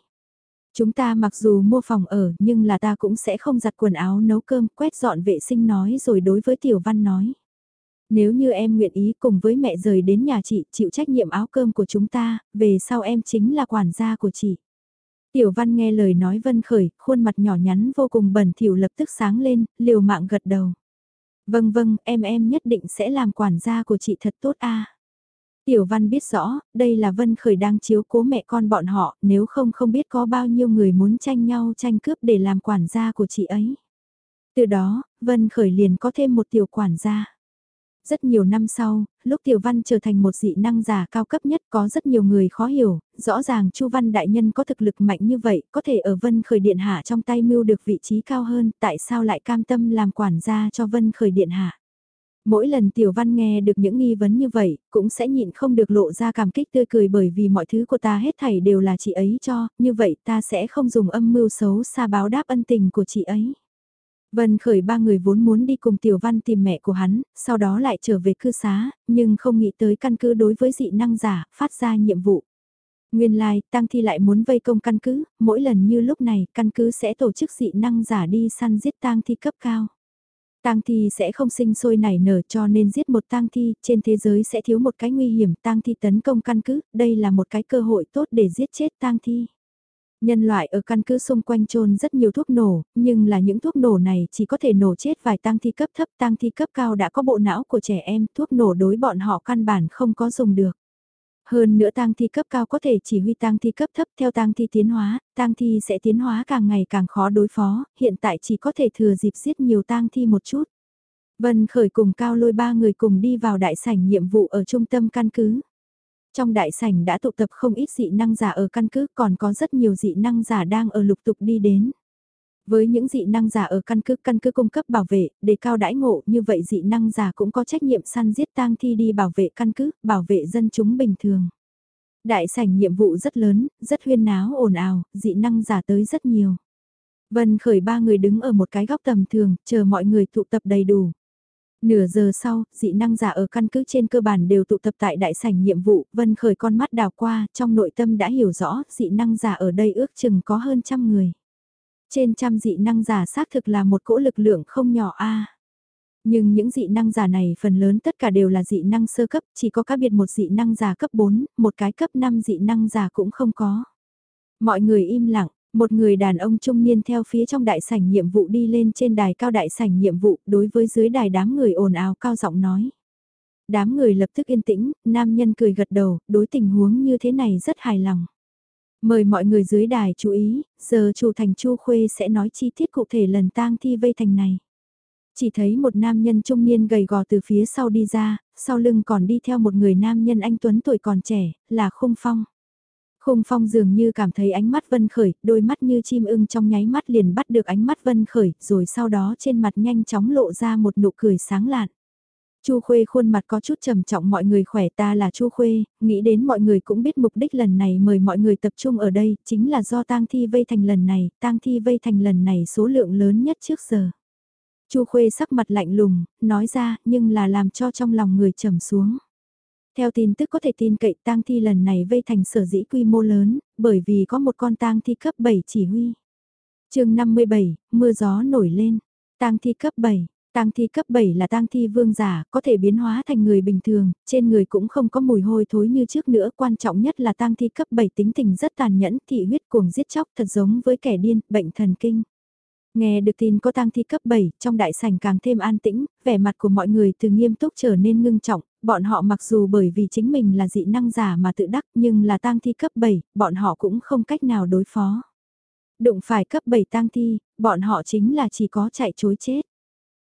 Chúng ta mặc dù mua phòng ở nhưng là ta cũng sẽ không giặt quần áo nấu cơm quét dọn vệ sinh nói rồi đối với Tiểu Văn nói. Nếu như em nguyện ý cùng với mẹ rời đến nhà chị chịu trách nhiệm áo cơm của chúng ta, về sau em chính là quản gia của chị. Tiểu Văn nghe lời nói Vân Khởi, khuôn mặt nhỏ nhắn vô cùng bẩn thỉu lập tức sáng lên, liều mạng gật đầu. Vâng vâng, em em nhất định sẽ làm quản gia của chị thật tốt a. Tiểu Văn biết rõ, đây là Vân Khởi đang chiếu cố mẹ con bọn họ, nếu không không biết có bao nhiêu người muốn tranh nhau tranh cướp để làm quản gia của chị ấy. Từ đó, Vân Khởi liền có thêm một tiểu quản gia. Rất nhiều năm sau, lúc Tiểu Văn trở thành một dị năng giả cao cấp nhất có rất nhiều người khó hiểu, rõ ràng Chu Văn Đại Nhân có thực lực mạnh như vậy, có thể ở Vân Khởi Điện Hạ trong tay mưu được vị trí cao hơn, tại sao lại cam tâm làm quản gia cho Vân Khởi Điện Hạ. Mỗi lần Tiểu Văn nghe được những nghi vấn như vậy, cũng sẽ nhịn không được lộ ra cảm kích tươi cười bởi vì mọi thứ của ta hết thảy đều là chị ấy cho, như vậy ta sẽ không dùng âm mưu xấu xa báo đáp ân tình của chị ấy. Vân khởi ba người vốn muốn đi cùng Tiểu Văn tìm mẹ của hắn, sau đó lại trở về cư xá, nhưng không nghĩ tới căn cứ đối với dị năng giả, phát ra nhiệm vụ. Nguyên lai, like, Tăng Thi lại muốn vây công căn cứ, mỗi lần như lúc này, căn cứ sẽ tổ chức dị năng giả đi săn giết Tăng Thi cấp cao. Tang thi sẽ không sinh sôi nảy nở cho nên giết một tang thi, trên thế giới sẽ thiếu một cái nguy hiểm, tang thi tấn công căn cứ, đây là một cái cơ hội tốt để giết chết tang thi. Nhân loại ở căn cứ xung quanh trôn rất nhiều thuốc nổ, nhưng là những thuốc nổ này chỉ có thể nổ chết vài tang thi cấp thấp, tang thi cấp cao đã có bộ não của trẻ em, thuốc nổ đối bọn họ căn bản không có dùng được. Hơn nữa tang thi cấp cao có thể chỉ huy tang thi cấp thấp theo tang thi tiến hóa, tang thi sẽ tiến hóa càng ngày càng khó đối phó, hiện tại chỉ có thể thừa dịp giết nhiều tang thi một chút. Vân Khởi cùng Cao Lôi ba người cùng đi vào đại sảnh nhiệm vụ ở trung tâm căn cứ. Trong đại sảnh đã tụ tập không ít dị năng giả ở căn cứ còn có rất nhiều dị năng giả đang ở lục tục đi đến. Với những dị năng giả ở căn cứ căn cứ cung cấp bảo vệ, để cao đãi ngộ như vậy dị năng giả cũng có trách nhiệm săn giết tang thi đi bảo vệ căn cứ, bảo vệ dân chúng bình thường. Đại sảnh nhiệm vụ rất lớn, rất huyên náo ồn ào, dị năng giả tới rất nhiều. Vân khởi ba người đứng ở một cái góc tầm thường, chờ mọi người tụ tập đầy đủ. Nửa giờ sau, dị năng giả ở căn cứ trên cơ bản đều tụ tập tại đại sảnh nhiệm vụ, Vân khởi con mắt đào qua, trong nội tâm đã hiểu rõ, dị năng giả ở đây ước chừng có hơn trăm người. Trên trăm dị năng giả xác thực là một cỗ lực lượng không nhỏ a. Nhưng những dị năng giả này phần lớn tất cả đều là dị năng sơ cấp, chỉ có cá biệt một dị năng giả cấp 4, một cái cấp 5 dị năng giả cũng không có. Mọi người im lặng, một người đàn ông trung niên theo phía trong đại sảnh nhiệm vụ đi lên trên đài cao đại sảnh nhiệm vụ, đối với dưới đài đám người ồn ào cao giọng nói. Đám người lập tức yên tĩnh, nam nhân cười gật đầu, đối tình huống như thế này rất hài lòng. Mời mọi người dưới đài chú ý, giờ chủ thành Chu Khuê sẽ nói chi tiết cụ thể lần tang thi vây thành này. Chỉ thấy một nam nhân trung niên gầy gò từ phía sau đi ra, sau lưng còn đi theo một người nam nhân anh Tuấn tuổi còn trẻ, là Khung Phong. Khung phong dường như cảm thấy ánh mắt Vân Khởi, đôi mắt như chim ưng trong nháy mắt liền bắt được ánh mắt Vân Khởi, rồi sau đó trên mặt nhanh chóng lộ ra một nụ cười sáng lạn. Chu Khuê khuôn mặt có chút trầm trọng mọi người khỏe ta là Chu Khuê, nghĩ đến mọi người cũng biết mục đích lần này mời mọi người tập trung ở đây, chính là do tang thi vây thành lần này, tang thi vây thành lần này số lượng lớn nhất trước giờ. Chu Khuê sắc mặt lạnh lùng, nói ra, nhưng là làm cho trong lòng người trầm xuống. Theo tin tức có thể tin cậy tang thi lần này vây thành sở dĩ quy mô lớn, bởi vì có một con tang thi cấp 7 chỉ huy. chương 57, mưa gió nổi lên. Tang thi cấp 7, Tang thi cấp 7 là tang thi vương giả, có thể biến hóa thành người bình thường, trên người cũng không có mùi hôi thối như trước nữa, quan trọng nhất là tang thi cấp 7 tính tình rất tàn nhẫn, thị huyết cuồng giết chóc thật giống với kẻ điên, bệnh thần kinh. Nghe được tin có tang thi cấp 7, trong đại sảnh càng thêm an tĩnh, vẻ mặt của mọi người từ nghiêm túc trở nên ngưng trọng, bọn họ mặc dù bởi vì chính mình là dị năng giả mà tự đắc nhưng là tang thi cấp 7, bọn họ cũng không cách nào đối phó. Đụng phải cấp 7 tang thi, bọn họ chính là chỉ có chạy chối chết.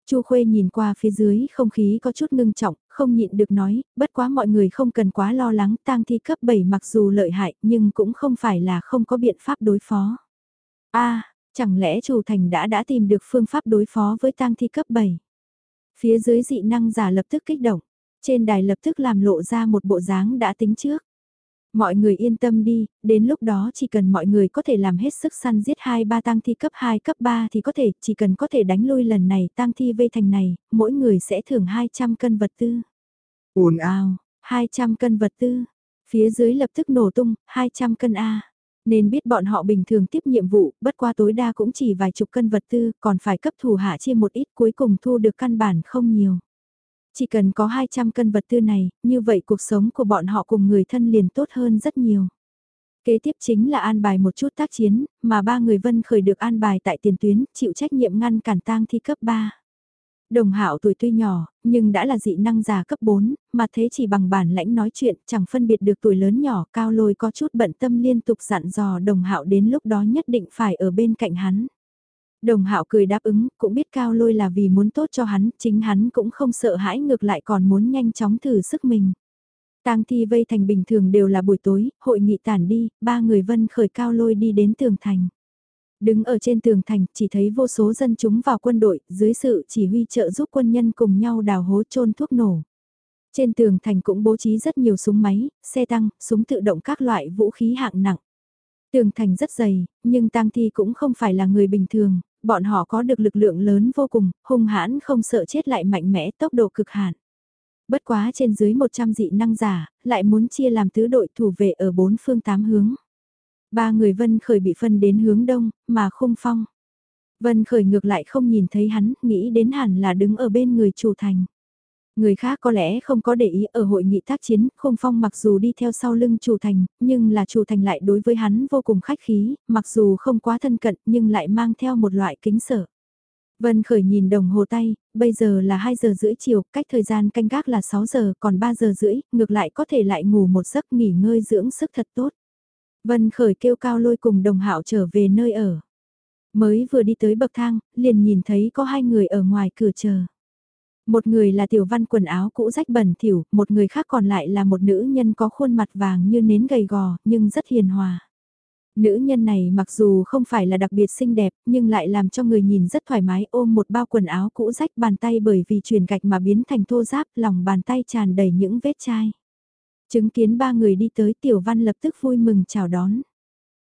Chu Khuê nhìn qua phía dưới không khí có chút ngưng trọng, không nhịn được nói, bất quá mọi người không cần quá lo lắng tang thi cấp 7 mặc dù lợi hại nhưng cũng không phải là không có biện pháp đối phó. a chẳng lẽ chủ thành đã đã tìm được phương pháp đối phó với tang thi cấp 7? Phía dưới dị năng giả lập tức kích động, trên đài lập tức làm lộ ra một bộ dáng đã tính trước. Mọi người yên tâm đi, đến lúc đó chỉ cần mọi người có thể làm hết sức săn giết hai ba tang thi cấp 2 cấp 3 thì có thể, chỉ cần có thể đánh lui lần này tang thi vây thành này, mỗi người sẽ thưởng 200 cân vật tư. ồn ào, 200 cân vật tư, phía dưới lập tức nổ tung, 200 cân A. Nên biết bọn họ bình thường tiếp nhiệm vụ, bất qua tối đa cũng chỉ vài chục cân vật tư, còn phải cấp thủ hạ chia một ít cuối cùng thu được căn bản không nhiều. Chỉ cần có 200 cân vật tư này, như vậy cuộc sống của bọn họ cùng người thân liền tốt hơn rất nhiều. Kế tiếp chính là an bài một chút tác chiến, mà ba người vân khởi được an bài tại tiền tuyến, chịu trách nhiệm ngăn cản tang thi cấp 3. Đồng hạo tuổi tuy nhỏ, nhưng đã là dị năng già cấp 4, mà thế chỉ bằng bản lãnh nói chuyện, chẳng phân biệt được tuổi lớn nhỏ, cao lôi có chút bận tâm liên tục dặn dò đồng hạo đến lúc đó nhất định phải ở bên cạnh hắn. Đồng hạo cười đáp ứng, cũng biết cao lôi là vì muốn tốt cho hắn, chính hắn cũng không sợ hãi ngược lại còn muốn nhanh chóng thử sức mình. Tang thi vây thành bình thường đều là buổi tối, hội nghị tản đi, ba người vân khởi cao lôi đi đến tường thành. Đứng ở trên tường thành, chỉ thấy vô số dân chúng vào quân đội, dưới sự chỉ huy trợ giúp quân nhân cùng nhau đào hố trôn thuốc nổ. Trên tường thành cũng bố trí rất nhiều súng máy, xe tăng, súng tự động các loại vũ khí hạng nặng. Tường thành rất dày, nhưng tang thi cũng không phải là người bình thường, bọn họ có được lực lượng lớn vô cùng, hung hãn không sợ chết lại mạnh mẽ tốc độ cực hạn. Bất quá trên dưới 100 dị năng giả, lại muốn chia làm tứ đội thủ vệ ở bốn phương tám hướng. Ba người Vân Khởi bị phân đến hướng đông, mà không phong. Vân Khởi ngược lại không nhìn thấy hắn, nghĩ đến hẳn là đứng ở bên người chủ thành. Người khác có lẽ không có để ý ở hội nghị tác chiến, không phong mặc dù đi theo sau lưng chủ thành, nhưng là chủ thành lại đối với hắn vô cùng khách khí, mặc dù không quá thân cận nhưng lại mang theo một loại kính sợ. Vân Khởi nhìn đồng hồ tay, bây giờ là 2 giờ rưỡi chiều, cách thời gian canh gác là 6 giờ, còn 3 giờ rưỡi, ngược lại có thể lại ngủ một giấc nghỉ ngơi dưỡng sức thật tốt. Vân Khởi kêu cao lôi cùng đồng hạo trở về nơi ở. Mới vừa đi tới bậc thang, liền nhìn thấy có hai người ở ngoài cửa chờ. Một người là tiểu văn quần áo cũ rách bẩn thỉu, một người khác còn lại là một nữ nhân có khuôn mặt vàng như nến gầy gò, nhưng rất hiền hòa. Nữ nhân này mặc dù không phải là đặc biệt xinh đẹp, nhưng lại làm cho người nhìn rất thoải mái ôm một bao quần áo cũ rách bàn tay bởi vì truyền gạch mà biến thành thô giáp, lòng bàn tay tràn đầy những vết chai. Chứng kiến ba người đi tới tiểu văn lập tức vui mừng chào đón.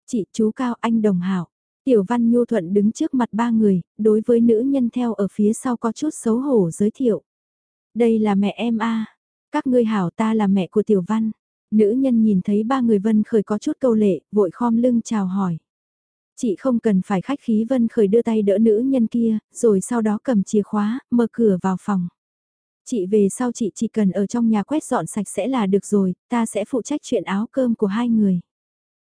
Chị chú Cao anh đồng hảo. Tiểu văn nhu thuận đứng trước mặt ba người, đối với nữ nhân theo ở phía sau có chút xấu hổ giới thiệu. Đây là mẹ em a Các ngươi hảo ta là mẹ của tiểu văn. Nữ nhân nhìn thấy ba người Vân Khởi có chút câu lệ, vội khom lưng chào hỏi. Chị không cần phải khách khí Vân Khởi đưa tay đỡ nữ nhân kia, rồi sau đó cầm chìa khóa, mở cửa vào phòng. Chị về sau chị chỉ cần ở trong nhà quét dọn sạch sẽ là được rồi, ta sẽ phụ trách chuyện áo cơm của hai người.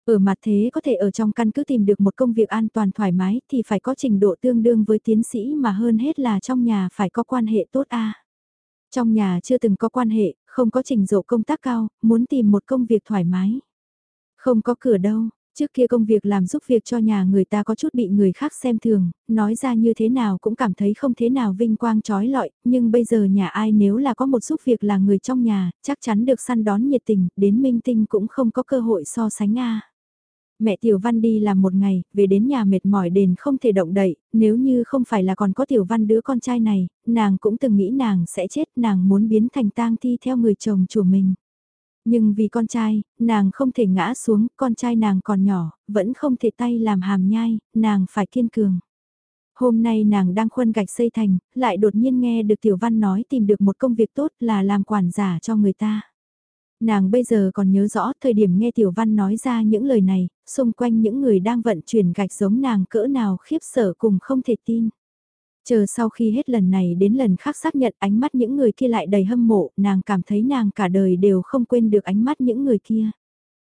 Ở mặt thế có thể ở trong căn cứ tìm được một công việc an toàn thoải mái thì phải có trình độ tương đương với tiến sĩ mà hơn hết là trong nhà phải có quan hệ tốt a. Trong nhà chưa từng có quan hệ, không có trình độ công tác cao, muốn tìm một công việc thoải mái. Không có cửa đâu, Trước kia công việc làm giúp việc cho nhà người ta có chút bị người khác xem thường, nói ra như thế nào cũng cảm thấy không thế nào vinh quang trói lọi, nhưng bây giờ nhà ai nếu là có một giúp việc là người trong nhà, chắc chắn được săn đón nhiệt tình, đến minh tinh cũng không có cơ hội so sánh a. Mẹ Tiểu Văn đi làm một ngày, về đến nhà mệt mỏi đền không thể động đậy, nếu như không phải là còn có Tiểu Văn đứa con trai này, nàng cũng từng nghĩ nàng sẽ chết, nàng muốn biến thành tang thi theo người chồng chủ mình. Nhưng vì con trai, nàng không thể ngã xuống, con trai nàng còn nhỏ, vẫn không thể tay làm hàm nhai, nàng phải kiên cường. Hôm nay nàng đang khuân gạch xây thành, lại đột nhiên nghe được Tiểu Văn nói tìm được một công việc tốt là làm quản giả cho người ta. Nàng bây giờ còn nhớ rõ thời điểm nghe Tiểu Văn nói ra những lời này, xung quanh những người đang vận chuyển gạch giống nàng cỡ nào khiếp sợ cùng không thể tin. Chờ sau khi hết lần này đến lần khác xác nhận ánh mắt những người kia lại đầy hâm mộ, nàng cảm thấy nàng cả đời đều không quên được ánh mắt những người kia.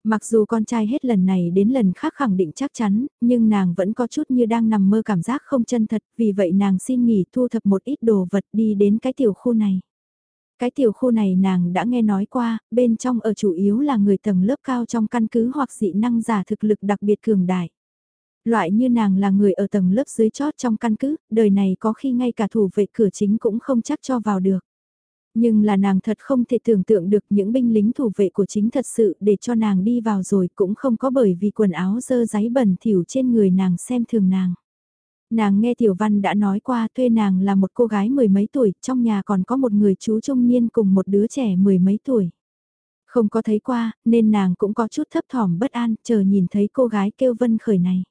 Mặc dù con trai hết lần này đến lần khác khẳng định chắc chắn, nhưng nàng vẫn có chút như đang nằm mơ cảm giác không chân thật, vì vậy nàng xin nghỉ thu thập một ít đồ vật đi đến cái tiểu khu này. Cái tiểu khu này nàng đã nghe nói qua, bên trong ở chủ yếu là người tầng lớp cao trong căn cứ hoặc dị năng giả thực lực đặc biệt cường đại. Loại như nàng là người ở tầng lớp dưới chót trong căn cứ, đời này có khi ngay cả thủ vệ cửa chính cũng không chắc cho vào được. Nhưng là nàng thật không thể tưởng tượng được những binh lính thủ vệ của chính thật sự để cho nàng đi vào rồi cũng không có bởi vì quần áo dơ giấy bẩn thỉu trên người nàng xem thường nàng. Nàng nghe Tiểu Văn đã nói qua thuê nàng là một cô gái mười mấy tuổi, trong nhà còn có một người chú trung niên cùng một đứa trẻ mười mấy tuổi. Không có thấy qua, nên nàng cũng có chút thấp thỏm bất an, chờ nhìn thấy cô gái kêu Vân Khởi này.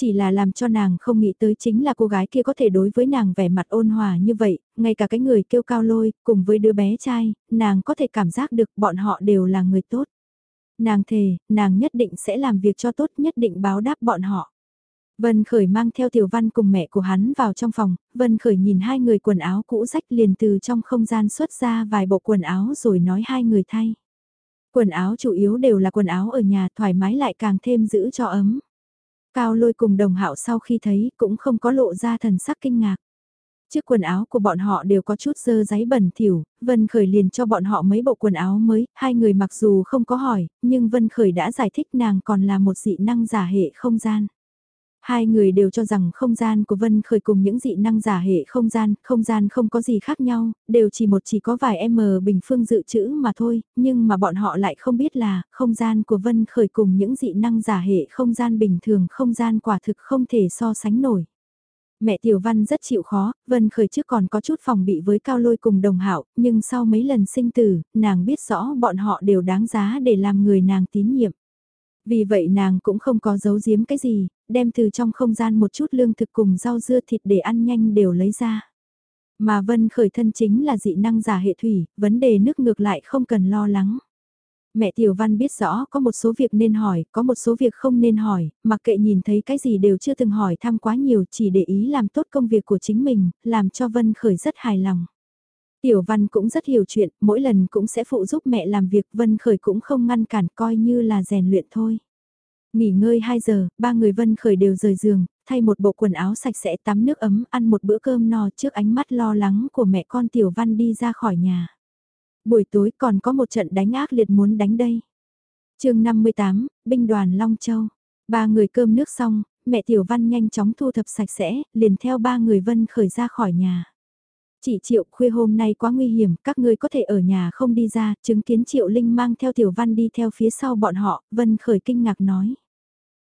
Chỉ là làm cho nàng không nghĩ tới chính là cô gái kia có thể đối với nàng vẻ mặt ôn hòa như vậy, ngay cả cái người kêu cao lôi, cùng với đứa bé trai, nàng có thể cảm giác được bọn họ đều là người tốt. Nàng thề, nàng nhất định sẽ làm việc cho tốt nhất định báo đáp bọn họ. Vân Khởi mang theo Tiểu Văn cùng mẹ của hắn vào trong phòng, Vân Khởi nhìn hai người quần áo cũ rách liền từ trong không gian xuất ra vài bộ quần áo rồi nói hai người thay. Quần áo chủ yếu đều là quần áo ở nhà thoải mái lại càng thêm giữ cho ấm. Cao lôi cùng đồng hạo sau khi thấy cũng không có lộ ra thần sắc kinh ngạc. Chiếc quần áo của bọn họ đều có chút dơ giấy bẩn thỉu, Vân Khởi liền cho bọn họ mấy bộ quần áo mới, hai người mặc dù không có hỏi, nhưng Vân Khởi đã giải thích nàng còn là một dị năng giả hệ không gian. Hai người đều cho rằng không gian của Vân Khởi cùng những dị năng giả hệ không gian, không gian không có gì khác nhau, đều chỉ một chỉ có vài M bình phương dự trữ mà thôi, nhưng mà bọn họ lại không biết là, không gian của Vân Khởi cùng những dị năng giả hệ không gian bình thường không gian quả thực không thể so sánh nổi. Mẹ Tiểu Văn rất chịu khó, Vân Khởi trước còn có chút phòng bị với Cao Lôi cùng đồng hạo nhưng sau mấy lần sinh tử, nàng biết rõ bọn họ đều đáng giá để làm người nàng tín nhiệm. Vì vậy nàng cũng không có giấu giếm cái gì, đem từ trong không gian một chút lương thực cùng rau dưa thịt để ăn nhanh đều lấy ra. Mà Vân khởi thân chính là dị năng giả hệ thủy, vấn đề nước ngược lại không cần lo lắng. Mẹ Tiểu Văn biết rõ có một số việc nên hỏi, có một số việc không nên hỏi, mặc kệ nhìn thấy cái gì đều chưa từng hỏi thăm quá nhiều chỉ để ý làm tốt công việc của chính mình, làm cho Vân Khởi rất hài lòng. Tiểu Văn cũng rất hiểu chuyện, mỗi lần cũng sẽ phụ giúp mẹ làm việc Vân Khởi cũng không ngăn cản coi như là rèn luyện thôi. Nghỉ ngơi 2 giờ, ba người Vân Khởi đều rời giường, thay một bộ quần áo sạch sẽ tắm nước ấm ăn một bữa cơm no trước ánh mắt lo lắng của mẹ con Tiểu Văn đi ra khỏi nhà. Buổi tối còn có một trận đánh ác liệt muốn đánh đây. chương 58, binh đoàn Long Châu. Ba người cơm nước xong, mẹ Tiểu Văn nhanh chóng thu thập sạch sẽ, liền theo ba người Vân Khởi ra khỏi nhà. Chị Triệu khuya hôm nay quá nguy hiểm, các ngươi có thể ở nhà không đi ra, chứng kiến Triệu Linh mang theo Tiểu Văn đi theo phía sau bọn họ, Vân khởi kinh ngạc nói.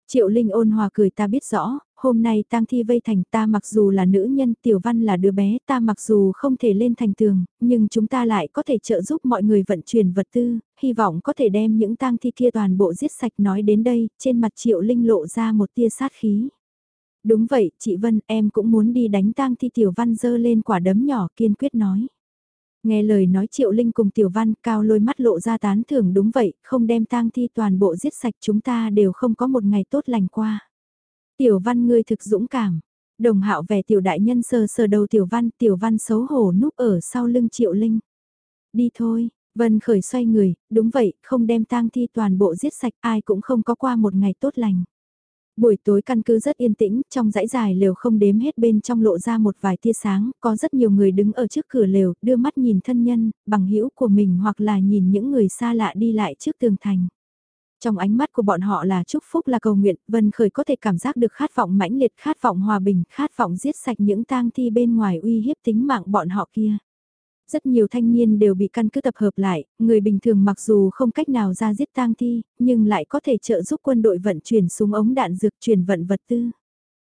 Triệu Linh ôn hòa cười ta biết rõ, hôm nay tang thi vây thành ta mặc dù là nữ nhân Tiểu Văn là đứa bé ta mặc dù không thể lên thành tường, nhưng chúng ta lại có thể trợ giúp mọi người vận chuyển vật tư, hy vọng có thể đem những tang thi kia toàn bộ giết sạch nói đến đây, trên mặt Triệu Linh lộ ra một tia sát khí. Đúng vậy, chị Vân, em cũng muốn đi đánh tang thi Tiểu Văn dơ lên quả đấm nhỏ kiên quyết nói. Nghe lời nói Triệu Linh cùng Tiểu Văn cao lôi mắt lộ ra tán thưởng đúng vậy, không đem tang thi toàn bộ giết sạch chúng ta đều không có một ngày tốt lành qua. Tiểu Văn ngươi thực dũng cảm. Đồng hạo vẻ tiểu đại nhân sờ sờ đầu Tiểu Văn, Tiểu Văn xấu hổ núp ở sau lưng Triệu Linh. Đi thôi, Vân khởi xoay người, đúng vậy, không đem tang thi toàn bộ giết sạch ai cũng không có qua một ngày tốt lành. Buổi tối căn cứ rất yên tĩnh, trong dãy dài lều không đếm hết bên trong lộ ra một vài tia sáng, có rất nhiều người đứng ở trước cửa lều, đưa mắt nhìn thân nhân, bằng hữu của mình hoặc là nhìn những người xa lạ đi lại trước tường thành. Trong ánh mắt của bọn họ là chúc phúc là cầu nguyện, Vân Khởi có thể cảm giác được khát vọng mãnh liệt, khát vọng hòa bình, khát vọng giết sạch những tang thi bên ngoài uy hiếp tính mạng bọn họ kia. Rất nhiều thanh niên đều bị căn cứ tập hợp lại, người bình thường mặc dù không cách nào ra giết tang thi, nhưng lại có thể trợ giúp quân đội vận chuyển súng ống đạn dược chuyển vận vật tư.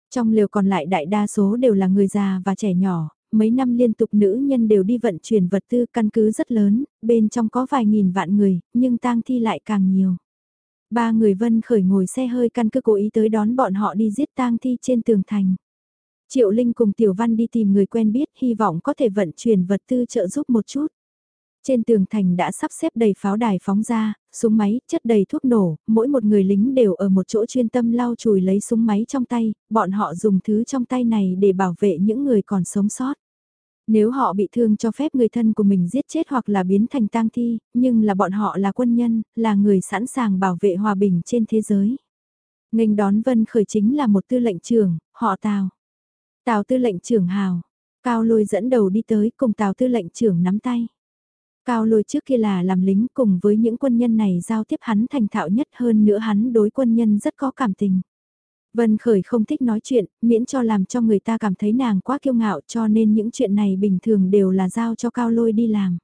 Trong liều còn lại đại đa số đều là người già và trẻ nhỏ, mấy năm liên tục nữ nhân đều đi vận chuyển vật tư căn cứ rất lớn, bên trong có vài nghìn vạn người, nhưng tang thi lại càng nhiều. Ba người vân khởi ngồi xe hơi căn cứ cố ý tới đón bọn họ đi giết tang thi trên tường thành. Triệu Linh cùng Tiểu Văn đi tìm người quen biết hy vọng có thể vận chuyển vật tư trợ giúp một chút. Trên tường thành đã sắp xếp đầy pháo đài phóng ra, súng máy, chất đầy thuốc nổ, mỗi một người lính đều ở một chỗ chuyên tâm lau chùi lấy súng máy trong tay, bọn họ dùng thứ trong tay này để bảo vệ những người còn sống sót. Nếu họ bị thương cho phép người thân của mình giết chết hoặc là biến thành tang thi, nhưng là bọn họ là quân nhân, là người sẵn sàng bảo vệ hòa bình trên thế giới. Nghênh đón Vân Khởi chính là một tư lệnh trưởng, họ Tào. Tào tư lệnh trưởng hào, Cao lôi dẫn đầu đi tới cùng Tào tư lệnh trưởng nắm tay. Cao lôi trước kia là làm lính cùng với những quân nhân này giao tiếp hắn thành thạo nhất hơn nữa hắn đối quân nhân rất có cảm tình. Vân Khởi không thích nói chuyện, miễn cho làm cho người ta cảm thấy nàng quá kiêu ngạo cho nên những chuyện này bình thường đều là giao cho Cao Lôi đi làm.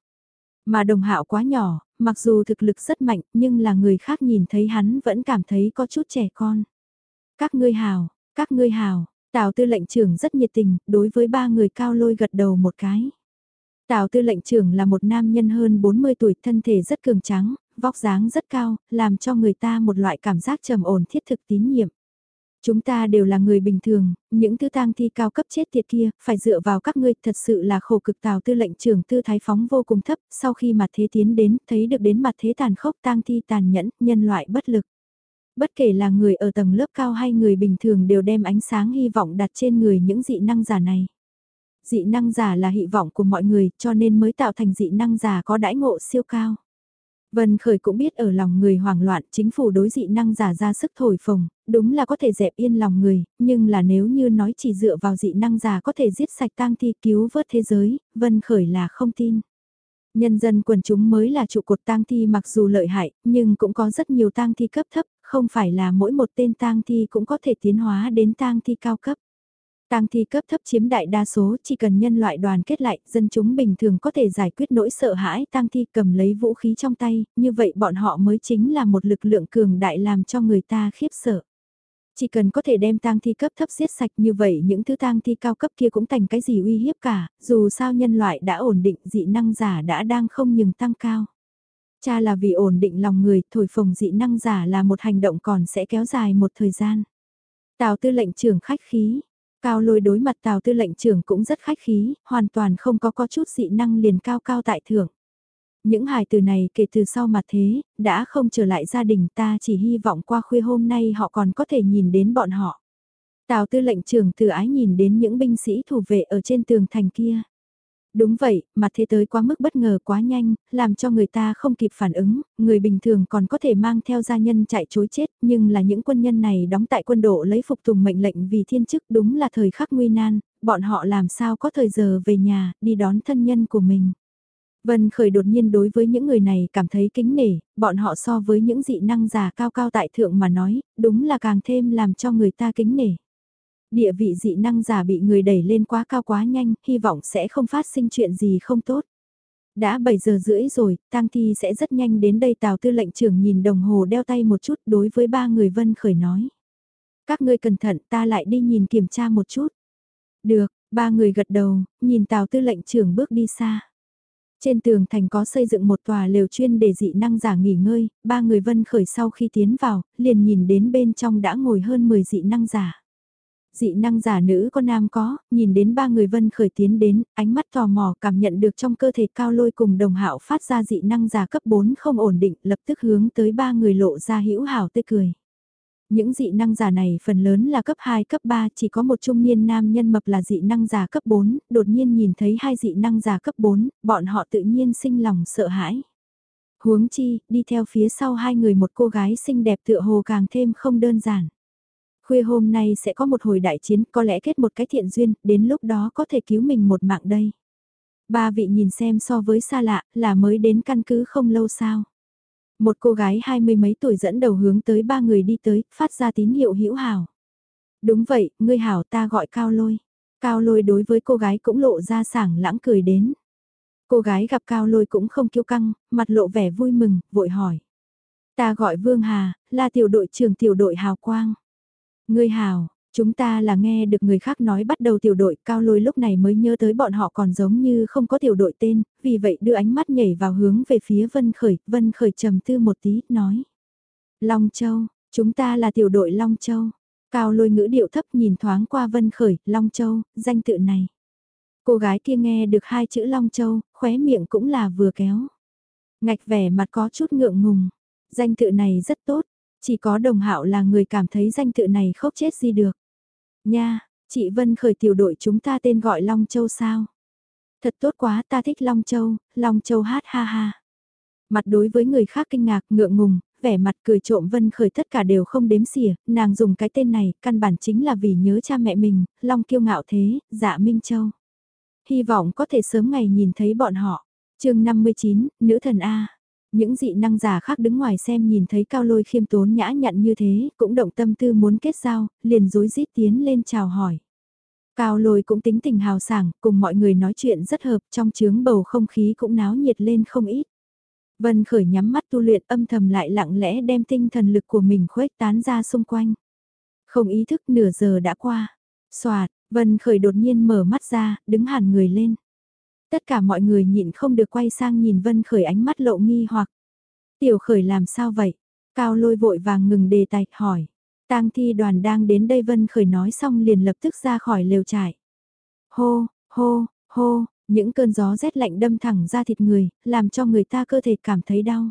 Mà đồng hạo quá nhỏ, mặc dù thực lực rất mạnh nhưng là người khác nhìn thấy hắn vẫn cảm thấy có chút trẻ con. Các ngươi hào, các ngươi hào, Tào tư lệnh trưởng rất nhiệt tình, đối với ba người cao lôi gật đầu một cái. Tào tư lệnh trưởng là một nam nhân hơn 40 tuổi, thân thể rất cường trắng vóc dáng rất cao, làm cho người ta một loại cảm giác trầm ổn thiết thực tín nhiệm. Chúng ta đều là người bình thường, những thứ tang thi cao cấp chết tiệt kia, phải dựa vào các ngươi, thật sự là khổ cực tào tư lệnh trưởng tư thái phóng vô cùng thấp, sau khi mặt thế tiến đến, thấy được đến mặt thế tàn khốc tang thi tàn nhẫn, nhân loại bất lực. Bất kể là người ở tầng lớp cao hay người bình thường đều đem ánh sáng hy vọng đặt trên người những dị năng giả này. Dị năng giả là hy vọng của mọi người cho nên mới tạo thành dị năng giả có đãi ngộ siêu cao. Vân Khởi cũng biết ở lòng người hoảng loạn chính phủ đối dị năng giả ra sức thổi phồng, đúng là có thể dẹp yên lòng người, nhưng là nếu như nói chỉ dựa vào dị năng giả có thể giết sạch tang thi cứu vớt thế giới, Vân Khởi là không tin. Nhân dân quần chúng mới là trụ cột tang thi mặc dù lợi hại, nhưng cũng có rất nhiều tang thi cấp thấp, không phải là mỗi một tên tang thi cũng có thể tiến hóa đến tang thi cao cấp. Tang thi cấp thấp chiếm đại đa số, chỉ cần nhân loại đoàn kết lại, dân chúng bình thường có thể giải quyết nỗi sợ hãi tang thi cầm lấy vũ khí trong tay, như vậy bọn họ mới chính là một lực lượng cường đại làm cho người ta khiếp sợ. Chỉ cần có thể đem tang thi cấp thấp giết sạch như vậy những thứ tang thi cao cấp kia cũng thành cái gì uy hiếp cả, dù sao nhân loại đã ổn định dị năng giả đã đang không ngừng tăng cao. Cha là vì ổn định lòng người, thổi phồng dị năng giả là một hành động còn sẽ kéo dài một thời gian. Tào tư lệnh trưởng khách khí, cao lôi đối mặt tào tư lệnh trưởng cũng rất khách khí, hoàn toàn không có có chút dị năng liền cao cao tại thượng. Những hài từ này kể từ sau mà thế, đã không trở lại gia đình ta chỉ hy vọng qua khuya hôm nay họ còn có thể nhìn đến bọn họ. Tào tư lệnh trưởng từ ái nhìn đến những binh sĩ thủ vệ ở trên tường thành kia. Đúng vậy, mà thế tới quá mức bất ngờ quá nhanh, làm cho người ta không kịp phản ứng, người bình thường còn có thể mang theo gia nhân chạy chối chết, nhưng là những quân nhân này đóng tại quân độ lấy phục tùng mệnh lệnh vì thiên chức đúng là thời khắc nguy nan, bọn họ làm sao có thời giờ về nhà, đi đón thân nhân của mình. Vân Khởi đột nhiên đối với những người này cảm thấy kính nể, bọn họ so với những dị năng giả cao cao tại thượng mà nói, đúng là càng thêm làm cho người ta kính nể. Địa vị dị năng giả bị người đẩy lên quá cao quá nhanh, hy vọng sẽ không phát sinh chuyện gì không tốt. Đã 7 giờ rưỡi rồi, tang thi sẽ rất nhanh đến đây tào tư lệnh trưởng nhìn đồng hồ đeo tay một chút đối với ba người Vân Khởi nói. Các ngươi cẩn thận ta lại đi nhìn kiểm tra một chút. Được, ba người gật đầu, nhìn tào tư lệnh trưởng bước đi xa. Trên tường thành có xây dựng một tòa lều chuyên để dị năng giả nghỉ ngơi, ba người vân khởi sau khi tiến vào, liền nhìn đến bên trong đã ngồi hơn 10 dị năng giả. Dị năng giả nữ có nam có, nhìn đến ba người vân khởi tiến đến, ánh mắt tò mò cảm nhận được trong cơ thể cao lôi cùng đồng hạo phát ra dị năng giả cấp 4 không ổn định, lập tức hướng tới ba người lộ ra hữu hảo tươi cười. Những dị năng giả này phần lớn là cấp 2 cấp 3 chỉ có một trung niên nam nhân mập là dị năng giả cấp 4, đột nhiên nhìn thấy hai dị năng giả cấp 4, bọn họ tự nhiên sinh lòng sợ hãi. Huống chi, đi theo phía sau hai người một cô gái xinh đẹp tựa hồ càng thêm không đơn giản. Khuya hôm nay sẽ có một hồi đại chiến có lẽ kết một cái thiện duyên, đến lúc đó có thể cứu mình một mạng đây. Ba vị nhìn xem so với xa lạ là mới đến căn cứ không lâu sao. Một cô gái hai mươi mấy tuổi dẫn đầu hướng tới ba người đi tới, phát ra tín hiệu hữu hảo. Đúng vậy, ngươi hảo ta gọi cao lôi. Cao lôi đối với cô gái cũng lộ ra sảng lãng cười đến. Cô gái gặp cao lôi cũng không kiêu căng, mặt lộ vẻ vui mừng, vội hỏi. Ta gọi Vương Hà, là tiểu đội trưởng tiểu đội Hào Quang. Ngươi hào, chúng ta là nghe được người khác nói bắt đầu tiểu đội cao lôi lúc này mới nhớ tới bọn họ còn giống như không có tiểu đội tên, vì vậy đưa ánh mắt nhảy vào hướng về phía Vân Khởi, Vân Khởi trầm tư một tí, nói. Long Châu, chúng ta là tiểu đội Long Châu. Cao lôi ngữ điệu thấp nhìn thoáng qua Vân Khởi, Long Châu, danh tự này. Cô gái kia nghe được hai chữ Long Châu, khóe miệng cũng là vừa kéo. Ngạch vẻ mặt có chút ngượng ngùng. Danh tự này rất tốt, chỉ có đồng hạo là người cảm thấy danh tự này khóc chết gì được. Nha, chị Vân khởi tiểu đội chúng ta tên gọi Long Châu sao? Thật tốt quá ta thích Long Châu, Long Châu hát ha ha. Mặt đối với người khác kinh ngạc ngượng ngùng, vẻ mặt cười trộm Vân khởi tất cả đều không đếm xỉa, nàng dùng cái tên này căn bản chính là vì nhớ cha mẹ mình, Long kiêu ngạo thế, dạ Minh Châu. Hy vọng có thể sớm ngày nhìn thấy bọn họ. chương 59, Nữ thần A. Những dị năng giả khác đứng ngoài xem nhìn thấy cao lôi khiêm tốn nhã nhặn như thế, cũng động tâm tư muốn kết giao, liền dối rít tiến lên chào hỏi. Cao lôi cũng tính tình hào sảng, cùng mọi người nói chuyện rất hợp, trong chướng bầu không khí cũng náo nhiệt lên không ít. Vân khởi nhắm mắt tu luyện âm thầm lại lặng lẽ đem tinh thần lực của mình khuếch tán ra xung quanh. Không ý thức nửa giờ đã qua. Xoạt, Vân khởi đột nhiên mở mắt ra, đứng hẳn người lên. Tất cả mọi người nhịn không được quay sang nhìn Vân Khởi ánh mắt lộ nghi hoặc. Tiểu Khởi làm sao vậy? Cao lôi vội vàng ngừng đề tài, hỏi. tang thi đoàn đang đến đây Vân Khởi nói xong liền lập tức ra khỏi lều trại. Hô, hô, hô, những cơn gió rét lạnh đâm thẳng ra thịt người, làm cho người ta cơ thể cảm thấy đau.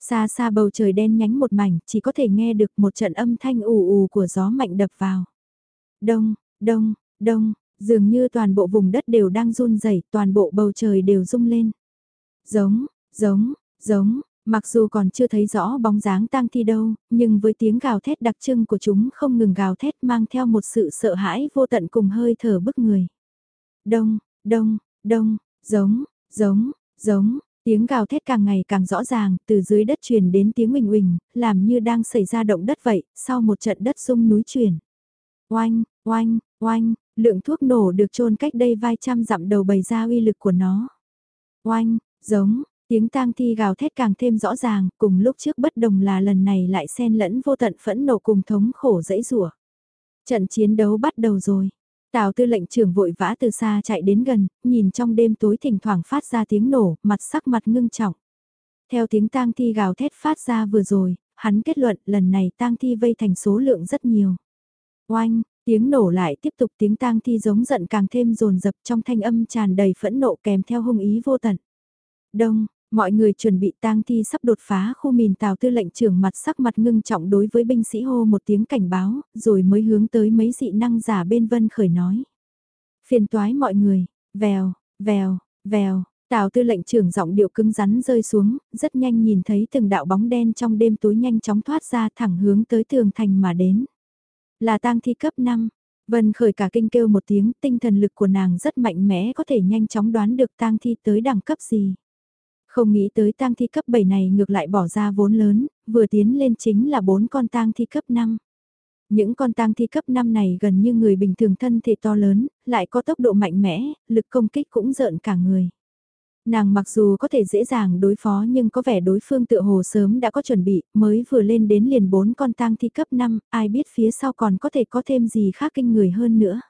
Xa xa bầu trời đen nhánh một mảnh, chỉ có thể nghe được một trận âm thanh ù ù của gió mạnh đập vào. Đông, đông, đông, Dường như toàn bộ vùng đất đều đang run rẩy, toàn bộ bầu trời đều rung lên. Giống, giống, giống, mặc dù còn chưa thấy rõ bóng dáng tang thi đâu, nhưng với tiếng gào thét đặc trưng của chúng không ngừng gào thét mang theo một sự sợ hãi vô tận cùng hơi thở bức người. Đông, đông, đông, giống, giống, giống, tiếng gào thét càng ngày càng rõ ràng, từ dưới đất truyền đến tiếng huỳnh huỳnh, làm như đang xảy ra động đất vậy, sau một trận đất rung núi chuyển. Oanh, oanh, oanh, Lượng thuốc nổ được trôn cách đây vài trăm dặm đầu bày ra uy lực của nó. Oanh, giống, tiếng tang thi gào thét càng thêm rõ ràng, cùng lúc trước bất đồng là lần này lại xen lẫn vô tận phẫn nộ cùng thống khổ dẫy rủa. Trận chiến đấu bắt đầu rồi. Tào tư lệnh trưởng vội vã từ xa chạy đến gần, nhìn trong đêm tối thỉnh thoảng phát ra tiếng nổ, mặt sắc mặt ngưng trọng. Theo tiếng tang thi gào thét phát ra vừa rồi, hắn kết luận lần này tang thi vây thành số lượng rất nhiều. Oanh, Tiếng nổ lại tiếp tục tiếng tang thi giống giận càng thêm rồn rập trong thanh âm tràn đầy phẫn nộ kèm theo hung ý vô tận. Đông, mọi người chuẩn bị tang thi sắp đột phá khu mìn tàu tư lệnh trưởng mặt sắc mặt ngưng trọng đối với binh sĩ hô một tiếng cảnh báo, rồi mới hướng tới mấy dị năng giả bên vân khởi nói. Phiền toái mọi người, vèo, vèo, vèo, Tào tư lệnh trưởng giọng điệu cứng rắn rơi xuống, rất nhanh nhìn thấy từng đạo bóng đen trong đêm tối nhanh chóng thoát ra thẳng hướng tới tường thành mà đến. Là tang thi cấp 5. Vân khởi cả kinh kêu một tiếng, tinh thần lực của nàng rất mạnh mẽ có thể nhanh chóng đoán được tang thi tới đẳng cấp gì. Không nghĩ tới tang thi cấp 7 này ngược lại bỏ ra vốn lớn, vừa tiến lên chính là bốn con tang thi cấp 5. Những con tang thi cấp 5 này gần như người bình thường thân thể to lớn, lại có tốc độ mạnh mẽ, lực công kích cũng rợn cả người. Nàng mặc dù có thể dễ dàng đối phó nhưng có vẻ đối phương tựa hồ sớm đã có chuẩn bị, mới vừa lên đến liền bốn con tang thi cấp 5, ai biết phía sau còn có thể có thêm gì khác kinh người hơn nữa.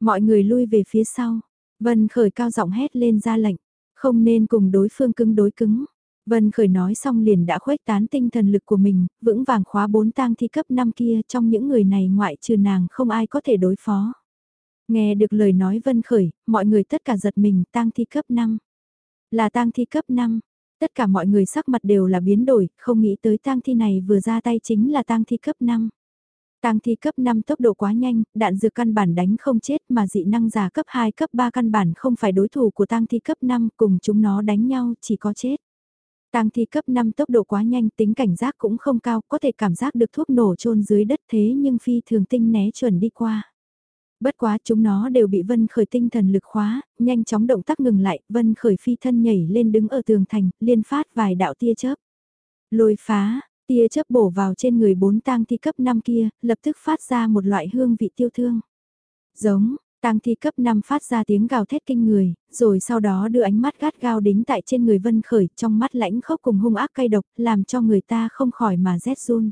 Mọi người lui về phía sau, Vân Khởi cao giọng hét lên ra lệnh, không nên cùng đối phương cứng đối cứng. Vân Khởi nói xong liền đã khuếch tán tinh thần lực của mình, vững vàng khóa bốn tang thi cấp 5 kia trong những người này ngoại trừ nàng không ai có thể đối phó. Nghe được lời nói Vân Khởi, mọi người tất cả giật mình tang thi cấp 5. Là tang thi cấp 5. Tất cả mọi người sắc mặt đều là biến đổi, không nghĩ tới tang thi này vừa ra tay chính là tang thi cấp 5. Tang thi cấp 5 tốc độ quá nhanh, đạn dược căn bản đánh không chết mà dị năng giả cấp 2 cấp 3 căn bản không phải đối thủ của tang thi cấp 5 cùng chúng nó đánh nhau chỉ có chết. Tang thi cấp 5 tốc độ quá nhanh tính cảnh giác cũng không cao, có thể cảm giác được thuốc nổ trôn dưới đất thế nhưng phi thường tinh né chuẩn đi qua. Bất quá chúng nó đều bị Vân Khởi tinh thần lực khóa, nhanh chóng động tác ngừng lại, Vân Khởi phi thân nhảy lên đứng ở tường thành, liên phát vài đạo tia chớp. Lôi phá, tia chớp bổ vào trên người bốn tang thi cấp 5 kia, lập tức phát ra một loại hương vị tiêu thương. Giống, tang thi cấp 5 phát ra tiếng gào thét kinh người, rồi sau đó đưa ánh mắt gắt gao đính tại trên người Vân Khởi, trong mắt lãnh khốc cùng hung ác cay độc, làm cho người ta không khỏi mà rét run.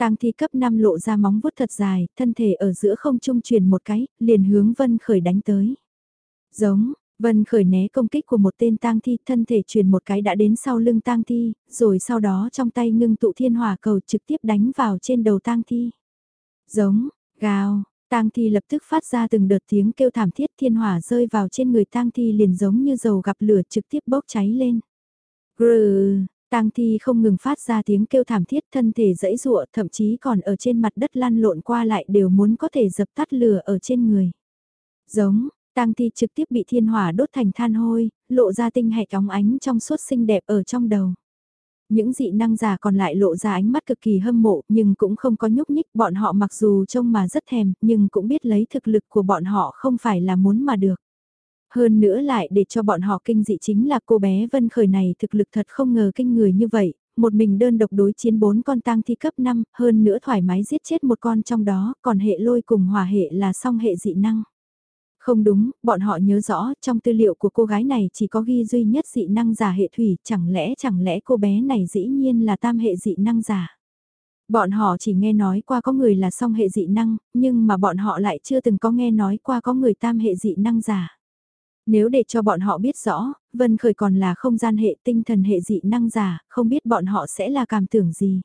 Tang thi cấp 5 lộ ra móng vuốt thật dài, thân thể ở giữa không trung truyền một cái, liền hướng Vân Khởi đánh tới. Giống, Vân Khởi né công kích của một tên tang thi, thân thể truyền một cái đã đến sau lưng tang thi, rồi sau đó trong tay ngưng tụ thiên hỏa cầu trực tiếp đánh vào trên đầu tang thi. Giống, gào, tang thi lập tức phát ra từng đợt tiếng kêu thảm thiết thiên hỏa rơi vào trên người tang thi liền giống như dầu gặp lửa trực tiếp bốc cháy lên. Grrr, tang thi không ngừng phát ra tiếng kêu thảm thiết thân thể dẫy rụa, thậm chí còn ở trên mặt đất lăn lộn qua lại đều muốn có thể dập tắt lửa ở trên người. Giống, tang thi trực tiếp bị thiên hỏa đốt thành than hôi, lộ ra tinh hạch óng ánh trong suốt xinh đẹp ở trong đầu. Những dị năng giả còn lại lộ ra ánh mắt cực kỳ hâm mộ nhưng cũng không có nhúc nhích bọn họ mặc dù trông mà rất thèm nhưng cũng biết lấy thực lực của bọn họ không phải là muốn mà được. Hơn nữa lại để cho bọn họ kinh dị chính là cô bé Vân Khởi này thực lực thật không ngờ kinh người như vậy, một mình đơn độc đối chiến bốn con tang thi cấp 5, hơn nữa thoải mái giết chết một con trong đó, còn hệ lôi cùng hỏa hệ là song hệ dị năng. Không đúng, bọn họ nhớ rõ, trong tư liệu của cô gái này chỉ có ghi duy nhất dị năng giả hệ thủy, chẳng lẽ chẳng lẽ cô bé này dĩ nhiên là tam hệ dị năng giả. Bọn họ chỉ nghe nói qua có người là song hệ dị năng, nhưng mà bọn họ lại chưa từng có nghe nói qua có người tam hệ dị năng giả. Nếu để cho bọn họ biết rõ, Vân Khởi còn là không gian hệ tinh thần hệ dị năng giả, không biết bọn họ sẽ là cảm tưởng gì.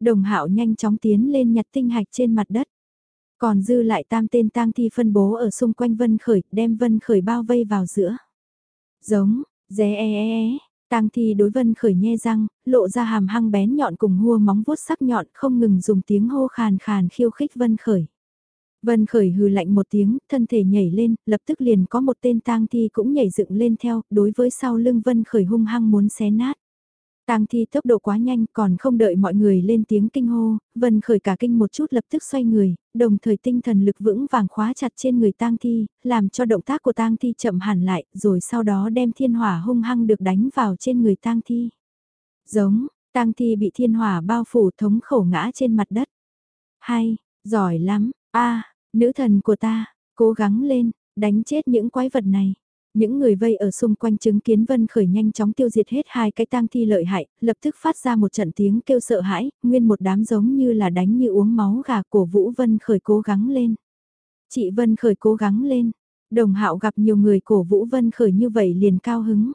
Đồng hạo nhanh chóng tiến lên nhặt tinh hạch trên mặt đất. Còn dư lại tam tên tang thi phân bố ở xung quanh Vân Khởi, đem Vân Khởi bao vây vào giữa. Giống, ré e e e, tang thi đối Vân Khởi nhe răng, lộ ra hàm hăng bén nhọn cùng hua móng vuốt sắc nhọn không ngừng dùng tiếng hô khàn khàn khiêu khích Vân Khởi. Vân Khởi hừ lạnh một tiếng, thân thể nhảy lên, lập tức liền có một tên tang thi cũng nhảy dựng lên theo, đối với sau lưng Vân Khởi hung hăng muốn xé nát. Tang thi tốc độ quá nhanh còn không đợi mọi người lên tiếng kinh hô, Vân khởi cả kinh một chút lập tức xoay người, đồng thời tinh thần lực vững vàng khóa chặt trên người tang thi, làm cho động tác của tang thi chậm hẳn lại, rồi sau đó đem thiên hỏa hung hăng được đánh vào trên người tang thi. Giống, tang thi bị thiên hỏa bao phủ thống khổ ngã trên mặt đất. Hay, giỏi lắm, a nữ thần của ta, cố gắng lên, đánh chết những quái vật này. Những người vây ở xung quanh chứng kiến Vân Khởi nhanh chóng tiêu diệt hết hai cái tang thi lợi hại, lập tức phát ra một trận tiếng kêu sợ hãi, nguyên một đám giống như là đánh như uống máu gà cổ Vũ Vân Khởi cố gắng lên. Chị Vân Khởi cố gắng lên, đồng hạo gặp nhiều người cổ Vũ Vân Khởi như vậy liền cao hứng.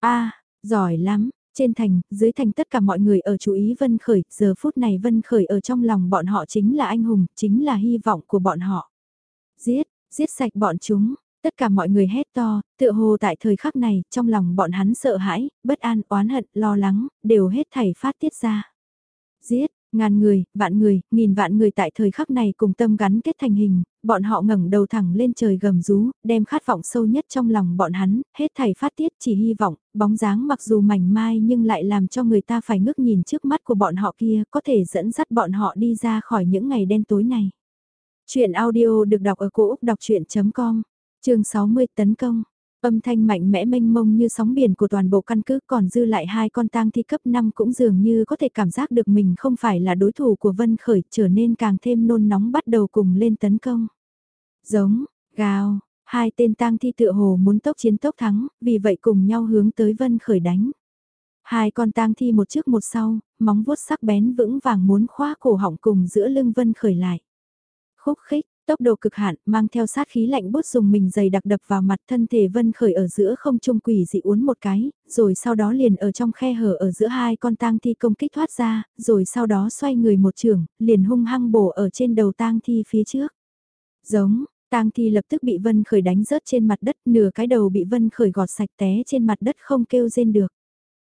a giỏi lắm, trên thành, dưới thành tất cả mọi người ở chú ý Vân Khởi, giờ phút này Vân Khởi ở trong lòng bọn họ chính là anh hùng, chính là hy vọng của bọn họ. Giết, giết sạch bọn chúng, Tất cả mọi người hét to, tựa hồ tại thời khắc này, trong lòng bọn hắn sợ hãi, bất an, oán hận, lo lắng, đều hết thảy phát tiết ra. Giết, ngàn người, vạn người, nghìn vạn người tại thời khắc này cùng tâm gắn kết thành hình, bọn họ ngẩng đầu thẳng lên trời gầm rú, đem khát vọng sâu nhất trong lòng bọn hắn, hết thảy phát tiết chỉ hy vọng, bóng dáng mặc dù mảnh mai nhưng lại làm cho người ta phải ngước nhìn trước mắt của bọn họ kia, có thể dẫn dắt bọn họ đi ra khỏi những ngày đen tối này. Chuyện audio được đọc ở cổ Úc đọc chuyện.com chương 60 tấn công, âm thanh mạnh mẽ mênh mông như sóng biển của toàn bộ căn cứ còn dư lại hai con tang thi cấp 5 cũng dường như có thể cảm giác được mình không phải là đối thủ của Vân Khởi trở nên càng thêm nôn nóng bắt đầu cùng lên tấn công. Giống, gào, hai tên tang thi tựa hồ muốn tốc chiến tốc thắng, vì vậy cùng nhau hướng tới Vân Khởi đánh. Hai con tang thi một trước một sau, móng vuốt sắc bén vững vàng muốn khóa cổ họng cùng giữa lưng Vân Khởi lại. Khúc khích, tốc độ cực hạn, mang theo sát khí lạnh bút dùng mình dày đặc đập vào mặt thân thể vân khởi ở giữa không trung quỷ dị uốn một cái, rồi sau đó liền ở trong khe hở ở giữa hai con tang thi công kích thoát ra, rồi sau đó xoay người một trường, liền hung hăng bổ ở trên đầu tang thi phía trước. Giống, tang thi lập tức bị vân khởi đánh rớt trên mặt đất, nửa cái đầu bị vân khởi gọt sạch té trên mặt đất không kêu rên được.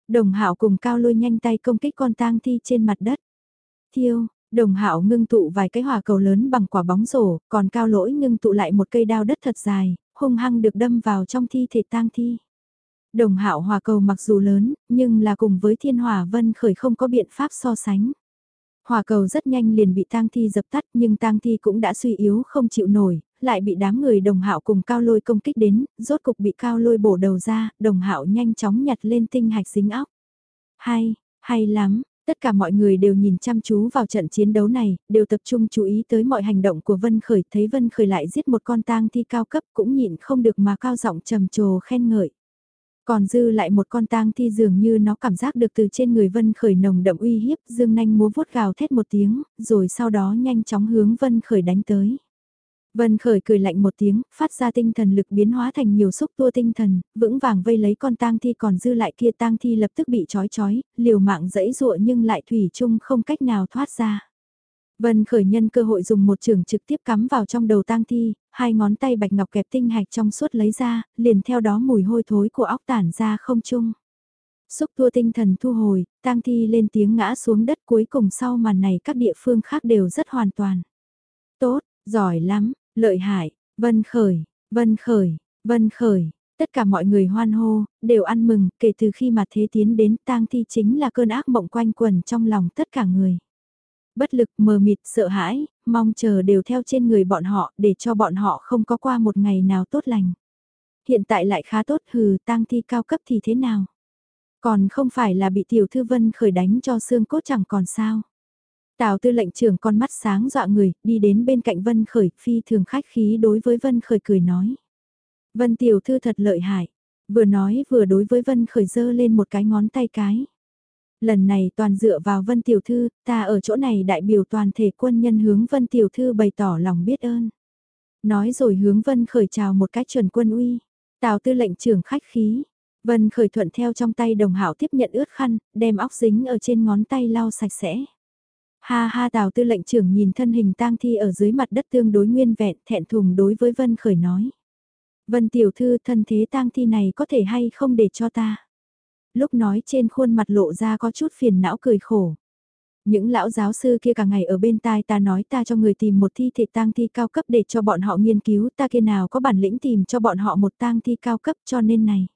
Đồng hạo cùng cao lôi nhanh tay công kích con tang thi trên mặt đất. Thiêu, Đồng hạo ngưng tụ vài cái hỏa cầu lớn bằng quả bóng rổ, còn cao lỗi ngưng tụ lại một cây đao đất thật dài, hung hăng được đâm vào trong thi thể tang thi. Đồng hạo hỏa cầu mặc dù lớn, nhưng là cùng với thiên hỏa vân khởi không có biện pháp so sánh. Hỏa cầu rất nhanh liền bị tang thi dập tắt nhưng tang thi cũng đã suy yếu không chịu nổi, lại bị đám người đồng hạo cùng cao lôi công kích đến, rốt cục bị cao lôi bổ đầu ra, đồng hạo nhanh chóng nhặt lên tinh hạch dính óc. Hay, Hay lắm, tất cả mọi người đều nhìn chăm chú vào trận chiến đấu này, đều tập trung chú ý tới mọi hành động của Vân Khởi, thấy Vân Khởi lại giết một con tang thi cao cấp cũng nhịn không được mà cao giọng trầm trồ khen ngợi. Còn dư lại một con tang thi dường như nó cảm giác được từ trên người Vân Khởi nồng đậm uy hiếp, dương nanh múa vuốt gào thét một tiếng, rồi sau đó nhanh chóng hướng Vân Khởi đánh tới. Vân Khởi cười lạnh một tiếng, phát ra tinh thần lực biến hóa thành nhiều xúc tua tinh thần, vững vàng vây lấy con tang thi còn dư lại kia tang thi lập tức bị trói trói, liều mạng dẫy dụa nhưng lại thủy chung không cách nào thoát ra. Vân Khởi nhân cơ hội dùng một trường trực tiếp cắm vào trong đầu tang thi, hai ngón tay bạch ngọc kẹp tinh hạch trong suốt lấy ra, liền theo đó mùi hôi thối của óc tản ra không chung. Xúc tua tinh thần thu hồi, tang thi lên tiếng ngã xuống đất cuối cùng sau màn này các địa phương khác đều rất hoàn toàn. Tốt, giỏi lắm, lợi hại, Vân Khởi, Vân Khởi, Vân Khởi, tất cả mọi người hoan hô, đều ăn mừng, kể từ khi mà thế tiến đến tang thi chính là cơn ác mộng quanh quần trong lòng tất cả người bất lực mờ mịt sợ hãi, mong chờ đều theo trên người bọn họ để cho bọn họ không có qua một ngày nào tốt lành. Hiện tại lại khá tốt hừ tang thi cao cấp thì thế nào? Còn không phải là bị tiểu thư vân khởi đánh cho xương cốt chẳng còn sao? Tào tư lệnh trưởng con mắt sáng dọa người, đi đến bên cạnh Vân Khởi, phi thường khách khí đối với Vân Khởi cười nói. Vân tiểu thư thật lợi hại, vừa nói vừa đối với Vân Khởi giơ lên một cái ngón tay cái. Lần này toàn dựa vào Vân Tiểu Thư, ta ở chỗ này đại biểu toàn thể quân nhân hướng Vân Tiểu Thư bày tỏ lòng biết ơn. Nói rồi hướng Vân khởi chào một cách chuẩn quân uy. Tào tư lệnh trưởng khách khí. Vân khởi thuận theo trong tay đồng hảo tiếp nhận ướt khăn, đem óc dính ở trên ngón tay lau sạch sẽ. Ha ha, tào tư lệnh trưởng nhìn thân hình tang thi ở dưới mặt đất tương đối nguyên vẹn, thẹn thùng đối với Vân khởi nói. Vân tiểu thư, thân thế tang thi này có thể hay không để cho ta lúc nói trên khuôn mặt lộ ra có chút phiền não cười khổ. Những lão giáo sư kia cả ngày ở bên tai ta nói ta cho người tìm một thi thể tang thi cao cấp để cho bọn họ nghiên cứu, ta kia nào có bản lĩnh tìm cho bọn họ một tang thi cao cấp cho nên này.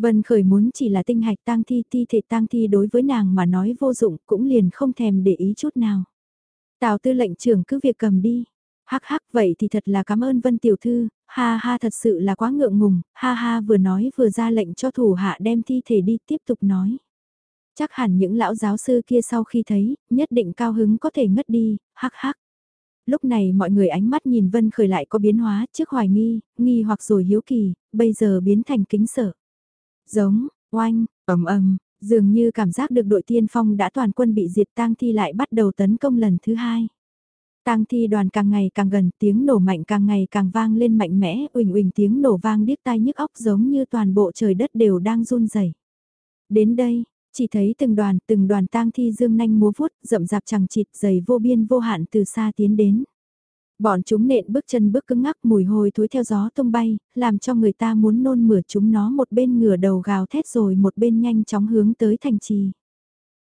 Vân Khởi muốn chỉ là tinh hạch tang thi thi thể tang thi đối với nàng mà nói vô dụng cũng liền không thèm để ý chút nào. Tào tư lệnh trưởng cứ việc cầm đi. Hắc hắc vậy thì thật là cảm ơn Vân Tiểu Thư, ha ha thật sự là quá ngượng ngùng, ha ha vừa nói vừa ra lệnh cho thủ hạ đem thi thể đi tiếp tục nói. Chắc hẳn những lão giáo sư kia sau khi thấy, nhất định cao hứng có thể ngất đi, hắc hắc. Lúc này mọi người ánh mắt nhìn Vân Khởi lại có biến hóa trước hoài nghi, nghi hoặc rồi hiếu kỳ, bây giờ biến thành kính sợ. Giống, oanh, ầm ầm, dường như cảm giác được đội tiên phong đã toàn quân bị diệt tang thi lại bắt đầu tấn công lần thứ hai. Tang thi đoàn càng ngày càng gần, tiếng nổ mạnh càng ngày càng vang lên mạnh mẽ, uỳnh uỳnh tiếng nổ vang điếc tai nhức óc giống như toàn bộ trời đất đều đang run rẩy. Đến đây, chỉ thấy từng đoàn, từng đoàn tang thi dương nhanh múa vuốt, rậm rạp chẳng chịt, dày vô biên vô hạn từ xa tiến đến. Bọn chúng nện bước chân bước cứng ngắc mùi hôi thối theo gió tung bay, làm cho người ta muốn nôn mửa chúng nó một bên ngửa đầu gào thét rồi một bên nhanh chóng hướng tới thành trì.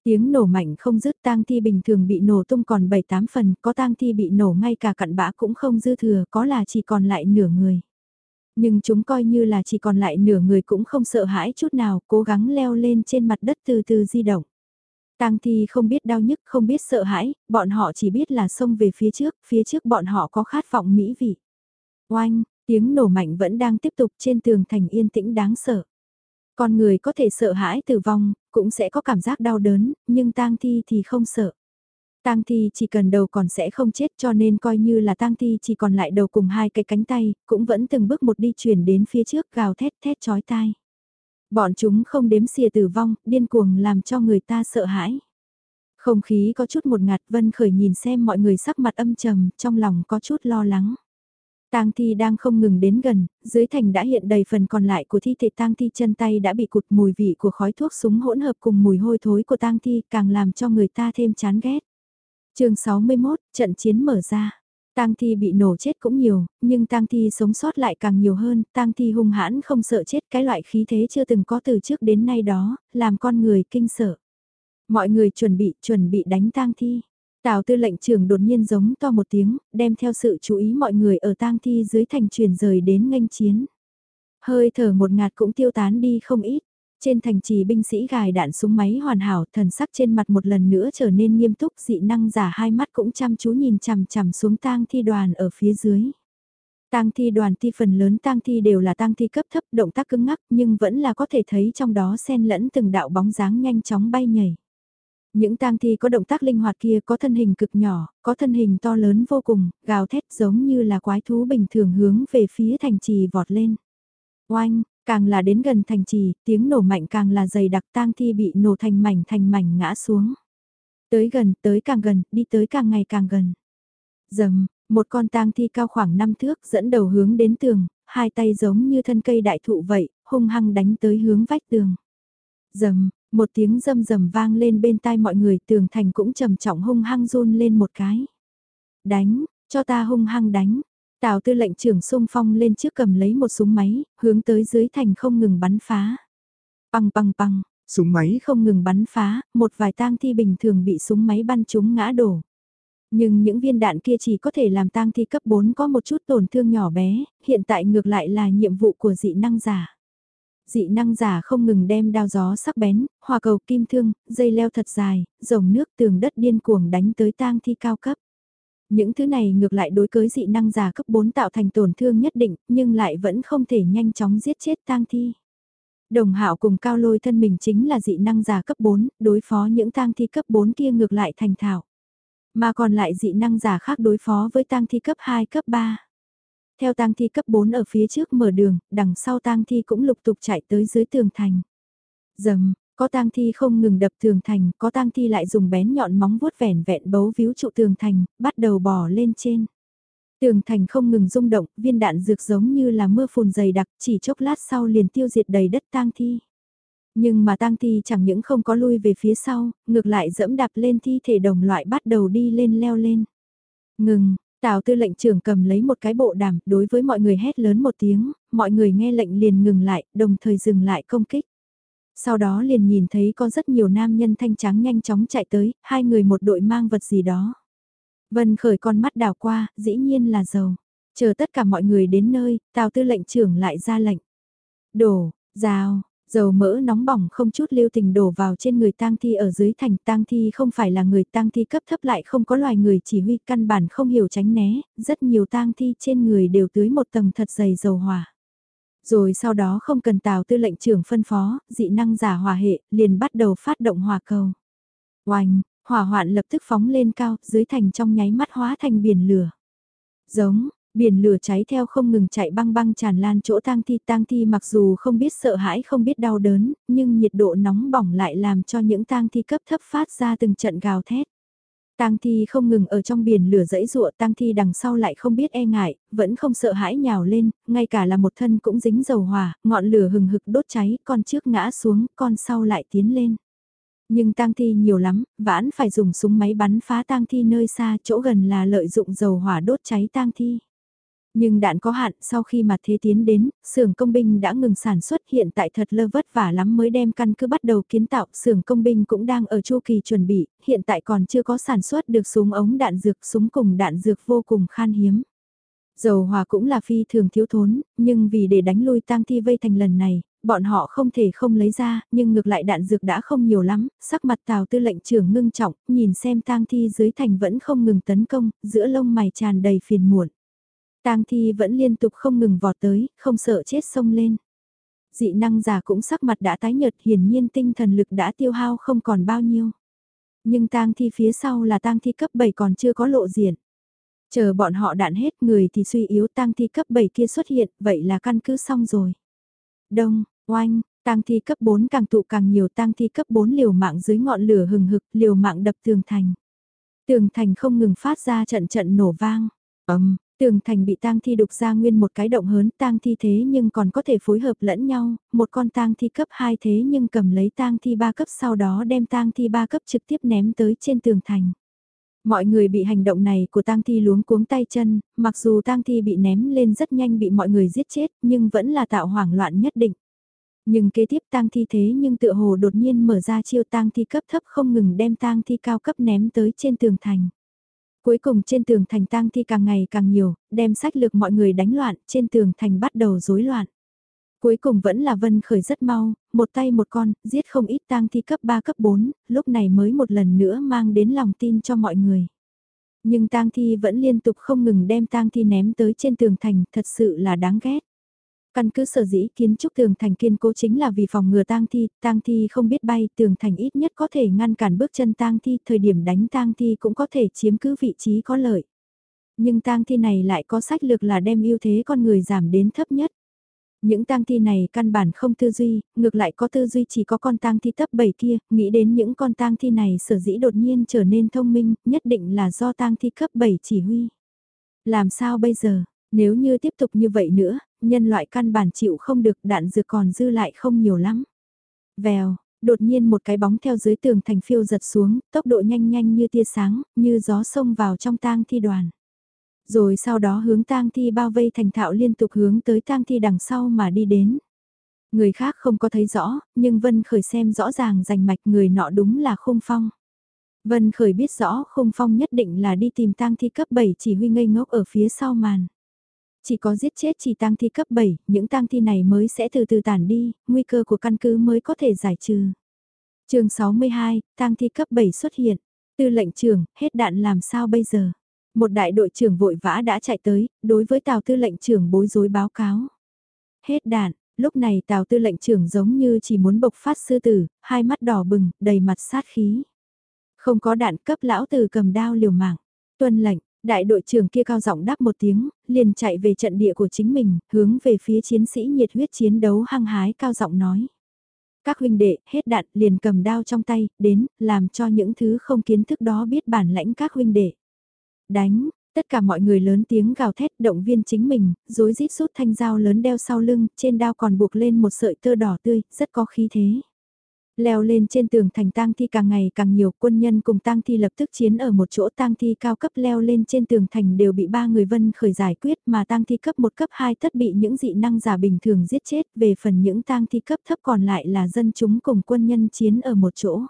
Tiếng nổ mạnh không dứt tang thi bình thường bị nổ tung còn 7-8 phần, có tang thi bị nổ ngay cả cặn bã cũng không dư thừa, có là chỉ còn lại nửa người. Nhưng chúng coi như là chỉ còn lại nửa người cũng không sợ hãi chút nào, cố gắng leo lên trên mặt đất từ từ di động. Tang thi không biết đau nhức, không biết sợ hãi, bọn họ chỉ biết là xông về phía trước, phía trước bọn họ có khát vọng mỹ vị. Oanh, tiếng nổ mạnh vẫn đang tiếp tục trên tường thành yên tĩnh đáng sợ. Con người có thể sợ hãi tử vong, cũng sẽ có cảm giác đau đớn, nhưng tang thi thì không sợ. Tang thi chỉ cần đầu còn sẽ không chết cho nên coi như là tang thi chỉ còn lại đầu cùng hai cái cánh tay, cũng vẫn từng bước một đi chuyển đến phía trước gào thét thét chói tai. Bọn chúng không đếm xìa tử vong, điên cuồng làm cho người ta sợ hãi. Không khí có chút một ngạt Vân Khởi nhìn xem mọi người sắc mặt âm trầm, trong lòng có chút lo lắng. Tang thi đang không ngừng đến gần, dưới thành đã hiện đầy phần còn lại của thi thể tang thi chân tay đã bị cụt mùi vị của khói thuốc súng hỗn hợp cùng mùi hôi thối của tang thi càng làm cho người ta thêm chán ghét. chương 61, trận chiến mở ra. Tang thi bị nổ chết cũng nhiều, nhưng tang thi sống sót lại càng nhiều hơn, tang thi hung hãn không sợ chết cái loại khí thế chưa từng có từ trước đến nay đó, làm con người kinh sợ. Mọi người chuẩn bị, chuẩn bị đánh tang thi. Tào tư lệnh trưởng đột nhiên giống to một tiếng, đem theo sự chú ý mọi người ở tang thi dưới thành truyền rời đến nghênh chiến. Hơi thở một ngạt cũng tiêu tán đi không ít. Trên thành trì binh sĩ gài đạn súng máy hoàn hảo, thần sắc trên mặt một lần nữa trở nên nghiêm túc, dị năng giả hai mắt cũng chăm chú nhìn chằm chằm xuống tang thi đoàn ở phía dưới. Tang thi đoàn thi phần lớn tang thi đều là tang thi cấp thấp, động tác cứng ngắc nhưng vẫn là có thể thấy trong đó xen lẫn từng đạo bóng dáng nhanh chóng bay nhảy. Những tang thi có động tác linh hoạt kia có thân hình cực nhỏ, có thân hình to lớn vô cùng, gào thét giống như là quái thú bình thường hướng về phía thành trì vọt lên. Oanh, càng là đến gần thành trì, tiếng nổ mạnh càng là dày đặc tang thi bị nổ thành mảnh thành mảnh ngã xuống. Tới gần, tới càng gần, đi tới càng ngày càng gần. Dầm, một con tang thi cao khoảng 5 thước dẫn đầu hướng đến tường, hai tay giống như thân cây đại thụ vậy, hung hăng đánh tới hướng vách tường. Dầm, một tiếng rầm rầm vang lên bên tai mọi người tường thành cũng trầm trọng hung hăng run lên một cái. Đánh, cho ta hung hăng đánh. Tào tư lệnh trưởng xung phong lên trước cầm lấy một súng máy, hướng tới dưới thành không ngừng bắn phá. Bằng bằng bằng, Súng máy không ngừng bắn phá, một vài tang thi bình thường bị súng máy bắn trúng ngã đổ. Nhưng những viên đạn kia chỉ có thể làm tang thi cấp 4 có một chút tổn thương nhỏ bé, hiện tại ngược lại là nhiệm vụ của dị năng giả. Dị năng giả không ngừng đem đao gió sắc bén, hòa cầu kim thương, dây leo thật dài, rồng nước tường đất điên cuồng đánh tới tang thi cao cấp. Những thứ này ngược lại đối với dị năng giả cấp 4 tạo thành tổn thương nhất định, nhưng lại vẫn không thể nhanh chóng giết chết tang thi. Đồng hạo cùng cao lôi thân mình chính là dị năng giả cấp 4, đối phó những tang thi cấp 4 kia ngược lại thành thạo. Mà còn lại dị năng giả khác đối phó với tang thi cấp 2 cấp 3. Theo tang thi cấp 4 ở phía trước mở đường, đằng sau tang thi cũng lục tục chạy tới dưới tường thành. Dầm, có tang thi không ngừng đập tường thành, có tang thi lại dùng bén nhọn móng vuốt vẻn vẹn bấu víu trụ tường thành, bắt đầu bò lên trên. Tường thành không ngừng rung động, viên đạn dược giống như là mưa phùn dày đặc, chỉ chốc lát sau liền tiêu diệt đầy đất tang thi. Nhưng mà tang thi chẳng những không có lui về phía sau, ngược lại dẫm đạp lên thi thể đồng loại bắt đầu đi lên leo lên. Ngừng, Tào tư lệnh trưởng cầm lấy một cái bộ đàm, đối với mọi người hét lớn một tiếng, mọi người nghe lệnh liền ngừng lại, đồng thời dừng lại công kích. Sau đó liền nhìn thấy có rất nhiều nam nhân thanh trắng nhanh chóng chạy tới, hai người một đội mang vật gì đó. Vân khởi con mắt đào qua, dĩ nhiên là dầu. Chờ tất cả mọi người đến nơi, tào tư lệnh trưởng lại ra lệnh. Đổ, rào, dầu mỡ nóng bỏng không chút lưu tình đổ vào trên người tang thi ở dưới thành tang thi không phải là người tang thi cấp thấp lại không có loài người chỉ huy căn bản không hiểu tránh né, rất nhiều tang thi trên người đều tưới một tầng thật dày dầu hỏa. Rồi sau đó không cần tào tư lệnh trưởng phân phó, dị năng giả hỏa hệ, liền bắt đầu phát động hỏa cầu. Oanh, hỏa hoạn lập tức phóng lên cao, dưới thành trong nháy mắt hóa thành biển lửa. Giống, biển lửa cháy theo không ngừng chạy băng băng tràn lan chỗ tang thi. Tang thi mặc dù không biết sợ hãi không biết đau đớn, nhưng nhiệt độ nóng bỏng lại làm cho những tang thi cấp thấp phát ra từng trận gào thét. Tang thi không ngừng ở trong biển lửa dẫy rụa, tang thi đằng sau lại không biết e ngại, vẫn không sợ hãi nhào lên, ngay cả là một thân cũng dính dầu hỏa, ngọn lửa hừng hực đốt cháy, con trước ngã xuống, con sau lại tiến lên. Nhưng tang thi nhiều lắm, vãn phải dùng súng máy bắn phá tang thi nơi xa, chỗ gần là lợi dụng dầu hỏa đốt cháy tang thi. Nhưng đạn có hạn, sau khi mà thế tiến đến, xưởng công binh đã ngừng sản xuất hiện tại thật lơ vất vả lắm mới đem căn cứ bắt đầu kiến tạo, xưởng công binh cũng đang ở chu kỳ chuẩn bị, hiện tại còn chưa có sản xuất được súng ống đạn dược, súng cùng đạn dược vô cùng khan hiếm. Dầu hòa cũng là phi thường thiếu thốn, nhưng vì để đánh lui tang thi vây thành lần này, bọn họ không thể không lấy ra, nhưng ngược lại đạn dược đã không nhiều lắm, sắc mặt tào tư lệnh trưởng ngưng trọng, nhìn xem tang thi dưới thành vẫn không ngừng tấn công, giữa lông mày tràn đầy phiền muộn. Tang thi vẫn liên tục không ngừng vọt tới, không sợ chết sông lên. Dị năng giả cũng sắc mặt đã tái nhợt hiển nhiên tinh thần lực đã tiêu hao không còn bao nhiêu. Nhưng tang thi phía sau là tang thi cấp 7 còn chưa có lộ diện. Chờ bọn họ đạn hết người thì suy yếu tang thi cấp 7 kia xuất hiện, vậy là căn cứ xong rồi. Đông, oanh, tang thi cấp 4 càng tụ càng nhiều tang thi cấp 4 liều mạng dưới ngọn lửa hừng hực, liều mạng đập tường thành. Tường thành không ngừng phát ra trận trận nổ vang. Ầm, Tường thành bị tang thi đục ra nguyên một cái động hớn tang thi thế nhưng còn có thể phối hợp lẫn nhau, một con tang thi cấp 2 thế nhưng cầm lấy tang thi 3 cấp sau đó đem tang thi 3 cấp trực tiếp ném tới trên tường thành. Mọi người bị hành động này của tang thi luống cuống tay chân, mặc dù tang thi bị ném lên rất nhanh bị mọi người giết chết nhưng vẫn là tạo hoảng loạn nhất định. Nhưng kế tiếp tang thi thế nhưng tựa hồ đột nhiên mở ra chiêu tang thi cấp thấp không ngừng đem tang thi cao cấp ném tới trên tường thành. Cuối cùng trên tường thành tang thi càng ngày càng nhiều, đem sách lược mọi người đánh loạn, trên tường thành bắt đầu rối loạn. Cuối cùng vẫn là Vân Khởi rất mau, một tay một con, giết không ít tang thi cấp 3 cấp 4, lúc này mới một lần nữa mang đến lòng tin cho mọi người. Nhưng tang thi vẫn liên tục không ngừng đem tang thi ném tới trên tường thành, thật sự là đáng ghét. Căn cứ sở dĩ kiến trúc tường thành kiên cố chính là vì phòng ngừa tang thi, tang thi không biết bay, tường thành ít nhất có thể ngăn cản bước chân tang thi, thời điểm đánh tang thi cũng có thể chiếm cứ vị trí có lợi. Nhưng tang thi này lại có sách lược là đem ưu thế con người giảm đến thấp nhất. Những tang thi này căn bản không tư duy, ngược lại có tư duy chỉ có con tang thi thấp 7 kia, nghĩ đến những con tang thi này sở dĩ đột nhiên trở nên thông minh, nhất định là do tang thi cấp 7 chỉ huy. Làm sao bây giờ, nếu như tiếp tục như vậy nữa, nhân loại căn bản chịu không được đạn dược còn dư lại không nhiều lắm. Vèo, đột nhiên một cái bóng theo dưới tường thành phiêu giật xuống, tốc độ nhanh nhanh như tia sáng, như gió sông vào trong tang thi đoàn. Rồi sau đó hướng tang thi bao vây thành thạo liên tục hướng tới tang thi đằng sau mà đi đến. Người khác không có thấy rõ, nhưng Vân Khởi xem rõ ràng rành mạch người nọ đúng là khung phong. Vân Khởi biết rõ khung phong nhất định là đi tìm tang thi cấp 7 chỉ huy ngây ngốc ở phía sau màn. Chỉ có giết chết chỉ tang thi cấp 7, những tang thi này mới sẽ từ từ tản đi, nguy cơ của căn cứ mới có thể giải trừ. chương 62, tang thi cấp 7 xuất hiện. Tư lệnh trưởng, hết đạn làm sao bây giờ? Một đại đội trưởng vội vã đã chạy tới, đối với Tào tư lệnh trưởng bối rối báo cáo. Hết đạn, lúc này Tào tư lệnh trưởng giống như chỉ muốn bộc phát sư tử, hai mắt đỏ bừng, đầy mặt sát khí. Không có đạn cấp lão tử cầm đao liều mạng. Tuân lệnh, đại đội trưởng kia cao giọng đáp một tiếng, liền chạy về trận địa của chính mình, hướng về phía chiến sĩ nhiệt huyết chiến đấu hăng hái cao giọng nói. Các huynh đệ, hết đạn, liền cầm đao trong tay, đến, làm cho những thứ không kiến thức đó biết bản lãnh các huynh đệ đánh, tất cả mọi người lớn tiếng gào thét động viên chính mình, dối rít rút thanh dao lớn đeo sau lưng, trên đao còn buộc lên một sợi tơ đỏ tươi, rất có khí thế. Leo lên trên tường thành tang thi càng ngày càng nhiều quân nhân cùng tang thi lập tức chiến ở một chỗ tang thi cao cấp leo lên trên tường thành đều bị ba người vân khởi giải quyết mà tang thi cấp 1 cấp 2 tất bị những dị năng giả bình thường giết chết về phần những tang thi cấp thấp còn lại là dân chúng cùng quân nhân chiến ở một chỗ.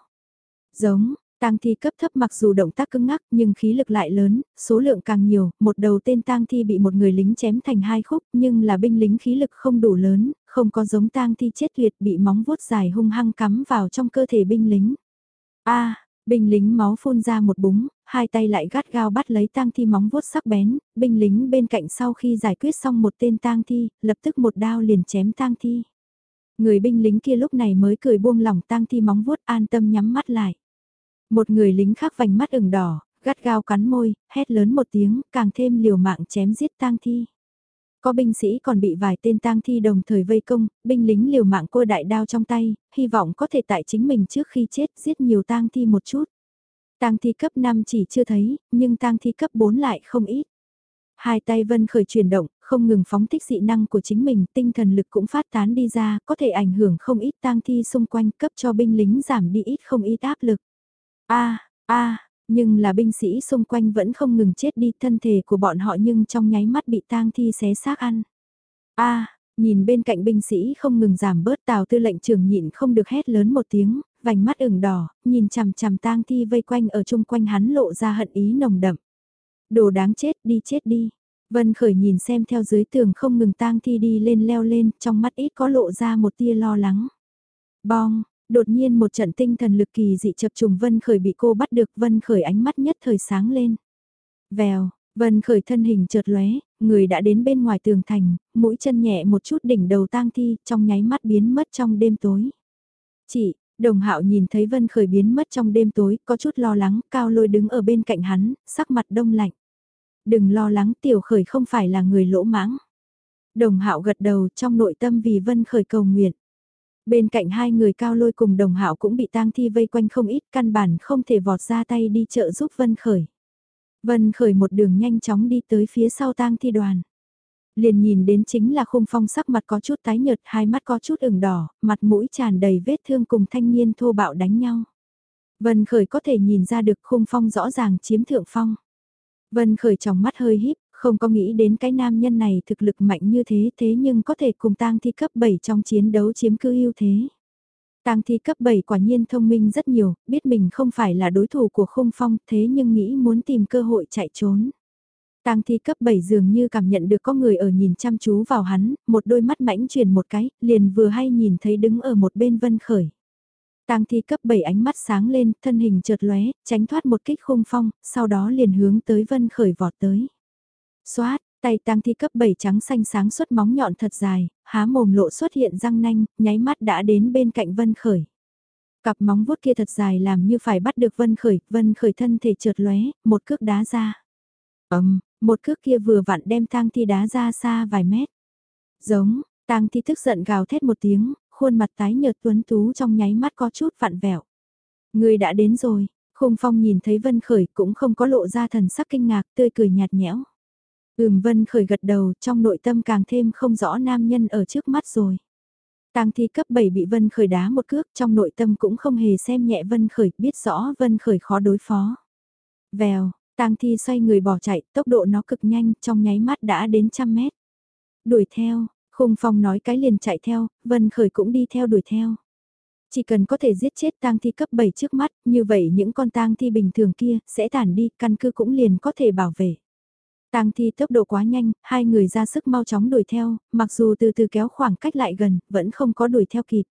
Giống, Tang thi cấp thấp mặc dù động tác cứng ngắc nhưng khí lực lại lớn, số lượng càng nhiều, một đầu tên tang thi bị một người lính chém thành hai khúc nhưng là binh lính khí lực không đủ lớn, không có giống tang thi chết tuyệt bị móng vuốt dài hung hăng cắm vào trong cơ thể binh lính. a binh lính máu phun ra một búng, hai tay lại gắt gao bắt lấy tang thi móng vuốt sắc bén, binh lính bên cạnh sau khi giải quyết xong một tên tang thi, lập tức một đao liền chém tang thi. Người binh lính kia lúc này mới cười buông lỏng tang thi móng vuốt an tâm nhắm mắt lại. Một người lính khác vành mắt ửng đỏ, gắt gao cắn môi, hét lớn một tiếng, càng thêm liều mạng chém giết tang thi. Có binh sĩ còn bị vài tên tang thi đồng thời vây công, binh lính liều mạng cô đại đao trong tay, hy vọng có thể tại chính mình trước khi chết giết nhiều tang thi một chút. Tang thi cấp 5 chỉ chưa thấy, nhưng tang thi cấp 4 lại không ít. Hai tay vân khởi chuyển động, không ngừng phóng thích dị năng của chính mình, tinh thần lực cũng phát tán đi ra, có thể ảnh hưởng không ít tang thi xung quanh cấp cho binh lính giảm đi ít không ít áp lực a a nhưng là binh sĩ xung quanh vẫn không ngừng chết đi thân thể của bọn họ nhưng trong nháy mắt bị tang thi xé xác ăn. a nhìn bên cạnh binh sĩ không ngừng giảm bớt tào tư lệnh trường nhịn không được hét lớn một tiếng, vành mắt ửng đỏ, nhìn chằm chằm tang thi vây quanh ở chung quanh hắn lộ ra hận ý nồng đậm. Đồ đáng chết đi chết đi. Vân khởi nhìn xem theo dưới tường không ngừng tang thi đi lên leo lên, trong mắt ít có lộ ra một tia lo lắng. Bong, Đột nhiên một trận tinh thần lực kỳ dị chập trùng Vân Khởi bị cô bắt được Vân Khởi ánh mắt nhất thời sáng lên. Vèo, Vân Khởi thân hình chợt lóe, người đã đến bên ngoài tường thành, mũi chân nhẹ một chút đỉnh đầu tang thi, trong nháy mắt biến mất trong đêm tối. Chị, đồng hạo nhìn thấy Vân Khởi biến mất trong đêm tối, có chút lo lắng, cao lôi đứng ở bên cạnh hắn, sắc mặt đông lạnh. Đừng lo lắng tiểu khởi không phải là người lỗ mãng. Đồng hạo gật đầu trong nội tâm vì Vân Khởi cầu nguyện. Bên cạnh hai người cao lôi cùng đồng hạo cũng bị tang thi vây quanh không ít căn bản không thể vọt ra tay đi trợ giúp Vân Khởi. Vân Khởi một đường nhanh chóng đi tới phía sau tang thi đoàn. Liền nhìn đến chính là khung phong sắc mặt có chút tái nhợt, hai mắt có chút ửng đỏ, mặt mũi tràn đầy vết thương cùng thanh niên thô bạo đánh nhau. Vân Khởi có thể nhìn ra được khung phong rõ ràng chiếm thượng phong. Vân Khởi trong mắt hơi híp, không có nghĩ đến cái nam nhân này thực lực mạnh như thế thế nhưng có thể cùng tang thi cấp 7 trong chiến đấu chiếm cứ ưu thế. Tang thi cấp 7 quả nhiên thông minh rất nhiều, biết mình không phải là đối thủ của khung phong thế nhưng nghĩ muốn tìm cơ hội chạy trốn. Tang thi cấp 7 dường như cảm nhận được có người ở nhìn chăm chú vào hắn, một đôi mắt mãnh truyền một cái, liền vừa hay nhìn thấy đứng ở một bên vân khởi. Tang thi cấp 7 ánh mắt sáng lên, thân hình chợt lóe, tránh thoát một kích khung phong, sau đó liền hướng tới vân khởi vọt tới. Xoát, Tay tang thi cấp 7 trắng xanh sáng suốt móng nhọn thật dài, há mồm lộ xuất hiện răng nanh, nháy mắt đã đến bên cạnh Vân Khởi. Cặp móng vuốt kia thật dài làm như phải bắt được Vân Khởi, Vân Khởi thân thể trượt lóe, một cước đá ra. Ầm, một cước kia vừa vặn đem tang thi đá ra xa vài mét. Giống, tang thi tức giận gào thét một tiếng, khuôn mặt tái nhợt tuấn tú trong nháy mắt có chút vặn vẹo. Người đã đến rồi, Khung Phong nhìn thấy Vân Khởi cũng không có lộ ra thần sắc kinh ngạc tươi cười nhạt nhẽo. Ừm Vân Khởi gật đầu trong nội tâm càng thêm không rõ nam nhân ở trước mắt rồi. Tang thi cấp 7 bị Vân Khởi đá một cước trong nội tâm cũng không hề xem nhẹ Vân Khởi biết rõ Vân Khởi khó đối phó. Vèo, Tang thi xoay người bỏ chạy tốc độ nó cực nhanh trong nháy mắt đã đến trăm mét. Đuổi theo, Khung Phong nói cái liền chạy theo, Vân Khởi cũng đi theo đuổi theo. Chỉ cần có thể giết chết tang thi cấp 7 trước mắt, như vậy những con tang thi bình thường kia sẽ tản đi, căn cứ cũng liền có thể bảo vệ. Tang thi tốc độ quá nhanh, hai người ra sức mau chóng đuổi theo, mặc dù từ từ kéo khoảng cách lại gần, vẫn không có đuổi theo kịp.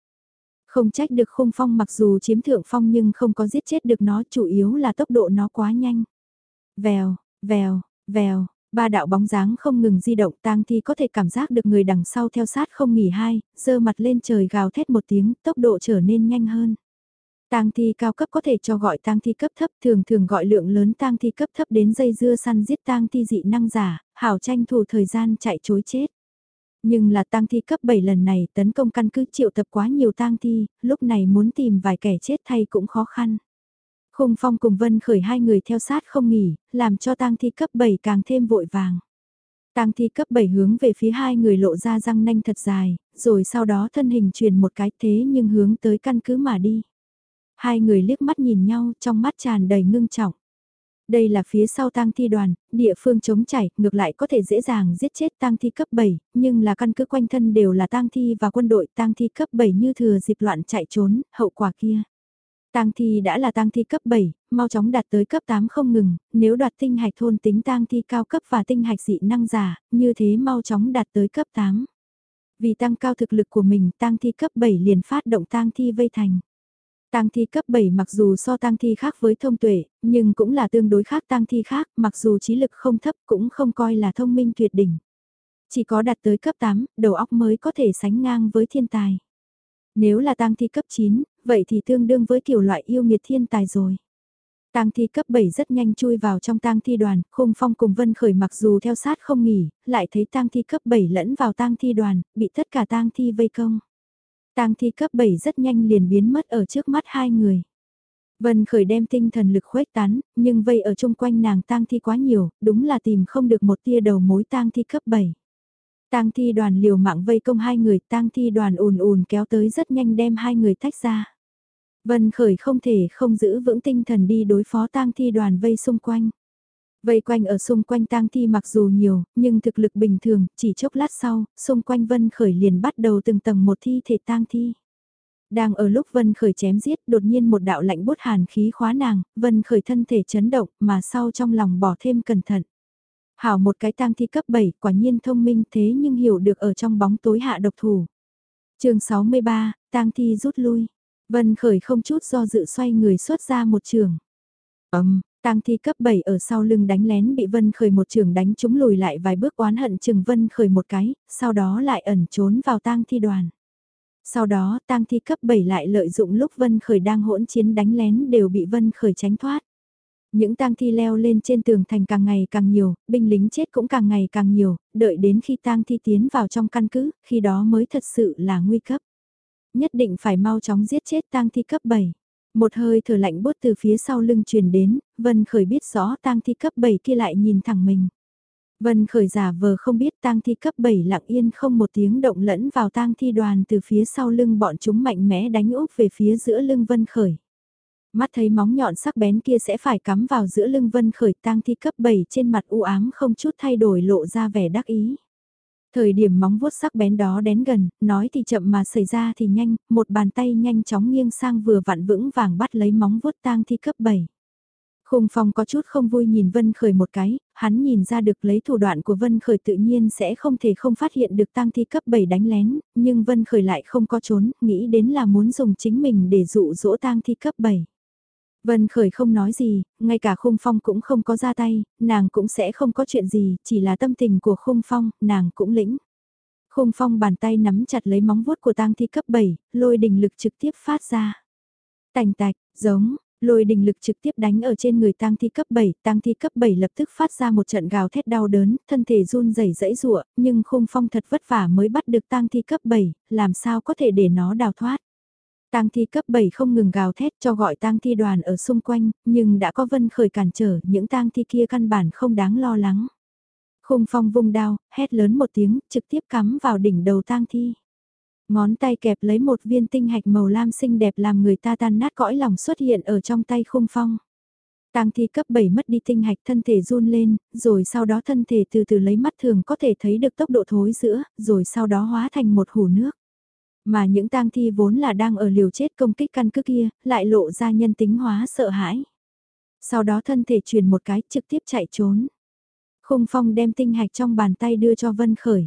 Không trách được khung phong mặc dù chiếm thượng phong nhưng không có giết chết được nó, chủ yếu là tốc độ nó quá nhanh. Vèo, vèo, vèo, ba đạo bóng dáng không ngừng di động tang thi có thể cảm giác được người đằng sau theo sát không nghỉ hai, giơ mặt lên trời gào thét một tiếng, tốc độ trở nên nhanh hơn. Tang thi cao cấp có thể cho gọi tang thi cấp thấp, thường thường gọi lượng lớn tang thi cấp thấp đến dây dưa săn giết tang thi dị năng giả, hảo tranh thủ thời gian chạy chối chết. Nhưng là tang thi cấp 7 lần này tấn công căn cứ triệu tập quá nhiều tang thi, lúc này muốn tìm vài kẻ chết thay cũng khó khăn. Khung Phong cùng Vân Khởi hai người theo sát không nghỉ, làm cho tang thi cấp 7 càng thêm vội vàng. Tang thi cấp 7 hướng về phía hai người lộ ra răng nanh thật dài, rồi sau đó thân hình truyền một cái thế nhưng hướng tới căn cứ mà đi. Hai người liếc mắt nhìn nhau trong mắt tràn đầy ngưng trọng. Đây là phía sau tang thi đoàn, địa phương chống chảy, ngược lại có thể dễ dàng giết chết tang thi cấp 7, nhưng là căn cứ quanh thân đều là tang thi và quân đội tang thi cấp 7 như thừa dịp loạn chạy trốn, hậu quả kia. Tang thi đã là tang thi cấp 7, mau chóng đạt tới cấp 8 không ngừng, nếu đoạt tinh hạch thôn tính tang thi cao cấp và tinh hạch dị năng giả, như thế mau chóng đạt tới cấp 8. Vì tăng cao thực lực của mình, tang thi cấp 7 liền phát động tang thi vây thành. Tang thi cấp 7 mặc dù so tang thi khác với thông tuệ, nhưng cũng là tương đối khác tang thi khác, mặc dù trí lực không thấp cũng không coi là thông minh tuyệt đỉnh. Chỉ có đạt tới cấp 8, đầu óc mới có thể sánh ngang với thiên tài. Nếu là tang thi cấp 9, vậy thì tương đương với kiểu loại yêu nghiệt thiên tài rồi. Tang thi cấp 7 rất nhanh chui vào trong tang thi đoàn, Khung Phong cùng Vân Khởi mặc dù theo sát không nghỉ, lại thấy tang thi cấp 7 lẫn vào tang thi đoàn, bị tất cả tang thi vây công. Tang thi cấp 7 rất nhanh liền biến mất ở trước mắt hai người. Vân khởi đem tinh thần lực khuếch tán, nhưng vây ở chung quanh nàng tang thi quá nhiều, đúng là tìm không được một tia đầu mối tang thi cấp 7. Tang thi đoàn liều mạng vây công hai người, tang thi đoàn ùn ùn kéo tới rất nhanh đem hai người tách ra. Vân khởi không thể không giữ vững tinh thần đi đối phó tang thi đoàn vây xung quanh. Vây quanh ở xung quanh tang thi mặc dù nhiều, nhưng thực lực bình thường, chỉ chốc lát sau, xung quanh Vân Khởi liền bắt đầu từng tầng một thi thể tang thi. Đang ở lúc Vân Khởi chém giết, đột nhiên một đạo lạnh bút hàn khí khóa nàng, Vân Khởi thân thể chấn động, mà sau trong lòng bỏ thêm cẩn thận. Hảo một cái tang thi cấp 7, quả nhiên thông minh thế nhưng hiểu được ở trong bóng tối hạ độc thủ. chương 63, tang thi rút lui. Vân Khởi không chút do dự xoay người xuất ra một trường. Ấm, Tang thi cấp 7 ở sau lưng đánh lén bị Vân Khởi một trường đánh chúng lùi lại vài bước oán hận chừng Vân Khởi một cái, sau đó lại ẩn trốn vào tang thi đoàn. Sau đó tang thi cấp 7 lại lợi dụng lúc Vân Khởi đang hỗn chiến đánh lén đều bị Vân Khởi tránh thoát. Những tang thi leo lên trên tường thành càng ngày càng nhiều, binh lính chết cũng càng ngày càng nhiều, đợi đến khi tang thi tiến vào trong căn cứ, khi đó mới thật sự là nguy cấp. Nhất định phải mau chóng giết chết tang thi cấp 7. Một hơi thở lạnh bốt từ phía sau lưng truyền đến, Vân Khởi biết rõ tang thi cấp 7 kia lại nhìn thẳng mình. Vân Khởi giả vờ không biết tang thi cấp 7 lặng yên không một tiếng động lẫn vào tang thi đoàn từ phía sau lưng bọn chúng mạnh mẽ đánh úp về phía giữa lưng Vân Khởi. Mắt thấy móng nhọn sắc bén kia sẽ phải cắm vào giữa lưng Vân Khởi tang thi cấp 7 trên mặt u ám không chút thay đổi lộ ra vẻ đắc ý. Thời điểm móng vuốt sắc bén đó đến gần, nói thì chậm mà xảy ra thì nhanh, một bàn tay nhanh chóng nghiêng sang vừa vặn vững vàng bắt lấy móng vuốt tang thi cấp 7. Khung Phong có chút không vui nhìn Vân Khởi một cái, hắn nhìn ra được lấy thủ đoạn của Vân Khởi tự nhiên sẽ không thể không phát hiện được tang thi cấp 7 đánh lén, nhưng Vân Khởi lại không có trốn, nghĩ đến là muốn dùng chính mình để dụ dỗ tang thi cấp 7. Vân Khởi không nói gì, ngay cả Khung Phong cũng không có ra tay, nàng cũng sẽ không có chuyện gì, chỉ là tâm tình của Khung Phong, nàng cũng lĩnh. Khung Phong bàn tay nắm chặt lấy móng vuốt của tang thi cấp 7, lôi đình lực trực tiếp phát ra. Tành tạch, giống, lôi đình lực trực tiếp đánh ở trên người tang thi cấp 7, tang thi cấp 7 lập tức phát ra một trận gào thét đau đớn, thân thể run rẩy rẫy rụa, nhưng Khung Phong thật vất vả mới bắt được tang thi cấp 7, làm sao có thể để nó đào thoát. Tang thi cấp 7 không ngừng gào thét cho gọi tang thi đoàn ở xung quanh, nhưng đã có vân khởi cản trở, những tang thi kia căn bản không đáng lo lắng. Khung phong vung đao, hét lớn một tiếng, trực tiếp cắm vào đỉnh đầu tang thi. Ngón tay kẹp lấy một viên tinh hạch màu lam xinh đẹp làm người ta tan nát cõi lòng xuất hiện ở trong tay khung phong. Tang thi cấp 7 mất đi tinh hạch thân thể run lên, rồi sau đó thân thể từ từ lấy mắt thường có thể thấy được tốc độ thối giữa, rồi sau đó hóa thành một hồ nước. Mà những tang thi vốn là đang ở liều chết công kích căn cứ kia, lại lộ ra nhân tính hóa sợ hãi. Sau đó thân thể truyền một cái trực tiếp chạy trốn. Khung phong đem tinh hạch trong bàn tay đưa cho Vân Khởi.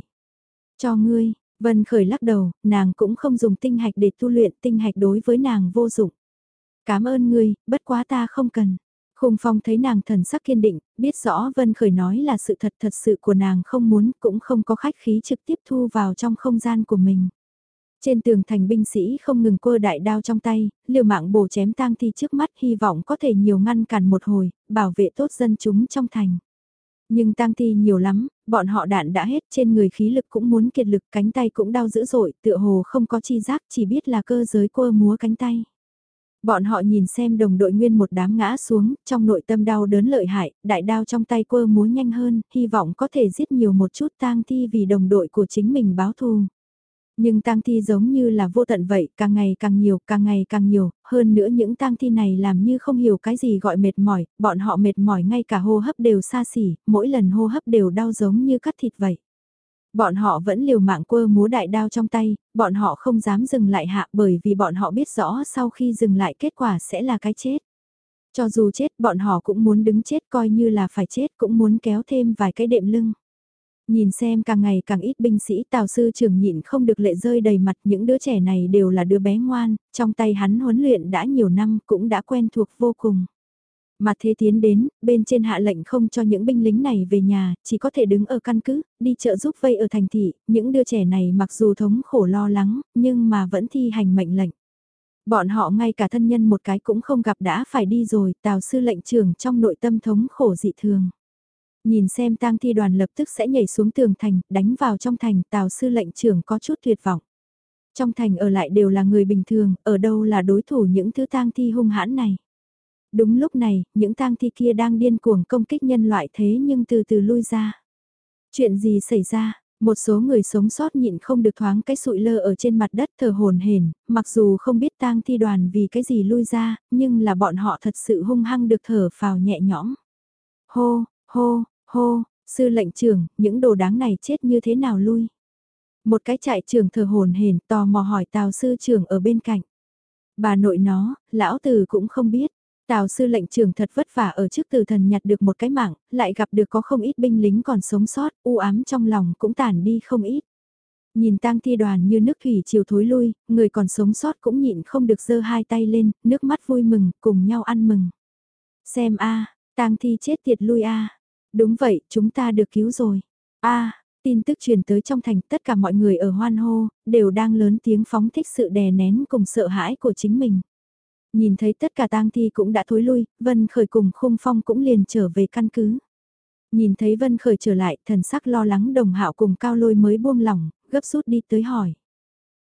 Cho ngươi, Vân Khởi lắc đầu, nàng cũng không dùng tinh hạch để tu luyện, tinh hạch đối với nàng vô dụng. Cảm ơn ngươi, bất quá ta không cần. Khung Phong thấy nàng thần sắc kiên định, biết rõ Vân Khởi nói là sự thật thật sự của nàng không muốn cũng không có khách khí trực tiếp thu vào trong không gian của mình. Trên tường thành binh sĩ không ngừng quơ đại đao trong tay, liều mạng bổ chém tang thi trước mắt hy vọng có thể nhiều ngăn cản một hồi, bảo vệ tốt dân chúng trong thành. Nhưng tang thi nhiều lắm, bọn họ đạn đã hết trên người khí lực cũng muốn kiệt lực cánh tay cũng đau dữ dội, tựa hồ không có chi giác chỉ biết là cơ giới quơ múa cánh tay. Bọn họ nhìn xem đồng đội nguyên một đám ngã xuống, trong nội tâm đau đớn lợi hại, đại đao trong tay quơ múa nhanh hơn, hy vọng có thể giết nhiều một chút tang thi vì đồng đội của chính mình báo thù. Nhưng tang thi giống như là vô tận vậy, càng ngày càng nhiều, càng ngày càng nhiều, hơn nữa những tang thi này làm như không hiểu cái gì gọi mệt mỏi, bọn họ mệt mỏi ngay cả hô hấp đều xa xỉ, mỗi lần hô hấp đều đau giống như cắt thịt vậy. Bọn họ vẫn liều mạng quơ múa đại đao trong tay, bọn họ không dám dừng lại hạ bởi vì bọn họ biết rõ sau khi dừng lại kết quả sẽ là cái chết. Cho dù chết bọn họ cũng muốn đứng chết coi như là phải chết cũng muốn kéo thêm vài cái đệm lưng. Nhìn xem càng ngày càng ít binh sĩ tào sư trưởng nhịn không được lệ rơi đầy mặt những đứa trẻ này đều là đứa bé ngoan, trong tay hắn huấn luyện đã nhiều năm cũng đã quen thuộc vô cùng. Mà thế tiến đến, bên trên hạ lệnh không cho những binh lính này về nhà, chỉ có thể đứng ở căn cứ, đi chợ giúp vây ở thành thị, những đứa trẻ này mặc dù thống khổ lo lắng, nhưng mà vẫn thi hành mệnh lệnh. Bọn họ ngay cả thân nhân một cái cũng không gặp đã phải đi rồi, tào sư lệnh trưởng trong nội tâm thống khổ dị thường. Nhìn xem tang thi đoàn lập tức sẽ nhảy xuống tường thành, đánh vào trong thành, tào sư lệnh trưởng có chút tuyệt vọng. Trong thành ở lại đều là người bình thường, ở đâu là đối thủ những thứ tang thi hung hãn này. Đúng lúc này, những tang thi kia đang điên cuồng công kích nhân loại thế nhưng từ từ lui ra. Chuyện gì xảy ra? Một số người sống sót nhịn không được thoáng cái sụi lơ ở trên mặt đất thờ hồn hển, mặc dù không biết tang thi đoàn vì cái gì lui ra, nhưng là bọn họ thật sự hung hăng được thở phào nhẹ nhõm. Hô, hô, Hô, sư lệnh trưởng, những đồ đáng này chết như thế nào lui? Một cái trại trưởng thờ hồn hển tò mò hỏi tào sư trưởng ở bên cạnh. Bà nội nó, lão tử cũng không biết. Tào sư lệnh trưởng thật vất vả ở trước từ thần nhặt được một cái mạng, lại gặp được có không ít binh lính còn sống sót, u ám trong lòng cũng tản đi không ít. Nhìn tang thi đoàn như nước thủy chiều thối lui, người còn sống sót cũng nhịn không được giơ hai tay lên, nước mắt vui mừng, cùng nhau ăn mừng. Xem a, tang thi chết tiệt lui a. Đúng vậy, chúng ta được cứu rồi. a tin tức truyền tới trong thành tất cả mọi người ở hoan hô, đều đang lớn tiếng phóng thích sự đè nén cùng sợ hãi của chính mình. Nhìn thấy tất cả tang thi cũng đã thối lui, Vân Khởi cùng khung phong cũng liền trở về căn cứ. Nhìn thấy Vân Khởi trở lại, thần sắc lo lắng đồng hạo cùng cao lôi mới buông lỏng, gấp rút đi tới hỏi.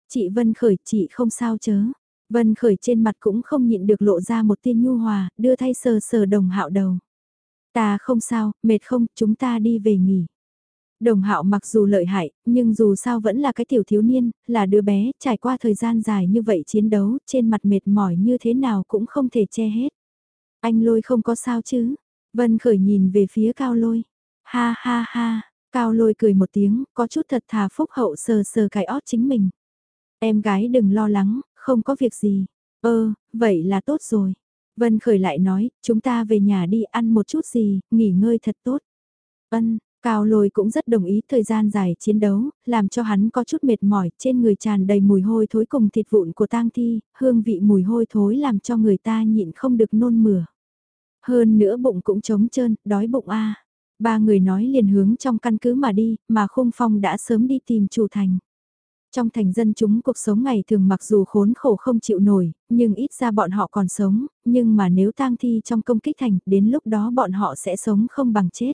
Chị Vân Khởi, chị không sao chớ. Vân Khởi trên mặt cũng không nhịn được lộ ra một tiên nhu hòa, đưa thay sờ sờ đồng hạo đầu. Ta không sao, mệt không, chúng ta đi về nghỉ. Đồng hạo mặc dù lợi hại, nhưng dù sao vẫn là cái tiểu thiếu niên, là đứa bé, trải qua thời gian dài như vậy chiến đấu, trên mặt mệt mỏi như thế nào cũng không thể che hết. Anh lôi không có sao chứ? Vân khởi nhìn về phía cao lôi. Ha ha ha, cao lôi cười một tiếng, có chút thật thà phúc hậu sờ sờ cái ót chính mình. Em gái đừng lo lắng, không có việc gì. Ơ, vậy là tốt rồi. Vân Khởi lại nói, chúng ta về nhà đi ăn một chút gì, nghỉ ngơi thật tốt. vân Cao lôi cũng rất đồng ý thời gian dài chiến đấu, làm cho hắn có chút mệt mỏi, trên người tràn đầy mùi hôi thối cùng thịt vụn của tang thi, hương vị mùi hôi thối làm cho người ta nhịn không được nôn mửa. Hơn nữa bụng cũng trống trơn, đói bụng a. Ba người nói liền hướng trong căn cứ mà đi, mà khung phong đã sớm đi tìm chủ thành. Trong thành dân chúng cuộc sống ngày thường mặc dù khốn khổ không chịu nổi, nhưng ít ra bọn họ còn sống, nhưng mà nếu tang thi trong công kích thành, đến lúc đó bọn họ sẽ sống không bằng chết.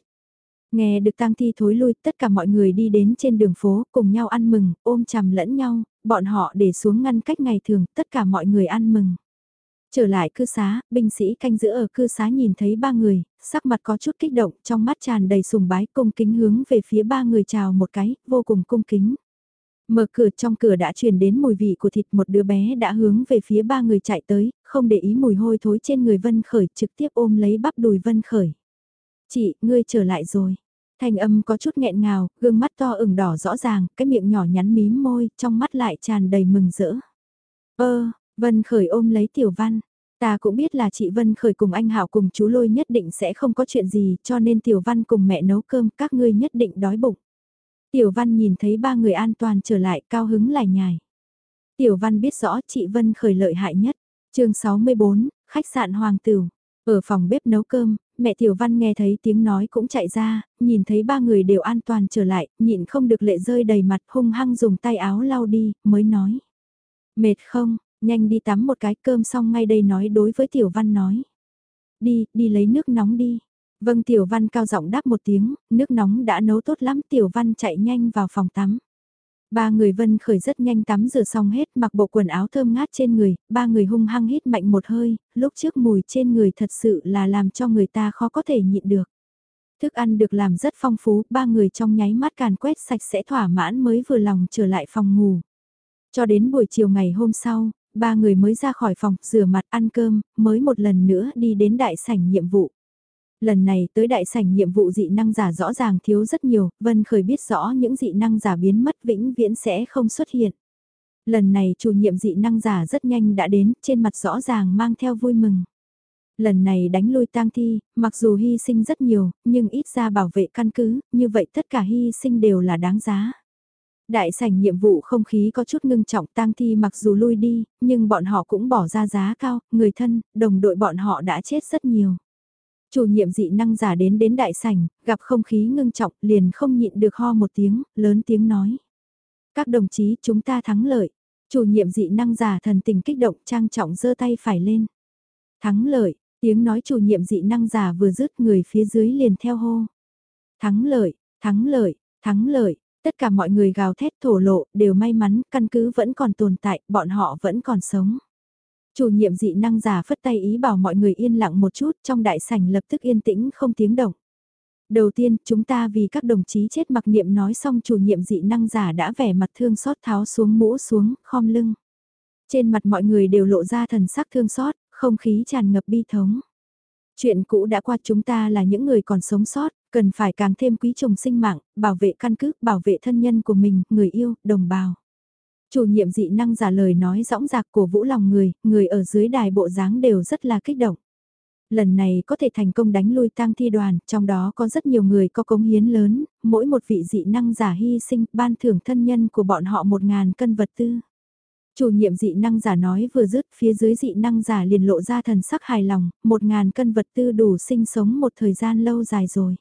Nghe được tang thi thối lui, tất cả mọi người đi đến trên đường phố, cùng nhau ăn mừng, ôm chầm lẫn nhau, bọn họ để xuống ngăn cách ngày thường, tất cả mọi người ăn mừng. Trở lại cư xá, binh sĩ canh giữ ở cư xá nhìn thấy ba người, sắc mặt có chút kích động, trong mắt tràn đầy sùng bái cung kính hướng về phía ba người chào một cái, vô cùng cung kính. Mở cửa trong cửa đã truyền đến mùi vị của thịt một đứa bé đã hướng về phía ba người chạy tới, không để ý mùi hôi thối trên người Vân Khởi trực tiếp ôm lấy bắp đùi Vân Khởi. Chị, ngươi trở lại rồi. Thanh âm có chút nghẹn ngào, gương mắt to ửng đỏ rõ ràng, cái miệng nhỏ nhắn mím môi, trong mắt lại tràn đầy mừng rỡ. Ơ, Vân Khởi ôm lấy Tiểu Văn. Ta cũng biết là chị Vân Khởi cùng anh Hảo cùng chú Lôi nhất định sẽ không có chuyện gì cho nên Tiểu Văn cùng mẹ nấu cơm các ngươi nhất định đói bụng. Tiểu Văn nhìn thấy ba người an toàn trở lại cao hứng lải nhải. Tiểu Văn biết rõ chị Vân Khởi lợi hại nhất. chương 64, khách sạn Hoàng Tửu. Ở phòng bếp nấu cơm, mẹ Tiểu Văn nghe thấy tiếng nói cũng chạy ra, nhìn thấy ba người đều an toàn trở lại, nhịn không được lệ rơi đầy mặt hung hăng dùng tay áo lau đi, mới nói. Mệt không, nhanh đi tắm một cái cơm xong ngay đây nói đối với Tiểu Văn nói. Đi, đi lấy nước nóng đi. Vâng Tiểu Văn cao giọng đáp một tiếng, nước nóng đã nấu tốt lắm Tiểu Văn chạy nhanh vào phòng tắm. Ba người Vân Khởi rất nhanh tắm rửa xong hết mặc bộ quần áo thơm ngát trên người, ba người hung hăng hít mạnh một hơi, lúc trước mùi trên người thật sự là làm cho người ta khó có thể nhịn được. Thức ăn được làm rất phong phú, ba người trong nháy mắt càn quét sạch sẽ thỏa mãn mới vừa lòng trở lại phòng ngủ. Cho đến buổi chiều ngày hôm sau, ba người mới ra khỏi phòng, rửa mặt ăn cơm, mới một lần nữa đi đến đại sảnh nhiệm vụ. Lần này tới đại sảnh nhiệm vụ dị năng giả rõ ràng thiếu rất nhiều, Vân Khởi biết rõ những dị năng giả biến mất vĩnh viễn sẽ không xuất hiện. Lần này chủ nhiệm dị năng giả rất nhanh đã đến, trên mặt rõ ràng mang theo vui mừng. Lần này đánh lui tang thi, mặc dù hy sinh rất nhiều, nhưng ít ra bảo vệ căn cứ, như vậy tất cả hy sinh đều là đáng giá. Đại sảnh nhiệm vụ không khí có chút ngưng trọng tang thi mặc dù lui đi, nhưng bọn họ cũng bỏ ra giá cao, người thân, đồng đội bọn họ đã chết rất nhiều. Chủ nhiệm dị năng giả đến đến đại sảnh, gặp không khí ngưng trọng liền không nhịn được ho một tiếng, lớn tiếng nói. Các đồng chí chúng ta thắng lợi. Chủ nhiệm dị năng giả thần tình kích động trang trọng giơ tay phải lên. Thắng lợi, tiếng nói chủ nhiệm dị năng giả vừa dứt người phía dưới liền theo hô. Thắng lợi, thắng lợi, thắng lợi, tất cả mọi người gào thét thổ lộ đều may mắn căn cứ vẫn còn tồn tại, bọn họ vẫn còn sống. Chủ nhiệm dị năng giả phất tay ý bảo mọi người yên lặng một chút trong đại sảnh lập tức yên tĩnh không tiếng động. Đầu tiên, chúng ta vì các đồng chí chết mặc niệm nói xong chủ nhiệm dị năng giả đã vẻ mặt thương xót tháo xuống mũ xuống, khom lưng. Trên mặt mọi người đều lộ ra thần sắc thương xót, không khí tràn ngập bi thống. Chuyện cũ đã qua chúng ta là những người còn sống sót, cần phải càng thêm quý trọng sinh mạng, bảo vệ căn cứ, bảo vệ thân nhân của mình, người yêu, đồng bào. Chủ nhiệm dị năng giả lời nói rõng rạc của vũ lòng người, người ở dưới đài bộ dáng đều rất là kích động. Lần này có thể thành công đánh lui tang thi đoàn, trong đó có rất nhiều người có cống hiến lớn, mỗi một vị dị năng giả hy sinh, ban thưởng thân nhân của bọn họ một ngàn cân vật tư. Chủ nhiệm dị năng giả nói vừa dứt phía dưới dị năng giả liền lộ ra thần sắc hài lòng, một ngàn cân vật tư đủ sinh sống một thời gian lâu dài rồi.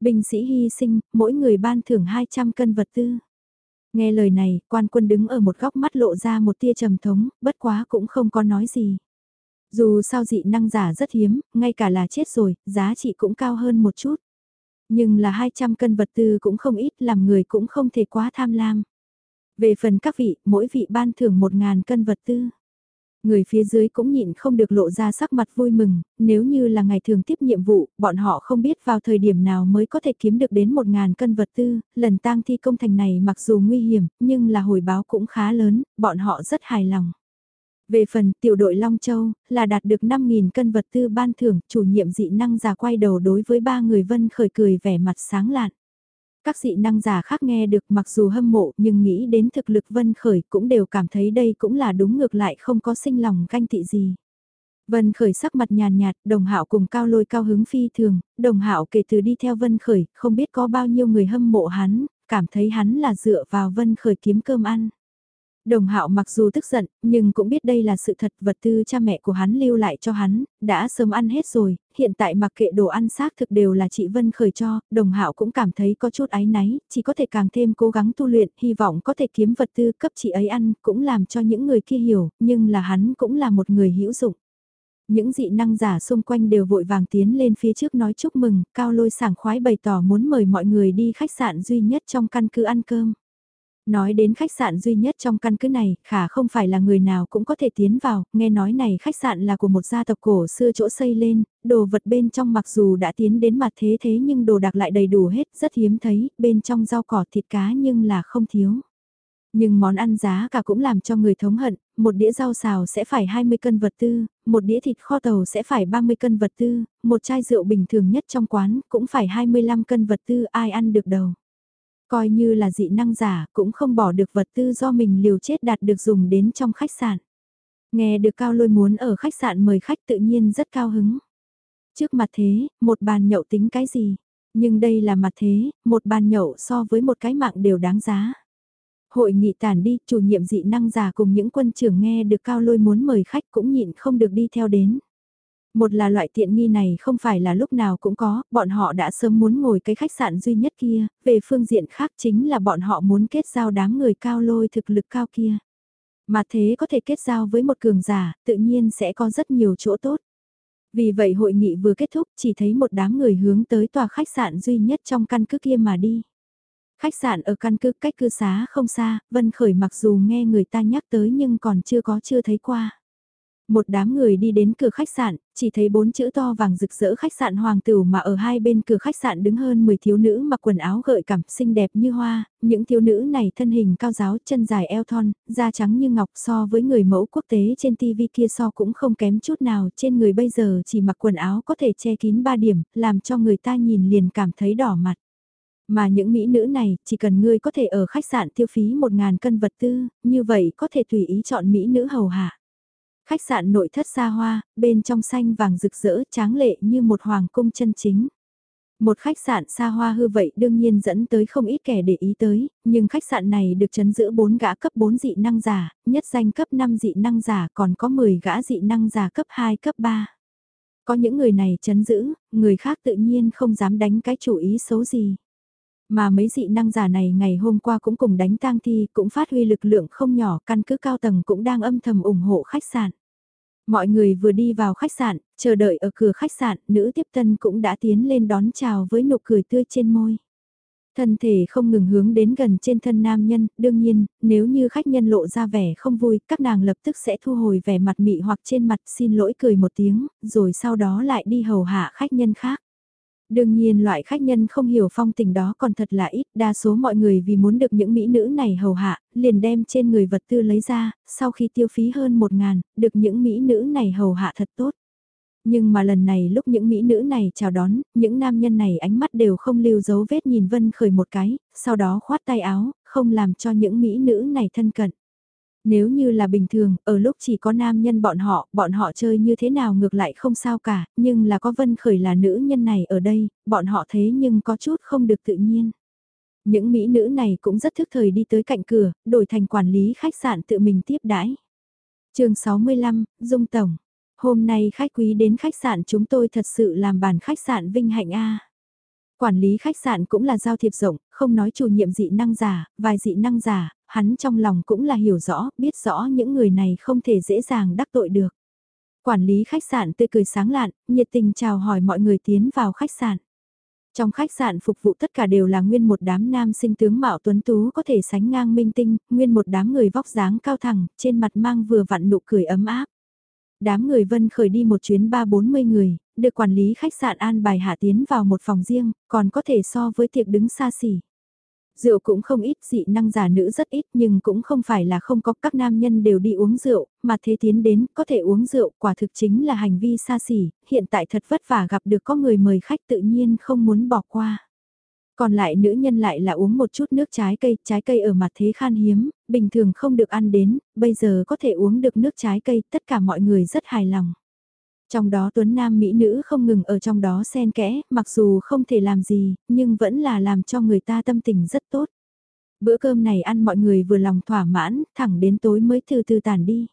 Binh sĩ hy sinh, mỗi người ban thưởng 200 cân vật tư. Nghe lời này, quan quân đứng ở một góc mắt lộ ra một tia trầm thống, bất quá cũng không có nói gì. Dù sao dị năng giả rất hiếm, ngay cả là chết rồi, giá trị cũng cao hơn một chút. Nhưng là 200 cân vật tư cũng không ít, làm người cũng không thể quá tham lam. Về phần các vị, mỗi vị ban thưởng 1.000 cân vật tư. Người phía dưới cũng nhịn không được lộ ra sắc mặt vui mừng, nếu như là ngày thường tiếp nhiệm vụ, bọn họ không biết vào thời điểm nào mới có thể kiếm được đến 1.000 cân vật tư, lần tang thi công thành này mặc dù nguy hiểm, nhưng là hồi báo cũng khá lớn, bọn họ rất hài lòng. Về phần tiểu đội Long Châu, là đạt được 5.000 cân vật tư ban thưởng, chủ nhiệm dị năng già quay đầu đối với ba người vân khởi cười vẻ mặt sáng lạn. Các dị năng giả khác nghe được mặc dù hâm mộ nhưng nghĩ đến thực lực vân khởi cũng đều cảm thấy đây cũng là đúng ngược lại không có sinh lòng canh thị gì. Vân Khởi sắc mặt nhàn nhạt, đồng hạo cùng cao lôi cao hứng phi thường, đồng hạo kể từ đi theo Vân Khởi, không biết có bao nhiêu người hâm mộ hắn, cảm thấy hắn là dựa vào Vân Khởi kiếm cơm ăn. Đồng hạo mặc dù tức giận, nhưng cũng biết đây là sự thật vật tư cha mẹ của hắn lưu lại cho hắn, đã sớm ăn hết rồi, hiện tại mặc kệ đồ ăn xác thực đều là chị Vân khởi cho, đồng hạo cũng cảm thấy có chút áy náy, chỉ có thể càng thêm cố gắng tu luyện, hy vọng có thể kiếm vật tư cấp chị ấy ăn, cũng làm cho những người kia hiểu, nhưng là hắn cũng là một người hữu dụng. Những dị năng giả xung quanh đều vội vàng tiến lên phía trước nói chúc mừng, cao lôi sảng khoái bày tỏ muốn mời mọi người đi khách sạn duy nhất trong căn cứ ăn cơm. Nói đến khách sạn duy nhất trong căn cứ này, khả không phải là người nào cũng có thể tiến vào, nghe nói này khách sạn là của một gia tộc cổ xưa chỗ xây lên, đồ vật bên trong mặc dù đã tiến đến mặt thế thế nhưng đồ đạc lại đầy đủ hết, rất hiếm thấy, bên trong rau cỏ thịt cá nhưng là không thiếu. Nhưng món ăn giá cả cũng làm cho người thống hận, một đĩa rau xào sẽ phải 20 cân vật tư, một đĩa thịt kho tàu sẽ phải 30 cân vật tư, một chai rượu bình thường nhất trong quán cũng phải 25 cân vật tư ai ăn được đầu. Coi như là dị năng giả cũng không bỏ được vật tư do mình liều chết đạt được dùng đến trong khách sạn. Nghe được Cao Lôi muốn ở khách sạn mời khách tự nhiên rất cao hứng. Trước mặt thế, một bàn nhậu tính cái gì? Nhưng đây là mặt thế, một bàn nhậu so với một cái mạng đều đáng giá. Hội nghị tản đi, chủ nhiệm dị năng giả cùng những quân trưởng nghe được Cao Lôi muốn mời khách cũng nhịn không được đi theo đến. Một là loại tiện nghi này không phải là lúc nào cũng có, bọn họ đã sớm muốn ngồi cái khách sạn duy nhất kia, về phương diện khác chính là bọn họ muốn kết giao đám người cao lôi thực lực cao kia. Mà thế có thể kết giao với một cường giả, tự nhiên sẽ có rất nhiều chỗ tốt. Vì vậy hội nghị vừa kết thúc chỉ thấy một đám người hướng tới tòa khách sạn duy nhất trong căn cứ kia mà đi. Khách sạn ở căn cứ cách cư xá không xa, Vân Khởi mặc dù nghe người ta nhắc tới nhưng còn chưa có chưa thấy qua. Một đám người đi đến cửa khách sạn, chỉ thấy bốn chữ to vàng rực rỡ khách sạn Hoàng Tử mà ở hai bên cửa khách sạn đứng hơn 10 thiếu nữ mặc quần áo gợi cảm xinh đẹp như hoa, những thiếu nữ này thân hình cao giáo chân dài eo thon, da trắng như ngọc so với người mẫu quốc tế trên TV kia so cũng không kém chút nào trên người bây giờ chỉ mặc quần áo có thể che kín ba điểm, làm cho người ta nhìn liền cảm thấy đỏ mặt. Mà những mỹ nữ này, chỉ cần ngươi có thể ở khách sạn tiêu phí 1.000 cân vật tư, như vậy có thể tùy ý chọn mỹ nữ hầu hạ. Khách sạn nội thất xa hoa, bên trong xanh vàng rực rỡ tráng lệ như một hoàng cung chân chính. Một khách sạn xa hoa hư vậy đương nhiên dẫn tới không ít kẻ để ý tới, nhưng khách sạn này được chấn giữ 4 gã cấp 4 dị năng giả, nhất danh cấp 5 dị năng giả còn có 10 gã dị năng giả cấp 2 cấp 3. Có những người này chấn giữ, người khác tự nhiên không dám đánh cái chủ ý xấu gì. Mà mấy dị năng giả này ngày hôm qua cũng cùng đánh tang thi, cũng phát huy lực lượng không nhỏ, căn cứ cao tầng cũng đang âm thầm ủng hộ khách sạn. Mọi người vừa đi vào khách sạn, chờ đợi ở cửa khách sạn, nữ tiếp tân cũng đã tiến lên đón chào với nụ cười tươi trên môi. Thân thể không ngừng hướng đến gần trên thân nam nhân, đương nhiên, nếu như khách nhân lộ ra vẻ không vui, các nàng lập tức sẽ thu hồi vẻ mặt mị hoặc trên mặt xin lỗi cười một tiếng, rồi sau đó lại đi hầu hạ khách nhân khác. Đương nhiên loại khách nhân không hiểu phong tình đó còn thật là ít, đa số mọi người vì muốn được những mỹ nữ này hầu hạ, liền đem trên người vật tư lấy ra, sau khi tiêu phí hơn một ngàn, được những mỹ nữ này hầu hạ thật tốt. Nhưng mà lần này lúc những mỹ nữ này chào đón, những nam nhân này ánh mắt đều không lưu dấu vết nhìn Vân Khởi một cái, sau đó khoát tay áo, không làm cho những mỹ nữ này thân cận. Nếu như là bình thường, ở lúc chỉ có nam nhân bọn họ, bọn họ chơi như thế nào ngược lại không sao cả, nhưng là có Vân Khởi là nữ nhân này ở đây, bọn họ thế nhưng có chút không được tự nhiên. Những mỹ nữ này cũng rất thức thời đi tới cạnh cửa, đổi thành quản lý khách sạn tự mình tiếp đãi. chương 65, Dung Tổng. Hôm nay khách quý đến khách sạn chúng tôi thật sự làm bản khách sạn Vinh Hạnh A. Quản lý khách sạn cũng là giao thiệp rộng, không nói chủ nhiệm dị năng giả, vài dị năng giả, hắn trong lòng cũng là hiểu rõ, biết rõ những người này không thể dễ dàng đắc tội được. Quản lý khách sạn tươi cười sáng lạn, nhiệt tình chào hỏi mọi người tiến vào khách sạn. Trong khách sạn phục vụ tất cả đều là nguyên một đám nam sinh tướng mạo tuấn tú có thể sánh ngang minh tinh, nguyên một đám người vóc dáng cao thẳng, trên mặt mang vừa vặn nụ cười ấm áp. Đám người vân khởi đi một chuyến ba bốn mươi người, được quản lý khách sạn an bài hạ tiến vào một phòng riêng, còn có thể so với tiệc đứng xa xỉ. Rượu cũng không ít, dị năng giả nữ rất ít nhưng cũng không phải là không có các nam nhân đều đi uống rượu, mà thế tiến đến có thể uống rượu quả thực chính là hành vi xa xỉ, hiện tại thật vất vả gặp được có người mời khách tự nhiên không muốn bỏ qua. Còn lại nữ nhân lại là uống một chút nước trái cây, trái cây ở mặt thế khan hiếm, bình thường không được ăn đến, bây giờ có thể uống được nước trái cây, tất cả mọi người rất hài lòng. Trong đó tuấn nam mỹ nữ không ngừng ở trong đó xen kẽ, mặc dù không thể làm gì, nhưng vẫn là làm cho người ta tâm tình rất tốt. Bữa cơm này ăn mọi người vừa lòng thỏa mãn, thẳng đến tối mới từ từ tàn đi.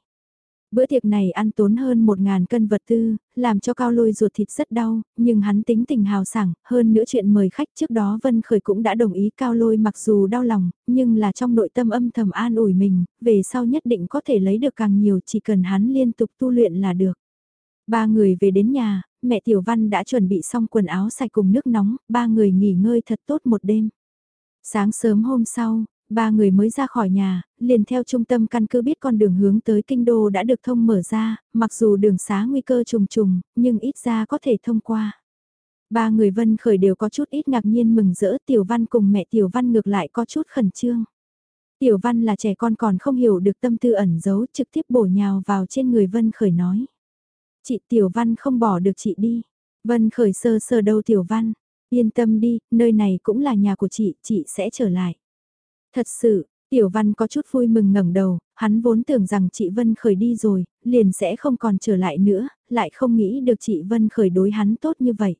Bữa tiệc này ăn tốn hơn một ngàn cân vật tư, làm cho cao lôi ruột thịt rất đau, nhưng hắn tính tình hào sảng, hơn nữa chuyện mời khách trước đó Vân Khởi cũng đã đồng ý cao lôi mặc dù đau lòng, nhưng là trong nội tâm âm thầm an ủi mình, về sau nhất định có thể lấy được càng nhiều chỉ cần hắn liên tục tu luyện là được. Ba người về đến nhà, mẹ Tiểu Văn đã chuẩn bị xong quần áo sạch cùng nước nóng, ba người nghỉ ngơi thật tốt một đêm. Sáng sớm hôm sau, ba người mới ra khỏi nhà, liền theo trung tâm căn cứ biết con đường hướng tới kinh đô đã được thông mở ra, mặc dù đường xá nguy cơ trùng trùng, nhưng ít ra có thể thông qua. Ba người vân khởi đều có chút ít ngạc nhiên mừng rỡ tiểu văn cùng mẹ tiểu văn ngược lại có chút khẩn trương. Tiểu văn là trẻ con còn không hiểu được tâm tư ẩn giấu trực tiếp bổ nhào vào trên người vân khởi nói. Chị tiểu văn không bỏ được chị đi. Vân khởi sơ sơ đâu tiểu văn. Yên tâm đi, nơi này cũng là nhà của chị, chị sẽ trở lại. Thật sự, Tiểu Văn có chút vui mừng ngẩng đầu, hắn vốn tưởng rằng chị Vân Khởi đi rồi, liền sẽ không còn trở lại nữa, lại không nghĩ được chị Vân Khởi đối hắn tốt như vậy.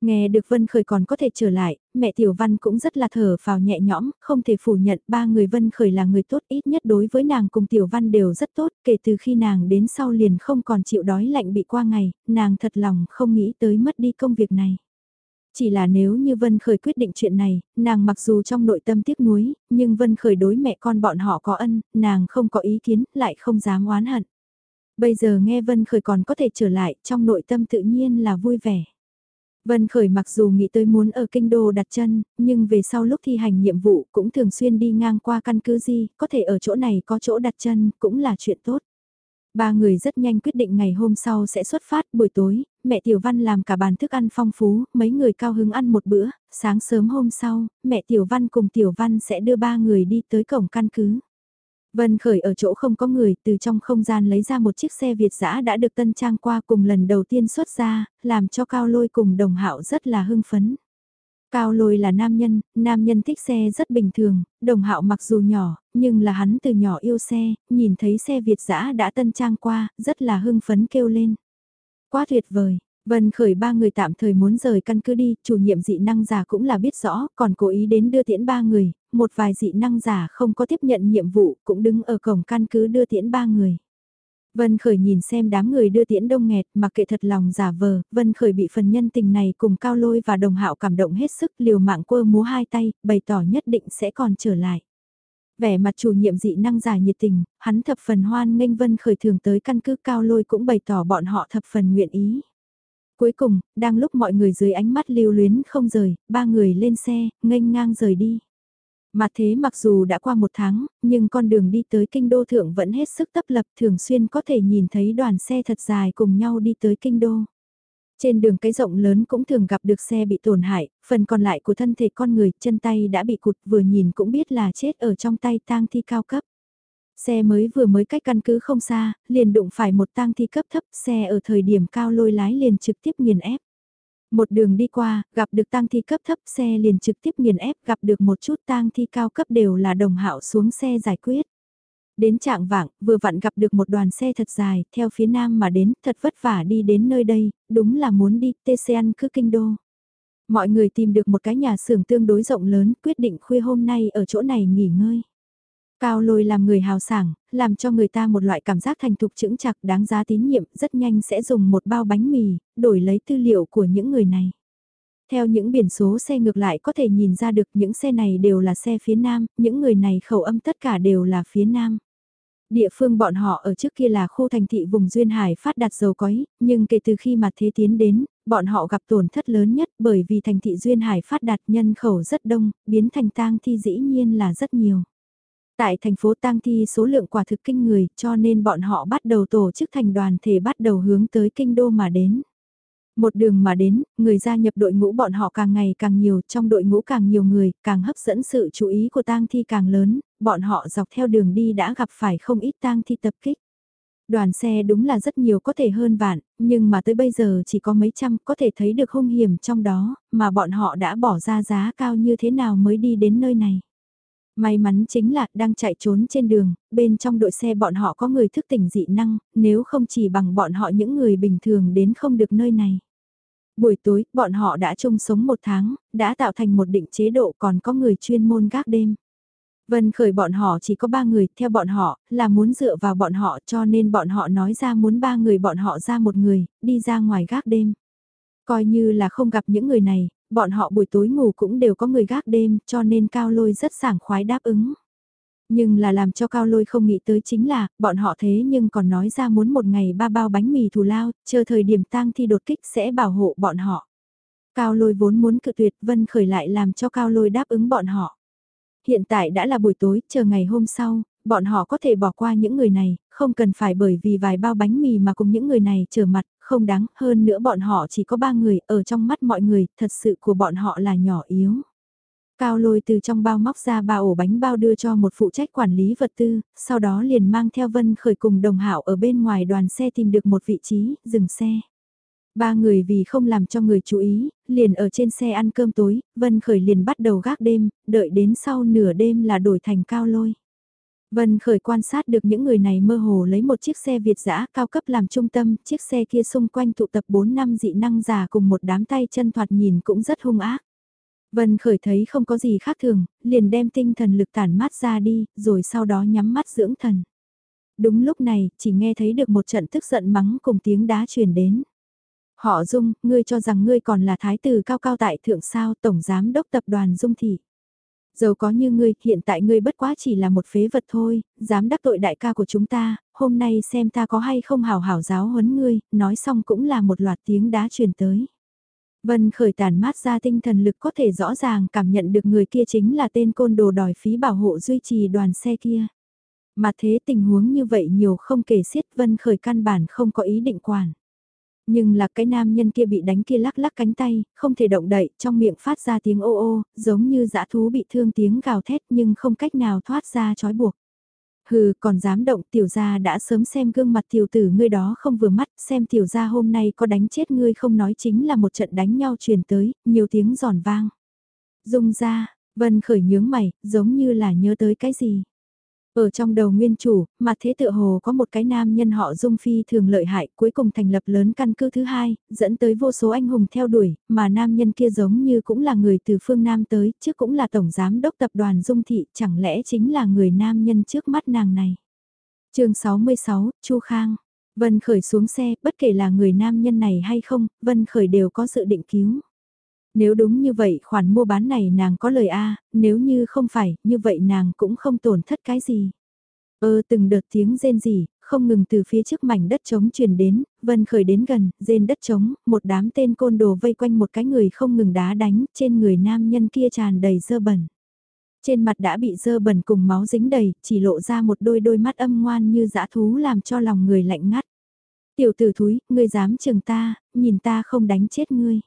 Nghe được Vân Khởi còn có thể trở lại, mẹ Tiểu Văn cũng rất là thở phào nhẹ nhõm, không thể phủ nhận ba người Vân Khởi là người tốt ít nhất đối với nàng cùng Tiểu Văn đều rất tốt, kể từ khi nàng đến sau liền không còn chịu đói lạnh bị qua ngày, nàng thật lòng không nghĩ tới mất đi công việc này. Chỉ là nếu như Vân Khởi quyết định chuyện này, nàng mặc dù trong nội tâm tiếc nuối, nhưng Vân Khởi đối mẹ con bọn họ có ân, nàng không có ý kiến, lại không dám oán hận. Bây giờ nghe Vân Khởi còn có thể trở lại, trong nội tâm tự nhiên là vui vẻ. Vân Khởi mặc dù nghĩ tới muốn ở kinh đô đặt chân, nhưng về sau lúc thi hành nhiệm vụ cũng thường xuyên đi ngang qua căn cứ gì, có thể ở chỗ này có chỗ đặt chân, cũng là chuyện tốt. Ba người rất nhanh quyết định ngày hôm sau sẽ xuất phát buổi tối, mẹ Tiểu Văn làm cả bàn thức ăn phong phú, mấy người cao hứng ăn một bữa, sáng sớm hôm sau, mẹ Tiểu Văn cùng Tiểu Văn sẽ đưa ba người đi tới cổng căn cứ. Vân Khởi ở chỗ không có người, từ trong không gian lấy ra một chiếc xe Việt giã đã được tân trang qua cùng lần đầu tiên xuất ra, làm cho Cao Lôi cùng đồng hạo rất là hưng phấn. Cao lôi là nam nhân, nam nhân thích xe rất bình thường, đồng hạo mặc dù nhỏ, nhưng là hắn từ nhỏ yêu xe, nhìn thấy xe Việt dã đã tân trang qua, rất là hưng phấn kêu lên. Quá tuyệt vời, Vân khởi ba người tạm thời muốn rời căn cứ đi, chủ nhiệm dị năng giả cũng là biết rõ, còn cố ý đến đưa tiễn ba người, một vài dị năng giả không có tiếp nhận nhiệm vụ, cũng đứng ở cổng căn cứ đưa tiễn ba người. Vân Khởi nhìn xem đám người đưa tiễn đông nghẹt mà kệ thật lòng giả vờ, Vân Khởi bị phần nhân tình này cùng Cao Lôi và đồng hạo cảm động hết sức liều mạng quơ múa hai tay, bày tỏ nhất định sẽ còn trở lại. Vẻ mặt chủ nhiệm dị năng giả nhiệt tình, hắn thập phần hoan nghênh Vân Khởi thường tới căn cứ Cao Lôi cũng bày tỏ bọn họ thập phần nguyện ý. Cuối cùng, đang lúc mọi người dưới ánh mắt lưu luyến không rời, ba người lên xe, nghênh ngang rời đi. Mà thế mặc dù đã qua một tháng, nhưng con đường đi tới kinh đô thượng vẫn hết sức tấp lập thường xuyên có thể nhìn thấy đoàn xe thật dài cùng nhau đi tới kinh đô. Trên đường cái rộng lớn cũng thường gặp được xe bị tổn hại, phần còn lại của thân thể con người, chân tay đã bị cụt vừa nhìn cũng biết là chết ở trong tay tang thi cao cấp. Xe mới vừa mới cách căn cứ không xa, liền đụng phải một tang thi cấp thấp, xe ở thời điểm cao lôi lái liền trực tiếp nghiền ép. Một đường đi qua, gặp được tang thi cấp thấp xe liền trực tiếp nghiền ép, gặp được một chút tang thi cao cấp đều là đồng hạo xuống xe giải quyết. Đến trạng vạng, vừa vặn gặp được một đoàn xe thật dài, theo phía nam mà đến, thật vất vả đi đến nơi đây, đúng là muốn đi, tê ăn cứ kinh đô. Mọi người tìm được một cái nhà xưởng tương đối rộng lớn, quyết định khuya hôm nay ở chỗ này nghỉ ngơi. Cao lôi làm người hào sảng, làm cho người ta một loại cảm giác thành thục chững chặt đáng giá tín nhiệm, rất nhanh sẽ dùng một bao bánh mì, đổi lấy tư liệu của những người này. Theo những biển số xe ngược lại có thể nhìn ra được những xe này đều là xe phía Nam, những người này khẩu âm tất cả đều là phía Nam. Địa phương bọn họ ở trước kia là khu thành thị vùng Duyên Hải phát đạt dầu cói, nhưng kể từ khi mà thế tiến đến, bọn họ gặp tổn thất lớn nhất bởi vì thành thị Duyên Hải phát đạt nhân khẩu rất đông, biến thành tang thi dĩ nhiên là rất nhiều. Tại thành phố tang thi số lượng quả thực kinh người cho nên bọn họ bắt đầu tổ chức thành đoàn thể bắt đầu hướng tới kinh đô mà đến. Một đường mà đến, người gia nhập đội ngũ bọn họ càng ngày càng nhiều, trong đội ngũ càng nhiều người, càng hấp dẫn sự chú ý của tang thi càng lớn, bọn họ dọc theo đường đi đã gặp phải không ít tang thi tập kích. Đoàn xe đúng là rất nhiều có thể hơn vạn, nhưng mà tới bây giờ chỉ có mấy trăm có thể thấy được hung hiểm trong đó, mà bọn họ đã bỏ ra giá cao như thế nào mới đi đến nơi này. May mắn chính là đang chạy trốn trên đường, bên trong đội xe bọn họ có người thức tỉnh dị năng, nếu không chỉ bằng bọn họ những người bình thường đến không được nơi này. Buổi tối, bọn họ đã chung sống một tháng, đã tạo thành một định chế độ còn có người chuyên môn gác đêm. Vân khởi bọn họ chỉ có ba người, theo bọn họ, là muốn dựa vào bọn họ cho nên bọn họ nói ra muốn ba người bọn họ ra một người, đi ra ngoài gác đêm. Coi như là không gặp những người này, bọn họ buổi tối ngủ cũng đều có người gác đêm cho nên cao lôi rất sảng khoái đáp ứng. Nhưng là làm cho cao lôi không nghĩ tới chính là, bọn họ thế nhưng còn nói ra muốn một ngày ba bao bánh mì thù lao, chờ thời điểm tang thi đột kích sẽ bảo hộ bọn họ. Cao lôi vốn muốn cự tuyệt Vân khởi lại làm cho cao lôi đáp ứng bọn họ. Hiện tại đã là buổi tối, chờ ngày hôm sau, bọn họ có thể bỏ qua những người này, không cần phải bởi vì vài bao bánh mì mà cùng những người này trở mặt, không đáng, hơn nữa bọn họ chỉ có ba người, ở trong mắt mọi người, thật sự của bọn họ là nhỏ yếu. Cao lôi từ trong bao móc ra ba ổ bánh bao đưa cho một phụ trách quản lý vật tư, sau đó liền mang theo Vân Khởi cùng đồng hảo ở bên ngoài đoàn xe tìm được một vị trí, dừng xe. Ba người vì không làm cho người chú ý, liền ở trên xe ăn cơm tối, Vân Khởi liền bắt đầu gác đêm, đợi đến sau nửa đêm là đổi thành cao lôi. Vân Khởi quan sát được những người này mơ hồ lấy một chiếc xe Việt giã cao cấp làm trung tâm, chiếc xe kia xung quanh tụ tập 4 năm dị năng giả cùng một đám tay chân thoạt nhìn cũng rất hung ác. Vân Khởi thấy không có gì khác thường, liền đem tinh thần lực tản mát ra đi, rồi sau đó nhắm mắt dưỡng thần. Đúng lúc này, chỉ nghe thấy được một trận tức giận mắng cùng tiếng đá truyền đến. Họ Dung, ngươi cho rằng ngươi còn là thái tử cao cao tại thượng sao tổng giám đốc tập đoàn Dung Thị. Giàu có như ngươi, hiện tại ngươi bất quá chỉ là một phế vật thôi, dám đắc tội đại ca của chúng ta, hôm nay xem ta có hay không hào hảo giáo huấn ngươi, nói xong cũng là một loạt tiếng đá truyền tới. Vân khởi tàn mát ra tinh thần lực có thể rõ ràng cảm nhận được người kia chính là tên côn đồ đòi phí bảo hộ duy trì đoàn xe kia. Mà thế tình huống như vậy nhiều không kể xiết Vân khởi căn bản không có ý định quản. Nhưng là cái nam nhân kia bị đánh kia lắc lắc cánh tay, không thể động đậy, trong miệng phát ra tiếng ô ô, giống như dã thú bị thương tiếng gào thét nhưng không cách nào thoát ra trói buộc. Hừ, còn dám động tiểu gia đã sớm xem gương mặt tiểu tử ngươi đó không vừa mắt, xem tiểu gia hôm nay có đánh chết ngươi không nói chính là một trận đánh nhau truyền tới, nhiều tiếng giòn vang. Dung ra, vân khởi nhướng mày, giống như là nhớ tới cái gì. Ở trong đầu nguyên chủ, mà thế tự hồ có một cái nam nhân họ Dung Phi thường lợi hại cuối cùng thành lập lớn căn cứ thứ hai, dẫn tới vô số anh hùng theo đuổi, mà nam nhân kia giống như cũng là người từ phương Nam tới, chứ cũng là tổng giám đốc tập đoàn Dung Thị, chẳng lẽ chính là người nam nhân trước mắt nàng này. chương 66, Chu Khang Vân Khởi xuống xe, bất kể là người nam nhân này hay không, Vân Khởi đều có sự định cứu. Nếu đúng như vậy khoản mua bán này nàng có lời A, nếu như không phải, như vậy nàng cũng không tổn thất cái gì. Ơ từng đợt tiếng rên gì, không ngừng từ phía trước mảnh đất trống truyền đến, vân khởi đến gần, rên đất trống, một đám tên côn đồ vây quanh một cái người không ngừng đá đánh, trên người nam nhân kia tràn đầy dơ bẩn. Trên mặt đã bị dơ bẩn cùng máu dính đầy, chỉ lộ ra một đôi đôi mắt âm ngoan như dã thú làm cho lòng người lạnh ngắt. Tiểu tử thúi, ngươi dám chừng ta, nhìn ta không đánh chết ngươi.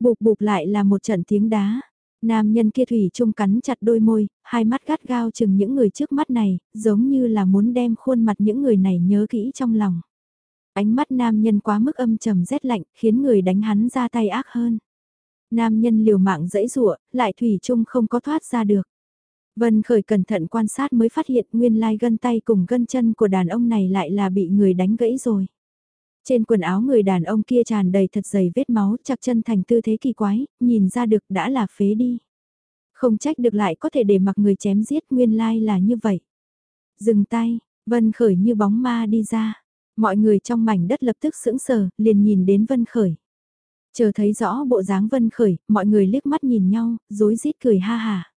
Bụp bụp lại là một trận tiếng đá. Nam nhân kia thủy chung cắn chặt đôi môi, hai mắt gắt gao chừng những người trước mắt này, giống như là muốn đem khuôn mặt những người này nhớ kỹ trong lòng. Ánh mắt nam nhân quá mức âm trầm rét lạnh, khiến người đánh hắn ra tay ác hơn. Nam nhân liều mạng dẫy rụa, lại thủy chung không có thoát ra được. Vân khởi cẩn thận quan sát mới phát hiện nguyên lai gân tay cùng gân chân của đàn ông này lại là bị người đánh gãy rồi. Trên quần áo người đàn ông kia tràn đầy thật dày vết máu chặt chân thành tư thế kỳ quái, nhìn ra được đã là phế đi. Không trách được lại có thể để mặc người chém giết nguyên lai là như vậy. Dừng tay, Vân Khởi như bóng ma đi ra. Mọi người trong mảnh đất lập tức sững sờ, liền nhìn đến Vân Khởi. Chờ thấy rõ bộ dáng Vân Khởi, mọi người liếc mắt nhìn nhau, rối rít cười ha hà.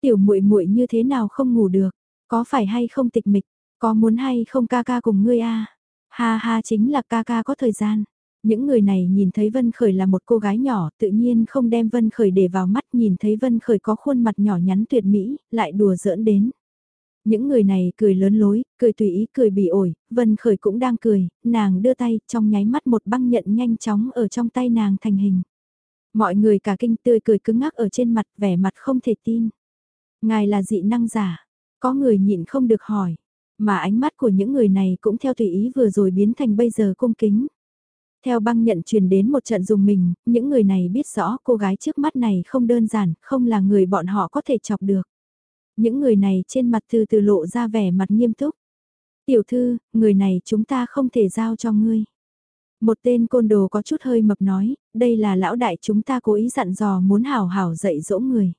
Tiểu muội muội như thế nào không ngủ được, có phải hay không tịch mịch, có muốn hay không ca ca cùng ngươi a? Ha ha chính là ca ca có thời gian. Những người này nhìn thấy Vân Khởi là một cô gái nhỏ, tự nhiên không đem Vân Khởi để vào mắt nhìn thấy Vân Khởi có khuôn mặt nhỏ nhắn tuyệt mỹ, lại đùa giỡn đến. Những người này cười lớn lối, cười tùy ý, cười bị ổi, Vân Khởi cũng đang cười, nàng đưa tay, trong nháy mắt một băng nhận nhanh chóng ở trong tay nàng thành hình. Mọi người cả kinh tươi cười cứng ngắc ở trên mặt, vẻ mặt không thể tin. Ngài là dị năng giả, có người nhịn không được hỏi, mà ánh mắt của những người này cũng theo tùy ý vừa rồi biến thành bây giờ cung kính. Theo băng nhận truyền đến một trận dùng mình, những người này biết rõ cô gái trước mắt này không đơn giản, không là người bọn họ có thể chọc được. Những người này trên mặt từ từ lộ ra vẻ mặt nghiêm túc. Tiểu thư, người này chúng ta không thể giao cho ngươi. Một tên côn đồ có chút hơi mập nói, đây là lão đại chúng ta cố ý dặn dò muốn hảo hảo dạy dỗ người.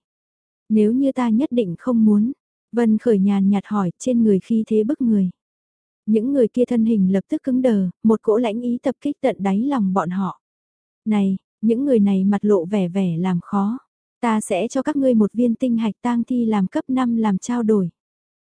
Nếu như ta nhất định không muốn, Vân khởi nhàn nhạt hỏi trên người khi thế bức người. Những người kia thân hình lập tức cứng đờ, một cỗ lãnh ý tập kích tận đáy lòng bọn họ. Này, những người này mặt lộ vẻ vẻ làm khó. Ta sẽ cho các ngươi một viên tinh hạch tang thi làm cấp 5 làm trao đổi.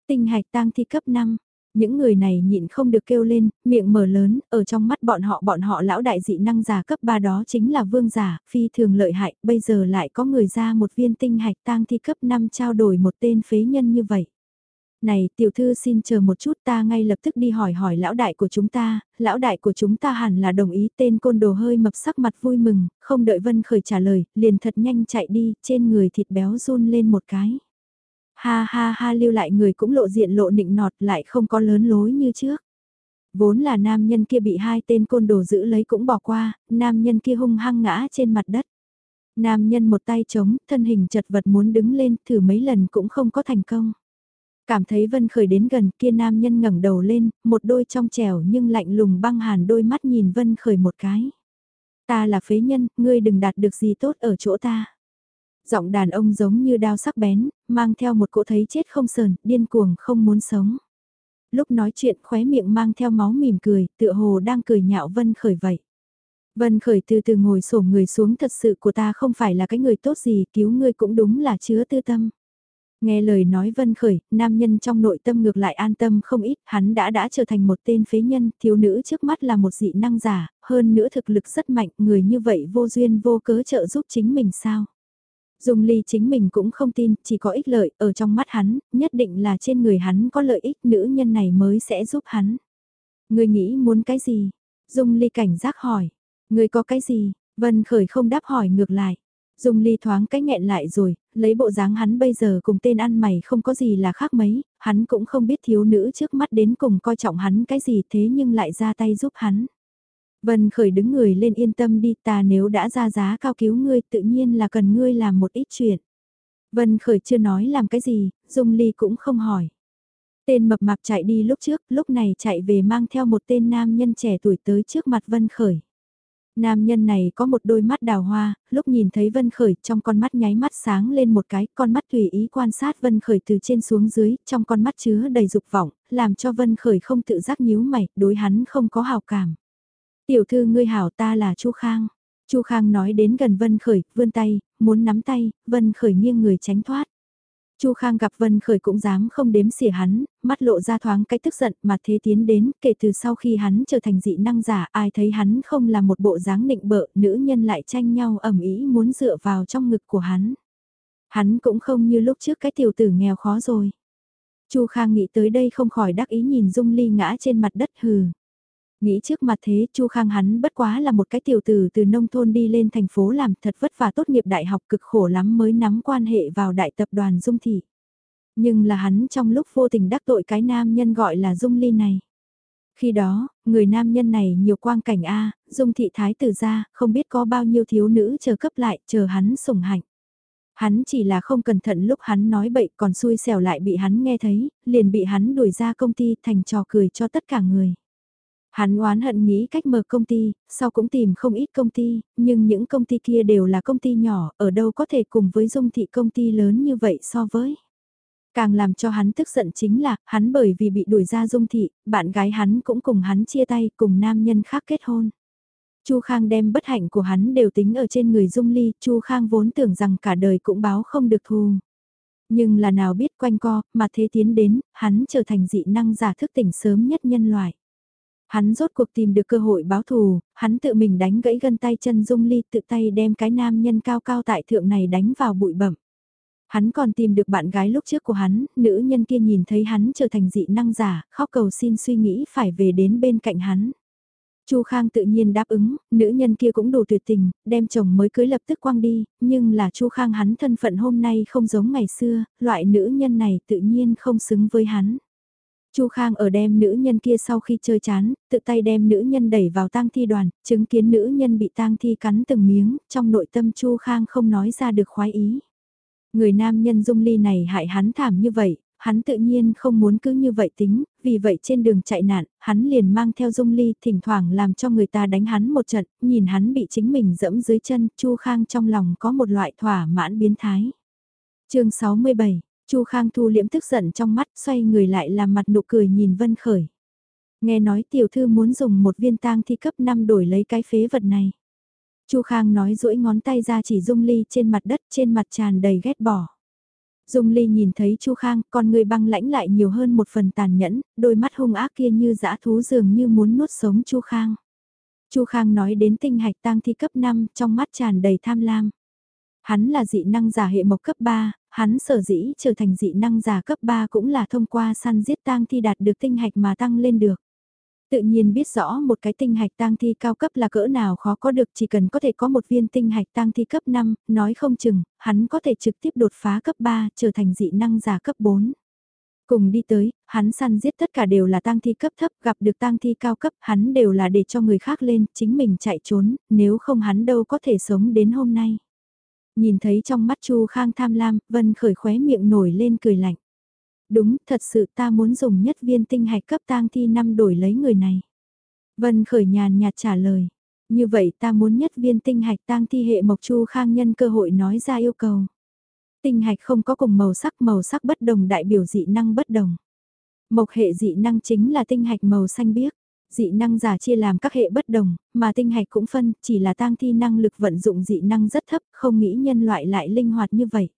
Tinh hạch tang thi cấp 5, những người này nhịn không được kêu lên, miệng mở lớn, ở trong mắt bọn họ bọn họ lão đại dị năng giả cấp 3 đó chính là vương giả, phi thường lợi hại, bây giờ lại có người ra một viên tinh hạch tang thi cấp 5 trao đổi một tên phế nhân như vậy. Này tiểu thư xin chờ một chút ta ngay lập tức đi hỏi hỏi lão đại của chúng ta, lão đại của chúng ta hẳn là đồng ý tên côn đồ hơi mập sắc mặt vui mừng, không đợi Vân Khởi trả lời, liền thật nhanh chạy đi, trên người thịt béo run lên một cái. Ha ha ha lưu lại người cũng lộ diện lộ nịnh nọt lại không có lớn lối như trước. Vốn là nam nhân kia bị hai tên côn đồ giữ lấy cũng bỏ qua, nam nhân kia hung hăng ngã trên mặt đất. Nam nhân một tay chống, thân hình chật vật muốn đứng lên, thử mấy lần cũng không có thành công. Cảm thấy Vân Khởi đến gần kia nam nhân ngẩng đầu lên, một đôi trong trẻo nhưng lạnh lùng băng hàn đôi mắt nhìn Vân Khởi một cái. Ta là phế nhân, ngươi đừng đạt được gì tốt ở chỗ ta. Giọng đàn ông giống như đao sắc bén, mang theo một cỗ thấy chết không sờn, điên cuồng không muốn sống. Lúc nói chuyện khóe miệng mang theo máu mỉm cười, tựa hồ đang cười nhạo Vân Khởi vậy. Vân Khởi từ từ ngồi sổ người xuống thật sự của ta không phải là cái người tốt gì, cứu ngươi cũng đúng là chứa tư tâm. Nghe lời nói Vân Khởi, nam nhân trong nội tâm ngược lại an tâm không ít, hắn đã đã trở thành một tên phế nhân, thiếu nữ trước mắt là một dị năng giả, hơn nữa thực lực rất mạnh, người như vậy vô duyên vô cớ trợ giúp chính mình sao. Dung Ly chính mình cũng không tin, chỉ có ích lợi, ở trong mắt hắn, nhất định là trên người hắn có lợi ích nữ nhân này mới sẽ giúp hắn. Người nghĩ muốn cái gì? Dung Ly cảnh giác hỏi. Người có cái gì? Vân Khởi không đáp hỏi ngược lại. Dung Ly thoáng cái nghẹn lại rồi, lấy bộ dáng hắn bây giờ cùng tên ăn mày không có gì là khác mấy, hắn cũng không biết thiếu nữ trước mắt đến cùng coi trọng hắn cái gì thế nhưng lại ra tay giúp hắn. Vân khởi đứng người lên yên tâm đi ta nếu đã ra giá cao cứu ngươi tự nhiên là cần ngươi làm một ít chuyện. Vân khởi chưa nói làm cái gì, Dung Ly cũng không hỏi. Tên mập mạp chạy đi lúc trước, lúc này chạy về mang theo một tên nam nhân trẻ tuổi tới trước mặt Vân khởi. Nam nhân này có một đôi mắt đào hoa, lúc nhìn thấy Vân Khởi trong con mắt nháy mắt sáng lên một cái, con mắt tùy ý quan sát Vân Khởi từ trên xuống dưới, trong con mắt chứa đầy dục vọng, làm cho Vân Khởi không tự giác nhíu mày, đối hắn không có hào cảm. Tiểu thư ngươi hảo ta là Chu Khang. Chu Khang nói đến gần Vân Khởi, vươn tay, muốn nắm tay, Vân Khởi nghiêng người tránh thoát. Chu Khang gặp Vân Khởi cũng dám không đếm xỉa hắn, mắt lộ ra thoáng cái tức giận mà thế tiến đến, kể từ sau khi hắn trở thành dị năng giả, ai thấy hắn không là một bộ dáng nịnh bợ, nữ nhân lại tranh nhau ẩm ý muốn dựa vào trong ngực của hắn. Hắn cũng không như lúc trước cái tiểu tử nghèo khó rồi. Chu Khang nghĩ tới đây không khỏi đắc ý nhìn Dung Ly ngã trên mặt đất hừ. Nghĩ trước mặt thế, Chu Khang hắn bất quá là một cái tiểu tử từ nông thôn đi lên thành phố làm thật vất vả tốt nghiệp đại học cực khổ lắm mới nắm quan hệ vào đại tập đoàn Dung Thị. Nhưng là hắn trong lúc vô tình đắc tội cái nam nhân gọi là Dung Ly này. Khi đó, người nam nhân này nhiều quang cảnh A, Dung Thị Thái tử ra, không biết có bao nhiêu thiếu nữ chờ cấp lại, chờ hắn sủng hạnh. Hắn chỉ là không cẩn thận lúc hắn nói bậy còn xui xẻo lại bị hắn nghe thấy, liền bị hắn đuổi ra công ty thành trò cười cho tất cả người. Hắn oán hận nghĩ cách mở công ty, sau cũng tìm không ít công ty, nhưng những công ty kia đều là công ty nhỏ, ở đâu có thể cùng với dung thị công ty lớn như vậy so với. Càng làm cho hắn tức giận chính là, hắn bởi vì bị đuổi ra dung thị, bạn gái hắn cũng cùng hắn chia tay cùng nam nhân khác kết hôn. Chu Khang đem bất hạnh của hắn đều tính ở trên người Dung Ly, Chu Khang vốn tưởng rằng cả đời cũng báo không được thù. Nhưng là nào biết quanh co, mà thế tiến đến, hắn trở thành dị năng giả thức tỉnh sớm nhất nhân loại. Hắn rốt cuộc tìm được cơ hội báo thù, hắn tự mình đánh gãy gân tay chân Dung Ly tự tay đem cái nam nhân cao cao tại thượng này đánh vào bụi bẩm. Hắn còn tìm được bạn gái lúc trước của hắn, nữ nhân kia nhìn thấy hắn trở thành dị năng giả, khóc cầu xin suy nghĩ phải về đến bên cạnh hắn. Chu Khang tự nhiên đáp ứng, nữ nhân kia cũng đủ tuyệt tình, đem chồng mới cưới lập tức quăng đi, nhưng là Chu Khang hắn thân phận hôm nay không giống ngày xưa, loại nữ nhân này tự nhiên không xứng với hắn. Chu Khang ở đem nữ nhân kia sau khi chơi chán, tự tay đem nữ nhân đẩy vào tang thi đoàn, chứng kiến nữ nhân bị tang thi cắn từng miếng, trong nội tâm Chu Khang không nói ra được khoái ý. Người nam nhân dung ly này hại hắn thảm như vậy, hắn tự nhiên không muốn cứ như vậy tính, vì vậy trên đường chạy nạn, hắn liền mang theo dung ly thỉnh thoảng làm cho người ta đánh hắn một trận, nhìn hắn bị chính mình dẫm dưới chân, Chu Khang trong lòng có một loại thỏa mãn biến thái. chương 67, Chu Khang thu liễm tức giận trong mắt, xoay người lại làm mặt nụ cười nhìn Vân Khởi. Nghe nói tiểu thư muốn dùng một viên tang thi cấp 5 đổi lấy cái phế vật này. Chu Khang nói duỗi ngón tay ra chỉ Dung Ly trên mặt đất trên mặt tràn đầy ghét bỏ. Dung Ly nhìn thấy Chu Khang, con người băng lãnh lại nhiều hơn một phần tàn nhẫn, đôi mắt hung ác kia như dã thú dường như muốn nuốt sống Chu Khang. Chu Khang nói đến tinh hạch tang thi cấp 5, trong mắt tràn đầy tham lam. Hắn là dị năng giả hệ mộc cấp 3, hắn sở dĩ trở thành dị năng giả cấp 3 cũng là thông qua săn giết tang thi đạt được tinh hạch mà tăng lên được tự nhiên biết rõ một cái tinh hạch tang thi cao cấp là cỡ nào khó có được chỉ cần có thể có một viên tinh hạch tang thi cấp 5, nói không chừng, hắn có thể trực tiếp đột phá cấp 3, trở thành dị năng giả cấp 4. Cùng đi tới, hắn săn giết tất cả đều là tang thi cấp thấp, gặp được tang thi cao cấp, hắn đều là để cho người khác lên, chính mình chạy trốn, nếu không hắn đâu có thể sống đến hôm nay. Nhìn thấy trong mắt Chu Khang tham lam, Vân khởi khóe miệng nổi lên cười lạnh. Đúng, thật sự ta muốn dùng nhất viên tinh hạch cấp tang thi năm đổi lấy người này. Vân khởi nhàn nhạt trả lời. Như vậy ta muốn nhất viên tinh hạch tang thi hệ mộc chu khang nhân cơ hội nói ra yêu cầu. Tinh hạch không có cùng màu sắc màu sắc bất đồng đại biểu dị năng bất đồng. Mộc hệ dị năng chính là tinh hạch màu xanh biếc. Dị năng giả chia làm các hệ bất đồng, mà tinh hạch cũng phân, chỉ là tang thi năng lực vận dụng dị năng rất thấp, không nghĩ nhân loại lại linh hoạt như vậy.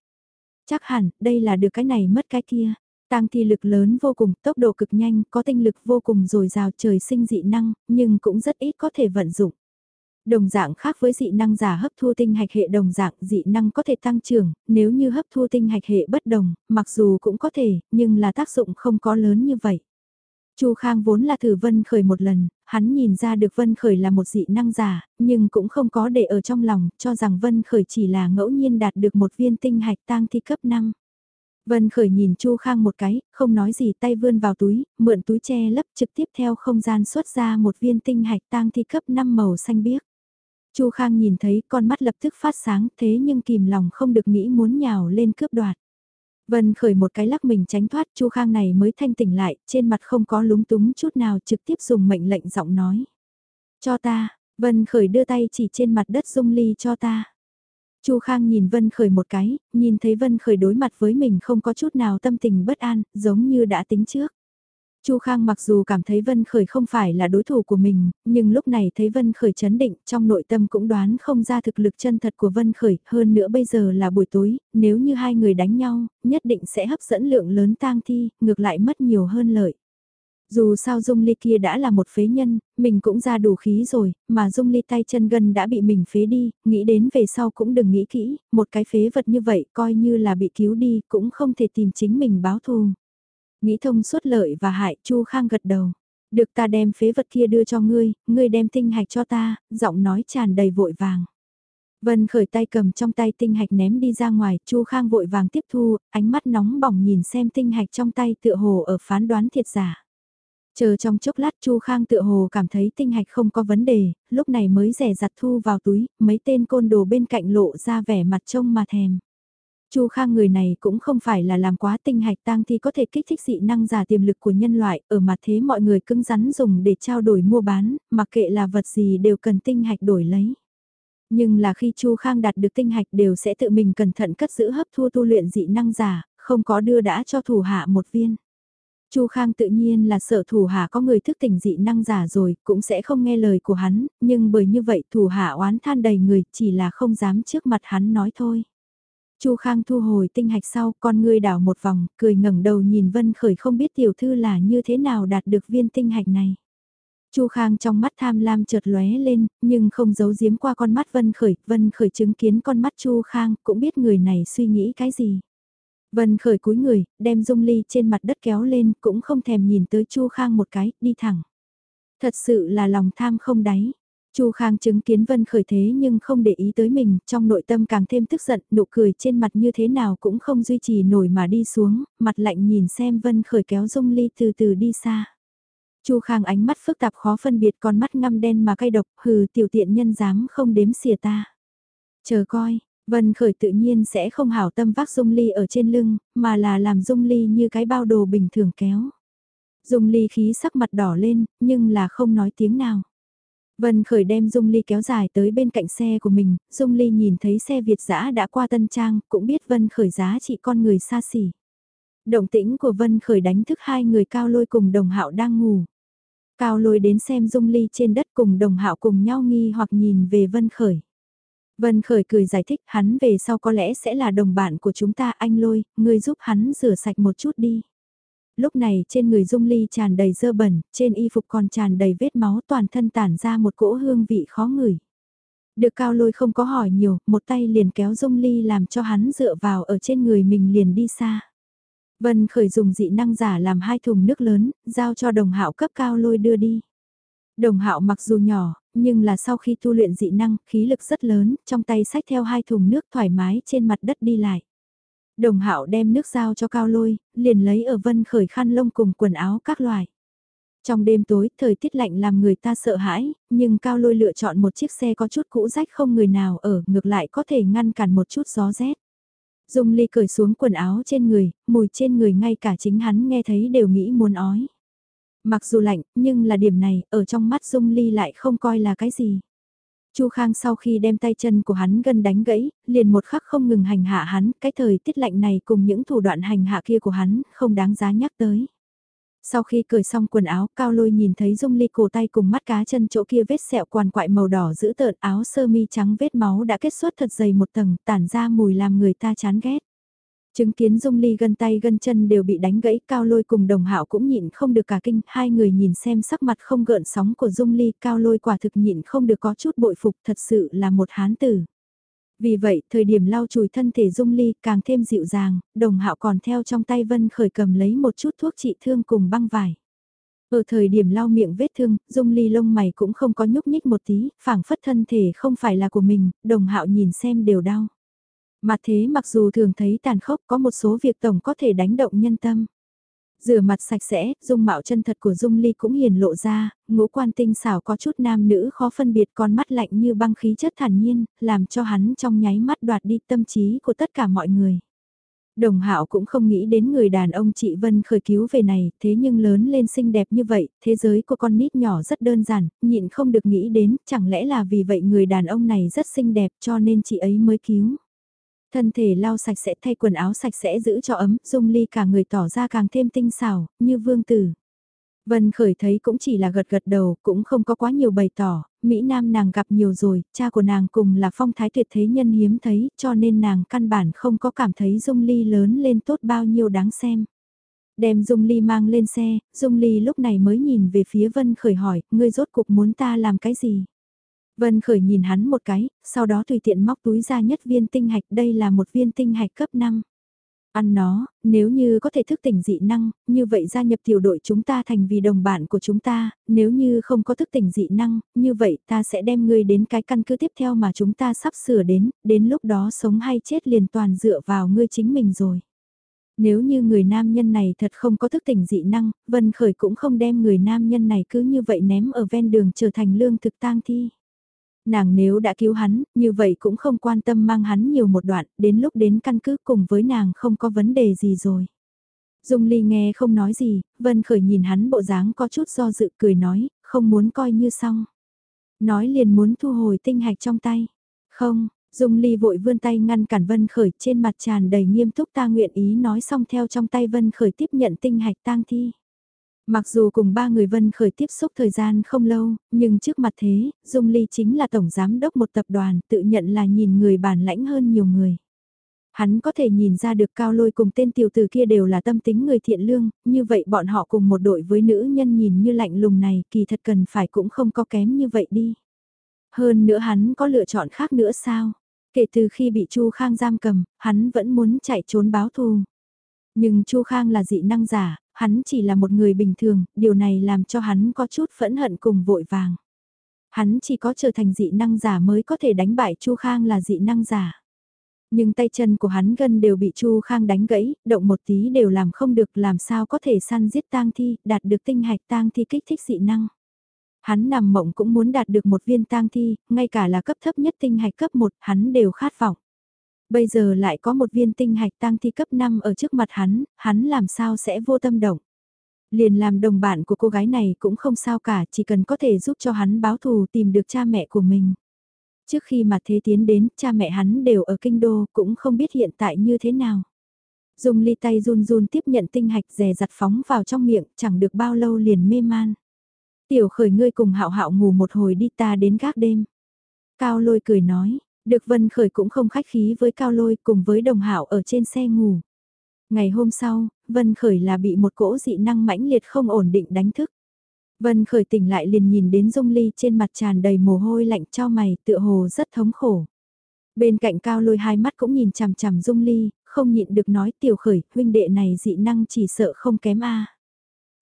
Chắc hẳn, đây là được cái này mất cái kia. Tang thi lực lớn vô cùng, tốc độ cực nhanh, có tinh lực vô cùng dồi dào trời sinh dị năng, nhưng cũng rất ít có thể vận dụng. Đồng dạng khác với dị năng giả hấp thu tinh hạch hệ đồng dạng dị năng có thể tăng trưởng, nếu như hấp thu tinh hạch hệ bất đồng, mặc dù cũng có thể, nhưng là tác dụng không có lớn như vậy. Chu Khang vốn là thử Vân Khởi một lần, hắn nhìn ra được Vân Khởi là một dị năng giả, nhưng cũng không có để ở trong lòng, cho rằng Vân Khởi chỉ là ngẫu nhiên đạt được một viên tinh hạch tang thi cấp năng. Vân Khởi nhìn Chu Khang một cái, không nói gì tay vươn vào túi, mượn túi che lấp trực tiếp theo không gian xuất ra một viên tinh hạch tang thi cấp 5 màu xanh biếc. Chu Khang nhìn thấy con mắt lập tức phát sáng thế nhưng kìm lòng không được nghĩ muốn nhào lên cướp đoạt. Vân Khởi một cái lắc mình tránh thoát Chu Khang này mới thanh tỉnh lại, trên mặt không có lúng túng chút nào trực tiếp dùng mệnh lệnh giọng nói. Cho ta, Vân Khởi đưa tay chỉ trên mặt đất dung ly cho ta. Chu Khang nhìn Vân Khởi một cái, nhìn thấy Vân Khởi đối mặt với mình không có chút nào tâm tình bất an, giống như đã tính trước. Chu Khang mặc dù cảm thấy Vân Khởi không phải là đối thủ của mình, nhưng lúc này thấy Vân Khởi chấn định, trong nội tâm cũng đoán không ra thực lực chân thật của Vân Khởi, hơn nữa bây giờ là buổi tối, nếu như hai người đánh nhau, nhất định sẽ hấp dẫn lượng lớn tang thi, ngược lại mất nhiều hơn lợi. Dù sao Dung Ly kia đã là một phế nhân, mình cũng ra đủ khí rồi, mà Dung Ly tay chân gân đã bị mình phế đi, nghĩ đến về sau cũng đừng nghĩ kỹ, một cái phế vật như vậy coi như là bị cứu đi, cũng không thể tìm chính mình báo thù. Nghĩ thông suốt lợi và hại, Chu Khang gật đầu. Được ta đem phế vật kia đưa cho ngươi, ngươi đem tinh hạch cho ta, giọng nói tràn đầy vội vàng. Vân khởi tay cầm trong tay tinh hạch ném đi ra ngoài, Chu Khang vội vàng tiếp thu, ánh mắt nóng bỏng nhìn xem tinh hạch trong tay tựa hồ ở phán đoán thiệt giả. Chờ trong chốc lát Chu Khang tựa hồ cảm thấy tinh hạch không có vấn đề, lúc này mới rẻ giặt thu vào túi, mấy tên côn đồ bên cạnh lộ ra vẻ mặt trông mà thèm. Chu Khang người này cũng không phải là làm quá tinh hạch tang thì có thể kích thích dị năng giả tiềm lực của nhân loại, ở mặt thế mọi người cứng rắn dùng để trao đổi mua bán, mặc kệ là vật gì đều cần tinh hạch đổi lấy. Nhưng là khi Chu Khang đạt được tinh hạch đều sẽ tự mình cẩn thận cất giữ hấp thu tu luyện dị năng giả, không có đưa đã cho thủ hạ một viên. Chu Khang tự nhiên là sợ thủ hạ có người thức tỉnh dị năng giả rồi, cũng sẽ không nghe lời của hắn, nhưng bởi như vậy thủ hạ oán than đầy người, chỉ là không dám trước mặt hắn nói thôi. Chu Khang thu hồi tinh hạch sau, con ngươi đảo một vòng, cười ngẩng đầu nhìn Vân Khởi không biết tiểu thư là như thế nào đạt được viên tinh hạch này. Chu Khang trong mắt tham lam chợt lóe lên, nhưng không giấu giếm qua con mắt Vân Khởi, Vân Khởi chứng kiến con mắt Chu Khang, cũng biết người này suy nghĩ cái gì. Vân khởi cúi người, đem dung ly trên mặt đất kéo lên, cũng không thèm nhìn tới Chu Khang một cái, đi thẳng. Thật sự là lòng tham không đáy. Chu Khang chứng kiến Vân khởi thế nhưng không để ý tới mình, trong nội tâm càng thêm tức giận, nụ cười trên mặt như thế nào cũng không duy trì nổi mà đi xuống, mặt lạnh nhìn xem Vân khởi kéo dung ly từ từ đi xa. Chu Khang ánh mắt phức tạp khó phân biệt con mắt ngăm đen mà cay độc, hừ tiểu tiện nhân dám không đếm xỉa ta. Chờ coi, Vân Khởi tự nhiên sẽ không hảo tâm vác Dung Ly ở trên lưng, mà là làm Dung Ly như cái bao đồ bình thường kéo. Dung Ly khí sắc mặt đỏ lên, nhưng là không nói tiếng nào. Vân Khởi đem Dung Ly kéo dài tới bên cạnh xe của mình, Dung Ly nhìn thấy xe Việt dã đã qua Tân Trang, cũng biết Vân Khởi giá trị con người xa xỉ. Động tĩnh của Vân Khởi đánh thức hai người cao lôi cùng đồng hạo đang ngủ. Cao lôi đến xem Dung Ly trên đất cùng đồng hạo cùng nhau nghi hoặc nhìn về Vân Khởi. Vân Khởi cười giải thích hắn về sau có lẽ sẽ là đồng bạn của chúng ta anh lôi, ngươi giúp hắn rửa sạch một chút đi. Lúc này trên người Dung Ly tràn đầy dơ bẩn, trên y phục còn tràn đầy vết máu toàn thân tản ra một cỗ hương vị khó ngửi. Được cao lôi không có hỏi nhiều, một tay liền kéo Dung Ly làm cho hắn dựa vào ở trên người mình liền đi xa. Vân khởi dùng dị năng giả làm hai thùng nước lớn, giao cho đồng hạo cấp cao lôi đưa đi. Đồng hạo mặc dù nhỏ, nhưng là sau khi tu luyện dị năng, khí lực rất lớn, trong tay sách theo hai thùng nước thoải mái trên mặt đất đi lại. Đồng hạo đem nước giao cho cao lôi, liền lấy ở vân khởi khăn lông cùng quần áo các loại. Trong đêm tối, thời tiết lạnh làm người ta sợ hãi, nhưng cao lôi lựa chọn một chiếc xe có chút cũ rách không người nào ở, ngược lại có thể ngăn cản một chút gió rét. Dung Ly cởi xuống quần áo trên người, mùi trên người ngay cả chính hắn nghe thấy đều nghĩ muốn ói. Mặc dù lạnh, nhưng là điểm này, ở trong mắt Dung Ly lại không coi là cái gì. Chu Khang sau khi đem tay chân của hắn gần đánh gãy, liền một khắc không ngừng hành hạ hắn, cái thời tiết lạnh này cùng những thủ đoạn hành hạ kia của hắn, không đáng giá nhắc tới. Sau khi cởi xong quần áo, Cao Lôi nhìn thấy Dung Ly cổ tay cùng mắt cá chân chỗ kia vết sẹo quằn quại màu đỏ giữ tợn áo sơ mi trắng vết máu đã kết xuất thật dày một tầng, tản ra mùi làm người ta chán ghét. Chứng kiến Dung Ly gân tay gân chân đều bị đánh gãy, Cao Lôi cùng Đồng Hạo cũng nhịn không được cả kinh, hai người nhìn xem sắc mặt không gợn sóng của Dung Ly, Cao Lôi quả thực nhịn không được có chút bội phục, thật sự là một hán tử. Vì vậy, thời điểm lau chùi thân thể Dung Ly càng thêm dịu dàng, đồng hạo còn theo trong tay Vân Khởi cầm lấy một chút thuốc trị thương cùng băng vải. Ở thời điểm lau miệng vết thương, Dung Ly lông mày cũng không có nhúc nhích một tí, phảng phất thân thể không phải là của mình, đồng hạo nhìn xem đều đau. Mà thế mặc dù thường thấy tàn khốc có một số việc tổng có thể đánh động nhân tâm. Rửa mặt sạch sẽ, dung mạo chân thật của Dung Ly cũng hiền lộ ra, ngũ quan tinh xảo có chút nam nữ khó phân biệt con mắt lạnh như băng khí chất thản nhiên, làm cho hắn trong nháy mắt đoạt đi tâm trí của tất cả mọi người. Đồng hạo cũng không nghĩ đến người đàn ông chị Vân khởi cứu về này, thế nhưng lớn lên xinh đẹp như vậy, thế giới của con nít nhỏ rất đơn giản, nhịn không được nghĩ đến, chẳng lẽ là vì vậy người đàn ông này rất xinh đẹp cho nên chị ấy mới cứu. Thân thể lau sạch sẽ thay quần áo sạch sẽ giữ cho ấm, dung ly cả người tỏ ra càng thêm tinh xảo, như vương tử. Vân khởi thấy cũng chỉ là gật gật đầu, cũng không có quá nhiều bày tỏ, Mỹ Nam nàng gặp nhiều rồi, cha của nàng cùng là phong thái tuyệt thế nhân hiếm thấy, cho nên nàng căn bản không có cảm thấy Dung Ly lớn lên tốt bao nhiêu đáng xem. Đem Dung Ly mang lên xe, Dung Ly lúc này mới nhìn về phía Vân khởi hỏi, ngươi rốt cuộc muốn ta làm cái gì? Vân Khởi nhìn hắn một cái, sau đó tùy tiện móc túi ra nhất viên tinh hạch, đây là một viên tinh hạch cấp 5. Ăn nó, nếu như có thể thức tỉnh dị năng, như vậy gia nhập tiểu đội chúng ta thành vì đồng bạn của chúng ta, nếu như không có thức tỉnh dị năng, như vậy ta sẽ đem ngươi đến cái căn cứ tiếp theo mà chúng ta sắp sửa đến, đến lúc đó sống hay chết liền toàn dựa vào ngươi chính mình rồi. Nếu như người nam nhân này thật không có thức tỉnh dị năng, Vân Khởi cũng không đem người nam nhân này cứ như vậy ném ở ven đường trở thành lương thực tang thi. Nàng nếu đã cứu hắn, như vậy cũng không quan tâm mang hắn nhiều một đoạn, đến lúc đến căn cứ cùng với nàng không có vấn đề gì rồi. Dung Ly nghe không nói gì, Vân Khởi nhìn hắn bộ dáng có chút do dự cười nói, không muốn coi như xong. Nói liền muốn thu hồi tinh hạch trong tay. Không, Dung Ly vội vươn tay ngăn cản Vân Khởi trên mặt tràn đầy nghiêm túc ta nguyện ý nói xong theo trong tay Vân Khởi tiếp nhận tinh hạch tang thi. Mặc dù cùng ba người Vân khởi tiếp xúc thời gian không lâu, nhưng trước mặt thế, Dung Ly chính là tổng giám đốc một tập đoàn, tự nhận là nhìn người bản lãnh hơn nhiều người. Hắn có thể nhìn ra được cao lôi cùng tên tiểu tử kia đều là tâm tính người thiện lương, như vậy bọn họ cùng một đội với nữ nhân nhìn như lạnh lùng này kỳ thật cần phải cũng không có kém như vậy đi. Hơn nữa hắn có lựa chọn khác nữa sao? Kể từ khi bị Chu Khang giam cầm, hắn vẫn muốn chạy trốn báo thù. Nhưng Chu Khang là dị năng giả, hắn chỉ là một người bình thường, điều này làm cho hắn có chút phẫn hận cùng vội vàng. Hắn chỉ có trở thành dị năng giả mới có thể đánh bại Chu Khang là dị năng giả. Nhưng tay chân của hắn gần đều bị Chu Khang đánh gãy, động một tí đều làm không được làm sao có thể săn giết tang thi, đạt được tinh hạch tang thi kích thích dị năng. Hắn nằm mộng cũng muốn đạt được một viên tang thi, ngay cả là cấp thấp nhất tinh hạch cấp 1 hắn đều khát vọng. Bây giờ lại có một viên tinh hạch tăng thi cấp 5 ở trước mặt hắn, hắn làm sao sẽ vô tâm động. Liền làm đồng bạn của cô gái này cũng không sao cả, chỉ cần có thể giúp cho hắn báo thù tìm được cha mẹ của mình. Trước khi mà thế tiến đến, cha mẹ hắn đều ở kinh đô, cũng không biết hiện tại như thế nào. Dùng ly tay run run tiếp nhận tinh hạch rè giặt phóng vào trong miệng, chẳng được bao lâu liền mê man. Tiểu khởi ngươi cùng hạo hạo ngủ một hồi đi ta đến gác đêm. Cao lôi cười nói, được vân khởi cũng không khách khí với cao lôi cùng với đồng hạo ở trên xe ngủ. Ngày hôm sau, vân khởi là bị một cỗ dị năng mãnh liệt không ổn định đánh thức. Vân khởi tỉnh lại liền nhìn đến dung ly trên mặt tràn đầy mồ hôi lạnh cho mày tựa hồ rất thống khổ. Bên cạnh cao lôi hai mắt cũng nhìn chằm chằm dung ly, không nhịn được nói tiểu khởi, huynh đệ này dị năng chỉ sợ không kém a.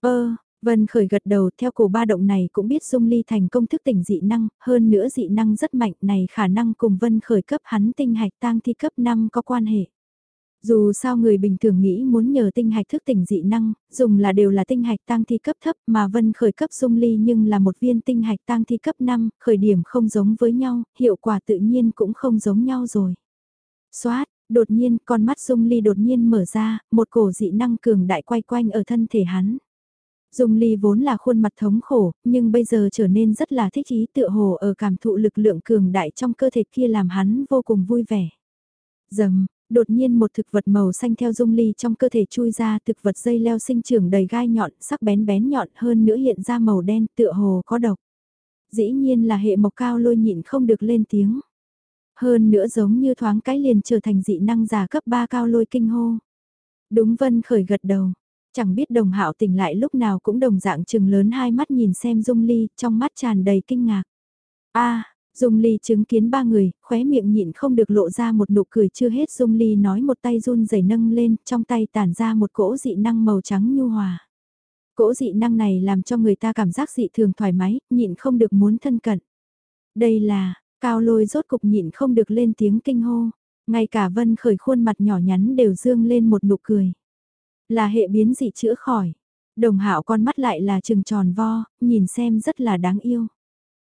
Ơ, Vân khởi gật đầu theo cổ ba động này cũng biết dung ly thành công thức tỉnh dị năng, hơn nữa dị năng rất mạnh này khả năng cùng vân khởi cấp hắn tinh hạch tang thi cấp 5 có quan hệ. Dù sao người bình thường nghĩ muốn nhờ tinh hạch thức tỉnh dị năng, dùng là đều là tinh hạch tăng thi cấp thấp mà vân khởi cấp dung ly nhưng là một viên tinh hạch tăng thi cấp 5, khởi điểm không giống với nhau, hiệu quả tự nhiên cũng không giống nhau rồi. Xoát, đột nhiên con mắt dung ly đột nhiên mở ra, một cổ dị năng cường đại quay quanh ở thân thể hắn. Dung ly vốn là khuôn mặt thống khổ, nhưng bây giờ trở nên rất là thích ý tựa hồ ở cảm thụ lực lượng cường đại trong cơ thể kia làm hắn vô cùng vui vẻ. Dầm, đột nhiên một thực vật màu xanh theo dung ly trong cơ thể chui ra thực vật dây leo sinh trưởng đầy gai nhọn, sắc bén bén nhọn hơn nữa hiện ra màu đen tựa hồ có độc. Dĩ nhiên là hệ mộc cao lôi nhịn không được lên tiếng. Hơn nữa giống như thoáng cái liền trở thành dị năng giả cấp 3 cao lôi kinh hô. Đúng vân khởi gật đầu. Chẳng biết đồng hạo tỉnh lại lúc nào cũng đồng dạng chừng lớn hai mắt nhìn xem dung ly, trong mắt tràn đầy kinh ngạc. a Dung Ly chứng kiến ba người, khóe miệng nhịn không được lộ ra một nụ cười chưa hết Dung Ly nói một tay run rẩy nâng lên, trong tay tản ra một cỗ dị năng màu trắng nhu hòa. Cỗ dị năng này làm cho người ta cảm giác dị thường thoải mái, nhịn không được muốn thân cận. Đây là, cao lôi rốt cục nhịn không được lên tiếng kinh hô, ngay cả vân khởi khuôn mặt nhỏ nhắn đều dương lên một nụ cười. Là hệ biến dị chữa khỏi. Đồng hạo con mắt lại là trừng tròn vo, nhìn xem rất là đáng yêu.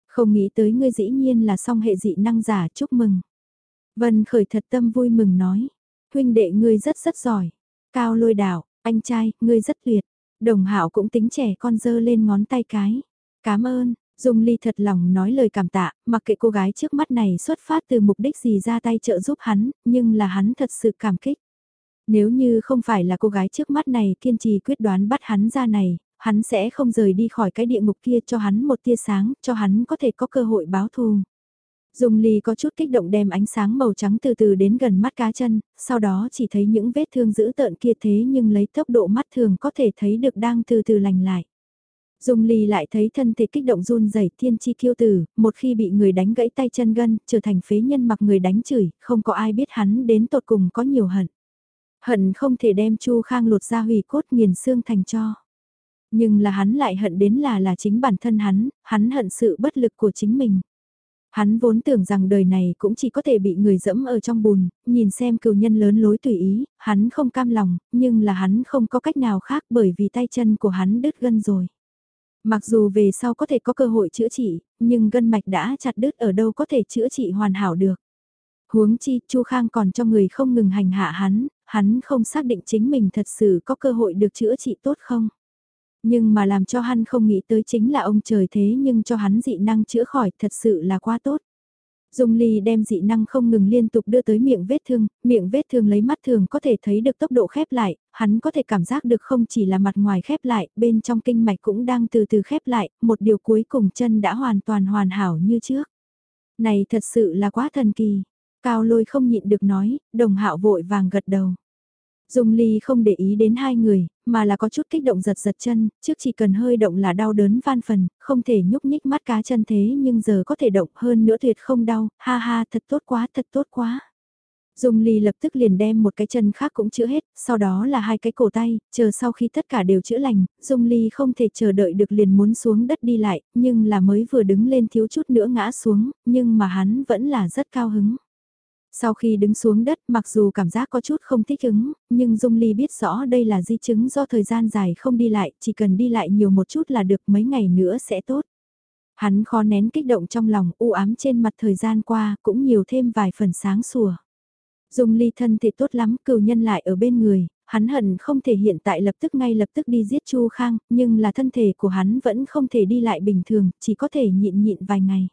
Không nghĩ tới ngươi dĩ nhiên là song hệ dị năng giả chúc mừng. Vân khởi thật tâm vui mừng nói. Huynh đệ ngươi rất rất giỏi. Cao lôi đảo, anh trai, ngươi rất tuyệt. Đồng hạo cũng tính trẻ con dơ lên ngón tay cái. Cảm ơn, Dung Ly thật lòng nói lời cảm tạ, mặc kệ cô gái trước mắt này xuất phát từ mục đích gì ra tay trợ giúp hắn, nhưng là hắn thật sự cảm kích. Nếu như không phải là cô gái trước mắt này kiên trì quyết đoán bắt hắn ra này, hắn sẽ không rời đi khỏi cái địa ngục kia cho hắn một tia sáng, cho hắn có thể có cơ hội báo thù. Dung Ly có chút kích động đem ánh sáng màu trắng từ từ đến gần mắt cá chân, sau đó chỉ thấy những vết thương dữ tợn kia thế nhưng lấy tốc độ mắt thường có thể thấy được đang từ từ lành lại. Dung Ly lại thấy thân thể kích động run rẩy thiên chi kiêu tử, một khi bị người đánh gãy tay chân gân, trở thành phế nhân mặc người đánh chửi, không có ai biết hắn đến tột cùng có nhiều hận. Hận không thể đem Chu Khang lột ra hủy cốt nghiền xương thành cho. Nhưng là hắn lại hận đến là là chính bản thân hắn, hắn hận sự bất lực của chính mình. Hắn vốn tưởng rằng đời này cũng chỉ có thể bị người dẫm ở trong bùn, nhìn xem cựu nhân lớn lối tùy ý, hắn không cam lòng, nhưng là hắn không có cách nào khác bởi vì tay chân của hắn đứt gân rồi. Mặc dù về sau có thể có cơ hội chữa trị, nhưng gân mạch đã chặt đứt ở đâu có thể chữa trị hoàn hảo được. Huống chi, Chu Khang còn cho người không ngừng hành hạ hắn, hắn không xác định chính mình thật sự có cơ hội được chữa trị tốt không. Nhưng mà làm cho hắn không nghĩ tới chính là ông trời thế nhưng cho hắn dị năng chữa khỏi thật sự là quá tốt. Dung Ly đem dị năng không ngừng liên tục đưa tới miệng vết thương, miệng vết thương lấy mắt thường có thể thấy được tốc độ khép lại, hắn có thể cảm giác được không chỉ là mặt ngoài khép lại, bên trong kinh mạch cũng đang từ từ khép lại, một điều cuối cùng chân đã hoàn toàn hoàn hảo như trước. Này thật sự là quá thần kỳ. Cao lôi không nhịn được nói, đồng hạo vội vàng gật đầu. Dung Ly không để ý đến hai người, mà là có chút kích động giật giật chân, trước chỉ cần hơi động là đau đớn van phần, không thể nhúc nhích mắt cá chân thế nhưng giờ có thể động hơn nữa tuyệt không đau, ha ha thật tốt quá thật tốt quá. Dung Ly lập tức liền đem một cái chân khác cũng chữa hết, sau đó là hai cái cổ tay, chờ sau khi tất cả đều chữa lành, Dung Ly không thể chờ đợi được liền muốn xuống đất đi lại, nhưng là mới vừa đứng lên thiếu chút nữa ngã xuống, nhưng mà hắn vẫn là rất cao hứng. Sau khi đứng xuống đất mặc dù cảm giác có chút không thích ứng, nhưng Dung Ly biết rõ đây là di chứng do thời gian dài không đi lại, chỉ cần đi lại nhiều một chút là được mấy ngày nữa sẽ tốt. Hắn khó nén kích động trong lòng u ám trên mặt thời gian qua cũng nhiều thêm vài phần sáng sủa. Dung ly thân thể tốt lắm, cừu nhân lại ở bên người, hắn hận không thể hiện tại lập tức ngay lập tức đi giết Chu Khang, nhưng là thân thể của hắn vẫn không thể đi lại bình thường, chỉ có thể nhịn nhịn vài ngày.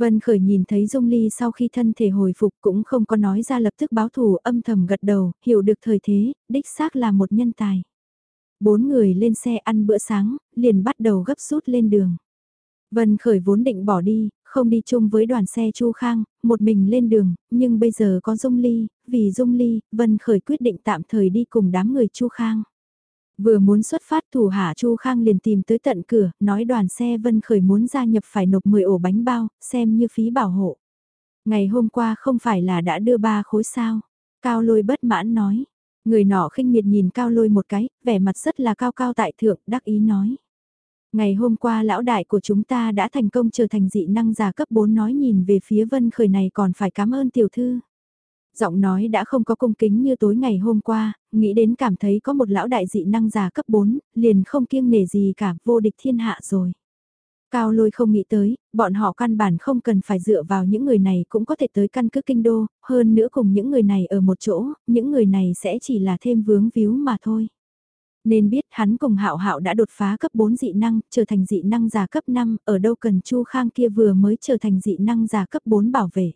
Vân Khởi nhìn thấy Dung Ly sau khi thân thể hồi phục cũng không có nói ra lập tức báo thù âm thầm gật đầu, hiểu được thời thế, đích xác là một nhân tài. Bốn người lên xe ăn bữa sáng, liền bắt đầu gấp rút lên đường. Vân Khởi vốn định bỏ đi, không đi chung với đoàn xe Chu Khang, một mình lên đường, nhưng bây giờ có Dung Ly, vì Dung Ly, Vân Khởi quyết định tạm thời đi cùng đám người Chu Khang. Vừa muốn xuất phát thủ hạ Chu Khang liền tìm tới tận cửa, nói đoàn xe Vân Khởi muốn gia nhập phải nộp 10 ổ bánh bao, xem như phí bảo hộ. Ngày hôm qua không phải là đã đưa ba khối sao. Cao lôi bất mãn nói. Người nọ khinh miệt nhìn cao lôi một cái, vẻ mặt rất là cao cao tại thượng, đắc ý nói. Ngày hôm qua lão đại của chúng ta đã thành công trở thành dị năng giả cấp 4 nói nhìn về phía vân khởi này còn phải cảm ơn tiểu thư. Giọng nói đã không có cung kính như tối ngày hôm qua, nghĩ đến cảm thấy có một lão đại dị năng giả cấp 4, liền không kiêng nể gì cả, vô địch thiên hạ rồi. Cao lôi không nghĩ tới, bọn họ căn bản không cần phải dựa vào những người này cũng có thể tới căn cứ kinh đô, hơn nữa cùng những người này ở một chỗ, những người này sẽ chỉ là thêm vướng víu mà thôi. Nên biết hắn cùng hạo hạo đã đột phá cấp 4 dị năng, trở thành dị năng giả cấp 5, ở đâu cần Chu Khang kia vừa mới trở thành dị năng giả cấp 4 bảo vệ.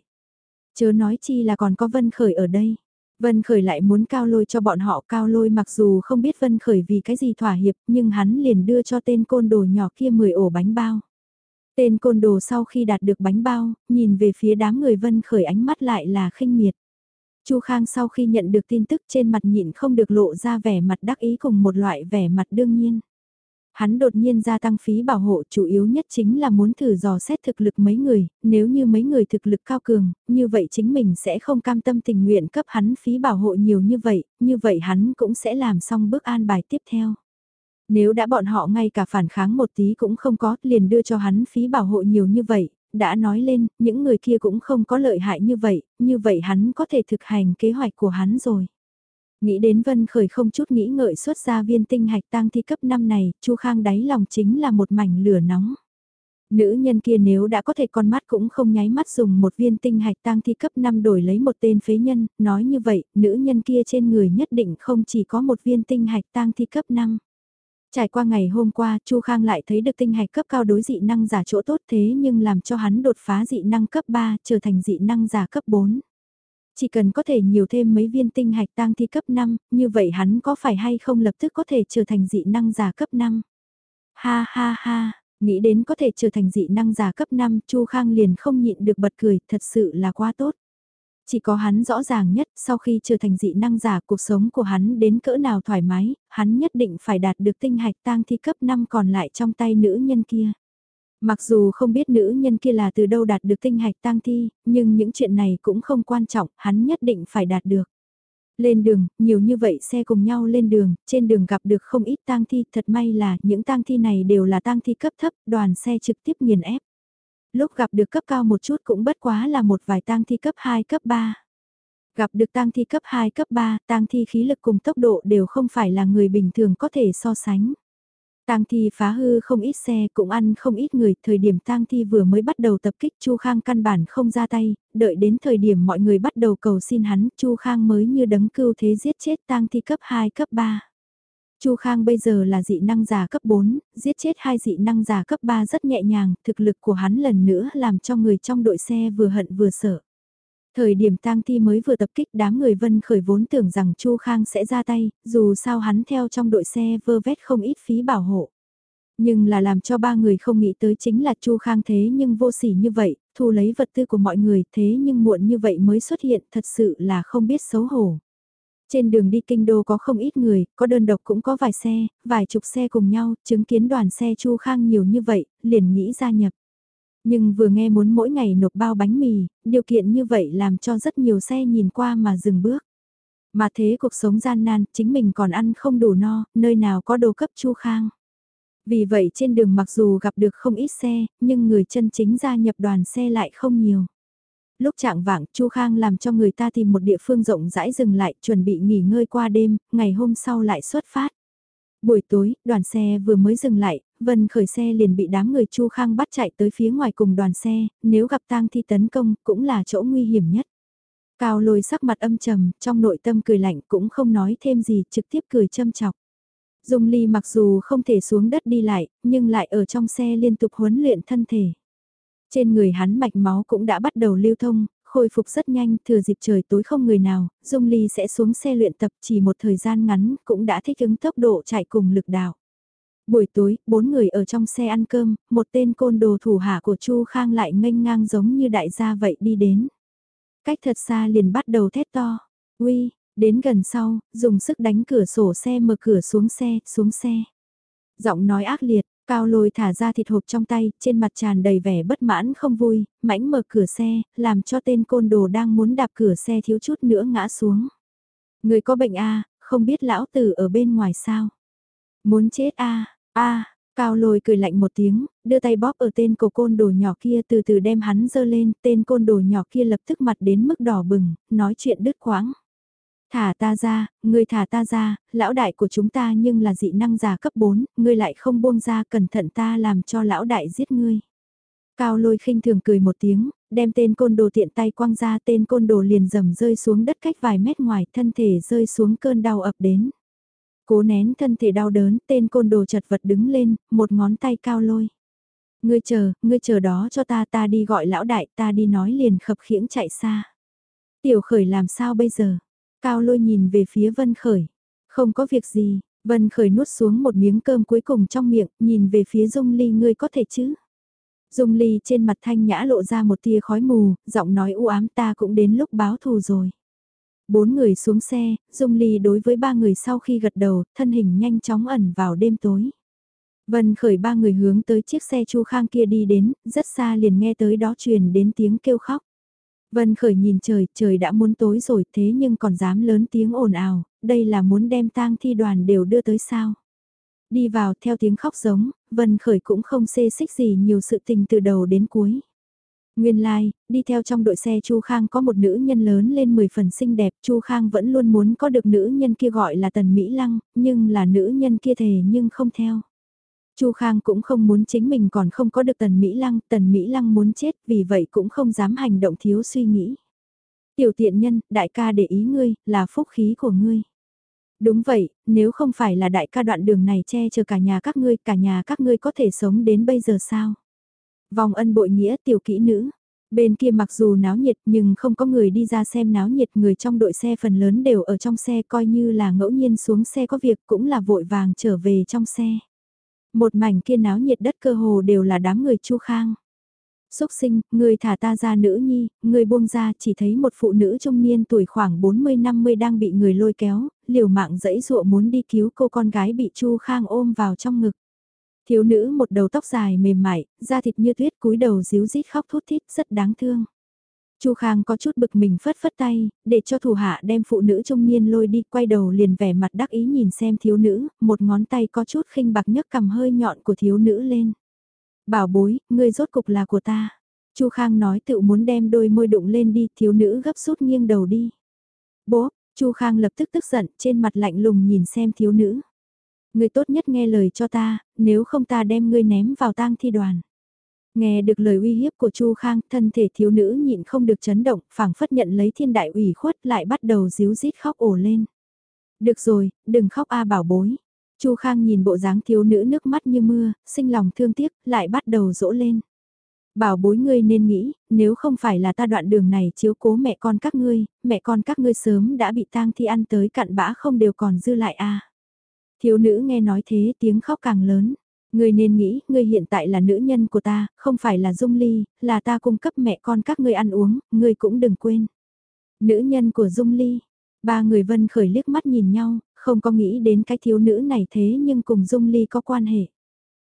Chớ nói chi là còn có Vân Khởi ở đây. Vân Khởi lại muốn cao lôi cho bọn họ cao lôi mặc dù không biết Vân Khởi vì cái gì thỏa hiệp nhưng hắn liền đưa cho tên côn đồ nhỏ kia 10 ổ bánh bao. Tên côn đồ sau khi đạt được bánh bao, nhìn về phía đám người Vân Khởi ánh mắt lại là khinh miệt. Chu Khang sau khi nhận được tin tức trên mặt nhịn không được lộ ra vẻ mặt đắc ý cùng một loại vẻ mặt đương nhiên. Hắn đột nhiên gia tăng phí bảo hộ chủ yếu nhất chính là muốn thử dò xét thực lực mấy người, nếu như mấy người thực lực cao cường, như vậy chính mình sẽ không cam tâm tình nguyện cấp hắn phí bảo hộ nhiều như vậy, như vậy hắn cũng sẽ làm xong bước an bài tiếp theo. Nếu đã bọn họ ngay cả phản kháng một tí cũng không có, liền đưa cho hắn phí bảo hộ nhiều như vậy, đã nói lên, những người kia cũng không có lợi hại như vậy, như vậy hắn có thể thực hành kế hoạch của hắn rồi. Nghĩ đến Vân Khởi không chút nghĩ ngợi xuất ra viên tinh hạch tang thi cấp 5 này, Chu Khang đáy lòng chính là một mảnh lửa nóng. Nữ nhân kia nếu đã có thể con mắt cũng không nháy mắt dùng một viên tinh hạch tang thi cấp 5 đổi lấy một tên phế nhân, nói như vậy, nữ nhân kia trên người nhất định không chỉ có một viên tinh hạch tang thi cấp 5. Trải qua ngày hôm qua, Chu Khang lại thấy được tinh hạch cấp cao đối dị năng giả chỗ tốt thế nhưng làm cho hắn đột phá dị năng cấp 3 trở thành dị năng giả cấp 4. Chỉ cần có thể nhiều thêm mấy viên tinh hạch tăng thi cấp 5, như vậy hắn có phải hay không lập tức có thể trở thành dị năng giả cấp 5. Ha ha ha, nghĩ đến có thể trở thành dị năng giả cấp 5, Chu Khang liền không nhịn được bật cười, thật sự là quá tốt. Chỉ có hắn rõ ràng nhất, sau khi trở thành dị năng giả cuộc sống của hắn đến cỡ nào thoải mái, hắn nhất định phải đạt được tinh hạch tang thi cấp 5 còn lại trong tay nữ nhân kia. Mặc dù không biết nữ nhân kia là từ đâu đạt được tinh hạch tang thi, nhưng những chuyện này cũng không quan trọng, hắn nhất định phải đạt được. Lên đường, nhiều như vậy xe cùng nhau lên đường, trên đường gặp được không ít tang thi, thật may là những tang thi này đều là tang thi cấp thấp, đoàn xe trực tiếp nghiền ép. Lúc gặp được cấp cao một chút cũng bất quá là một vài tang thi cấp 2 cấp 3. Gặp được tang thi cấp 2 cấp 3, tang thi khí lực cùng tốc độ đều không phải là người bình thường có thể so sánh. Tang thi phá hư không ít xe cũng ăn không ít người, thời điểm tang thi vừa mới bắt đầu tập kích Chu Khang căn bản không ra tay, đợi đến thời điểm mọi người bắt đầu cầu xin hắn, Chu Khang mới như đấng cưu thế giết chết tang thi cấp 2 cấp 3. Chu Khang bây giờ là dị năng giả cấp 4, giết chết hai dị năng giả cấp 3 rất nhẹ nhàng, thực lực của hắn lần nữa làm cho người trong đội xe vừa hận vừa sợ. Thời điểm tang thi mới vừa tập kích đám người vân khởi vốn tưởng rằng Chu Khang sẽ ra tay, dù sao hắn theo trong đội xe vơ vét không ít phí bảo hộ. Nhưng là làm cho ba người không nghĩ tới chính là Chu Khang thế nhưng vô sỉ như vậy, thu lấy vật tư của mọi người thế nhưng muộn như vậy mới xuất hiện thật sự là không biết xấu hổ. Trên đường đi kinh đô có không ít người, có đơn độc cũng có vài xe, vài chục xe cùng nhau, chứng kiến đoàn xe Chu Khang nhiều như vậy, liền nghĩ gia nhập. Nhưng vừa nghe muốn mỗi ngày nộp bao bánh mì, điều kiện như vậy làm cho rất nhiều xe nhìn qua mà dừng bước. Mà thế cuộc sống gian nan, chính mình còn ăn không đủ no, nơi nào có đồ cấp chu khang. Vì vậy trên đường mặc dù gặp được không ít xe, nhưng người chân chính gia nhập đoàn xe lại không nhiều. Lúc trạng vạng, Chu Khang làm cho người ta tìm một địa phương rộng rãi dừng lại, chuẩn bị nghỉ ngơi qua đêm, ngày hôm sau lại xuất phát. Buổi tối, đoàn xe vừa mới dừng lại, Vân khởi xe liền bị đám người Chu Khang bắt chạy tới phía ngoài cùng đoàn xe, nếu gặp tang thi tấn công cũng là chỗ nguy hiểm nhất. Cao lôi sắc mặt âm trầm, trong nội tâm cười lạnh cũng không nói thêm gì, trực tiếp cười châm chọc. Dung Ly mặc dù không thể xuống đất đi lại, nhưng lại ở trong xe liên tục huấn luyện thân thể. Trên người hắn mạch máu cũng đã bắt đầu lưu thông, khôi phục rất nhanh, thừa dịp trời tối không người nào, Dung Ly sẽ xuống xe luyện tập chỉ một thời gian ngắn, cũng đã thích ứng tốc độ chạy cùng lực đạo. Buổi tối, bốn người ở trong xe ăn cơm, một tên côn đồ thủ hạ của Chu Khang lại nghênh ngang giống như đại gia vậy đi đến. Cách thật xa liền bắt đầu thét to. Uy, đến gần sau, dùng sức đánh cửa sổ xe mở cửa xuống xe, xuống xe. Giọng nói ác liệt, cao lôi thả ra thịt hộp trong tay, trên mặt tràn đầy vẻ bất mãn không vui, mãnh mở cửa xe, làm cho tên côn đồ đang muốn đạp cửa xe thiếu chút nữa ngã xuống. Người có bệnh a không biết lão tử ở bên ngoài sao? Muốn chết a a Cao lôi cười lạnh một tiếng, đưa tay bóp ở tên cổ côn đồ nhỏ kia từ từ đem hắn dơ lên, tên côn đồ nhỏ kia lập tức mặt đến mức đỏ bừng, nói chuyện đứt quãng. Thả ta ra, ngươi thả ta ra, lão đại của chúng ta nhưng là dị năng giả cấp 4, ngươi lại không buông ra cẩn thận ta làm cho lão đại giết ngươi. Cao lôi khinh thường cười một tiếng, đem tên côn đồ tiện tay quăng ra tên côn đồ liền dầm rơi xuống đất cách vài mét ngoài thân thể rơi xuống cơn đau ập đến. Cố nén thân thể đau đớn, tên côn đồ chật vật đứng lên, một ngón tay cao lôi. Ngươi chờ, ngươi chờ đó cho ta ta đi gọi lão đại ta đi nói liền khập khiễng chạy xa. Tiểu khởi làm sao bây giờ? Cao lôi nhìn về phía Vân Khởi. Không có việc gì, Vân Khởi nuốt xuống một miếng cơm cuối cùng trong miệng, nhìn về phía Dung Ly ngươi có thể chứ? Dung Ly trên mặt thanh nhã lộ ra một tia khói mù, giọng nói u ám ta cũng đến lúc báo thù rồi. Bốn người xuống xe, Dung Ly đối với ba người sau khi gật đầu, thân hình nhanh chóng ẩn vào đêm tối. Vân khởi ba người hướng tới chiếc xe Chu Khang kia đi đến, rất xa liền nghe tới đó truyền đến tiếng kêu khóc. Vân khởi nhìn trời, trời đã muốn tối rồi thế nhưng còn dám lớn tiếng ồn ào, đây là muốn đem tang thi đoàn đều đưa tới sao. Đi vào theo tiếng khóc giống, Vân khởi cũng không xê xích gì nhiều sự tình từ đầu đến cuối. Nguyên lai, like, đi theo trong đội xe Chu Khang có một nữ nhân lớn lên 10 phần xinh đẹp, Chu Khang vẫn luôn muốn có được nữ nhân kia gọi là Tần Mỹ Lăng, nhưng là nữ nhân kia thề nhưng không theo. Chu Khang cũng không muốn chính mình còn không có được Tần Mỹ Lăng, Tần Mỹ Lăng muốn chết vì vậy cũng không dám hành động thiếu suy nghĩ. Tiểu tiện nhân, đại ca để ý ngươi, là phúc khí của ngươi. Đúng vậy, nếu không phải là đại ca đoạn đường này che chở cả nhà các ngươi, cả nhà các ngươi có thể sống đến bây giờ sao? Vòng ân bội nghĩa tiểu kỹ nữ. Bên kia mặc dù náo nhiệt nhưng không có người đi ra xem náo nhiệt người trong đội xe phần lớn đều ở trong xe coi như là ngẫu nhiên xuống xe có việc cũng là vội vàng trở về trong xe. Một mảnh kia náo nhiệt đất cơ hồ đều là đám người chu khang. Xúc sinh, người thả ta ra nữ nhi, người buông ra chỉ thấy một phụ nữ trung niên tuổi khoảng 40-50 đang bị người lôi kéo, liều mạng dẫy dụa muốn đi cứu cô con gái bị chu khang ôm vào trong ngực. Thiếu nữ một đầu tóc dài mềm mại, da thịt như tuyết cúi đầu díu rít khóc thút thít rất đáng thương. Chu Khang có chút bực mình phất phất tay, để cho thủ hạ đem phụ nữ trung niên lôi đi quay đầu liền vẻ mặt đắc ý nhìn xem thiếu nữ, một ngón tay có chút khinh bạc nhấc cầm hơi nhọn của thiếu nữ lên. Bảo bối, ngươi rốt cục là của ta. Chu Khang nói tự muốn đem đôi môi đụng lên đi, thiếu nữ gấp rút nghiêng đầu đi. Bố, Chu Khang lập tức tức giận, trên mặt lạnh lùng nhìn xem thiếu nữ. Ngươi tốt nhất nghe lời cho ta, nếu không ta đem ngươi ném vào tang thi đoàn. Nghe được lời uy hiếp của Chu Khang, thân thể thiếu nữ nhịn không được chấn động, phảng phất nhận lấy thiên đại ủy khuất lại bắt đầu díu rít khóc ổ lên. Được rồi, đừng khóc a bảo bối. Chu Khang nhìn bộ dáng thiếu nữ nước mắt như mưa, sinh lòng thương tiếc, lại bắt đầu dỗ lên. Bảo bối ngươi nên nghĩ, nếu không phải là ta đoạn đường này chiếu cố mẹ con các ngươi, mẹ con các ngươi sớm đã bị tang thi ăn tới cặn bã không đều còn dư lại a. Thiếu nữ nghe nói thế tiếng khóc càng lớn. Ngươi nên nghĩ, ngươi hiện tại là nữ nhân của ta, không phải là Dung Ly, là ta cung cấp mẹ con các ngươi ăn uống, ngươi cũng đừng quên. Nữ nhân của Dung Ly, ba người vân khởi liếc mắt nhìn nhau, không có nghĩ đến cái thiếu nữ này thế nhưng cùng Dung Ly có quan hệ.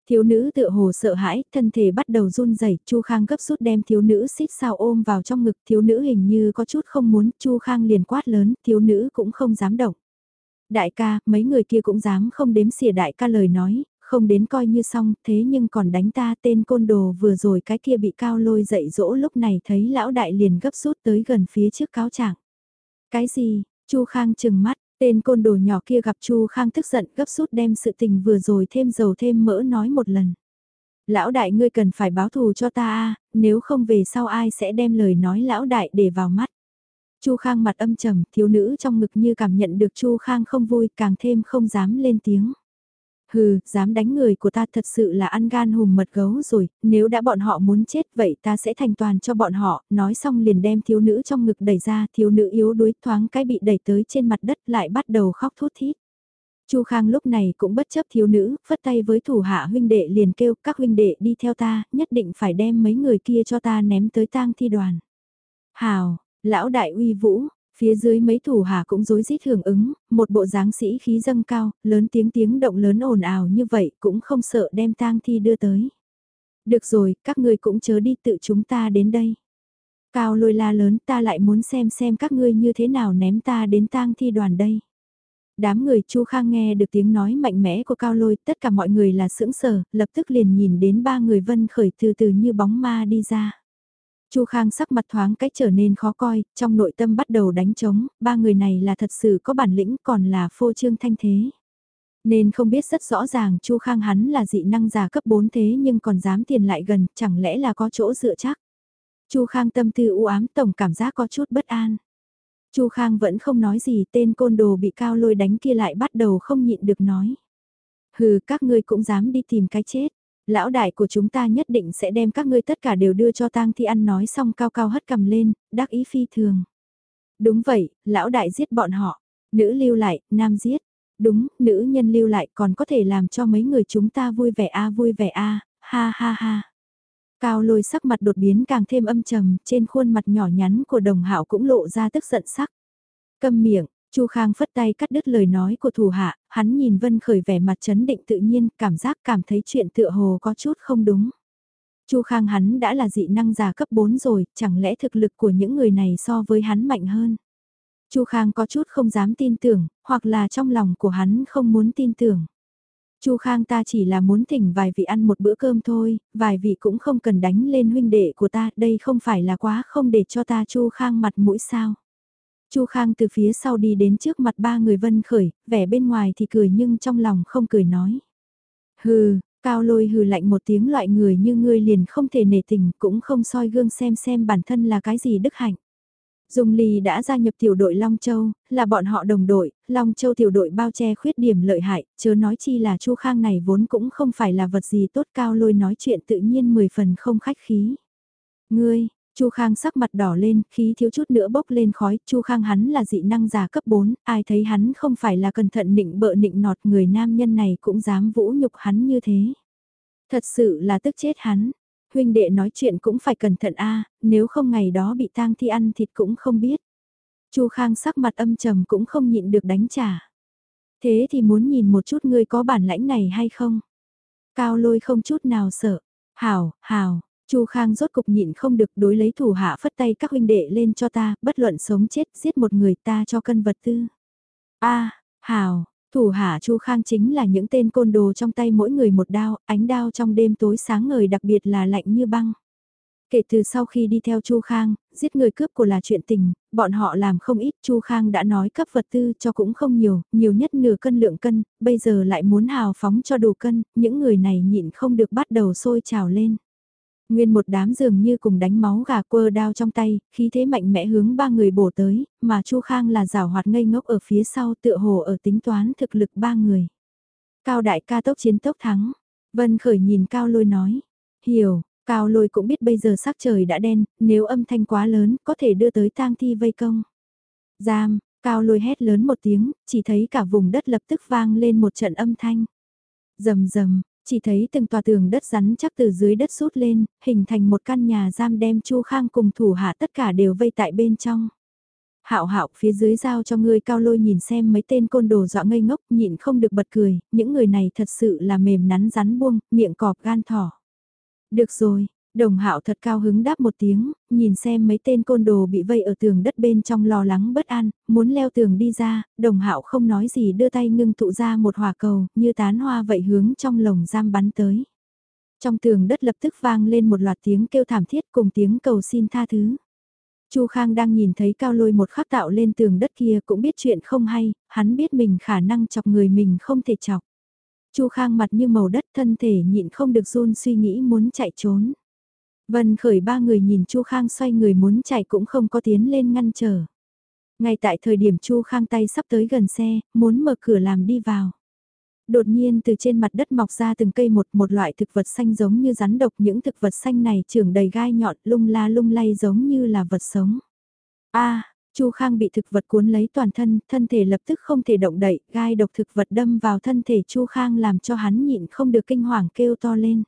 Thiếu nữ tựa hồ sợ hãi, thân thể bắt đầu run rẩy, Chu Khang gấp rút đem thiếu nữ xít sao ôm vào trong ngực, thiếu nữ hình như có chút không muốn, Chu Khang liền quát lớn, thiếu nữ cũng không dám động. Đại ca, mấy người kia cũng dám không đếm xỉa đại ca lời nói, không đến coi như xong, thế nhưng còn đánh ta tên côn đồ vừa rồi cái kia bị cao lôi dậy dỗ lúc này thấy lão đại liền gấp rút tới gần phía trước cáo trạng. Cái gì, Chu Khang chừng mắt, tên côn đồ nhỏ kia gặp Chu Khang tức giận gấp rút đem sự tình vừa rồi thêm dầu thêm mỡ nói một lần. Lão đại ngươi cần phải báo thù cho ta a nếu không về sau ai sẽ đem lời nói lão đại để vào mắt. Chu Khang mặt âm trầm, thiếu nữ trong ngực như cảm nhận được Chu Khang không vui, càng thêm không dám lên tiếng. Hừ, dám đánh người của ta thật sự là ăn gan hùm mật gấu rồi, nếu đã bọn họ muốn chết vậy ta sẽ thành toàn cho bọn họ, nói xong liền đem thiếu nữ trong ngực đẩy ra, thiếu nữ yếu đuối thoáng cái bị đẩy tới trên mặt đất lại bắt đầu khóc thút thít. Chu Khang lúc này cũng bất chấp thiếu nữ, phất tay với thủ hạ huynh đệ liền kêu các huynh đệ đi theo ta, nhất định phải đem mấy người kia cho ta ném tới tang thi đoàn. Hào, lão đại uy vũ, phía dưới mấy thủ hà cũng rối rít hưởng ứng, một bộ dáng sĩ khí dâng cao, lớn tiếng tiếng động lớn ồn ào như vậy cũng không sợ đem tang thi đưa tới. Được rồi, các ngươi cũng chớ đi tự chúng ta đến đây. Cao lôi la lớn ta lại muốn xem xem các ngươi như thế nào ném ta đến tang thi đoàn đây. Đám người Chu Khang nghe được tiếng nói mạnh mẽ của Cao Lôi, tất cả mọi người là sững sờ, lập tức liền nhìn đến ba người vân khởi từ từ như bóng ma đi ra. Chu Khang sắc mặt thoáng cách trở nên khó coi, trong nội tâm bắt đầu đánh trống, ba người này là thật sự có bản lĩnh còn là phô trương thanh thế. Nên không biết rất rõ ràng Chu Khang hắn là dị năng giả cấp 4 thế nhưng còn dám tiền lại gần, chẳng lẽ là có chỗ dựa chắc. Chu Khang tâm tư u ám tổng cảm giác có chút bất an. Chu Khang vẫn không nói gì, tên côn đồ bị cao lôi đánh kia lại bắt đầu không nhịn được nói. Hừ, các ngươi cũng dám đi tìm cái chết. Lão đại của chúng ta nhất định sẽ đem các ngươi tất cả đều đưa cho tang thi ăn nói xong cao cao hất cầm lên, đắc ý phi thường. Đúng vậy, lão đại giết bọn họ. Nữ lưu lại, nam giết. Đúng, nữ nhân lưu lại còn có thể làm cho mấy người chúng ta vui vẻ a vui vẻ a ha ha ha. Cao lôi sắc mặt đột biến càng thêm âm trầm, trên khuôn mặt nhỏ nhắn của đồng hạo cũng lộ ra tức giận sắc. Câm miệng, Chu Khang phất tay cắt đứt lời nói của thủ hạ, hắn nhìn Vân Khởi vẻ mặt chấn định tự nhiên, cảm giác cảm thấy chuyện tựa hồ có chút không đúng. Chu Khang hắn đã là dị năng giả cấp 4 rồi, chẳng lẽ thực lực của những người này so với hắn mạnh hơn? Chu Khang có chút không dám tin tưởng, hoặc là trong lòng của hắn không muốn tin tưởng. Chu Khang ta chỉ là muốn thỉnh vài vị ăn một bữa cơm thôi, vài vị cũng không cần đánh lên huynh đệ của ta, đây không phải là quá không để cho ta Chu Khang mặt mũi sao. Chu Khang từ phía sau đi đến trước mặt ba người vân khởi, vẻ bên ngoài thì cười nhưng trong lòng không cười nói. Hừ, cao lôi hừ lạnh một tiếng loại người như ngươi liền không thể nể tình cũng không soi gương xem xem bản thân là cái gì đức hạnh. Dung Ly đã gia nhập tiểu đội Long Châu, là bọn họ đồng đội, Long Châu tiểu đội bao che khuyết điểm lợi hại, chớ nói chi là Chu Khang này vốn cũng không phải là vật gì tốt cao lôi nói chuyện tự nhiên mười phần không khách khí. Ngươi, Chu Khang sắc mặt đỏ lên, khí thiếu chút nữa bốc lên khói, Chu Khang hắn là dị năng giả cấp 4, ai thấy hắn không phải là cẩn thận nịnh bợ nịnh nọt người nam nhân này cũng dám vũ nhục hắn như thế. Thật sự là tức chết hắn, huynh đệ nói chuyện cũng phải cẩn thận a nếu không ngày đó bị tang thi ăn thịt cũng không biết. Chu Khang sắc mặt âm trầm cũng không nhịn được đánh trả. Thế thì muốn nhìn một chút ngươi có bản lãnh này hay không? Cao lôi không chút nào sợ. Hảo, hảo, Chu Khang rốt cục nhịn không được đối lấy thủ hạ phất tay các huynh đệ lên cho ta, bất luận sống chết giết một người ta cho cân vật tư. A, hào, thủ hạ Chu Khang chính là những tên côn đồ trong tay mỗi người một đao, ánh đao trong đêm tối sáng ngời đặc biệt là lạnh như băng. Kể từ sau khi đi theo Chu Khang, giết người cướp của là chuyện tình, bọn họ làm không ít, Chu Khang đã nói cấp vật tư cho cũng không nhiều, nhiều nhất nửa cân lượng cân, bây giờ lại muốn hào phóng cho đủ cân, những người này nhịn không được bắt đầu sôi trào lên. Nguyên một đám dường như cùng đánh máu gà quơ đao trong tay, khí thế mạnh mẽ hướng ba người bổ tới, mà Chu Khang là rào hoạt ngây ngốc ở phía sau tựa hồ ở tính toán thực lực ba người. Cao đại ca tốc chiến tốc thắng. Vân Khởi nhìn Cao Lôi nói. Hiểu, Cao Lôi cũng biết bây giờ sắc trời đã đen, nếu âm thanh quá lớn có thể đưa tới tang thi vây công. Giam, Cao Lôi hét lớn một tiếng, chỉ thấy cả vùng đất lập tức vang lên một trận âm thanh. Rầm rầm, chỉ thấy từng tòa tường đất rắn chắc từ dưới đất rút lên, hình thành một căn nhà giam đem Chu Khang cùng thủ hạ tất cả đều vây tại bên trong. Hạo hạo phía dưới giao cho ngươi cao lôi nhìn xem mấy tên côn đồ dọa ngây ngốc nhịn không được bật cười, những người này thật sự là mềm nắn rắn buông, miệng cọp gan thỏ. Được rồi, Đồng hạo thật cao hứng đáp một tiếng, nhìn xem mấy tên côn đồ bị vây ở tường đất bên trong lo lắng bất an, muốn leo tường đi ra, đồng hạo không nói gì đưa tay ngưng tụ ra một hỏa cầu, như tán hoa vậy hướng trong lồng giam bắn tới. Trong tường đất lập tức vang lên một loạt tiếng kêu thảm thiết cùng tiếng cầu xin tha thứ. Chu Khang đang nhìn thấy cao lôi một khắc tạo lên tường đất kia cũng biết chuyện không hay, hắn biết mình khả năng chọc người mình không thể chọc. Chu Khang mặt như màu đất thân thể nhịn không được run suy nghĩ muốn chạy trốn. Vân khởi ba người nhìn Chu Khang xoay người muốn chạy cũng không có tiến lên ngăn trở. Ngay tại thời điểm Chu Khang tay sắp tới gần xe, muốn mở cửa làm đi vào. Đột nhiên từ trên mặt đất mọc ra từng cây một một loại thực vật xanh giống như rắn độc những thực vật xanh này trưởng đầy gai nhọn lung la lung lay giống như là vật sống. a Chu Khang bị thực vật cuốn lấy toàn thân, thân thể lập tức không thể động đậy, gai độc thực vật đâm vào thân thể Chu Khang làm cho hắn nhịn không được kinh hoàng kêu to lên.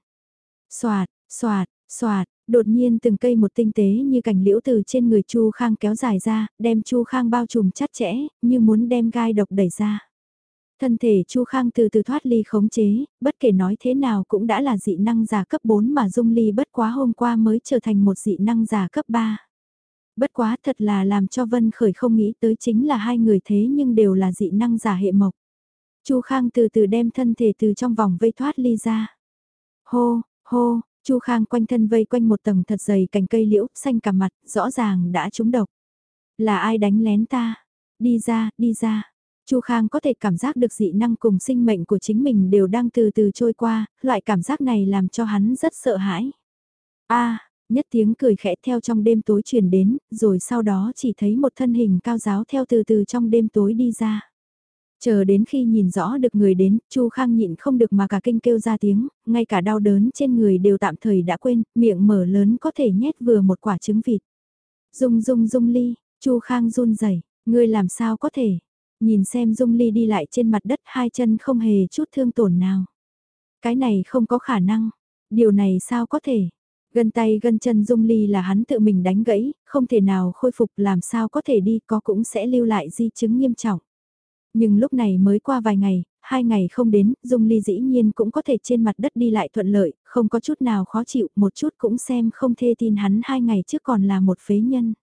Xoạt, xoạt, xoạt, đột nhiên từng cây một tinh tế như cành liễu từ trên người Chu Khang kéo dài ra, đem Chu Khang bao trùm chặt chẽ, như muốn đem gai độc đẩy ra. Thân thể Chu Khang từ từ thoát ly khống chế, bất kể nói thế nào cũng đã là dị năng giả cấp 4 mà Dung Ly bất quá hôm qua mới trở thành một dị năng giả cấp 3. Bất quá thật là làm cho Vân Khởi không nghĩ tới chính là hai người thế nhưng đều là dị năng giả hệ mộc. Chu Khang từ từ đem thân thể từ trong vòng vây thoát ly ra. Hô, hô, Chu Khang quanh thân vây quanh một tầng thật dày cành cây liễu, xanh cả mặt, rõ ràng đã trúng độc. Là ai đánh lén ta? Đi ra, đi ra. Chu Khang có thể cảm giác được dị năng cùng sinh mệnh của chính mình đều đang từ từ trôi qua, loại cảm giác này làm cho hắn rất sợ hãi. A, nhất tiếng cười khẽ theo trong đêm tối truyền đến, rồi sau đó chỉ thấy một thân hình cao giáo theo từ từ trong đêm tối đi ra. Chờ đến khi nhìn rõ được người đến, Chu Khang nhịn không được mà cả kinh kêu ra tiếng, ngay cả đau đớn trên người đều tạm thời đã quên, miệng mở lớn có thể nhét vừa một quả trứng vịt. Dung dung dung ly, Chu Khang run rẩy, ngươi làm sao có thể? Nhìn xem dung ly đi lại trên mặt đất hai chân không hề chút thương tổn nào. Cái này không có khả năng, điều này sao có thể? Gân tay gân chân dung ly là hắn tự mình đánh gãy, không thể nào khôi phục làm sao có thể đi có cũng sẽ lưu lại di chứng nghiêm trọng. Nhưng lúc này mới qua vài ngày, hai ngày không đến, Dung Ly dĩ nhiên cũng có thể trên mặt đất đi lại thuận lợi, không có chút nào khó chịu, một chút cũng xem không thê tin hắn hai ngày trước còn là một phế nhân.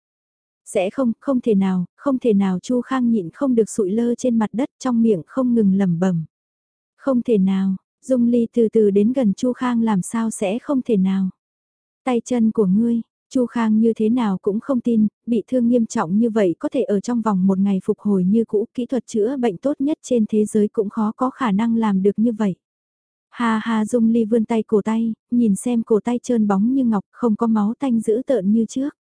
Sẽ không, không thể nào, không thể nào Chu Khang nhịn không được sụi lơ trên mặt đất trong miệng không ngừng lẩm bẩm. Không thể nào, Dung Ly từ từ đến gần Chu Khang làm sao sẽ không thể nào. Tay chân của ngươi, Chu Khang như thế nào cũng không tin, bị thương nghiêm trọng như vậy có thể ở trong vòng một ngày phục hồi như cũ, kỹ thuật chữa bệnh tốt nhất trên thế giới cũng khó có khả năng làm được như vậy. Ha ha Dung Ly vươn tay cổ tay, nhìn xem cổ tay trơn bóng như ngọc, không có máu tanh dữ tợn như trước.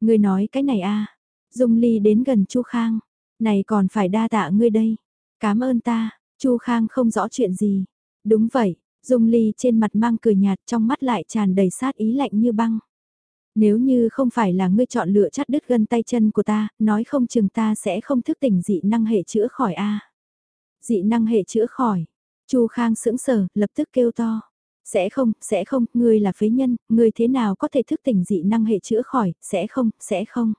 Ngươi nói cái này a à? Dung Ly đến gần Chu Khang, này còn phải đa tạ ngươi đây. Cảm ơn ta, Chu Khang không rõ chuyện gì. Đúng vậy, Dung Ly trên mặt mang cười nhạt trong mắt lại tràn đầy sát ý lạnh như băng. Nếu như không phải là ngươi chọn lựa chắt đứt gân tay chân của ta, nói không chừng ta sẽ không thức tỉnh dị năng hệ chữa khỏi a. Dị năng hệ chữa khỏi. Chu Khang sững sờ, lập tức kêu to. Sẽ không, sẽ không, ngươi là phế nhân, ngươi thế nào có thể thức tỉnh dị năng hệ chữa khỏi, sẽ không, sẽ không.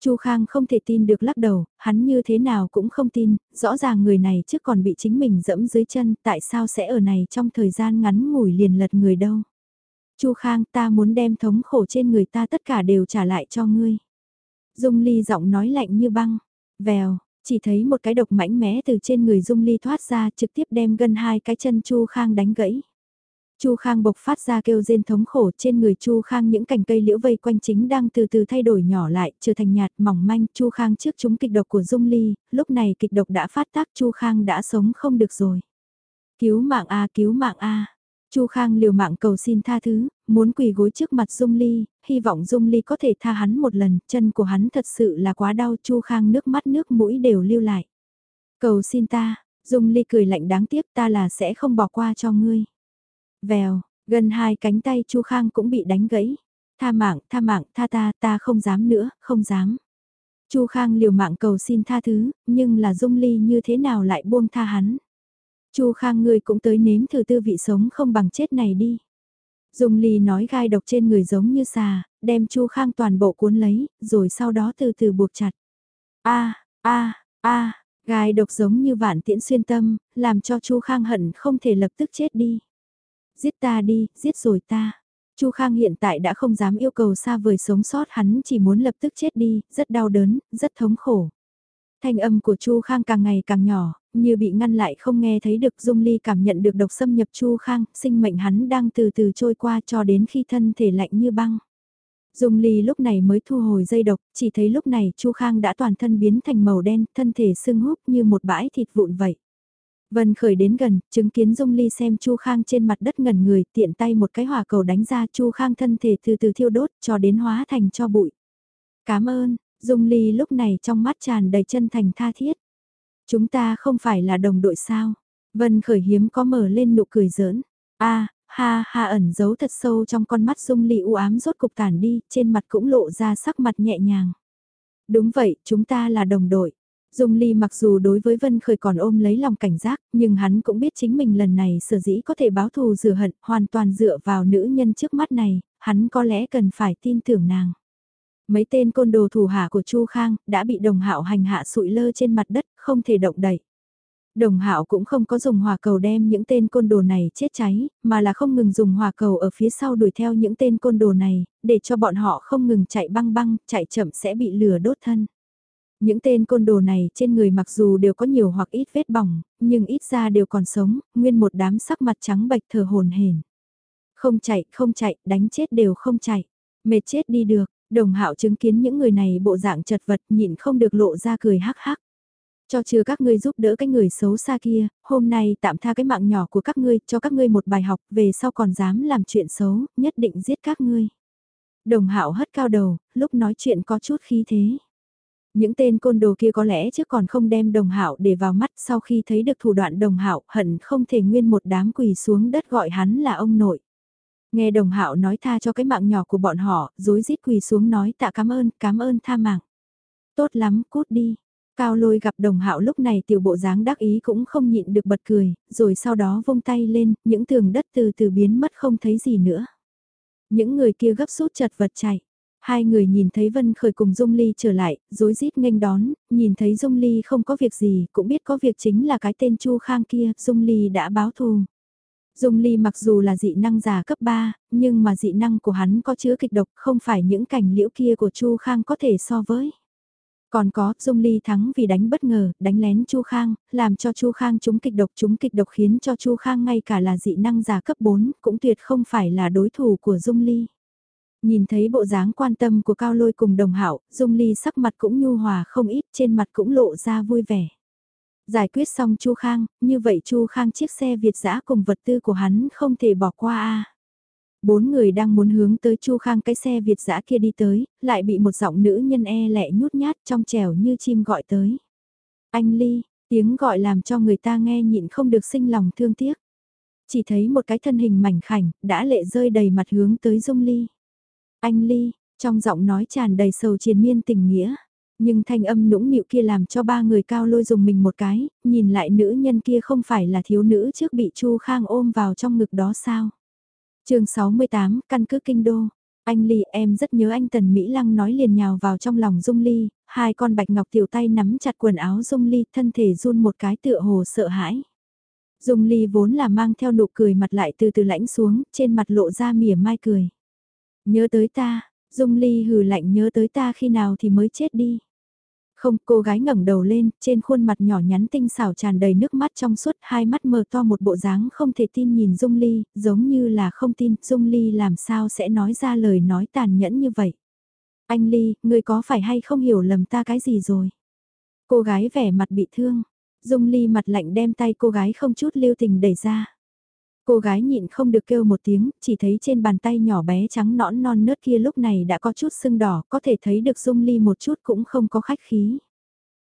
Chu Khang không thể tin được lắc đầu, hắn như thế nào cũng không tin, rõ ràng người này trước còn bị chính mình dẫm dưới chân, tại sao sẽ ở này trong thời gian ngắn ngủi liền lật người đâu. Chu Khang ta muốn đem thống khổ trên người ta tất cả đều trả lại cho ngươi. Dung Ly giọng nói lạnh như băng, vèo, chỉ thấy một cái độc mãnh mẽ từ trên người Dung Ly thoát ra trực tiếp đem gần hai cái chân Chu Khang đánh gãy. Chu Khang bộc phát ra kêu rên thống khổ trên người Chu Khang những cành cây liễu vây quanh chính đang từ từ thay đổi nhỏ lại, trở thành nhạt mỏng manh. Chu Khang trước chúng kịch độc của Dung Ly, lúc này kịch độc đã phát tác Chu Khang đã sống không được rồi. Cứu mạng a cứu mạng a Chu Khang liều mạng cầu xin tha thứ, muốn quỳ gối trước mặt Dung Ly, hy vọng Dung Ly có thể tha hắn một lần, chân của hắn thật sự là quá đau, Chu Khang nước mắt nước mũi đều lưu lại. Cầu xin ta, Dung Ly cười lạnh đáng tiếc ta là sẽ không bỏ qua cho ngươi. Vèo, gần hai cánh tay Chu Khang cũng bị đánh gãy. Tha mạng, tha mạng, tha ta, ta không dám nữa, không dám. Chu Khang liều mạng cầu xin tha thứ, nhưng là Dung Ly như thế nào lại buông tha hắn. Chu Khang ngươi cũng tới nếm thử tư vị sống không bằng chết này đi. Dung Ly nói gai độc trên người giống như xà, đem Chu Khang toàn bộ cuốn lấy, rồi sau đó từ từ buộc chặt. A, a, a, gai độc giống như vạn tiễn xuyên tâm, làm cho Chu Khang hận không thể lập tức chết đi. Giết ta đi, giết rồi ta. Chu Khang hiện tại đã không dám yêu cầu xa vời sống sót hắn chỉ muốn lập tức chết đi, rất đau đớn, rất thống khổ. Thanh âm của Chu Khang càng ngày càng nhỏ, như bị ngăn lại không nghe thấy được Dung Ly cảm nhận được độc xâm nhập Chu Khang, sinh mệnh hắn đang từ từ trôi qua cho đến khi thân thể lạnh như băng. Dung Ly lúc này mới thu hồi dây độc, chỉ thấy lúc này Chu Khang đã toàn thân biến thành màu đen, thân thể sưng húp như một bãi thịt vụn vậy. Vân khởi đến gần, chứng kiến Dung Ly xem Chu Khang trên mặt đất ngẩn người, tiện tay một cái hỏa cầu đánh ra Chu Khang thân thể từ từ thiêu đốt cho đến hóa thành cho bụi. Cảm ơn, Dung Ly lúc này trong mắt tràn đầy chân thành tha thiết. Chúng ta không phải là đồng đội sao? Vân khởi hiếm có mở lên nụ cười giỡn. a ha ha ẩn giấu thật sâu trong con mắt Dung Ly u ám rốt cục tàn đi, trên mặt cũng lộ ra sắc mặt nhẹ nhàng. Đúng vậy, chúng ta là đồng đội. Dung Ly mặc dù đối với Vân Khởi còn ôm lấy lòng cảnh giác, nhưng hắn cũng biết chính mình lần này sở dĩ có thể báo thù rửa hận, hoàn toàn dựa vào nữ nhân trước mắt này, hắn có lẽ cần phải tin tưởng nàng. Mấy tên côn đồ thủ hạ của Chu Khang đã bị đồng hạo hành hạ sụi lơ trên mặt đất, không thể động đậy. Đồng hạo cũng không có dùng hỏa cầu đem những tên côn đồ này chết cháy, mà là không ngừng dùng hỏa cầu ở phía sau đuổi theo những tên côn đồ này, để cho bọn họ không ngừng chạy băng băng, chạy chậm sẽ bị lửa đốt thân. Những tên côn đồ này trên người mặc dù đều có nhiều hoặc ít vết bỏng, nhưng ít ra đều còn sống, nguyên một đám sắc mặt trắng bạch thờ hồn hển. Không chạy, không chạy, đánh chết đều không chạy. Mệt chết đi được, đồng hạo chứng kiến những người này bộ dạng chật vật nhịn không được lộ ra cười hắc hắc. Cho chưa các ngươi giúp đỡ cái người xấu xa kia, hôm nay tạm tha cái mạng nhỏ của các ngươi, cho các ngươi một bài học, về sau còn dám làm chuyện xấu, nhất định giết các ngươi. Đồng hạo hất cao đầu, lúc nói chuyện có chút khí thế. Những tên côn đồ kia có lẽ trước còn không đem đồng hạo để vào mắt sau khi thấy được thủ đoạn đồng hạo hận không thể nguyên một đám quỳ xuống đất gọi hắn là ông nội. Nghe đồng hạo nói tha cho cái mạng nhỏ của bọn họ, dối rít quỳ xuống nói tạ cảm ơn, cảm ơn tha mạng. Tốt lắm, cút đi. Cao lôi gặp đồng hạo lúc này tiểu bộ dáng đắc ý cũng không nhịn được bật cười, rồi sau đó vung tay lên, những tường đất từ từ biến mất không thấy gì nữa. Những người kia gấp rút chật vật chạy. Hai người nhìn thấy Vân Khởi cùng Dung Ly trở lại, rối rít nghênh đón, nhìn thấy Dung Ly không có việc gì, cũng biết có việc chính là cái tên Chu Khang kia, Dung Ly đã báo thù. Dung Ly mặc dù là dị năng giả cấp 3, nhưng mà dị năng của hắn có chứa kịch độc không phải những cảnh liễu kia của Chu Khang có thể so với. Còn có, Dung Ly thắng vì đánh bất ngờ, đánh lén Chu Khang, làm cho Chu Khang trúng kịch độc trúng kịch độc khiến cho Chu Khang ngay cả là dị năng giả cấp 4, cũng tuyệt không phải là đối thủ của Dung Ly. Nhìn thấy bộ dáng quan tâm của Cao Lôi cùng đồng hảo, Dung Ly sắc mặt cũng nhu hòa không ít, trên mặt cũng lộ ra vui vẻ. Giải quyết xong Chu Khang, như vậy Chu Khang chiếc xe Việt giã cùng vật tư của hắn không thể bỏ qua a. Bốn người đang muốn hướng tới Chu Khang cái xe Việt giã kia đi tới, lại bị một giọng nữ nhân e lẹ nhút nhát trong trèo như chim gọi tới. Anh Ly, tiếng gọi làm cho người ta nghe nhịn không được sinh lòng thương tiếc. Chỉ thấy một cái thân hình mảnh khảnh, đã lệ rơi đầy mặt hướng tới Dung Ly. Anh Ly, trong giọng nói tràn đầy sầu triền miên tình nghĩa. Nhưng thanh âm nũng nịu kia làm cho ba người cao lôi dùng mình một cái, nhìn lại nữ nhân kia không phải là thiếu nữ trước bị Chu Khang ôm vào trong ngực đó sao. chương 68, căn cứ kinh đô. Anh Ly em rất nhớ anh Tần Mỹ Lăng nói liền nhào vào trong lòng Dung Ly, hai con bạch ngọc tiểu tay nắm chặt quần áo Dung Ly thân thể run một cái tựa hồ sợ hãi. Dung Ly vốn là mang theo nụ cười mặt lại từ từ lãnh xuống, trên mặt lộ ra mỉa mai cười. Nhớ tới ta, Dung Ly hừ lạnh nhớ tới ta khi nào thì mới chết đi. Không, cô gái ngẩng đầu lên, trên khuôn mặt nhỏ nhắn tinh xảo tràn đầy nước mắt trong suốt, hai mắt mờ to một bộ dáng không thể tin nhìn Dung Ly, giống như là không tin, Dung Ly làm sao sẽ nói ra lời nói tàn nhẫn như vậy. Anh Ly, người có phải hay không hiểu lầm ta cái gì rồi? Cô gái vẻ mặt bị thương, Dung Ly mặt lạnh đem tay cô gái không chút lưu tình đẩy ra. Cô gái nhịn không được kêu một tiếng, chỉ thấy trên bàn tay nhỏ bé trắng nõn non nớt kia lúc này đã có chút sưng đỏ, có thể thấy được Dung Ly một chút cũng không có khách khí.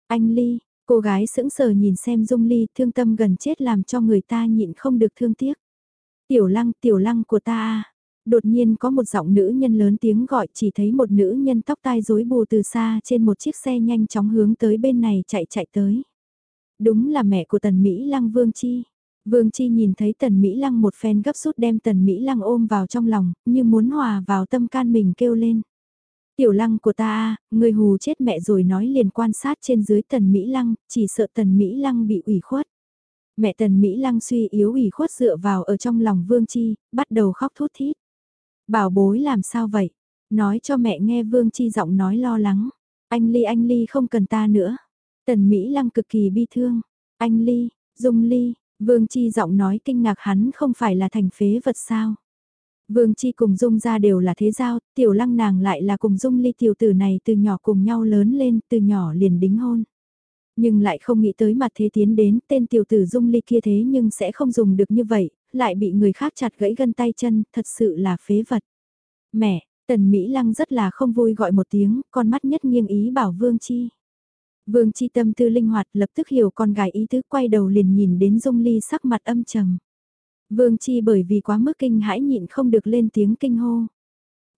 Anh Ly, cô gái sững sờ nhìn xem Dung Ly thương tâm gần chết làm cho người ta nhịn không được thương tiếc. Tiểu lăng, tiểu lăng của ta à. Đột nhiên có một giọng nữ nhân lớn tiếng gọi chỉ thấy một nữ nhân tóc tai rối bù từ xa trên một chiếc xe nhanh chóng hướng tới bên này chạy chạy tới. Đúng là mẹ của tần Mỹ Lăng Vương Chi. Vương Chi nhìn thấy Tần Mỹ Lăng một phen gấp rút đem Tần Mỹ Lăng ôm vào trong lòng, như muốn hòa vào tâm can mình kêu lên. Tiểu lăng của ta người hù chết mẹ rồi nói liền quan sát trên dưới Tần Mỹ Lăng, chỉ sợ Tần Mỹ Lăng bị ủy khuất. Mẹ Tần Mỹ Lăng suy yếu ủy khuất dựa vào ở trong lòng Vương Chi, bắt đầu khóc thút thít. Bảo bối làm sao vậy? Nói cho mẹ nghe Vương Chi giọng nói lo lắng. Anh Ly anh Ly không cần ta nữa. Tần Mỹ Lăng cực kỳ bi thương. Anh Ly, Dung Ly, Vương Chi giọng nói kinh ngạc hắn không phải là thành phế vật sao. Vương Chi cùng Dung ra đều là thế giao, tiểu lăng nàng lại là cùng Dung ly tiểu tử này từ nhỏ cùng nhau lớn lên, từ nhỏ liền đính hôn. Nhưng lại không nghĩ tới mặt thế tiến đến, tên tiểu tử Dung ly kia thế nhưng sẽ không dùng được như vậy, lại bị người khác chặt gãy gân tay chân, thật sự là phế vật. Mẹ, Tần Mỹ Lăng rất là không vui gọi một tiếng, con mắt nhất nghiêng ý bảo Vương Chi. Vương Chi tâm tư linh hoạt lập tức hiểu con gái ý tứ quay đầu liền nhìn đến Dung Ly sắc mặt âm trầm. Vương Chi bởi vì quá mức kinh hãi nhịn không được lên tiếng kinh hô.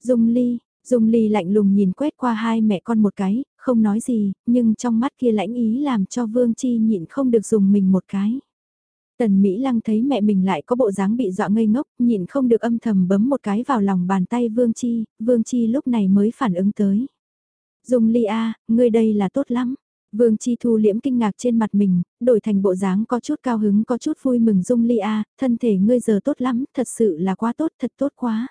Dung Ly, Dung Ly lạnh lùng nhìn quét qua hai mẹ con một cái, không nói gì, nhưng trong mắt kia lãnh ý làm cho Vương Chi nhịn không được dùng mình một cái. Tần Mỹ Lăng thấy mẹ mình lại có bộ dáng bị dọa ngây ngốc, nhịn không được âm thầm bấm một cái vào lòng bàn tay Vương Chi, Vương Chi lúc này mới phản ứng tới. Dung Ly A, ngươi đây là tốt lắm. Vương Chi Thu liễm kinh ngạc trên mặt mình, đổi thành bộ dáng có chút cao hứng có chút vui mừng Dung Ly A, thân thể ngươi giờ tốt lắm, thật sự là quá tốt, thật tốt quá.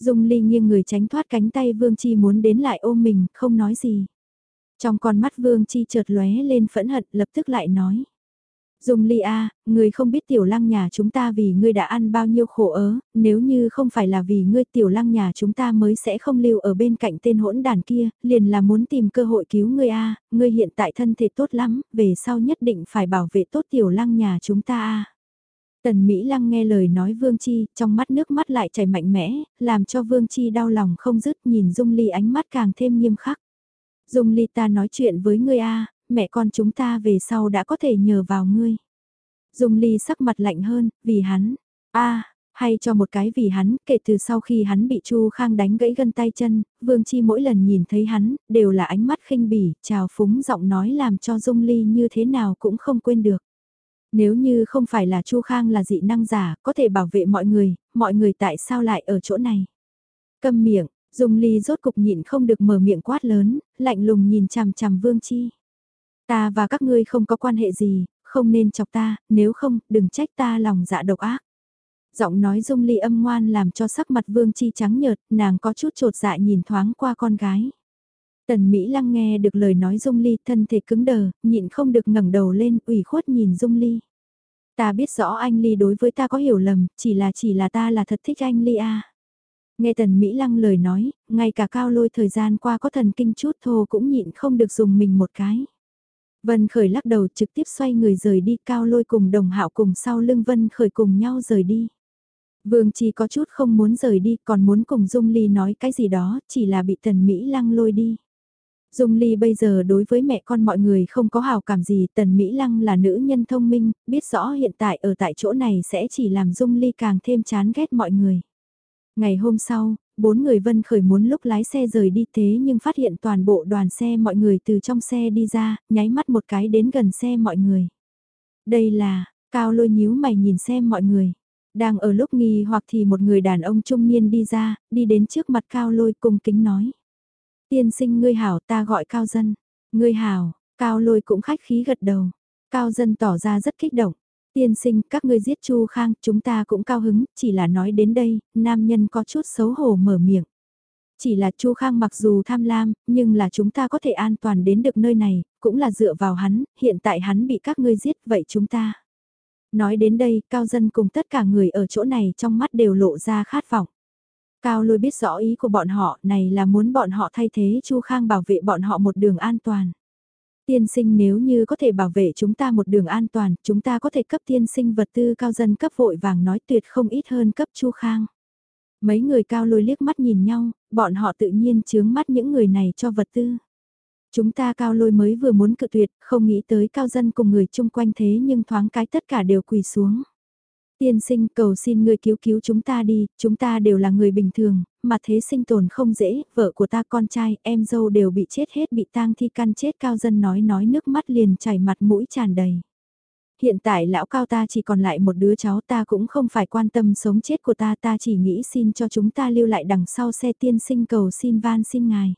Dung Ly nghiêng người tránh thoát cánh tay Vương Chi muốn đến lại ôm mình, không nói gì. Trong con mắt Vương Chi chợt lóe lên phẫn hận lập tức lại nói. Dung Ly A, người không biết tiểu lăng nhà chúng ta vì ngươi đã ăn bao nhiêu khổ ớ, nếu như không phải là vì ngươi tiểu lăng nhà chúng ta mới sẽ không lưu ở bên cạnh tên hỗn đàn kia, liền là muốn tìm cơ hội cứu ngươi A, ngươi hiện tại thân thể tốt lắm, về sau nhất định phải bảo vệ tốt tiểu lăng nhà chúng ta A. Tần Mỹ Lăng nghe lời nói Vương Chi, trong mắt nước mắt lại chảy mạnh mẽ, làm cho Vương Chi đau lòng không dứt nhìn Dung Ly ánh mắt càng thêm nghiêm khắc. Dung Ly ta nói chuyện với ngươi a, mẹ con chúng ta về sau đã có thể nhờ vào ngươi. Dung Ly sắc mặt lạnh hơn, vì hắn, a hay cho một cái vì hắn, kể từ sau khi hắn bị Chu Khang đánh gãy gân tay chân, Vương Chi mỗi lần nhìn thấy hắn, đều là ánh mắt khinh bỉ, trào phúng giọng nói làm cho Dung Ly như thế nào cũng không quên được. Nếu như không phải là Chu Khang là dị năng giả, có thể bảo vệ mọi người, mọi người tại sao lại ở chỗ này? Câm miệng, Dung Ly rốt cục nhịn không được mở miệng quát lớn, lạnh lùng nhìn chằm chằm Vương Chi. Ta và các ngươi không có quan hệ gì, không nên chọc ta, nếu không, đừng trách ta lòng dạ độc ác. Giọng nói Dung Ly âm ngoan làm cho sắc mặt Vương Chi trắng nhợt, nàng có chút trột dạ nhìn thoáng qua con gái. Tần Mỹ Lăng nghe được lời nói Dung Ly thân thể cứng đờ, nhịn không được ngẩng đầu lên ủy khuất nhìn Dung Ly. Ta biết rõ anh Ly đối với ta có hiểu lầm, chỉ là chỉ là ta là thật thích anh Ly à. Nghe Tần Mỹ Lăng lời nói, ngay cả cao lôi thời gian qua có thần kinh chút thô cũng nhịn không được dùng mình một cái. Vân Khởi lắc đầu trực tiếp xoay người rời đi cao lôi cùng đồng hạo cùng sau lưng Vân Khởi cùng nhau rời đi. Vương Chi có chút không muốn rời đi còn muốn cùng Dung Ly nói cái gì đó chỉ là bị Tần Mỹ Lăng lôi đi. Dung Ly bây giờ đối với mẹ con mọi người không có hào cảm gì, Tần Mỹ Lăng là nữ nhân thông minh, biết rõ hiện tại ở tại chỗ này sẽ chỉ làm Dung Ly càng thêm chán ghét mọi người. Ngày hôm sau, bốn người vân khởi muốn lúc lái xe rời đi thế nhưng phát hiện toàn bộ đoàn xe mọi người từ trong xe đi ra, nháy mắt một cái đến gần xe mọi người. Đây là, cao lôi nhíu mày nhìn xem mọi người. Đang ở lúc nghi hoặc thì một người đàn ông trung niên đi ra, đi đến trước mặt cao lôi cung kính nói. Tiên sinh ngươi hảo ta gọi cao dân. Ngươi hảo, cao lôi cũng khách khí gật đầu. Cao dân tỏ ra rất kích động. Tiên sinh, các ngươi giết Chu Khang, chúng ta cũng cao hứng, chỉ là nói đến đây, nam nhân có chút xấu hổ mở miệng. Chỉ là Chu Khang mặc dù tham lam, nhưng là chúng ta có thể an toàn đến được nơi này, cũng là dựa vào hắn, hiện tại hắn bị các ngươi giết, vậy chúng ta. Nói đến đây, Cao Dân cùng tất cả người ở chỗ này trong mắt đều lộ ra khát vọng. Cao lôi biết rõ ý của bọn họ này là muốn bọn họ thay thế Chu Khang bảo vệ bọn họ một đường an toàn. Tiên sinh nếu như có thể bảo vệ chúng ta một đường an toàn, chúng ta có thể cấp tiên sinh vật tư cao dân cấp vội vàng nói tuyệt không ít hơn cấp Chu Khang. Mấy người cao lôi liếc mắt nhìn nhau, bọn họ tự nhiên chướng mắt những người này cho vật tư. Chúng ta cao lôi mới vừa muốn cự tuyệt, không nghĩ tới cao dân cùng người chung quanh thế nhưng thoáng cái tất cả đều quỳ xuống. Tiên sinh cầu xin người cứu cứu chúng ta đi, chúng ta đều là người bình thường, mà thế sinh tồn không dễ, vợ của ta con trai, em dâu đều bị chết hết bị tang thi căn chết cao dân nói nói nước mắt liền chảy mặt mũi tràn đầy. Hiện tại lão cao ta chỉ còn lại một đứa cháu ta cũng không phải quan tâm sống chết của ta ta chỉ nghĩ xin cho chúng ta lưu lại đằng sau xe tiên sinh cầu xin van xin ngài.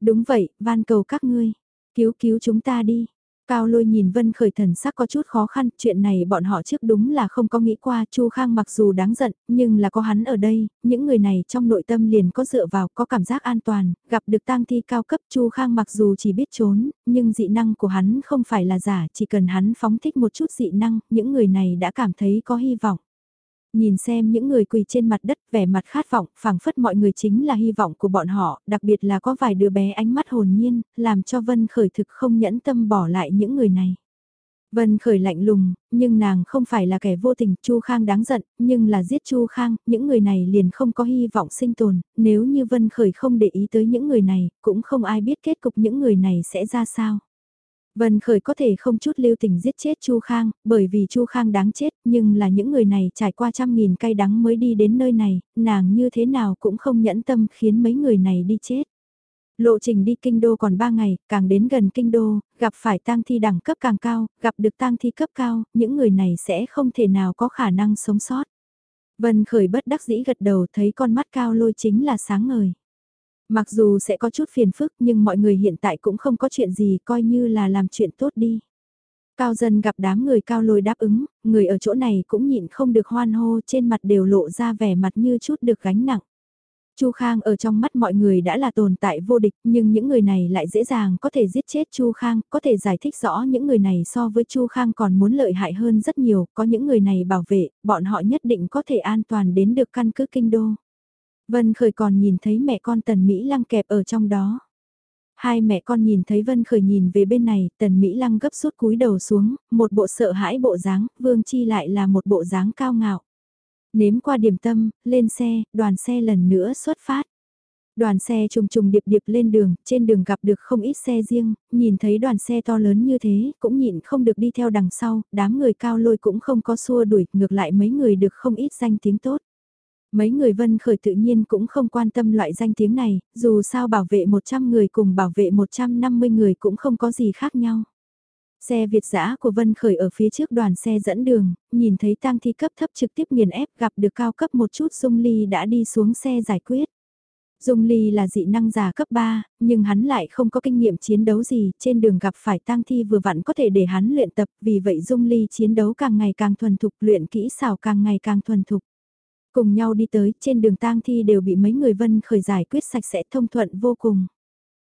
Đúng vậy, van cầu các ngươi, cứu cứu chúng ta đi, Cao lôi nhìn Vân Khởi thần sắc có chút khó khăn, chuyện này bọn họ trước đúng là không có nghĩ qua, Chu Khang mặc dù đáng giận, nhưng là có hắn ở đây, những người này trong nội tâm liền có dựa vào, có cảm giác an toàn, gặp được tang thi cao cấp Chu Khang mặc dù chỉ biết trốn, nhưng dị năng của hắn không phải là giả, chỉ cần hắn phóng thích một chút dị năng, những người này đã cảm thấy có hy vọng. Nhìn xem những người quỳ trên mặt đất vẻ mặt khát vọng, phảng phất mọi người chính là hy vọng của bọn họ, đặc biệt là có vài đứa bé ánh mắt hồn nhiên, làm cho Vân khởi thực không nhẫn tâm bỏ lại những người này. Vân khởi lạnh lùng, nhưng nàng không phải là kẻ vô tình, Chu Khang đáng giận, nhưng là giết Chu Khang, những người này liền không có hy vọng sinh tồn, nếu như Vân khởi không để ý tới những người này, cũng không ai biết kết cục những người này sẽ ra sao. Vân Khởi có thể không chút lưu tình giết chết Chu Khang, bởi vì Chu Khang đáng chết, nhưng là những người này trải qua trăm nghìn cay đắng mới đi đến nơi này, nàng như thế nào cũng không nhẫn tâm khiến mấy người này đi chết. Lộ trình đi kinh đô còn 3 ngày, càng đến gần kinh đô, gặp phải tang thi đẳng cấp càng cao, gặp được tang thi cấp cao, những người này sẽ không thể nào có khả năng sống sót. Vân Khởi bất đắc dĩ gật đầu thấy con mắt cao lôi chính là sáng ngời. Mặc dù sẽ có chút phiền phức nhưng mọi người hiện tại cũng không có chuyện gì coi như là làm chuyện tốt đi. Cao dân gặp đám người cao lôi đáp ứng, người ở chỗ này cũng nhịn không được hoan hô trên mặt đều lộ ra vẻ mặt như chút được gánh nặng. Chu Khang ở trong mắt mọi người đã là tồn tại vô địch, nhưng những người này lại dễ dàng có thể giết chết Chu Khang, có thể giải thích rõ những người này so với Chu Khang còn muốn lợi hại hơn rất nhiều, có những người này bảo vệ, bọn họ nhất định có thể an toàn đến được căn cứ kinh đô. Vân Khởi còn nhìn thấy mẹ con Tần Mỹ Lăng kẹp ở trong đó. Hai mẹ con nhìn thấy Vân Khởi nhìn về bên này, Tần Mỹ Lăng gấp rút cúi đầu xuống, một bộ sợ hãi bộ dáng, Vương Chi lại là một bộ dáng cao ngạo. Nếm qua điểm tâm, lên xe, đoàn xe lần nữa xuất phát. Đoàn xe trùng trùng điệp điệp lên đường, trên đường gặp được không ít xe riêng, nhìn thấy đoàn xe to lớn như thế, cũng nhịn không được đi theo đằng sau, đám người cao lôi cũng không có xua đuổi, ngược lại mấy người được không ít danh tiếng tốt. Mấy người vân khởi tự nhiên cũng không quan tâm loại danh tiếng này, dù sao bảo vệ 100 người cùng bảo vệ 150 người cũng không có gì khác nhau. Xe Việt giã của Vân Khởi ở phía trước đoàn xe dẫn đường, nhìn thấy tang thi cấp thấp trực tiếp nghiền ép gặp được cao cấp một chút Dung Ly đã đi xuống xe giải quyết. Dung Ly là dị năng giả cấp 3, nhưng hắn lại không có kinh nghiệm chiến đấu gì, trên đường gặp phải tang thi vừa vặn có thể để hắn luyện tập, vì vậy Dung Ly chiến đấu càng ngày càng thuần thục, luyện kỹ xảo càng ngày càng thuần thục. Cùng nhau đi tới, trên đường tang thi đều bị mấy người Vân Khởi giải quyết sạch sẽ thông thuận vô cùng.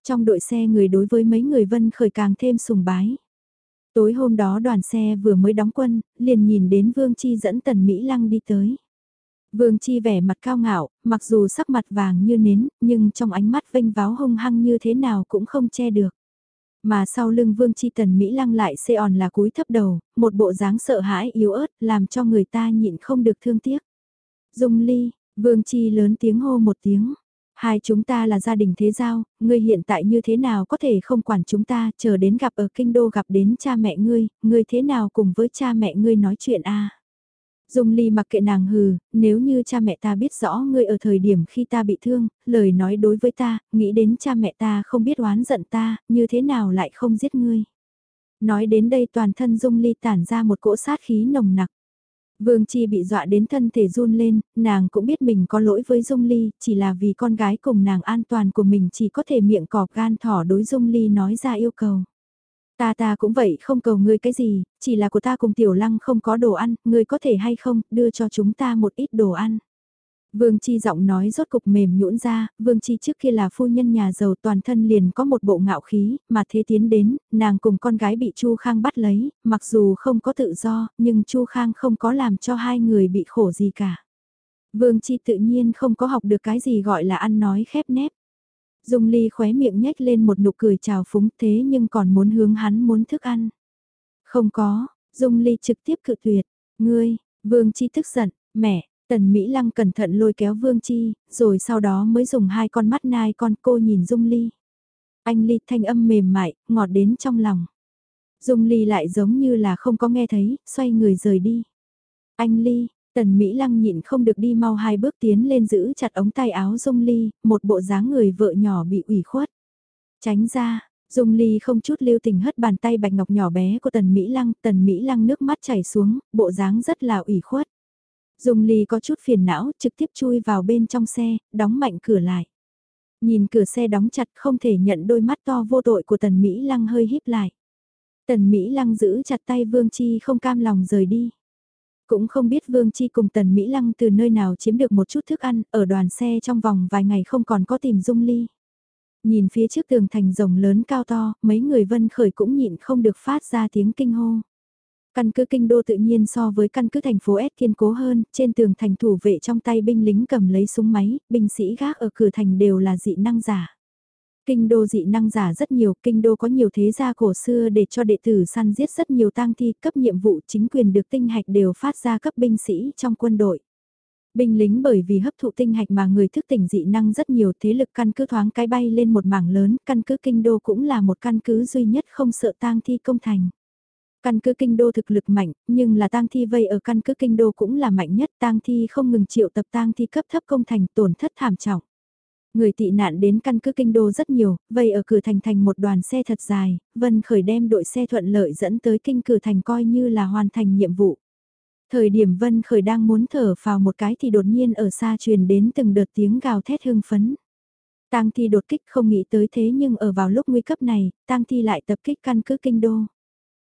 Trong đội xe người đối với mấy người Vân Khởi càng thêm sùng bái. Tối hôm đó đoàn xe vừa mới đóng quân, liền nhìn đến Vương Chi dẫn Tần Mỹ Lăng đi tới. Vương Chi vẻ mặt cao ngạo, mặc dù sắc mặt vàng như nến, nhưng trong ánh mắt vênh váo hung hăng như thế nào cũng không che được. Mà sau lưng Vương Chi Tần Mỹ Lăng lại xê on là cúi thấp đầu, một bộ dáng sợ hãi yếu ớt, làm cho người ta nhịn không được thương tiếc. Dung Ly, Vương Chi lớn tiếng hô một tiếng. Hai chúng ta là gia đình thế giao, ngươi hiện tại như thế nào có thể không quản chúng ta, chờ đến gặp ở kinh đô gặp đến cha mẹ ngươi, ngươi thế nào cùng với cha mẹ ngươi nói chuyện a Dung Ly mặc kệ nàng hừ, nếu như cha mẹ ta biết rõ ngươi ở thời điểm khi ta bị thương, lời nói đối với ta, nghĩ đến cha mẹ ta không biết oán giận ta, như thế nào lại không giết ngươi. Nói đến đây toàn thân Dung Ly tản ra một cỗ sát khí nồng nặc. Vương Chi bị dọa đến thân thể run lên, nàng cũng biết mình có lỗi với Dung Ly, chỉ là vì con gái cùng nàng an toàn của mình chỉ có thể miệng cọp gan thỏ đối Dung Ly nói ra yêu cầu. Ta ta cũng vậy không cầu ngươi cái gì, chỉ là của ta cùng Tiểu Lăng không có đồ ăn, ngươi có thể hay không, đưa cho chúng ta một ít đồ ăn. Vương Chi giọng nói rốt cục mềm nhũn ra, Vương Chi trước kia là phu nhân nhà giàu toàn thân liền có một bộ ngạo khí, mà thế tiến đến, nàng cùng con gái bị Chu Khang bắt lấy, mặc dù không có tự do, nhưng Chu Khang không có làm cho hai người bị khổ gì cả. Vương Chi tự nhiên không có học được cái gì gọi là ăn nói khép nép. Dung Ly khóe miệng nhếch lên một nụ cười chào phúng thế nhưng còn muốn hướng hắn muốn thức ăn. Không có, Dung Ly trực tiếp cự tuyệt, ngươi, Vương Chi tức giận, mẹ, Tần Mỹ Lăng cẩn thận lôi kéo Vương Chi, rồi sau đó mới dùng hai con mắt nai con cô nhìn Dung Ly. Anh Ly thanh âm mềm mại, ngọt đến trong lòng. Dung Ly lại giống như là không có nghe thấy, xoay người rời đi. Anh Ly, Tần Mỹ Lăng nhịn không được đi mau hai bước tiến lên giữ chặt ống tay áo Dung Ly, một bộ dáng người vợ nhỏ bị ủy khuất. Tránh ra, Dung Ly không chút lưu tình hất bàn tay bạch ngọc nhỏ bé của Tần Mỹ Lăng, Tần Mỹ Lăng nước mắt chảy xuống, bộ dáng rất là ủy khuất. Dung Ly có chút phiền não, trực tiếp chui vào bên trong xe, đóng mạnh cửa lại. Nhìn cửa xe đóng chặt không thể nhận đôi mắt to vô tội của Tần Mỹ Lăng hơi híp lại. Tần Mỹ Lăng giữ chặt tay Vương Chi không cam lòng rời đi. Cũng không biết Vương Chi cùng Tần Mỹ Lăng từ nơi nào chiếm được một chút thức ăn, ở đoàn xe trong vòng vài ngày không còn có tìm Dung Ly. Nhìn phía trước tường thành rồng lớn cao to, mấy người vân khởi cũng nhịn không được phát ra tiếng kinh hô. Căn cứ kinh đô tự nhiên so với căn cứ thành phố S kiên cố hơn, trên tường thành thủ vệ trong tay binh lính cầm lấy súng máy, binh sĩ gác ở cửa thành đều là dị năng giả. Kinh đô dị năng giả rất nhiều, kinh đô có nhiều thế gia cổ xưa để cho đệ tử săn giết rất nhiều tang thi, cấp nhiệm vụ chính quyền được tinh hạch đều phát ra cấp binh sĩ trong quân đội. Binh lính bởi vì hấp thụ tinh hạch mà người thức tỉnh dị năng rất nhiều thế lực căn cứ thoáng cái bay lên một mảng lớn, căn cứ kinh đô cũng là một căn cứ duy nhất không sợ tang thi công thành. Căn cứ kinh đô thực lực mạnh, nhưng là tang thi vây ở căn cứ kinh đô cũng là mạnh nhất, tang thi không ngừng triệu tập tang thi cấp thấp công thành tổn thất thảm trọng. Người tị nạn đến căn cứ kinh đô rất nhiều, vây ở cửa thành thành một đoàn xe thật dài, Vân Khởi đem đội xe thuận lợi dẫn tới kinh cửa thành coi như là hoàn thành nhiệm vụ. Thời điểm Vân Khởi đang muốn thở vào một cái thì đột nhiên ở xa truyền đến từng đợt tiếng gào thét hưng phấn. Tang Thi đột kích không nghĩ tới thế nhưng ở vào lúc nguy cấp này, Tang Thi lại tập kích căn cứ kinh đô.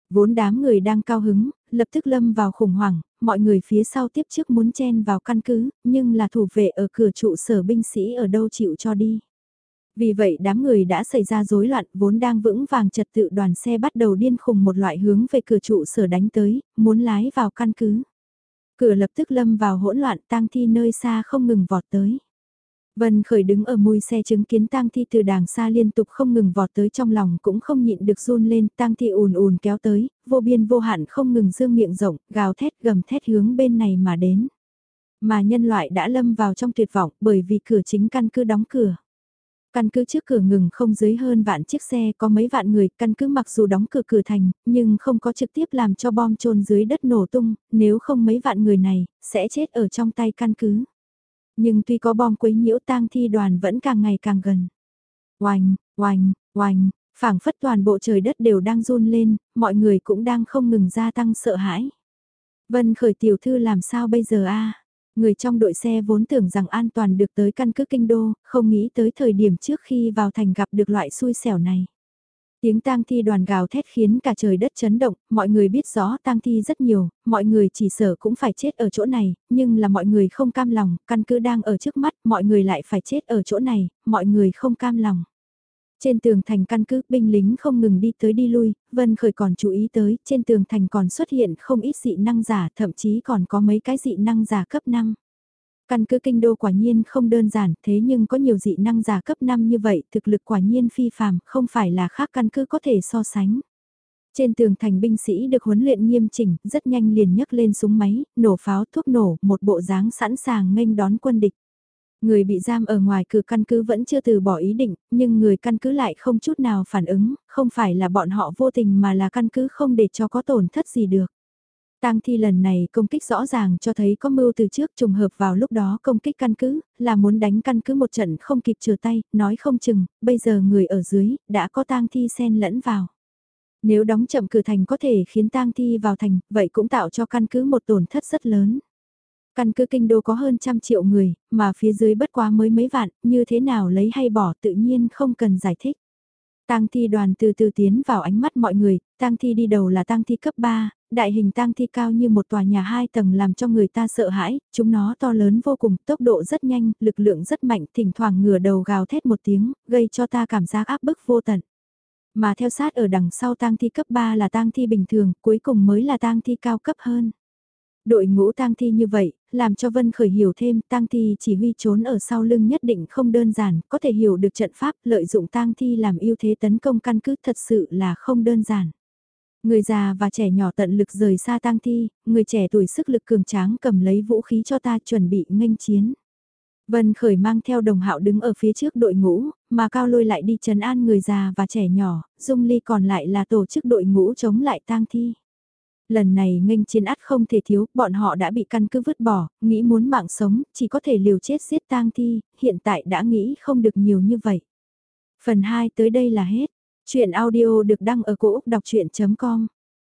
Vốn đám người đang cao hứng, lập tức lâm vào khủng hoảng, mọi người phía sau tiếp trước muốn chen vào căn cứ, nhưng là thủ vệ ở cửa trụ sở binh sĩ ở đâu chịu cho đi. Vì vậy đám người đã xảy ra rối loạn vốn đang vững vàng trật tự đoàn xe bắt đầu điên khùng một loại hướng về cửa trụ sở đánh tới, muốn lái vào căn cứ. Cửa lập tức lâm vào hỗn loạn tang thi nơi xa không ngừng vọt tới. Vân khởi đứng ở mui xe chứng kiến tang thi từ đàng xa liên tục không ngừng vọt tới trong lòng cũng không nhịn được run lên, tang thi ùn ùn kéo tới, vô biên vô hạn không ngừng dương miệng rộng, gào thét gầm thét hướng bên này mà đến. Mà nhân loại đã lâm vào trong tuyệt vọng bởi vì cửa chính căn cứ đóng cửa. Căn cứ trước cửa ngừng không dưới hơn vạn chiếc xe có mấy vạn người, căn cứ mặc dù đóng cửa cửa thành, nhưng không có trực tiếp làm cho bom trôn dưới đất nổ tung, nếu không mấy vạn người này, sẽ chết ở trong tay căn cứ. Nhưng tuy có bom quấy nhiễu tang thi đoàn vẫn càng ngày càng gần. Oanh, oanh, oanh, phảng phất toàn bộ trời đất đều đang run lên, mọi người cũng đang không ngừng gia tăng sợ hãi. Vân khởi tiểu thư làm sao bây giờ a Người trong đội xe vốn tưởng rằng an toàn được tới căn cứ kinh đô, không nghĩ tới thời điểm trước khi vào thành gặp được loại xui xẻo này. Tiếng tang thi đoàn gào thét khiến cả trời đất chấn động, mọi người biết rõ tang thi rất nhiều, mọi người chỉ sợ cũng phải chết ở chỗ này, nhưng là mọi người không cam lòng, căn cứ đang ở trước mắt, mọi người lại phải chết ở chỗ này, mọi người không cam lòng. Trên tường thành căn cứ binh lính không ngừng đi tới đi lui, Vân Khởi còn chú ý tới, trên tường thành còn xuất hiện không ít dị năng giả, thậm chí còn có mấy cái dị năng giả cấp 5. Căn cứ kinh đô quả nhiên không đơn giản, thế nhưng có nhiều dị năng giả cấp 5 như vậy, thực lực quả nhiên phi phàm, không phải là khác căn cứ có thể so sánh. Trên tường thành binh sĩ được huấn luyện nghiêm chỉnh, rất nhanh liền nhấc lên súng máy, nổ pháo, thuốc nổ, một bộ dáng sẵn sàng nghênh đón quân địch. Người bị giam ở ngoài cửa căn cứ vẫn chưa từ bỏ ý định, nhưng người căn cứ lại không chút nào phản ứng, không phải là bọn họ vô tình mà là căn cứ không để cho có tổn thất gì được. Tang thi lần này công kích rõ ràng cho thấy có mưu từ trước trùng hợp vào lúc đó công kích căn cứ, là muốn đánh căn cứ một trận không kịp chừa tay, nói không chừng, bây giờ người ở dưới, đã có tang thi xen lẫn vào. Nếu đóng chậm cửa thành có thể khiến tang thi vào thành, vậy cũng tạo cho căn cứ một tổn thất rất lớn. Căn cứ kinh đô có hơn trăm triệu người, mà phía dưới bất quá mới mấy vạn, như thế nào lấy hay bỏ tự nhiên không cần giải thích. Tang thi đoàn từ từ tiến vào ánh mắt mọi người, tang thi đi đầu là tang thi cấp 3, đại hình tang thi cao như một tòa nhà hai tầng làm cho người ta sợ hãi, chúng nó to lớn vô cùng, tốc độ rất nhanh, lực lượng rất mạnh, thỉnh thoảng ngửa đầu gào thét một tiếng, gây cho ta cảm giác áp bức vô tận. Mà theo sát ở đằng sau tang thi cấp 3 là tang thi bình thường, cuối cùng mới là tang thi cao cấp hơn. Đội ngũ tang thi như vậy, làm cho Vân Khởi hiểu thêm, tang thi chỉ huy trốn ở sau lưng nhất định không đơn giản, có thể hiểu được trận pháp, lợi dụng tang thi làm ưu thế tấn công căn cứ thật sự là không đơn giản. Người già và trẻ nhỏ tận lực rời xa tang thi, người trẻ tuổi sức lực cường tráng cầm lấy vũ khí cho ta chuẩn bị nghênh chiến. Vân Khởi mang theo đồng hạo đứng ở phía trước đội ngũ, mà Cao Lôi lại đi trấn an người già và trẻ nhỏ, Dung Ly còn lại là tổ chức đội ngũ chống lại tang thi. Lần này nghênh chiến ắt không thể thiếu, bọn họ đã bị căn cứ vứt bỏ, nghĩ muốn mạng sống, chỉ có thể liều chết giết tang thi, hiện tại đã nghĩ không được nhiều như vậy. Phần 2 tới đây là hết. Chuyện audio được đăng ở cổ Úc đọc chuyện.com